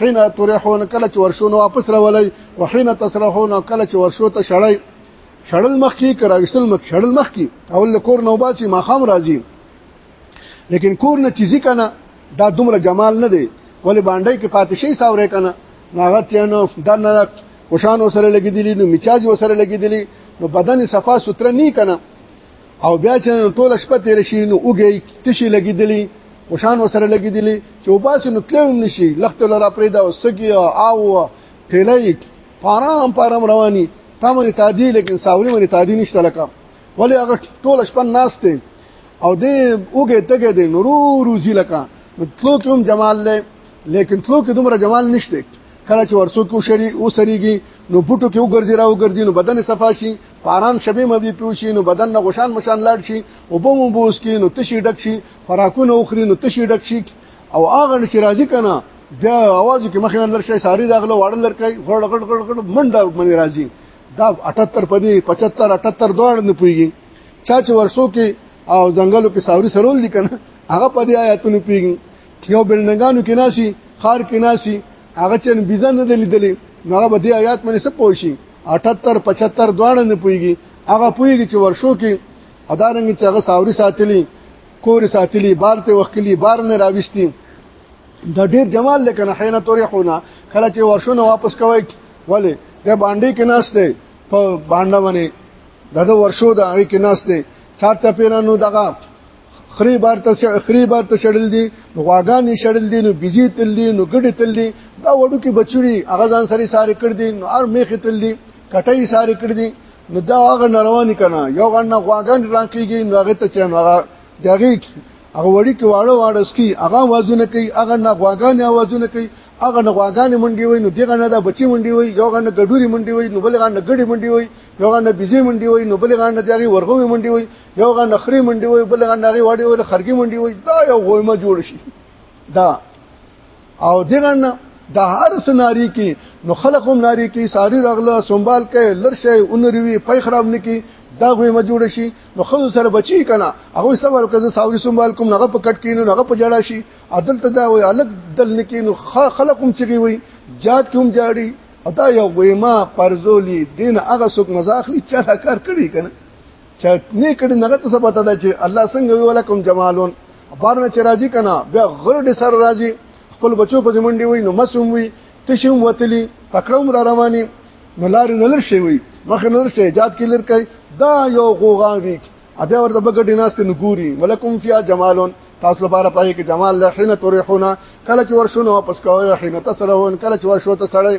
حين ترحون کله چې ورشو نو واپس راولای او حين تسرحون کله چې ورشو ته شړای شړل مخ کی کراوستل مخ شړل مخ کی اول کور نو باسي ماخام راځي لیکن کور نه چیزی کنه دا دومره جمال نه دی ولی باندې کې پاتې شي ساورې کنه ناغه تیانو دا نه وشان وسره لګیدلی نو میچاج وسره لګیدلی نو بدن صفا ستر نه کنه او بیا چې ټول شپه تیر شي نو اوګي تشي لګیدلی وشان وسره لګیدلی چې وباس نو تلو نشي لخت لرا پرېدا او سګي او ټیلې پارام پارام رواني تمن تادی لیکن ساوري من تادی نشته لکه ولی هغه ټول شپه ناشته او دې اوګه تګه دې نورو روزي لکه تلو کوم جمال له لیکن تلو کې دومره جمال نشته کله چې ورسو کو شری او سریږي نو بوټو کې وګرځي راو ګرځي نو بدن صفاشي پاران شبې مبي پیوشي نو بدن نه غشان مشان لاړ شي او به مو بوس کې نو تشي ډک شي خوراکونه وخوري نو تشي ډک شي او هغه چې راضي کنه بیا आवाज کې مخې نه لرشي ساری راغله وړل لرکې غړ غړ غړ غړ منډه منې راضي دا 78 پدې 75 78 دوړ نه پويږي چا چې ورسو کې او ځنګلو کې ساوري سرول دي کنه هغه پدې آیاتونه پیږي یو بلډنګانو کې ناشي خار کې ناشي هغه چې بيزن نه لیدلې نو هغه به دې آیات باندې څه پوښي 78 75 دواړه نه پويږي هغه پويږي چې ورشو کې ادارنګ چې هغه ساوري ساتلی کور ساتلی بار ته وکلی بار نه راوستي د ډیر جمال لکنه حینا تورحونا کله چې ورشونه واپس کوي ولی د باندې کې ناشته په باندې باندې دغه ورشو د هغه کې ناشته چار چپیرانو دغه خري بار ته خري بار ته شړل دي نو غواګانې شړل دي نو بيزي تل دي نو ګډي تل دي دا وړو کې بچړي هغه ځان سره ساري کړ دي نو ار میخه تل دي کټي ساري کړ دي نو دا هغه نرواني کنه یو غنه غواګان رانکېږي نو هغه ته چن هغه دغه هغه وړي کې واړه واړه سکي هغه وازونه کوي هغه نه غواګان اوازونه کوي هغه نه غواګان منډي وي نو دغه نه دا بچي منډي وي یو غنه ګډوري منډي وي نو بل غنه ګډي منډي وي یو غنه بيزي منډي وي نو بل غنه دغه ورغوي منډي وي یو غا نخري منډي وي بل غا نغي وړي وي خرګي منډي وي دا یو غومه جوړ شي دا او دغه نه د هر سناری کې نو خلقوم ناری کې ساری رغله سنبال کې لرشه اونروي پي خراب نکي دا غوي مجوړ شي نو خو سره بچي کنه هغه صبر کوي ساوري سنبال کوم هغه په کټ کې نو هغه په جړا شي عدل ته دا وي الګ دل نکي نو خلقوم چغي وي جات کوم جاړي ادا یو غوي ما پرزولي دین هغه څوک مزاخلي چا کار کړی کنه چې نه کړي نه ته ثبت ده چې الله څنګه وی ولکم جمالون بارنه چې راضی کنا بیا غر دې سر راضی خپل بچو په منډي وي نو مسوم وي تشوم وتلی پکړوم را رواني نو لار نه لر شي وي مخ نه لر شي ایجاد کې لر کوي دا یو غوغا وی اته ورته بغټی ناس ته نګوري ولکم فیا جمالون تاسو لپاره پای کې جمال لحین تورحونا کله چې ورشونه واپس کوي حين تسرون کله چې ورشو ته سړی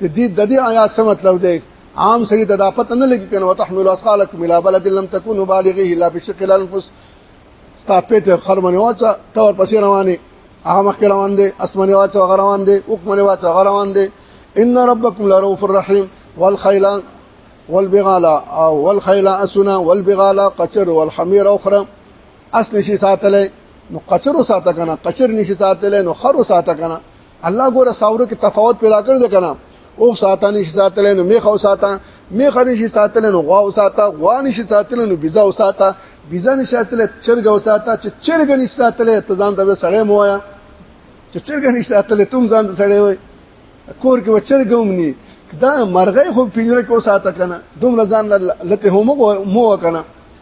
د دې د دې آیات څه مطلب دی عام سړي ته دا پته نه لګي کنه وتحمل اسقالکم الى بلد لم تكونوا بالغه الا بشق الانفس ستاپېټ خرمنه واچا تور پسې روانه هغه مخکې روان دي اسمنه واچا هغه روان دي وکمنه واچا هغه روان دي ان ربکم لرؤوف الرحیم والخیل والبغال او والخیل اسنا والبغال قچر والحمیر اخرى اصل شي ساتلې نو قچر ساته کنه قچر نشي ساتلې نو خر ساته کنه الله ګوره ساورو کې تفاوت پیدا کړ دې کنه او ساته نشي ساتل نو میخه او ساته میخه نشي ساتل نو غوا او ساته غوا نشي ساتل نو بيزا او ساته بيزا نشي ساتل چرګ او ساته چې چرګ نشي ساتل ته ځان ته سړی مو وایا چې چرګ نشي ساتل تم ځان ته سړی وای کور کې وچرګ هم ني دا مرغې خو پینځره کو ساته کنه دومره ځان لته هم مو کنه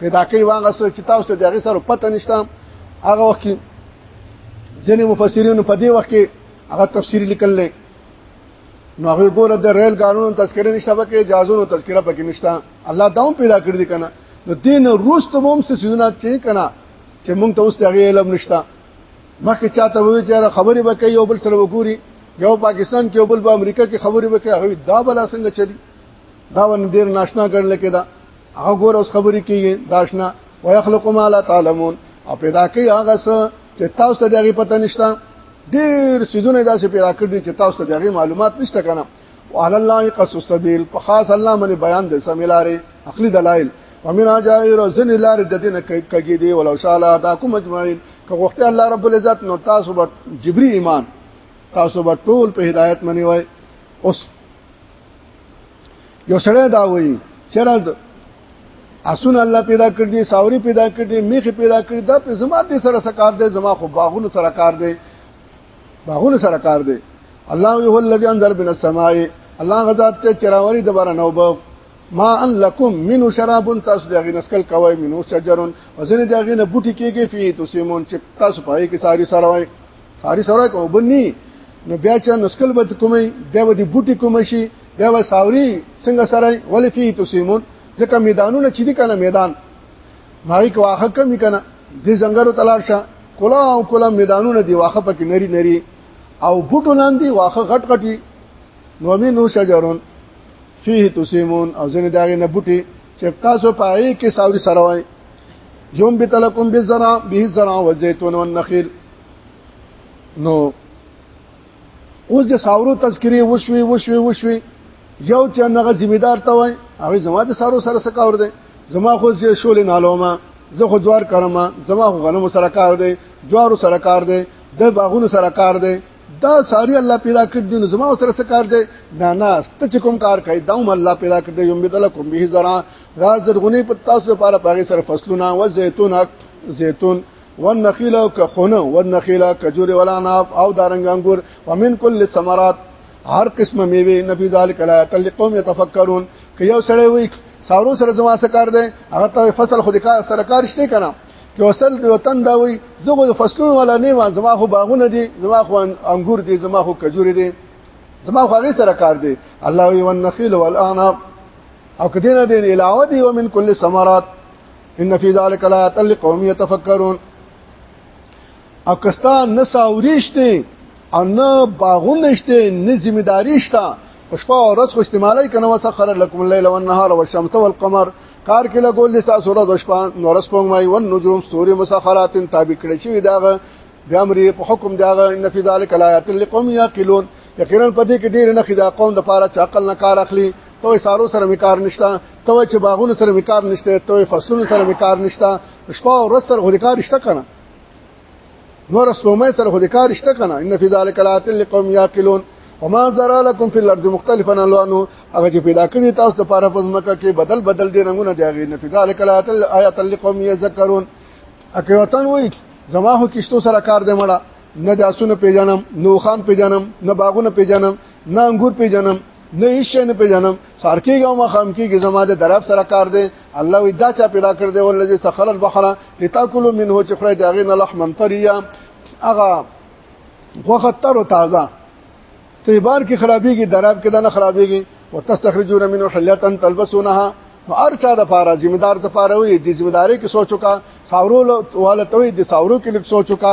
پیدا کوي واغه سره چې تاسو ته هغه سره پته نشته هغه وخت ځینې مفسرین په دې وخت کې هغه تفسیر لیکل نه نو هغه ګوره د ریل قانون تذکرې نشته پکې اجازهونو تذکرہ پکې نشته الله داوم پیدا کړی کنه نو دین روس ته هم څه سيزونه چې کنه چې مونږ ته اوس ته علم نشته مخکې چاته وی چې خبرې وکړي یو بل سره وګوري یو پاکستان کې یو بل په امریکا کې خبرې وکړي هغه دا بلا څنګه چلی دا ون ډیر ناشنا کړل کېدا هغه ګور اوس خبرې کیږي داشنا ويخلق ما لا تعلمون او پیدا کوي هغه څه چې تاسو ته دغه پته نشته ډیر سيزونه داسې پیدا کړ دي چې تاسو ته دغه معلومات نشته کنه وعلى الله قص السبيل په خاص الله باندې بیان د سمیلارې عقلي دلایل ومن اجائر زن لار د دینه کګی دی ولو شاله دا کوم اجمعین که غوښته الله رب العزت نو تاسو به جبري ایمان تاسو به ټول په هدایت منی وای اوس یو سړی دا وایي چې راز اسون الله پیدا کړ دي ساوري پیدا کړ دي میخ پیدا کړ دا په زما دې سره سکار دی زما خو باغونو سره کار دی باغونو سره کار دی الله یو الذی انزل من السماء الله غزاد ته چراوري دوباره نو بف ما ان لکم منو شراب تاسو دغه نسکل کوي منو شجرون وزن دغه نه بوټي کېږي فی تسمون چې تاسو پای کې ساری سره وای فاری سره کو بني نو بیا چې نسکل بد کومي بیا ودی بوټي کوم شي بیا و ساوري څنګه سره ولې فيه تسيمون ځکه میدانونه چې دي کنه میدان ماوي کو واخه کمی کنه د زنګرو تلار شه کلا او کلا میدانونه دی واخه پکې نری نری او بوټو لاندې واخه غټ غټي نو مې نو شجرون فيه تسيمون او ځنه داغه نه بوټي چې تاسو پای کې ساوري سره وای يوم بتلکم بالزرع به الزرع والزيتون والنخيل نو اوس د ساورو تذکری وشوي وشوي وشوي یو چې هغه ذمہ دار ته وای هغه زما د سارو سره سره کار دی زما خو زه شولې نالوما زه خو جوار کرم زما خو غنم سره کار دی جوار سره کار دی د باغونو سره کار دی دا ساری الله پیدا کړ دي نو زما سره سره کار دی نه نه ست چې کوم کار کوي دا هم الله پیدا کړ دی یم بدل کوم به زرا راز زرغونی په تاسو لپاره پاګه سره فصلونه و زيتون زيتون والنخيل كخونه والنخيل كجور والعناب او دارنګ انګور ومن كل ثمرات هر قسمه میوه نبی ذالک لا تلقوم يتفکرون که یو سړی وای سارو سره زما سکار دی هغه ته فصل خو د کار سره کار شته کنه که وصل د وطن دا وای زغه د فصلونو ولا نه ما زما خو باغونه دي زما خو انګور دي زما خو کجوري دي زما خو هغه سره کار دی الله وی والنخيل والعناب او کدینه دین علاوه دی ومن کل ثمرات ان فی ذلک لا تل قوم یتفکرون او کستا نه ساوریشته او نه باغونه شته نه ذمہ داری شته پښپا او ورځ خو استعمالای کنه وسخر لكم الليل والنهار والشمس والقمر کار کې لګول دي تاسو ورځ شپه نور سپوږ مای ون نجوم ستوري مسخرات تابع کړی شي داغه بیا امر په حکم داغه ان فی ذلک آیات لقوم یاقلون یقینا پدې کې ډیر نه خدا قوم د پاره چاقل نه کار اخلي تو سارو سره میکار نشتا ته وای چې باغونو سره مې کار نشته ته وای فصلونو سره مې کار نشته شپه او ورځ سره خو دې کار شته کنه نور سپومه سره خو دې کار شته کنه ان فی ذلک لآیات لقوم یعقلون وما ذرا لكم في الارض مختلفا الوانه هغه چې پیدا کړی تاسو د پاره پزمکه کې بدل بدل دي رنگونه دی هغه نه فی ذلک لآیات لقوم یذکرون اکه وطن وای زما هو کشتو سره کار دی مړه نه داسونه پیژنم نو خان پیژنم نه باغونه پیژنم نه انګور پیژنم نه هیڅ نه پیژنم سار کېږم ما خام کېږي زما د درب سره کار دی الله وی دا چا پیدا کړ دی ولذي سخر البحر لتاكلوا منه چې خړې داغه نه لحم طریا اغه غوخه تر تازه تیبار کې خرابېږي درب کې دنه خرابېږي وتستخرجون منه حلیه تلبسونها نو هر چا د پاره ذمہ دار د پاره وي د ذمہ داري کې سوچو کا ساورو والا توي د ساورو کې لیک سوچو کا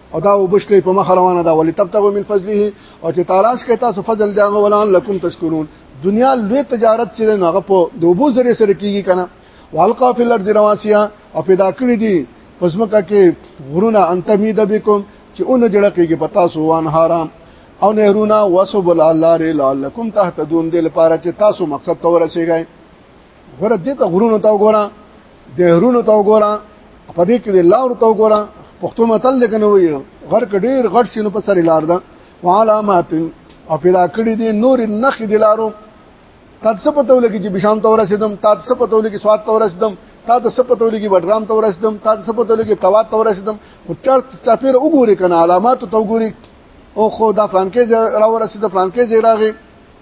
او دا وبشلې په مخ روانه ده ولې تبتغوا من فضله او چې تلاش کوي تاسو فضل دا غولان لکم تشکرون دنیا لوی تجارت چې نه هغه په دوبو زری سره کیږي کنه والقا فی الارض رواسیا او پیدا کړی دي پسمکه کې غرونه انتمید بكم چې اون جړه کېږي پتا سو وان حرام او نهرونه وسب الله لعلکم تهتدون دل پاره چې تاسو مقصد تور شي غره دې ته غرونو ته وګوره د غرونو ته وګوره په دې کې د لار ته وګوره پښتو متل دې کنه وي غر کې ډېر غټ شینو په سر لار ده وعلامات او پیدا کړی دي نور نخ دي لارو تاسو څه پته ولګي چې بشام ته ورسېدم تاسو څه پته ولګي سواد ته ورسېدم تا د سپتو لګي بډرام ته ورسېدم تا د سپتو لګي توات ته ورسېدم خو چر چاپیر وګوري کنه علامات ته وګوري او خو دا فرانکې را ورسېد فرانکې راغی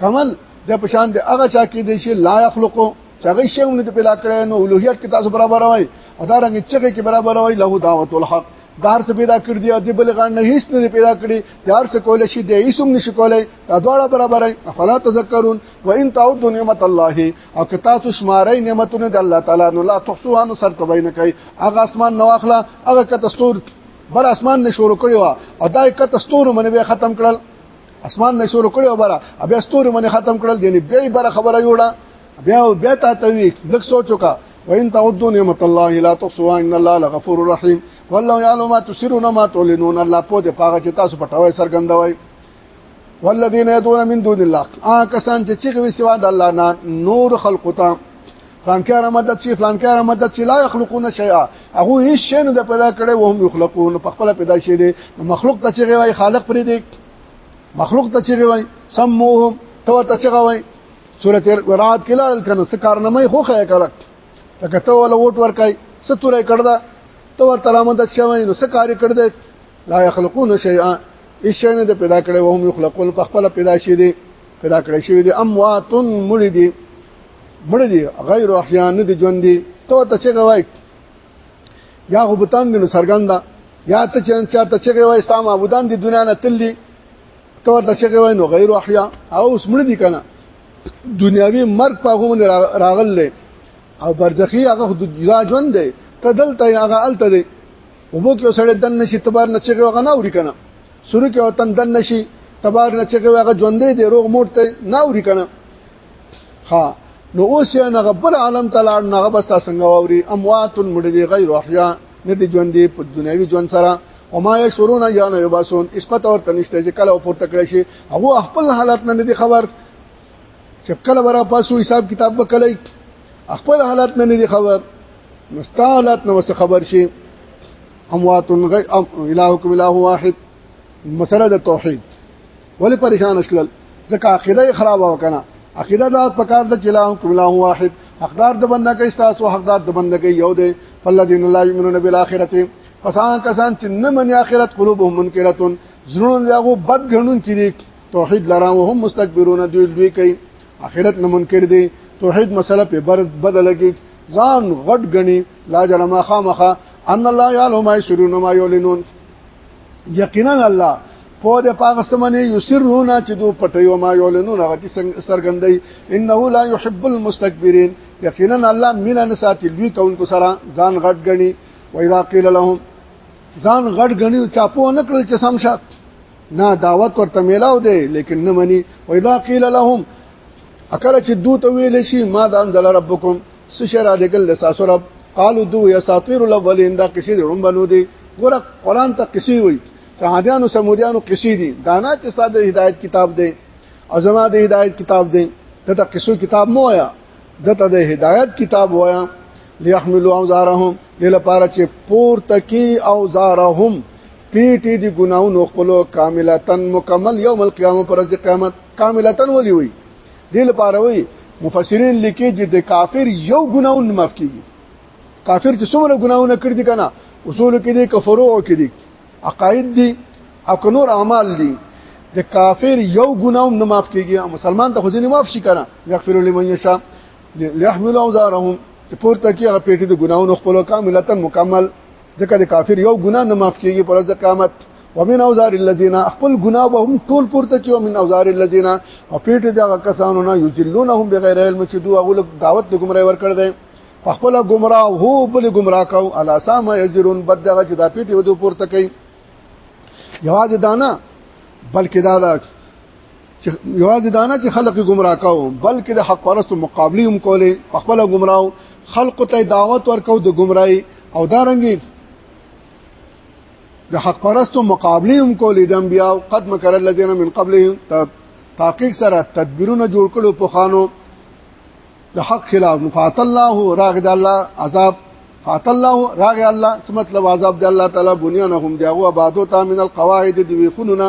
کمل د پشان د هغه چا کې دی چې لا يخلقو چې هغه شی هم نه پیدا کړی نو اولوهیت کې تاسو برابر وای او دا رنګ چې کې برابر وای له دعوت الحق دار څه پیدا کړ دی د بل غان نه هیڅ نه پیدا کړی دار څه کول شي د هیڅ هم نشي کولای دا دواړه برابر وای افلا تذکرون وان تعود نعمت الله او که تاسو شمارای نعمتونه د الله تعالی نو لا تحصوها نو سر کوي نه کوي هغه اسمان نو اخلا هغه کتستور بر اسمان نه شروع کړی و او دا کتستور منبه ختم کړل اسمان نه شروع کړي او بره بیا ستوري باندې ختم کړل دي بیا بره خبره جوړه بیا بیا ته توی لک سوچو کا وان تعدوا نعمت الله لا تحصوها ان الله لغفور رحيم والله يعلم ما تسرون ما تعلنون الله په دې پاغه چې تاسو پټوي سرګندوي والذین یدون من دون الله آ کسان چې چیغوي سوا د الله نه نور خلقتا فلانکار مدد شي فلانکار مدد شي لا يخلقون شيئا هغه هیڅ شی نه پیدا کړي وهم يخلقون په خپل پیدا شي دي مخلوق ته چیغي وای خالق پرې دي مخلوق ته چیغي وای سموهم تو ته چیغي وای سورته رات کې لال کنه څه کارنامه خو خه کړه لکه ته ولا ووټ ورکای څه تورې کړدا ته ورته رامد شوی نو څه کار کړ دې لا يخلقون شيئا هیڅ شی نه پیدا کړي وهم يخلقون په خپل پیدا شي دي پیدا کړی شوی دی اموات مړي دي مړ دي غیر احیاء نه دي ژوند دي ته ته چې غوای یا خو بوتان دي سرګندا یا ته چې چا ته چې غوای سام ابودان دي دنیا نه تللی ته ته چې غوای نو غیر احیاء او اوس مړ دي کنه دنیاوی مرګ په غومن راغل له او برزخی هغه د جدا ژوند دی ته دلته هغه الته دی وبو کې سړی دن نشي تبار نه چې غوغه نه وري کنه سورو کې وطن دن نشي تبار نه چې غوغه ژوندې دی روغ موټ ته نه وري کنه ها نو اوس یې نه غبل عالم تعالی نه غبس څنګه ووري اموات مړ دي غیر احیا نه دي ژوند دي په دنیوي ژوند سره وما يشعرون یان یباسون اس پته ورته نشته چې کله پورته کړی شي هغه خپل حالت نه دي خبر چې کله ورا پاسو حساب کتاب وکړي خپل حالت نه دي خبر مستا حالت نه وسه خبر شي اموات غیر الهکم اله واحد مسله د توحید ولې پریشان شول ځکه عقیده خراب وکنه عقیده دا پکار د چلاو کولا واحد حقدار د بنده کې تاسو حقدار د بنده کې یو دی فلذین لا یمنون بالاخره پسان کسان چې نه منی اخرت قلوبهم منکرتون زړونه دغه بد غنون چې دي توحید لرا او هم مستكبرون دوی دوی کوي اخرت نه منکر دي توحید مسله په بر بدل کې ځان غټ غني لا جرم خامخه ان الله يعلم ما يسرون ما يعلنون یقینا الله په د پاغه سمنه یسرون چې دو پټي او ما یولنون هغه چې سرګندای انه لا يحب المستكبرين یقینا الله مینا نساتی لوی کونکو سره ځان غټ غني و اذا قيل لهم ځان غټ غني او چاپو نه کړل چې سمشات نه دعوت ورته میلاو دی لیکن نه مني و اذا قيل لهم اکل چې دوی ته ویل شي ما د انزل ربکم سشرا لګل د ساسو رب قالو دو یا ساطیر الاولین دا کسی دی روم بنو دی ګور قران ته کسی وای شهادیانو سمودیانو کسی دی دانا چې ساده هدایت کتاب دی ازما د هدایت کتاب دی دته کسو کتاب مو آیا دته د هدایت کتاب وایا ليحملوا اوزارهم لپاره چې پور تکي اوزارهم پیټي دي ګناونو خپل کاملتن مکمل یوم القیامه پر ورځ قیامت کاملتن ولي وي دې لپاره وي مفسرین لیکي چې د کافر یو ګناون معاف کیږي کافر چې څومره ګناونه کړی دي کنه اصول کې دي کفرو او کې دي عقاید دي او نور اعمال دي د کافر یو ګناوم نه معاف کیږي او مسلمان ته خو ځینې معاف شي کنه یغفر لمن یشاء ليحمل اوزارهم چې پورته کې هغه پیټي د ګناونو خپل کاملتا مکمل ځکه د کافر یو ګناه نه معاف کیږي پر ځکه قیامت ومن اوزار الذين خپل ګناه به هم ټول پورته کیو من اوزار الذين او پیټ دا کسانو نه یذلونهم بغیر علم چې دوه غول دعوت د گمراه ور کړ دې خپل گمراه هو بل گمراه کو الا سام یجرون بد دغه چې دا پیټ ودو پورته کوي یواز دانا بلکې دا دا چې یواز دانا چې خلق گمراه کو بلکې د حق پرست مقابله هم کولې خپل گمراه خلق ته دعوت ورکو د گمراهي او دارنګي د حق پرستو مقابله هم کولې د انبیا او قد مکر الذين من قبلهم تحقیق سره تدبیرونه جوړ کړو په خانو د حق خلاف فات الله راغ د الله عذاب فات الله راغ الله څه مطلب عذاب د الله تعالی بنیانهم دیغه آبادو تا من القواعد دی ویخوننا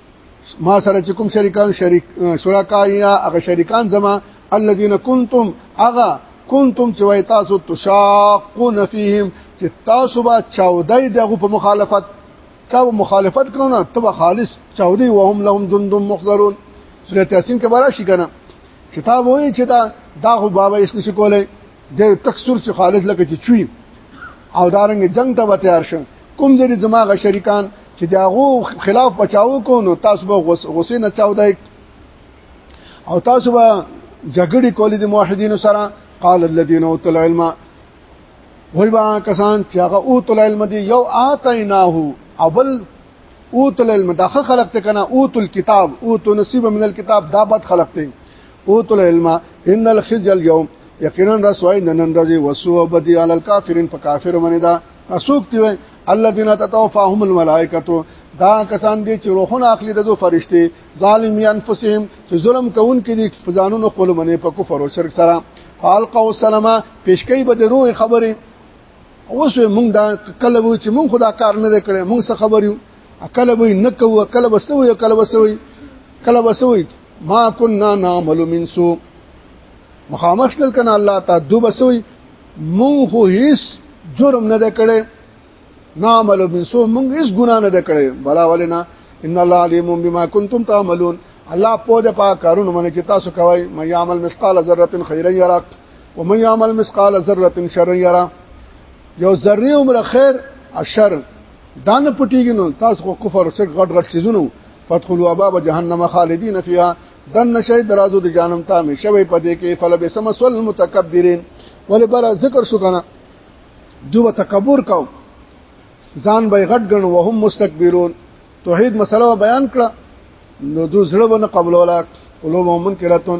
ما سره چې کوم شریکان شریک شرکایا هغه شریکان زما الذين كنتم اغا كنتم چې وای تاسو تشاقون فيهم چې تاسو با چاودای دغه په مخالفت تا مخالفت کړو ته خالص چاودی وهم لهم جند مخضرون سورته یاسین کې بارا شي کنه کتاب وایي چې دا دا خو بابا یې نشي کولای د تکسور چې خالص لکه چې چوي او دارنګ جنگ ته تیار شم کوم ځای دماغه شریکان چې داغو خلاف بچاو کو نو تاسو به غصه نه چاو دی او تاسو به جګړې کولې د موحدینو سره قال الذين اوتل علم وای با کسان چې هغه اوتل علم دی یو اتیناه او بل اوت العلم دا خلق ته کنه اوت الكتاب اوت نصیب من الكتاب دا بد خلق ته اوت العلم ان الخزي اليوم یقینا رسوای نن رضی وسو بدی علی الکافرین په کافر باندې دا اسوک دی الذين تتوفاهم الملائکه دا کسان دي چې روحونه اخلي دغه فرشتي ظالم انفسهم چې ظلم کوون کې دي په ځانونو خپل منې په کفر او شرک سره فالقوا سلام پیشکې به د روح خبره اوس موږ دا کله وو چې موږ خدا کار نه کړی موږ څه خبر یو کله وی نه کوو کله وسوي کله وسوي کله وسوي ما كنا نعمل من سوء مخامخ تل کنه الله تا دو بسوي مون خو هیڅ جرم نه کړي نعمل من سوء مون هیڅ ګنا نه کړي بلا ولنا ان الله علیم بما كنتم تعملون الله په دې پاک کارونه باندې چې تاسو کوي مې عمل مثقال ذره خیرا یراک ومن يعمل مثقال ذره شرا يرى یو ذره عمر خیر او شر دا نه پټیږي نو تاسو خو کفر او شرک غټ غټ سيزونو فدخلوا باب جهنم خالدين فيها دن نشي درازو د جانم ته مې شوي پدې کې فل به سم سول متکبرین ولې بل ذکر شو کنه دوه تکبر کو ځان به غټ غن وهم مستكبرون توحید مسله بیان کړه نو دو زړه ونه قبول ولا قلوب منکرتون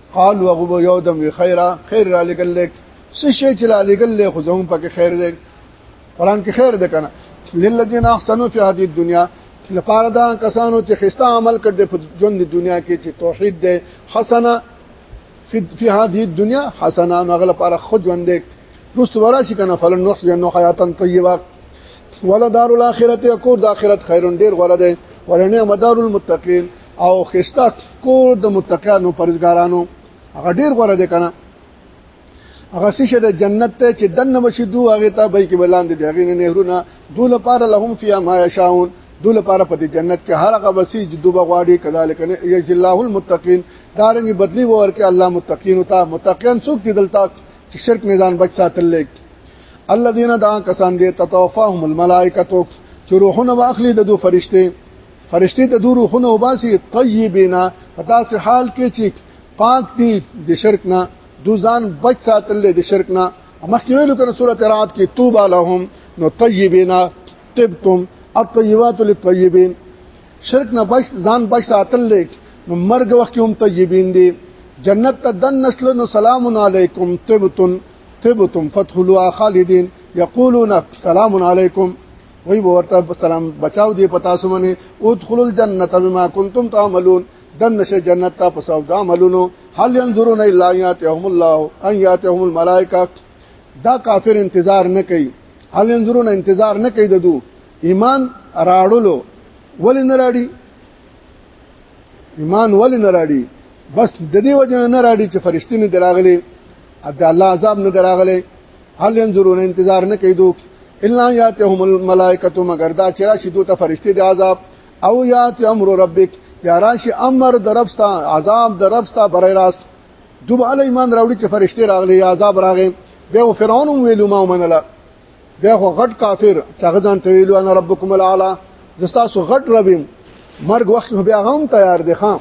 قال وغبو یو دم وی خیره خیر را لګل لیک څه شی چې را لګل لیک خو زمون پکې خیر دی قران کې خیر ده کنه للذین احسنوا فی هذه الدنيا لپاره دا کسانو چې خسته عمل کړ دې په ژوند د دنیا کې چې توحید دی حسنه فی هذه الدنيا حسنه نو غل لپاره خود ژوند دی رست ورا شي کنه فلن نحس جنو حیاتا طیبه ولا دار الاخرته کور د اخرت خیرون ډیر غره دی ورنه مدار المتقین او خسته کور د متقینو پرزګارانو هغه ډیر غوړه دي کنه هغه سشه د جنت ته چې دنه مشدو هغه ته به کې بلاند دي هغه نهرونه دول لپاره لهم فی ما یشاون دول لپاره په جنت کې هر هغه وسی جدو بغواړي کذالک یجز الله المتقین دارنګ بدلی ورکه الله متقین او تا متقین څوک دي دلته چې شرک میزان بچ ساتل لیک الذين دا کسان دي تتوفاهم الملائکه چې روحونه واخلي د دوه فرشته فرشتي د دورو خونه وباسي طيبینا په داسې حال کې چې پاک دي د شرک نه دو ځان بچ ساتل د شرک نه مخکې ویلو کنه سورۃ رعد کې توبه لهم نو طيبینا طبتم الطيبات للطيبين شرک نه بچ ځان بچ ساتل لیک نو مرګ وخت کې هم طيبین دي جنت ته دن نسل نو سلام علیکم طبتم طبتم فتحوا خالدین یقولون سلام علیکم وی ورته سلام بچاو دی پتا سو منی ادخل الجنه بما کنتم تعملون دن نشه جنت ته په سبب د عملونو هل ينظرون الا ياتهم الله ان ياتهم الملائکه دا کافر انتظار نه کوي هل ينظرون انتظار نه کوي ددو ایمان راړلو ول نه راړي ایمان ول نه راړي بس د دې وجه نه راړي چې فرشتي نه دراغلي د الله عذاب نه دراغلي هل ينظرون انتظار نه کوي دوی الا یاتهم الملائکه مگر دا چې راشي دوی ته فرشتي د عذاب او یات امر ربک یا راشي امر دربستا عذاب دربستا برای راست دوی علی ایمان راوړي چې فرشتي راغلي عذاب راغی به فرعون ویلو ما منله بیا خو غټ کافر هغه ځان ته ویلو انا ربکم الاعلى زستا سو غټ ربم مرګ وخت بیا هم تیار دی خام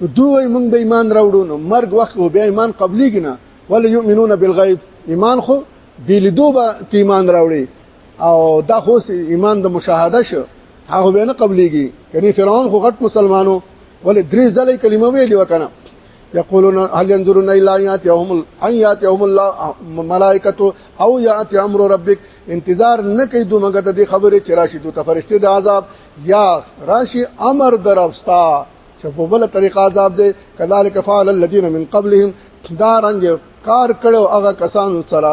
دوی مونږ به ایمان راوړو نو مرګ وخت بیا ایمان قبليږي نه ولی یؤمنون بالغیب ایمان خو بیلیدو به ایمان راوړي او دا خو ایمان د مشاهده شو هغه به نه قبليږي کني فرعون خو غټ مسلمانو ولې درې ځلې کلمه ویلې وکنه یقولون هل ينظرون الا ياتيهم ان ياتيهم الله ملائکه او ياتي امر ربك انتظار نه کوي دوه مګه د خبره چې راشي دوه فرشته د عذاب یا راشي امر درفستا چې په بل طریقه عذاب دی کذالک فعل الذين من قبلهم دا رنګ کار کړو هغه کسانو سره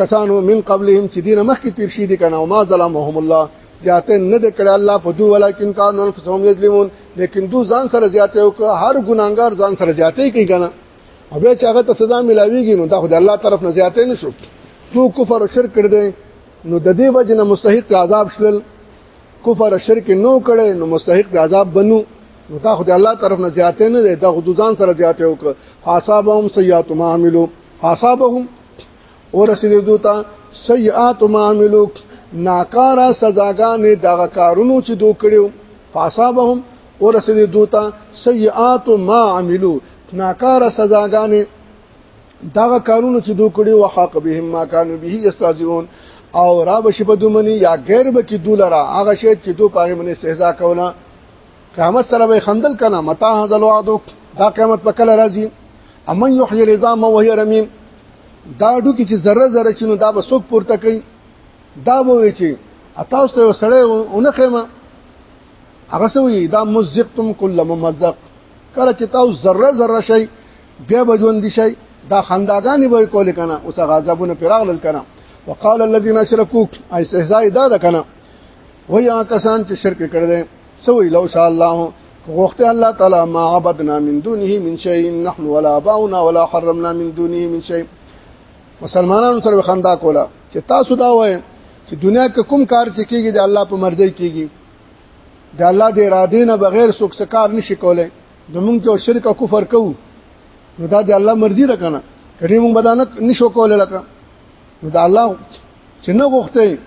کسانو من قبلهم چې دینه مخکې تیر شي دي کنه او ما ظلمهم الله زیاته نه د کړه الله په دوه ولیکن کان انفسهم یظلمون لیکن دو ځان سره زیاته او هر ګناګار ځان سره زیاته کوي کنه او بیا چې هغه ته سزا ملاويږي نو دا خدای الله طرف نه زیاته نشو تو کفر او شرک کړ دې نو د دې وجه نه مستحق عذاب شلل کفر شرک نو کړي نو مستحق د عذاب بنو نو دا خو د الله طرف نه زیاتې نه ده دا خو ځان سره زیاتې وک حسابهم سیئات ما عملو حسابهم اور رسید دوتا سیئات ما عملو ناکارا سزاګانې دغه کارونو چې دوی کړیو فاصابهم اور رسید دوتا سیئات ما عملو ناکارا سزاګانې داغه کارونه چې دوی کړي وحق بهم ما كانوا به يستهزئون او را بشي په دومني یا غیر به کې دولرا هغه شی چې دوی پاره منې استهزاء کوله قیامت سره به خندل کنه متا هذا الوعد دا قیامت په کله راځي امن یحیی العظام وهي رمیم دا ډو کې چې ذره ذره چینو دا به سوک پورته کوي دا به وي چې اتا اوس ته سړی اونخه ما هغه سوې دا مزقتم کل ممزق کله چې تاسو ذره ذره شي بیا به ژوند شي دا خنداګانې به کول کنه اوس غاظبونه پراغلل کنه وقال الذين اشركوا استهزاء دا ده کنه وای هغه کسان چې شرک کړل سوې لو شاء الله غوخته الله تعالی ما عبدنا من دونه من شيء نحن ولا باونا ولا حرمنا من دونه من شيء مسلمانانو سره خندا کوله چې تاسو دا وای چې دنیا کې کوم کار چې کیږي د الله په مرضی کیږي د الله د اراده نه بغیر څوک سکار نشي کولای د مونږ کې شرک او کفر کوو نو دا د الله مرزي ده کنه کړي مونږ بدانه نشو کولای لکه نو دا الله چې نه غوښته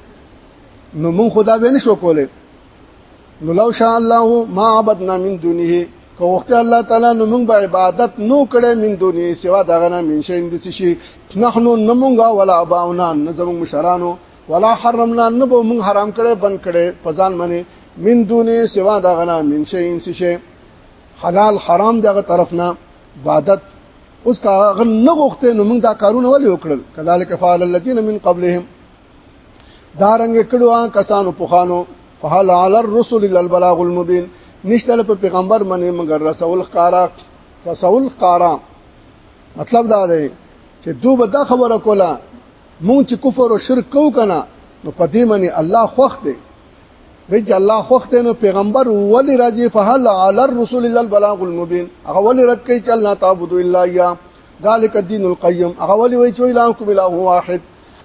نو مونږ خدا به نشو کولای نو لو شاء الله ما عبدنا من دونه که وخت الله تعالی نو موږ به عبادت نو کړې من دونی سوا دغه نه من شي اند شي نحنو نمونګه ولا باونا نظم مشرانو ولا حرمنا نبو مون حرام کړي بن کړي پزان منی من دونه سوا دا غنا من شي انس شي حلال حرام دغه طرف نه عبادت اوس کا غن نه غوښته نو موږ دا کارونه ولې وکړل کذالک فعل الذين من قبلهم دارنګ کړو کسانو پوخانو فهل على الرسل للبلاغ المبين نشته په پیغمبر باندې مگر رسول خارا رسول خارا مطلب دا دی چې دوی به دا خبره کوله مونږ چې کفر او شرک کو کنه نو پدې منی الله خوخ دی وجه الله خوخ دی نو پیغمبر ولی راځي فهل علی الرسول الا البلاغ المبین هغه ولی رد کوي چې الله تعبد الا یا ذالک الدین القیم هغه ولی وی چې الهکم اله واحد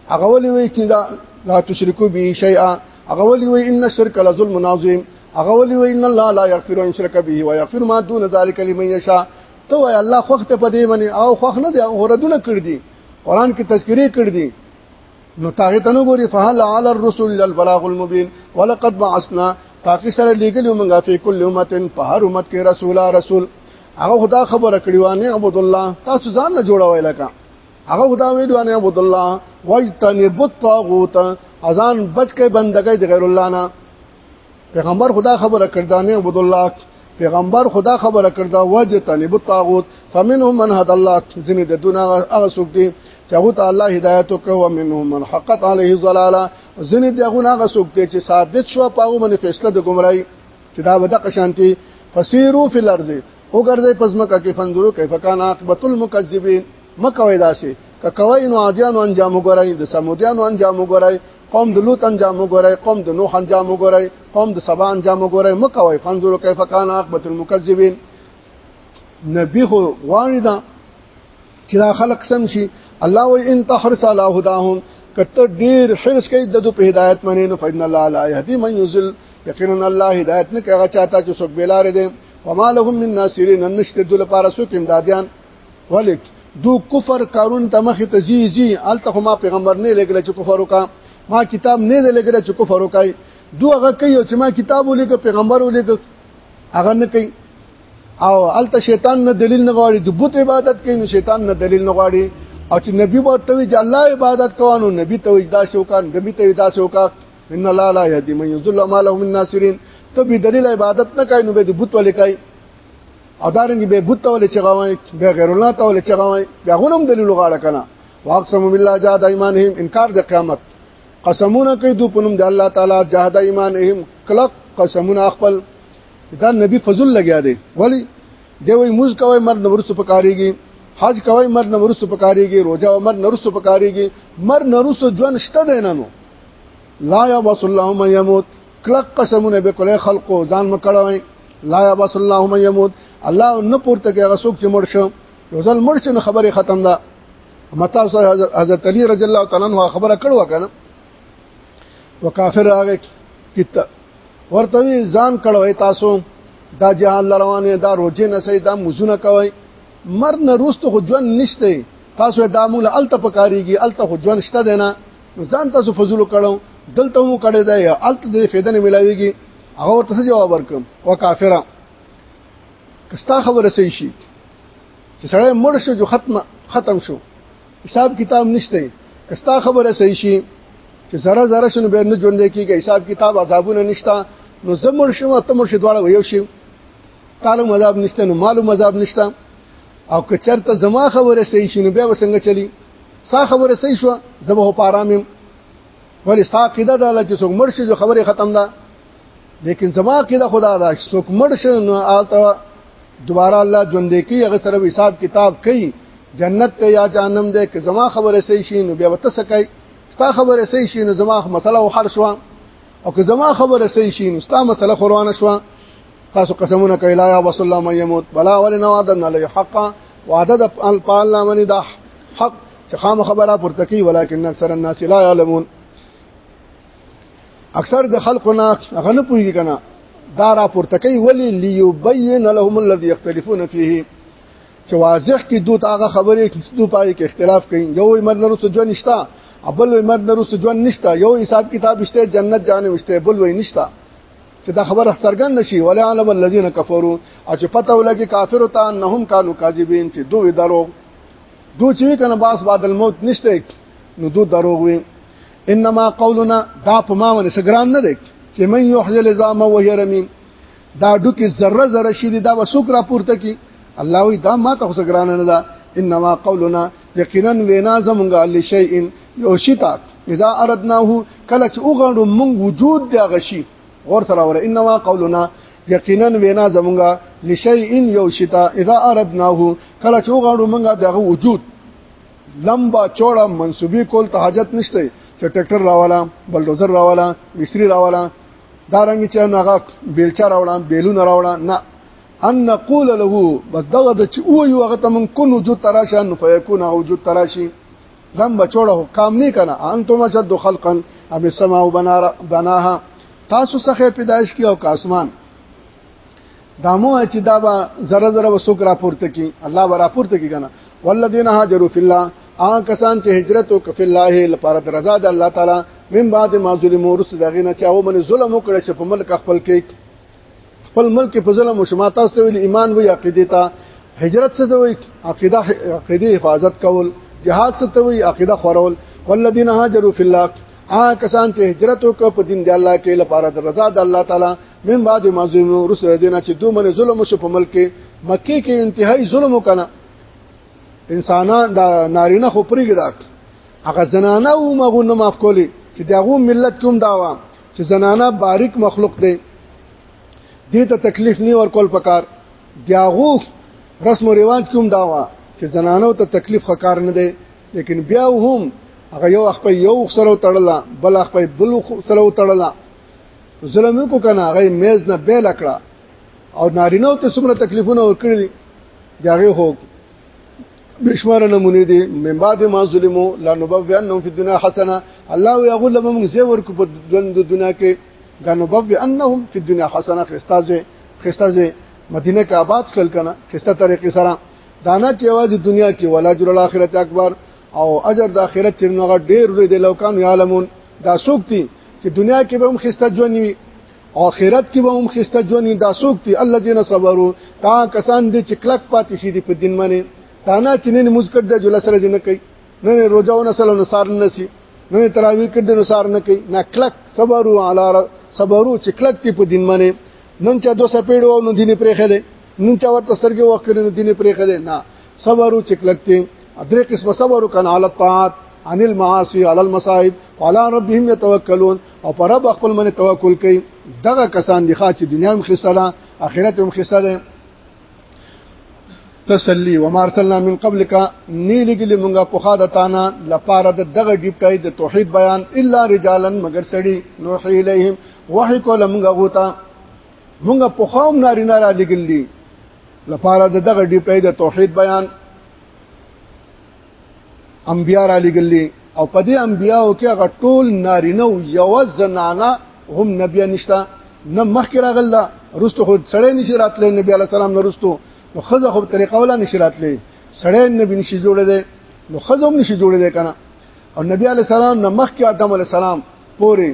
هغه ولی وی چې دا لا تشرکو به شیئا هغه ولی وی ان الشرک لظلم عظیم هغه ولی وی ان الله لا یغفر ان شرک به و یغفر ما دون ذالک لمن یشاء تو الله خوخ ته پدې منی او خوخ نه دی اوردونه کړ دي قران کې تذکرې کړ دي نو تاغه تنو ګوري فهل علی الرسل البلاغ المبین ولقد بعثنا تاکي سره لګلو مونږه په کل امتن په هر امت کې رسولا رسول هغه خدا خبره کړی وانه عبد الله تاسو ځان نه جوړوي لکه هغه خدا ویل وانه عبد الله واجتنب الطاغوت اذان بچ کې بندګۍ د غیر الله نه پیغمبر خدا خبره کړدانه عبد الله پیغمبر خدا خبره کړدا وجه طالب الطاغوت فمنهم من هد الله ځنه د دنیا هغه څوک دي چې هغه ته الله هدایت وکړو منهم من حقت عليه ضلاله ځنه دغه هغه څوک دي چې ثابت شو پاغه باندې فیصله د گمراهي چې دا ودا قشانتي فسیرو فی الارض او ګرځي پزمکه کې فندرو کیف کان عاقبت المکذبین مکوې داسې که کوي نو عادیانو انجام وګورئ د سمودیانو انجام وګورئ قوم د لوط انجام وګورئ قوم د نوح انجام وګورئ قوم د سبا انجام وګورئ مکوئ فنظروا کیف کان عاقبت المکذبین نبی خو غواړي دا چې دا خلق سم شي الله و ان تحرس علی هداهم کته ډیر حرس کوي د دوی په هدایت باندې نو فإن الله لا يهدي من يضل یقینا الله هدایت نه کوي چاته چې څوک بلاره دي وما لهم من ناصرين نشته دل پارسو کې امداديان ولیک دو کفر کارون ته مخ ته زی زی الته ما پیغمبر نه لګل چې کفر وکا ما کتاب نه لګل چې کفر وکای دو هغه کوي چې ما کتاب ولیک پیغمبر ولیک هغه نه کوي او الته شیطان نه دلیل نه غواړي د بت عبادت کوي نو شیطان نه دلیل نه غواړي او چې نبی ورته وی چې الله عبادت کوانو نبی ته وجدا شو کان نبی ته وجدا شو کا ان الله لا يهدي من يضل ما له من ناصرين ته به دلیل عبادت نه کوي نو به د بت ولې کوي او دارنګ به بت ول چې غوي به غیر الله ته ول چې غوي بیا غونم دلیل غاړه کنه واقسم بالله جاد ایمانهم انکار د قیامت قسمونه کوي دو پنوم د الله تعالی جاد ایمانهم کلک قسمونه خپل دا نبی فضل لګیا دی ولی دی وای موز کوي مر نورس پکاريږي حج کوي مر نورس پکاريږي روزه مر نورس پکاريږي مر نورس ژوند شته دی نه نو لا يبس الله من يموت کلک قسمونه به کولای خلقو ځان مکړوي لا يبس الله من يموت الله نه پورته کې غسوک چې مړ شو یو ځل مړ شنه خبره ختم ده متا حضرت علی رضی الله تعالی عنہ خبره کړو کنه وکافر راغی کته ورته ځان کړوي تاسو دا جهان لروانه دا روزه نه سي دا مزونه کوي مر نه روست خو جون نشته تاسو دا مولا الته پکاريږي الته خو جون شته دینه ځان تاسو فضول کړو دلته مو کړی دا یا الت د فایده نه ملاويږي هغه ورته جواب ورکم او کافرا کستا خبره صحیح شي چې سړی مړ شو جو ختم ختم شو حساب کتاب نشته کستا خبره صحیح شي چې زره زره شنو به نه ژوند کیږي حساب کتاب عذابونه نشته نو زمړ شو ته مړ شې دواړه ویو شي تعالی مذاب نشته نو مالو مذاب نشته او که چرته زما خبره صحیح شنو بیا وسنګ چلی سا خبره صحیح شو زبه په آرام يم ولی ستا عقیده ده چې څوک مرشي جو خبره ختم ده لیکن زما عقیده خدا ده چې څوک مرشي نو آلته دوباره الله ژوند کوي هغه سره حساب کتاب کوي جنت ته یا جهنم ده که زما خبره صحیح شي نو بیا وته سکای ستا خبره صحیح شي نو زما مسله او حل شو او که زما خبره صحیح شي نو ستا مسله قرآن شو تاسو قسمونه کوي لا وصلی الله من يموت بلا ولنا وعدنا له حقا وعدد الله من دا حق چې خام خبره پورته کوي ولکن اکثر الناس لا يعلمون اکثر د خلکو نه غنه پوي کنه دا را پورته کوي ولي ليبين لهم الذي يختلفون فيه چې واضح کې دوی هغه خبرې چې دوی پای کې اختلاف کوي یو مرد نرسته ژوند نشتا ابل مرد نرسته ژوند نشتا یو حساب کتاب شته جنت جانم شته بل وې نشتا چې دا خبره سترګن نشي ولا علم الذين كفروا او چې پته ولګي کافر ته انهم كانوا كاذبين چې دوی درو دوی چې کنه باس بعد الموت نشته نو دوی دروغ وي انما قولنا دا په ما باندې سګران نه دی چې من يحيي العظام وهي رميم دا ډوکی ذره ذره شي دا وسوک را پورته کی الله وی دا ما ته سګران نه دا انما قولنا یقینا وینا زمونږه لشیء یو شتا اذا اردناه کله چې وګړو مونږ وجود دا غشي غور سره ور انما قولنا یقینا وینا زمونږه لشیء یو شتا اذا اردناه کله چې وګړو مونږ دغه وجود لمبا چوڑا منسوبي کول ته حاجت نشته چې ټریکټر راوالا بلډوزر راوالا مصری راوالا دا رنګ چې ناغه بیلچا راوړم بیلونه راوړم نه ان نقول له بس دغه د چې او یو هغه ته من کو وجود تراشه نو فیکون هغه وجود تراشی زم بچوړه حکام نه کنه انتم شد خلقا ام السماء بنار بناها تاسو څخه پیدائش کی او کاسمان دامو چې دا به زره زره وسوک را پورته کی الله به را پورته کی کنه والذین هاجروا فی الله آ کسان چې هجرت وکړ فی الله لپاره رضا د الله تعالی من بعد ما ظلموا رسل دغینه چې او من ظلم وکړ چې په ملک خپل کې خپل ملک په ظلم او شما تاسو ته ویل ایمان وی عقیده ته هجرت څه دوی عقیده عقیده حفاظت کول جهاد څه دوی عقیده خورول والذین هاجروا فی الله آ کسان چې هجرت وکړ په دین د الله کې لپاره د رضا د الله تعالی من بعد ما ظلم رسول دینه چې دوی من ظلم شو په ملک کې مکه کې انتهایی ظلم وکړه انسانان دا نارینه خو پرېګداک هغه زنانه او مغونه معاف کولی چې دغه ملت کوم داوا چې زنانه باریک مخلوق دی دې ته تکلیف نه ورکول پکار دیاغو رسم او رواج کوم داوا چې زنانو ته تکلیف خکار نه دی لیکن بیا هم هغه یو خپل یو سره تړلا بل خپل بل سره تړلا ظلم کو کنه هغه میز نه به لکړه او نارینه ته څومره تکلیفونه ورکړي دی هغه هو بشمار نمونه دي من بعد ما ظلمو لا نبوي انهم في الدنيا حسنه الله يقول لهم زي ورکو په ژوند دنیا کې لا نبوي انهم في الدنيا حسنه خستازه خستازه مدینه کې آباد شل کنه خسته طریقې سره دانا چې واځي دنیا کې ولا جر الاخرت اکبر او اجر د اخرت چې نوغه ډیر لري د لوکان عالمون دا سوکتی چې دنیا کې به هم خسته ژوند وي اخرت کې به هم خسته ژوند دا سوک دي الذين صبروا تا کسان دي چې کلک پاتې شي دي په دین باندې تا نه چې نه مزکړ د جل سره جن کوي نه نه روزاونه سره نو سار نه سي نه تراوی کړ نو سار نه کوي نه کلک صبروا على صبروا چې کلک دي په دین باندې نن چا دو سپېړو نو دیني پرې خله نن چا ورته سرګي وخت کړي نو دیني پرې خله نه صبروا چې کلک دي درې قسم صبر وکړه على الطاعات عن المعاصي على المصائب وعلى ربهم يتوكلون او پر رب خپل من توکل کوي دغه کسان دي چې دنیا هم خسره اخرت هم خسره تسلی و مارسلنا من قبلک نی لګل مونږه په خاده تانا لپاره د دغه ډیپټای د توحید بیان الا رجالن مگر سړی نوح الیهم وحی کول مونږه غوتا مونږه په خام نارینه را لګل دي لپاره د دغه ډیپټای د توحید بیان انبیا را لګلې او په دې انبیاو کې هغه ټول نارینه او یو زنانه هم نبی نشتا نه مخکې راغله رستو خو سړی نشي راتلې نبی علی السلام نه رستو نو خزه خو طریقه ولا نشي راتلې سړی نبی نشي جوړېده نو خزه هم نشي جوړېده کنه او نبی علی السلام نه مخکې آدم علی السلام پورې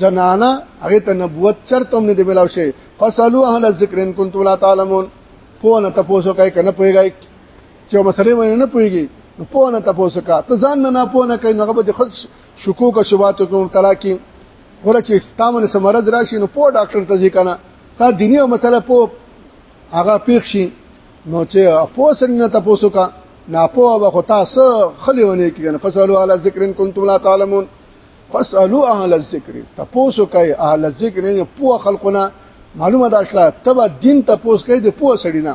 زنانه هغه ته نبوت چرته هم نه دی ملاو شي فصلوا اهل الذکر ان کنتم لا تعلمون پونه تاسو کوي کنه پويږئ چې مسلې باندې نه پويږي نو په نه تاسو کا ته ځان نه نه په نه کوي هغه به خود شکوک او شبات کوم طلاقي ولا چې تامن سمرز راشي نو په ډاکټر ته ځي کنه تا دیني او مسله په هغه پیښ شي نو چې اپو څنګه تاسو کا ناپو به خو تاسو خلی ونه کیږي فسالو علی ذکر ان کنتم لا تعلمون فسالو اهل الذکر تاسو کوي اهل الذکر نه پو خلقونه معلومه ده اصله تبا دین تاسو کوي د پو سړی نه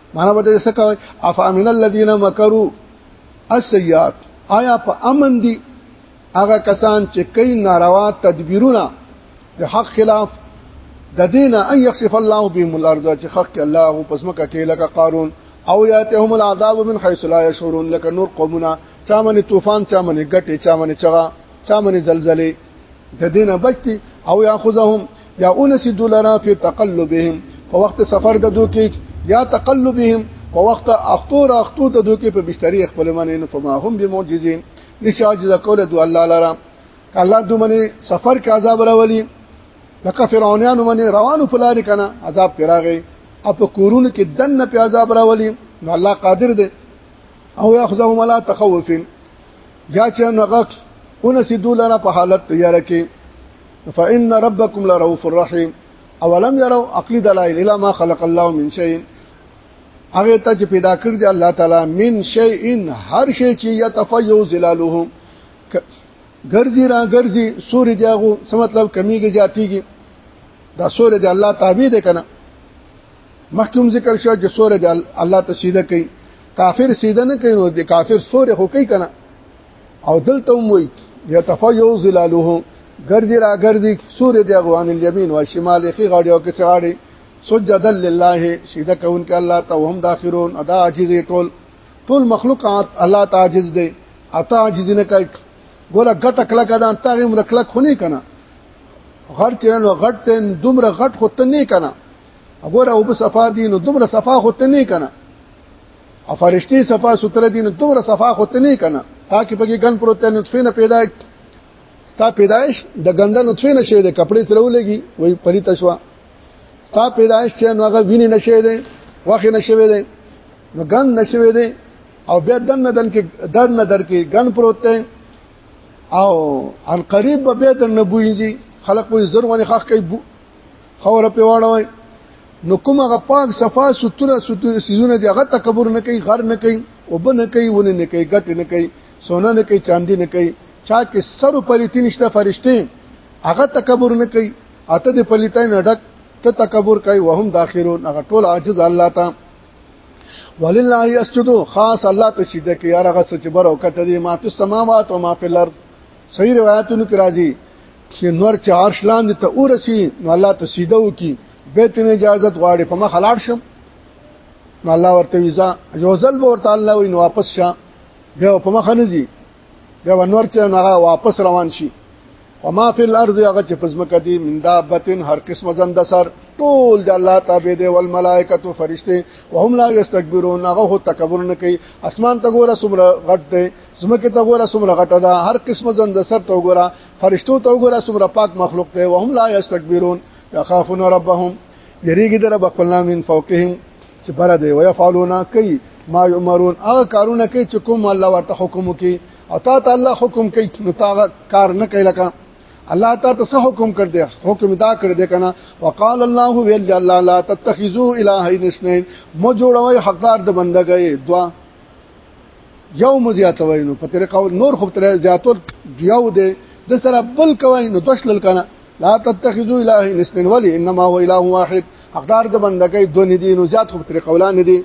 معنا به څه کوي افامن الذين مكروا السيئات آیا په امن دي هغه کسان چې کوي ناروا تدبیرونه د حق خلاف د دینه ان يخسف الله بهم الارض چې حق الله پس مکه کې لکه قارون او یاتهم العذاب من حيث لا يشعرون لکه نور قومونه چا من طوفان چا من ګټه چا من چغا چا من زلزلې د دینه بچتي او یاخذهم یا انس دولرا فی تقلبهم په وخت سفر د دوی کې یا تقلبهم په وخت اختو را اختو د دوی کې په بستری خپل منین فما هم بمعجزین نشاج د کول دو الله لرا الله دو منی سفر کې عذاب راولي لکه فرعونانو منی روانو فلار کنه عذاب پیراغي اپ کورون کې دنه په عذاب راولي نو الله قادر دی او یاخذهم لا تخوفین یا چې نغق اون سیدو لرا په حالت تیار کې فإن ربکم لرؤوف الرحیم اولم یرو عقلی دلائل الا ما خلق الله من شیء هغه ته چې پیدا کړ دی الله تعالی من شیء هر شی چې یتفیو ظلاله ګرځي را ګرځي سوري دیغو څه مطلب کمیږي زیاتیږي دا سوري دی الله تابع دی کنه مخکوم ذکر شو چې سوري دی الله تسیده کوي کافر سیده نه کوي نو د کافر سورې خو کوي کنه او دلته وي یتفیو ظلاله ګرځي را ګرځي سورې د اغوان الیمین او شمال خي غاړي او کسي غاړي سجدا لله سیده کون کې الله ته هم داخرون ادا عاجز ټول ټول مخلوقات الله ته عاجز دي اتا عاجز نه کوي ګوره ګټه کله کدان تاغه مرکله خونی کنه غړ چرن او غړ تن دومره غټ خو ته نه کنه وګوره او په صفا دي نو دومره صفا خو ته نه کنه او فرشتي صفا ستر دي نو دومره صفا خوته نه کنه تاکي پکې ګن پروت نطفه نه پیدا ستا پیدائش د ګنده نطفه نشه ده کپڑے سره ولګي وای پری تشوا ستا پیدائش چې نو هغه ویني نشه ده واخې نشه ده نو ګن نشه ده او بیا دن نه دن کې در نه در کې ګن پروت ده او ان قریب به بیا دن نه بوینځي خلق وې زر ونی خخ کوي خور په واړوي نو کوم هغه پاک صفا ستره ستره سيزونه دی هغه تکبر نه کوي غر نه کوي او به نه کوي ونه نه کوي ګټ نه کوي سونه نه کوي چاندي نه کوي چا کې سر پلیتی نشته فرشته هغه تکبر نه کوي اته د پلیتای نه ډک ته تکبر کوي وهم داخرون هغه ټول عاجز الله ته ولله یسجدو خاص الله ته سجده کوي هغه څه چې برکت دي ما په سماوات او ما په الارض صحیح روایتونو کې راځي چې نور چې عرش لاندې ته ورسی نو الله ته سیده وکي به تن اجازه غواړي په مخ لاړ شم نو الله ورته ویزا یو ځل به ورته الله وي نو واپس شه بیا په مخ نه ځي بیا ونور چې هغه واپس روان شي وما فی الارض هغه چې پزمکه دی من دابتن هر قسم زند سر ټول د الله تابع دی ول ملائکه فرشته وهم لا یستكبرون هغه هو تکبر نه کوي اسمان ته ګوره سمره غټ دی زمکه ته ګوره سمره غټه ده هر قسم زند سر ته ګوره فرشتو ته وګوره څومره پاک مخلوق دی وهم لا یستكبرون یخافون ربهم یریږي در بخپلنا من فوقهم چې پر دی ويفعلون کوي ما یمرون هغه کارونه کوي چې کوم الله ورته حکم کوي او تا ته الله حکم کوي نو تا کار نه کوي لکه الله تا ته حکم کړ دې حکم دا کړ دې کنه وقال الله ویل الله لا تتخذوا الهین اثنين مو جوړوي حقدار د بندګۍ دوا یو مزیاتوي نو په طریقه نور خو تر زیاتول یو دی د سره بل کوي نو دوشل کنه لا تتخذوا اله نسن ولي انما هو اله واحد حقدار د بندګۍ دو نه دي نو زیات خو په طریقه ولا نه دي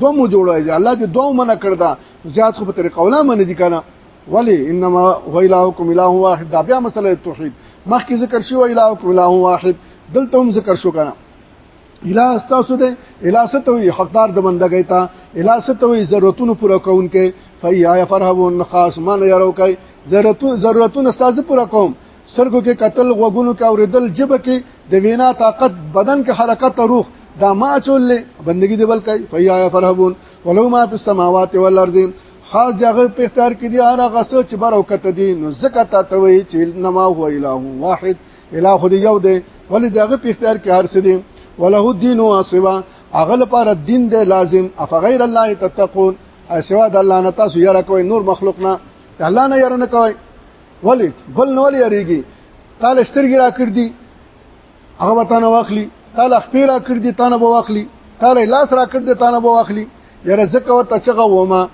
دو مو جوړوي الله دې دوه منع کړدا زیات خو په طریقه ولا منع دي کنه ولی انما هو الهکم اله واحد دا بیا مسله توحید مخکې ذکر شو الهکم اله واحد دلته هم ذکر شو کنه اله استاسو ده اله ستوي حقدار د بندګۍ ته اله ستوي ضرورتونو پوره کوونکې فیا فرحون خاص مان یارو کوي ضرورتونه ضرورتونه استاسو پوره کوم سرګو کې قتل غوګونو کې اوریدل جبه کې د وینا طاقت بدن کې حرکت روح دا ما چول بندگی دی بل کوي فیا فرحون ولو ما فی السماوات والارض خاص دغه په اختیار کې دی هغه غسل چې بر او کته دي نو زکه تا ته وی چې نما هو الہ واحد اله خو دې یو دی ولې دغه په اختیار کې هر څه دی وله الدين واسوا هغه لپاره دین دی لازم اف غیر الله تتقون اسوا د الله نه تاسو یره کوي نور مخلوق نه الله نه یره نه کوي ولی بل نو لري یریږي قال استرګي را کړ دي هغه وطن واخلي قال خپل را کړ دي تانه به واخلي قال لاس را کړ دي تانه به واخلي یره زکه وت چغه ومه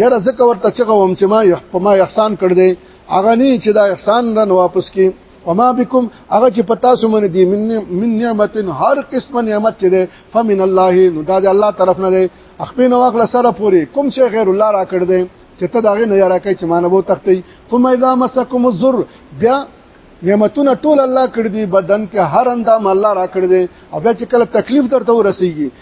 یره زکه ورته چغوم چې ما یح په ما احسان کړ دې هغه نه چې دا احسان رن واپس کی وما بكم هغه چې پتا سو من دي من من نعمت هر قسم نعمت چې ده فمن الله نو دا د الله طرف نه ده اخپې نو واخله سره پوری کوم شي غیر الله را کړ دې چې ته دا غي نه یاره کوي چې مان وو تختی ثم اذا مسكم الضر بیا نعمتونه ټول الله کړ دي بدن کې هر اندام الله را کړ دي او بیا چې کله تکلیف درته ورسیږي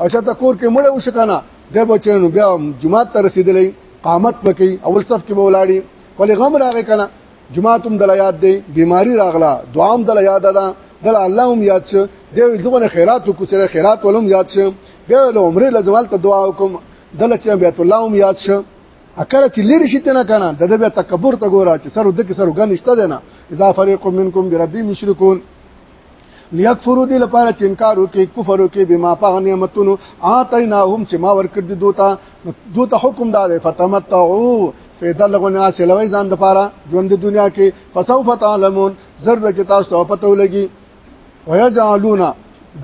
او چې ته کور کې مړ وش کنه د بچنو بیا جمعه ته رسیدلې قامت پکې اول صف کې بولاړي ولې غم راغی کنه جمعه تم دل یاد دی بیماری راغله دوام دل یاد ده دل الله هم یاد شه د دغه خیرات کو سره خیرات ولوم یاد شه بیا له عمره له دوال ته دعا وکم دل چې بیت الله هم یاد شه اکل چې لری شي نه کنه د دې تکبر ته ګوره چې سر د کې سر غنښت ده نه اذا فريق منکم بربي مشرکون لیکفرو دی لپاره چې انکار وکي کفر وکي بما په نعمتونو اعطیناهم چې ما ورکړ دي دوتا دوتا حکم دا دی فتمتعو فیدا لغونه حاصلوي ځان د لپاره ژوند د دنیا کې فسوف تعلمون ذره چې تاسو ته پته ولګي ويجعلون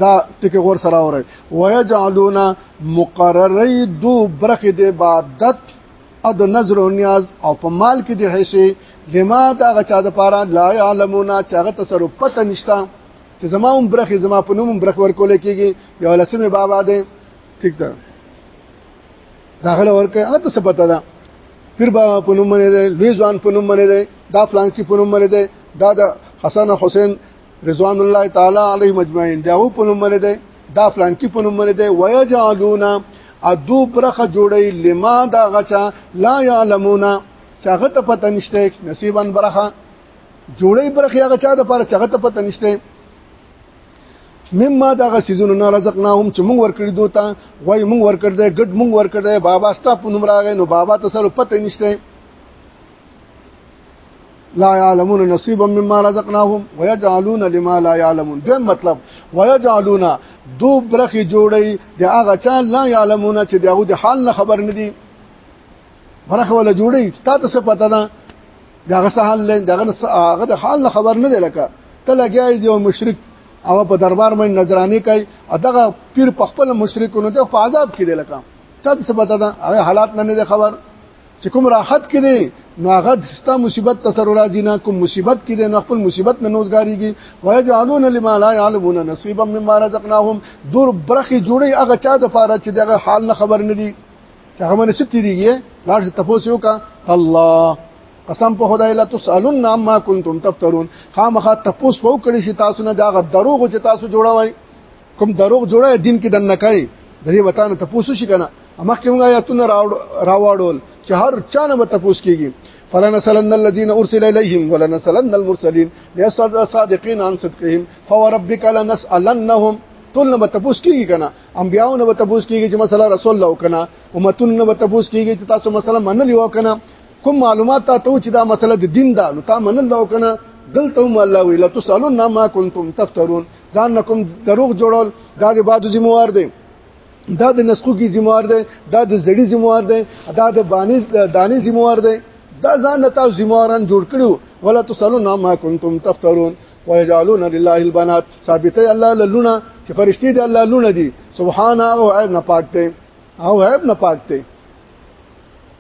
دا ټکی غور سره اوري ويجعلون مقرری دو برخه د عبادت او د نظر او نیاز او په مال کې د حصے لما دا غچا د پاره لا علمون چې هغه تصرف پته نشتا چې زما هم برخه زما په نوم برخه ورکول کېږي یو لسمه بابا دی ٹھیک ده داخله ورکه هغه څه پته ده پیر بابا په نوم باندې لوی ځوان په نوم باندې دا فلان کې په نوم باندې دا د حسن حسین رضوان الله تعالی علیه مجمعین دا په نوم باندې دی دا فلان کې په نوم باندې دی ويجعلون ادو برخه جوړي لما دا غچا لا يعلمون چاغه ته پته نشته نصیبن برخه جوړي برخه هغه چا د پاره چاغه ته پته نشته مما دا غسیزونو نه رزقناهم چې مونږ ورکړی دوتا وای مونږ ورکړ دې ګډ مونږ ورکړ دې بابا ستا په نوم راغی نو بابا ته سره پته نشته لا يعلمون نصيبا مما رزقناهم ويجعلون لما لا يعلمون دا مطلب ويجعلون دو برخي جوړي د هغه چا لا يعلمون چې دغه د حال نه خبر نه دي برخه ولا جوړي تا ته څه پته ده دغه څه حال نه دغه هغه د حال نه خبر نه دی لکه ته لګیای دی مشرک او په دربار باندې نظرانی کوي دغه پیر په خپل مشرکونو ته په عذاب کې دی لکه تا ته څه پته ده هغه حالات نه نه خبر چې کوم راحت کې دی نو هغه ستا مصیبت تسر راځي نه کوم مصیبت کې دی نو خپل مصیبت نه نوزګاریږي ويجعلون لما لا يعلمون نصيبا مما رزقناهم دور برخي جوړي هغه چا د پاره چې دغه حال نه خبر نه دي چې هغه منه ستیریږي لاړ څه تاسو یو کا الله قسم په خدای لا تسالون عما كنتم تفترون خامخا تاسو وو کړی چې تاسو نه داغه دروغ چې تاسو جوړوي کوم دروغ جوړه دین کې دنه کوي د دې وطن ته پوسو شي کنه مخکې موږ آیاتونه راوړل چې هر چا نه تپوس کیږي فلنسلن الذين ارسل اليهم ولنسلن المرسلين ليسال الصادقين عن صدقهم فوربك لنسالنهم ټول نه تپوس کیږي کنه انبیاو نه تپوس کیږي چې مثلا رسول الله کنه امتون نه تپوس کیږي چې تاسو مثلا منلی وکنه کوم معلومات ته چې دا مسله د دین ده نو تا منل دا وکنه دلته هم الله وی لا تسالون ما کنتم تفترون ځان لکم دروغ جوړول دا د بادو ذمہوار دی دا د نسخو کی ذمہوار دی دا د زړی ذمہوار دی دا د بانی دانی ذمہوار دی دا ځان ته تاسو ذمہواران جوړ کړو ولا تسلون ما کنتم تفترون ويجعلون لله البنات ثابته الله لونه چې فرشتي دي الله لونه دي سبحان او عیب نه پاک دي او عیب نه پاک دي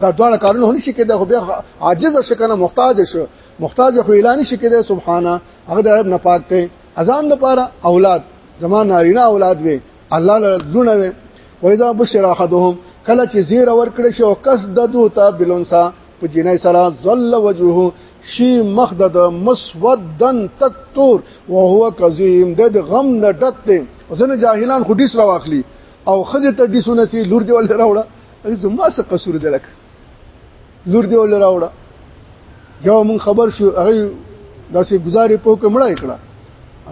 دا دواړه کارونه هني شي کېده خو بیا عاجز شي کنه محتاج شو محتاج خو اعلان شي کېده سبحانه هغه د عیب نه پاک دی اذان لپاره اولاد زمان نارینه اولاد وي الله له لونه وي وایذا بشر احدهم کله چې زیر اور کړی شي او کس د دوه تا بلونسا په جنای سره ظل وجهه شي مخ د مسودن تکتور او هو کظیم د غم نه ډک دی ځنه جاهلان خو ډیس راواخلي او خځه ته ډیسونه سي لور دی ول راوړه ای زما څه قصور دی لکه لور دی ول راوړه یو مون خبر شو هغه داسې گزارې په کومړه کړه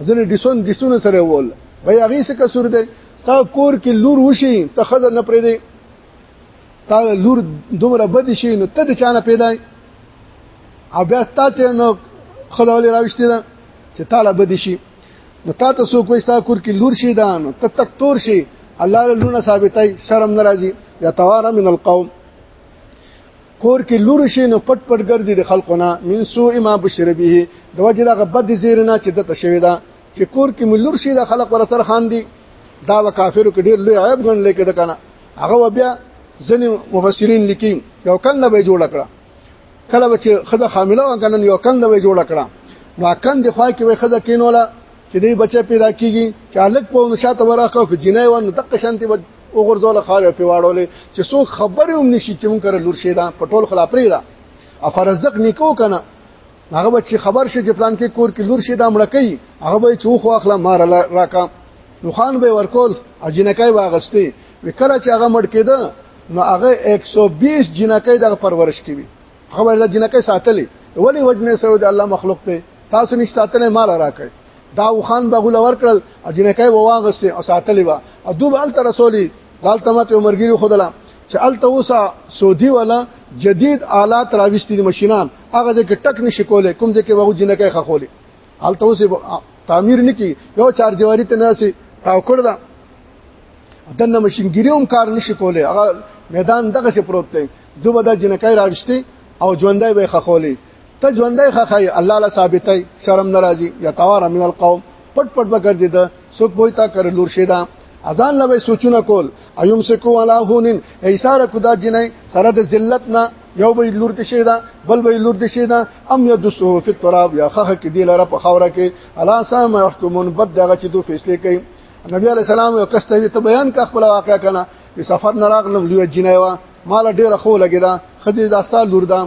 ځنه ډیسون ډیسون سره وول وای هغه څه قصور دی تا کور کې لور وشي ته خزر نه پرې دی تا لور دومره بد شي نو ته د چانه پیدا او بیا تا ته نو خلول راوښتي چې تعالی بد شي نو تا ته څوک وایي ستا کور کې لور شي دا نو ته تک تور شي الله له لونه ثابتای شرم ناراضي یا تواره من القوم کور کې لور شي نو پټ پټ ګرځي د خلقونه من سوء ما بشر به د وجه دغه بد زیرنا چې دته شوی دا چې کور کې ملور شي د خلق ور سره خان دي دا و کافرو کې ډیر لوی عیب ګڼل کېده کنه هغه بیا ځنې مفسرین لیکي یو کله به جوړ کړه کله به چې خزه حامله و کنن یو کند وې جوړ کړه نو کند خو کې وې خزه کینوله چې دې بچي پیدا کیږي چې الګ په نشاته وراخه کې جنای ونه دق شانتي وګرځول خاله په واړولې چې څو خبرې هم نشي چې مونږ کړه لور شي دا پټول خلا پرې دا افرزدق نکو کنه هغه به چې خبر شي چې پلان کې کور کې لور شي دا مړکې هغه به چې خو اخلا مار راکا نو خان به ورکول اجنکای واغستی وکړه چې هغه مړ کېده نو هغه 120 جنکای د پرورش کوي هغه د جنکای ساتلې ولی وجنه سره د الله مخلوق ته تاسو نش ساتلې مال راکړي دا وخان بغول ور کړل اجنکای وواغسته او ساتلې وا او دوه ال تر رسولي غلطه مت عمرګری خدلا چې الته اوسه سعودي ولا جدید آلات راوستي دي ماشينان هغه ځکه ټک نشي کولای کوم ځکه وغو جنکه خخولې الته اوسه تعمیر نکي یو چار دیواری ته ناسي تاوکړ دا دنه ماشينګيري هم کار نشي کولای هغه میدان دغه څه پروت دی دوه د جنکه راوستي او ژوندۍ به خخولې ته ژوندۍ خخای الله لا ثابتای شرم ناراضي یتوار من القوم پټ پټ بګرځي ده سو کوی تا کر لور شیدا اذان لوي سوچونه کول ايوم سکو علا هونن ایثار خدا جنای سره د ذلت نه یو به لور د شیدا بل به لور د شیدا ام یدسو فی التراب یا خخ کې دی لره په خوره کې الا سام يحكمون بد دغه چې دوی فیصله کوي نبی علی السلام یو کس ته ته بیان کا خپل واقع کنه په سفر نه راغلم لوی جنای وا مال ډیره خو لګیدا خدای داستا لور دا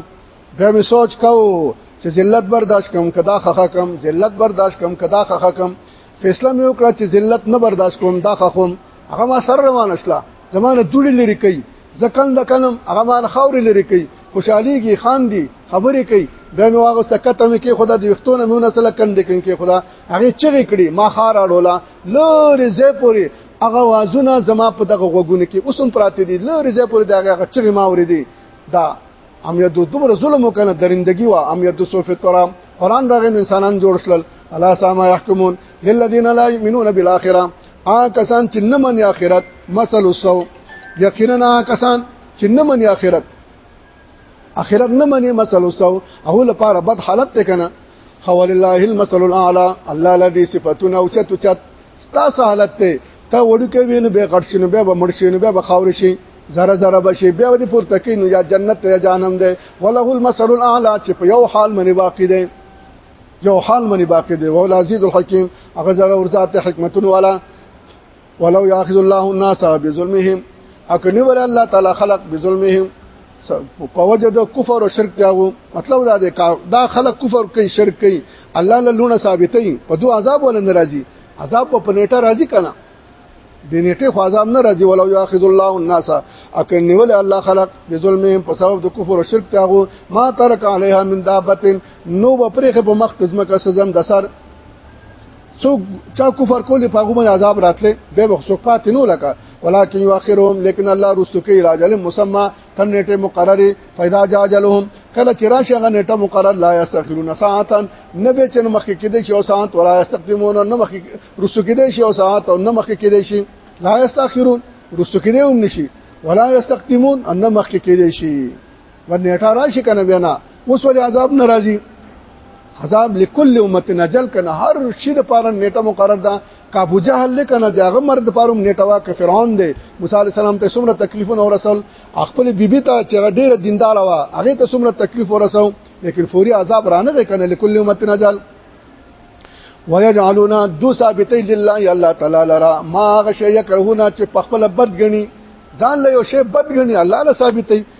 بیا می سوچ کو چې ذلت برداشت کم کدا خخه کم ذلت برداشت کم کدا خخه کم فیصله مې وکړه چې ذلت نه برداشت کوم دا خخم هغه ما سر روان اسلا زمانه دوړي لري کوي ځکن د کنم هغه ما خاوري لري کوي خوشحاليږي خان دي خبرې کوي دا مې واغسته کته مې کې خدا د وختونه مې ونسله کند کین کې خدا هغه چغې کړي ما خار اړولا لورې زه پوری هغه وازونه زما په دغه غوګونه کې اوسم پراته دي لورې زه پوری دغه چغې ما ورې دي دا ام یدو دومره ظلم وکنه درندگی وا ام یدو سوف ترا قران راغی انسانان جوړ شلل الا سما يحكمون للذين لا يؤمنون بالاخره آ کسان چې نه مني اخرت مثل السو یقینا کسان چې نه مني اخرت اخرت نه مني مثل السو او لپاره بد حالت ته کنه خول الله المثل الاعلى الله الذي صفاتنا او چت چت ستاسو حالت ته ته وړو کې وینو به غټ شنو به مړ شنو به خاور شي زره زره بشي بیا ودی پورته کینو یا جنت یا جهنم ده وله المثل الاعلى چې په یو حال منی باقی ده یو حال منی باقی ده ولا عزیز الحکیم هغه زره ورته حکمتون والا ولو یاخذ الله الناس بظلمهم اکنی ولا الله تعالی خلق بظلمهم په وجه د کفر او شرک داو مطلب دا دی دا خلک کفر کوي شرک کوي الله له لونه ثابتې په دوه عذاب ول ناراضي عذاب په پنيټه راضي کنه د نیټه خو عذاب نه راځي ولو یاخذ الله الناس اکه نیول الله خلق بظلمهم په سبب د کفر او شرک تاغو ما ترک علیها من دابه نو بپرخه په مخ تزمکه سزم د سر څوک چا کفر کول په غومه عذاب راتله به وخصو پات نو لکه ولکن یؤخرهم لیکن الله رستو کوي راجل مسما تر نیټه مقرره فیدا جاجلهم کله چې راشي هغه نیټه مقرر لا یستخرون ساعتا نبه چې مخکې کېدې شي او ساعت ولا یستقدمون نه مخکې رستو کېدې شي او ساعت او نه مخکې کېدې شي لا یستخرون رستو کېدې هم نشي ولا یستقدمون ان مخکې کېدې شي ور نیټه راشي کنه بیا نه اوس ولې عذاب ناراضي عذاب لكل امه نجل کنه هر شي د پاره نیټه مقرر ده کا ابو جهل لکنه داغه مرد د پاره نیټه وا ک فرعون دی موسی عليه السلام ته څومره تکلیفونه ورسول خپل بیبي ته چې ډیره دیندار وا هغه ته څومره تکلیف ورسو لیکن فوري عذاب رانه ده کنه لكل امه نجل ويجعلون دو ثابتي لله الله تعالی لرا ما غشي يكرهون چې په خپل بد غني ځان له یو شی بد غني الله له ثابتي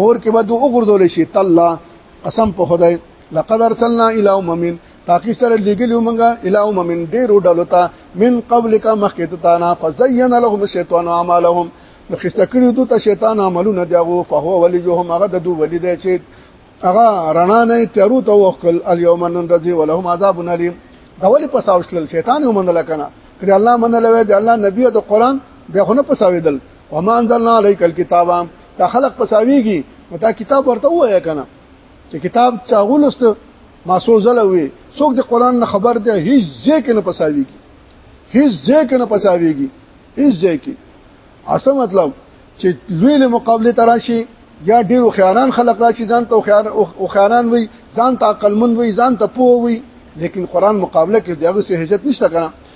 اور کې به دوه وګرځول شي تلا قسم په خدای لقد ارسلنا الى امم تاکي سره لګلیو مونږه الى امم ډیرو ډلو ته من قبلک مخکته تانا فزين لهم الشیطان اعمالهم نو خسته کړی دوی ته شیطان عملونه دیغو فهو ولیهم هغه د دوی ولید چې هغه رڼا نه تیرو ته وکل الیوم نن رضی ولهم عذاب الیم دا ولی په ساوشل شیطان ومنل کنه کړي الله منل وی د الله نبی او د قران بیا خو نه پساویدل وما انزلنا عليك الكتاب دا خلق پساویږي دا کتاب ورته وایا کنه چې کتاب چاغولست ماسوزل وي څوک د قران نه خبر دی هیڅ ځکه نه پساویږي هیڅ ځکه نه پساویږي هیڅ ځکه اصل مطلب چې لوی له مقابله تراشي یا ډیر خیانان خلق راشي ځان ته خیان او خیانان وي ځان ته عقلمن وي ځان ته پوه وي لیکن قران مقابله کې دغه سه هجت نشته کنه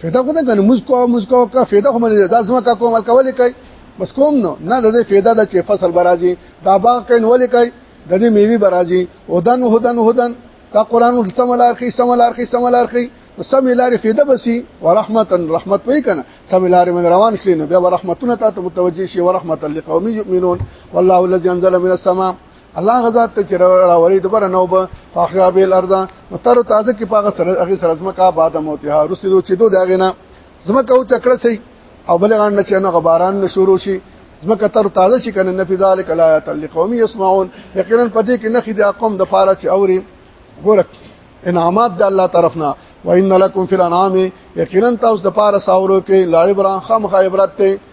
فایده خو نه کنه موږ کوو موږ کوو کا فایده خو مله دا زما کا کوم کول کوي بس کوم نو نه د دې فایده د چې فصل برازي دا باغ کین ولې کوي د دې میوي برازي هدن هدن هدن دا قران التملار خي سملار خي سملار خي سم لارې فایده بسي ورحمتا رحمت پي کنه سم لارې من روان شي نو بیا ورحمتونه ته متوجي شي ورحمتا لقوم يؤمنون والله الذي انزل من السماء الله غزا ته چر راوري دوباره نو به فاخیا بیل ارضا نو تر تازه کې پاغه سره هغه سره زمکا بعد موتها رسیدو چې دوه داغه نه زمکا او چکړه سي او بلغان نه چې نه غباران نه شروع شي زمکه تر تازه شي کنه نفي ذلک الایات لقوم يسمعون یقینا پدې کې نخې د قوم د پاره چې اوري ګورک انعامات د الله طرفنا وان لکم فی الانعام یقینا تاسو د پاره ساورو کې لایبران خامخ عبرت ته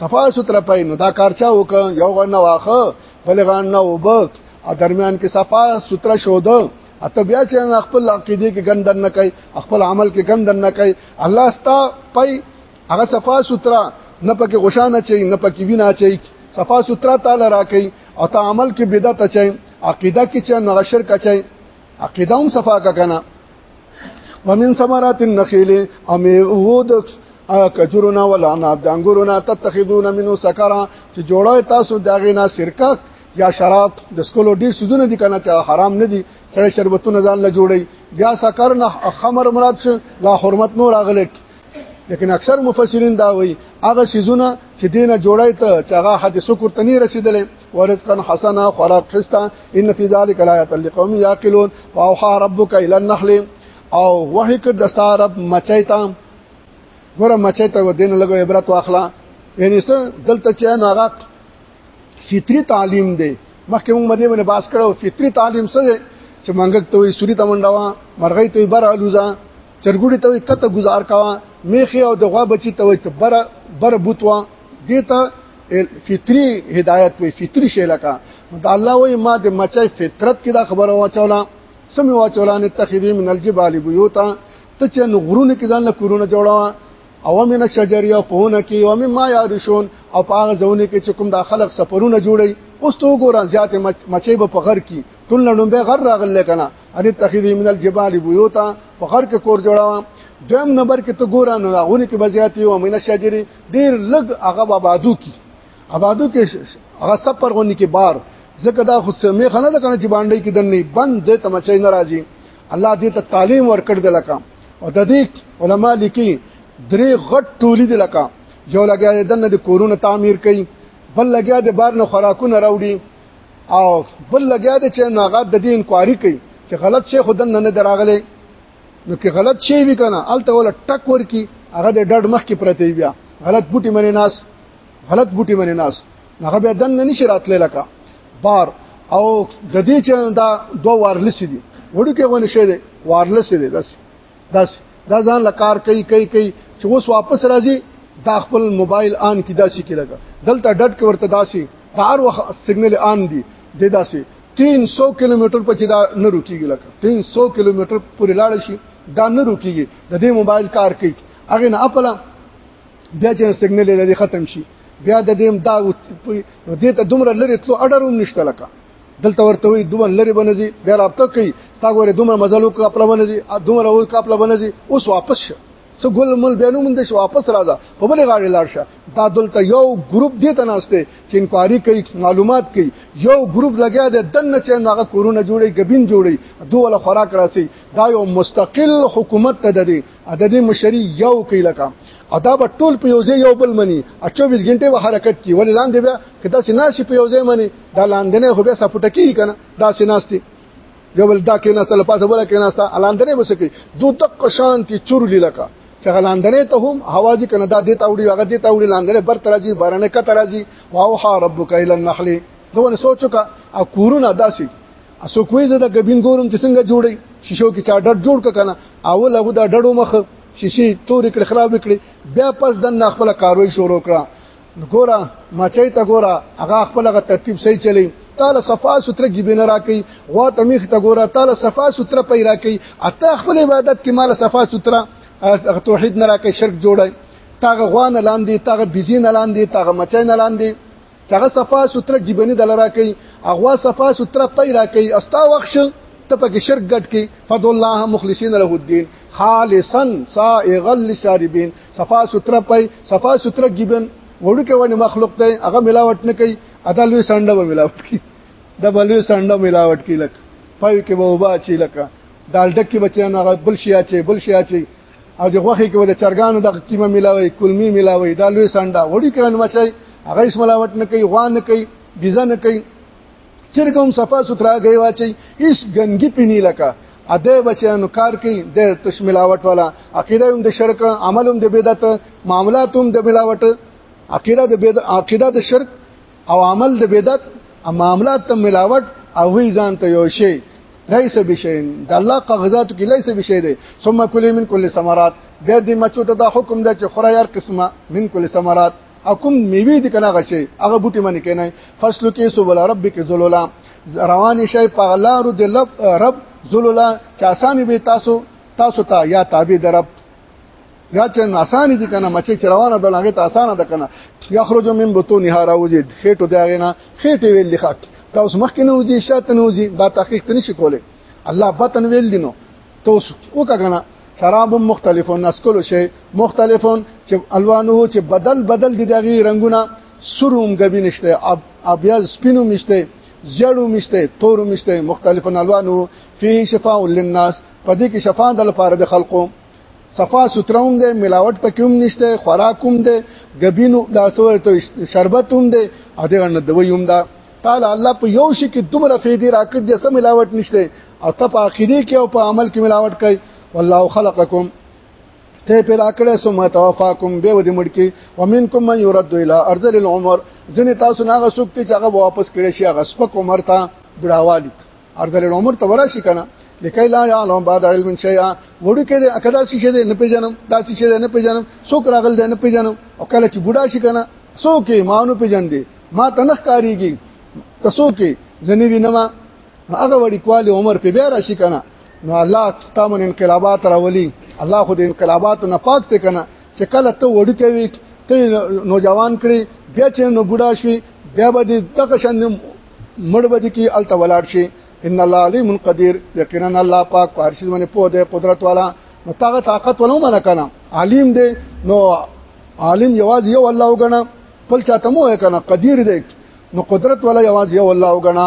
صفا ستر پای نو دا کار چا وک یو غن واخه بل غن نه وبک ا درمیان کې صفا ستر شو دو اته بیا چې خپل عقیده کې ګندن نه کوي خپل عمل کې ګندن نه کوي الله ستا پای هغه صفا ستر نه پکې غشانه چي نه پکې وینا چي صفا ستر تعالی راکې او ته عمل کې بدعت چي عقیده کې چې نه شرک چي عقیده هم صفا کا کنه ومن ثمرات النخيل ام هود کجورنا ولانا د انګورنا تتخذون منه سکرا چې جوړه تاسو داغه نه سرکا یا شراب د سکولو ډیر سودونه دي کنه چې حرام نه دي سره شربتونه ځان له جوړي یا سکر نه خمر مراد لا حرمت نور اغلک لیکن اکثر مفسرین دا وایي هغه سيزونه چې دینه جوړای ته چې هغه حد شکر ته نه رسیدلې ورزقا حسنا خوراک خستا ان فی ذلک لآیات لقوم یاقلون واوحى ربک الی النحل او وحی کړ د سارب مچای ته ګوره مچای ته دین لګو عبرت واخلا یعنی څه دلته چې نو هغه فطری تعلیم دی مخکې موږ باندې باندې باس کړو فطری تعلیم څه دی چې منګک ته وي سوري ته منډوا مرغۍ ته بر الوزا چرګوړي ته کته گزار کوا میخي او د غوا بچی ته ته بر بر بوتوا دیتا فطری هدایت وی فطری شی لکه دا الله وی ما د مچای فطرت کې دا خبره واچولا سم واچولا نه تخذی من الجبال بیوتا ته چې نو غرونه کې ځان له کورونه جوړا او من الشجر یا پهونه کې او مما یارشون او پاغه ځونه کې چې کوم دا خلق سفرونه جوړي اوس تو ګوران زیات مچې به په غر کې ټول نړم به غر راغل کنه ان تخذ من الجبال بيوتا په خر کې کور جوړاوه دویم نمبر کې ته ګورا نه غونې کې بزیاتې او مینه شجرې ډیر لګ هغه آبادو کی آبادو کې هغه سب پر غونې کې بار ځکه دا خو سمې خنه ده کنه چې باندې کې دنه بند زه تمچې ناراضي الله دې ته تعلیم ورکړ دې لکه او د دې علما لیکي درې غټ ټولې دې لکه یو لګیا دنه د کورونه تعمیر کړي بل لګیا د بار نه خوراکونه راوړي او بل لګیا دی چې ناغه د دې انکوایري کوي چې غلط شی خود نه نه دراغله نو کې غلط شی وی کنه الته ولا ټک ورکی هغه د ډډ مخ کې پرته بیا غلط بوټي منی ناس غلط بوټي منی ناس هغه به دن نه نشي راتلې لکه بار او د دې چې دا دوه وارلس دي وړو کې غونې شه دي وارلس دي داسې داس دا ځان لکار کوي کوي کوي چې اوس واپس راځي دا خپل موبایل آن کی داسي کې لګا دلته ډټ کې ورته داسي هر وخت سیګنل آن دي د داسي 300 کیلومتر په چې دا نه روکیږي لکه 300 کیلومتر پورې لاړ شي دا نه روکیږي د دې موبایل کار کوي هغه نه خپل بیا چې سیګنل لري ختم شي بیا د دې دا دې ته دومره لري تلو اډر هم نشته لکه دلته ورته وي دوه لري بنځي بیا رابطه کوي ستا ګوره دومره مزلو کا خپل بنځي دومره او کا خپل بنځي اوس واپس شه څه ګل مل بیا نوم دې واپس راځه په بل غاړه لاړ شه دا دلته یو ګروپ دې ته ناشته چې انکوایري کوي معلومات کوي یو ګروپ لګیا دی دنه چې هغه کورونه جوړي غبین جوړي دوه له خوراک راسي دا یو مستقل حکومت ته دی عددي مشري یو کوي لکه ادا په ټول په یوځای یو بل مني 24 غنټه به حرکت کوي ولې ځان دی بیا کدا سیناسي په یوځای مني دا لاندنه خو بیا سپټه کیږي کنه دا سیناستی یول دا کې نسته لپاسه ولا کې نسته لاندنه مسکی دو تک شانتی چورلی لکا چې لاندنه ته هم هوا دي کنه دا دې تاوړي هغه دې تاوړي لاندنه بر ترازی بارنه ک ترازی واوها ربک ال النحل دوه سوچو کا ا کورونه داسي اسو کوی زه د غبین ګورم چې څنګه جوړي شیشو کې چا ډډ جوړ ک کنه اول هغه دا ډډو مخ شیشي تور کړ خراب کړي بیا پس د خپل کاروي شروع کړه ګوره مچای ته ګوره هغه خپل هغه ترتیب صحیح چلی تعالی صفا ستر کې بنه راکې غوا تمیخ ته ګوره تعالی صفا ستر پي راکې اته خپل عبادت کې مال صفا ستر هغه توحید نه راکې شرک جوړای تاغه غوا نه لاندې تاغه بيزي نه لاندې تاغه مچای نه لاندې هغه صفا ستر کې بنه دل راکې هغه صفا ستر پي راکې استا وخت ته پکې شرک ګټ کې فضل الله مخلصین له الدين خالصا صائغا للشاربين صفا ستره پي صفا ستره ګيبن وړوکه ونی مخلوق دی هغه ملاوت نه کوي ادا لوی سانډه به ملاوت کوي د بلوی سانډه ملاوت کوي لکه پوي کې به وبا چی لکه دالډک کې بچیان هغه بل شیا چی بل شیا چی او چې غوخي کې د چرګانو د قیمه ملاوي کلمی ملاوي دا لوی سانډه وړي کان مچي هغه اسم ملاوت نه کوي غوان نه کوي بيزه نه کوي چیرې کوم صفه سترا غي واچي هیڅ ګنګي پینی لکه اده بچانو کار کوي د تشملاوت والا عقیده هم د شرک عمل هم د بدعت معاملات هم د ملاوت عقیده د بدعت عقیده د شرک او عمل د بدعت او معاملات تم ملاوت او وی ځان ته یو شی ليس بشيء د الله قغزات کې ليس بشيء دي ثم كل من كل ثمرات بیا دې مچو ته دا حکم ده چې خورا یار قسمه من كل ثمرات اكم میوي دي کنه غشي هغه بوټي منی کنه فصل کې سو ولا ربک ذللا روان شي پغلارو د لب رب ذللا چې اساني به تاسو تاسو ته تا یا تابع درب یا چې اساني دي کنه مچې چې روانه ده هغه ته اسانه ده کنه یخرج من بطون هارا وجد خېټو دی غنا خېټې ویل لخت تاسو مخکې نه وځي شاته نه وځي دا تحقیق نشي کولای الله بطن ویل دي نو ته اوس وکړه شراب مختلفون اسکل شي مختلفون چې الوانه چې بدل بدل دي دغه رنگونه سروم غبي نشته ابيض سپینو مشته زیړو مشته تورو مشته مختلفون الوانه فيه شفاء للناس پدې کې شفاء د لپاره د خلقو صفا ستروم دی ملاوت پکوم نشته خوراکوم دی غبینو دا سور ته شربت هم دی اته غن دوی هم دا تعالی الله په یو شي کې دومره فیدی راکړ دې سم ملاوت نشته او ته په عقیده کې او په عمل کې ملاوت کوي والله خلقکم ته پیدا کړې سو ما توفاکم به ودی مړ کې ومنکم من يرد الى ارض العمر ځنه تاسو نه غسوک ته چې هغه واپس کړي شي هغه سپک عمر ته بډاوالي ارض العمر ته ورشي کنه لکه لا يعلم بعد علم شيئا وړو کې د اکدا شي شه نه پیژنم دا شي شه نه پیژنم څوک راغل نه پیژنم او کله چې بډا شي کنه څوک یې مانو پیژن دي ما تنخ کاریږي تاسو کې ځنی وینم هغه وړي کوالی عمر په بیا راشي کنه نو الله تامن انقلابات راولي الله خو د انقلابات نه پاک ته کنه چې کله ته وړي کوي ته نوجوان کړي بیا چې نو بوډا شي بیا به دغه شان مړ به دي کې الته ولاړ شي ان الله علیم قدیر یقینا الله پاک پارشي باندې په دې قدرت والا نو تاغه طاقت ولو منه کنه عالم دی نو عالم یواز یو الله وګڼه بل چاته مو کنه قدیر دی نو قدرت ولا یواز یو الله وګڼه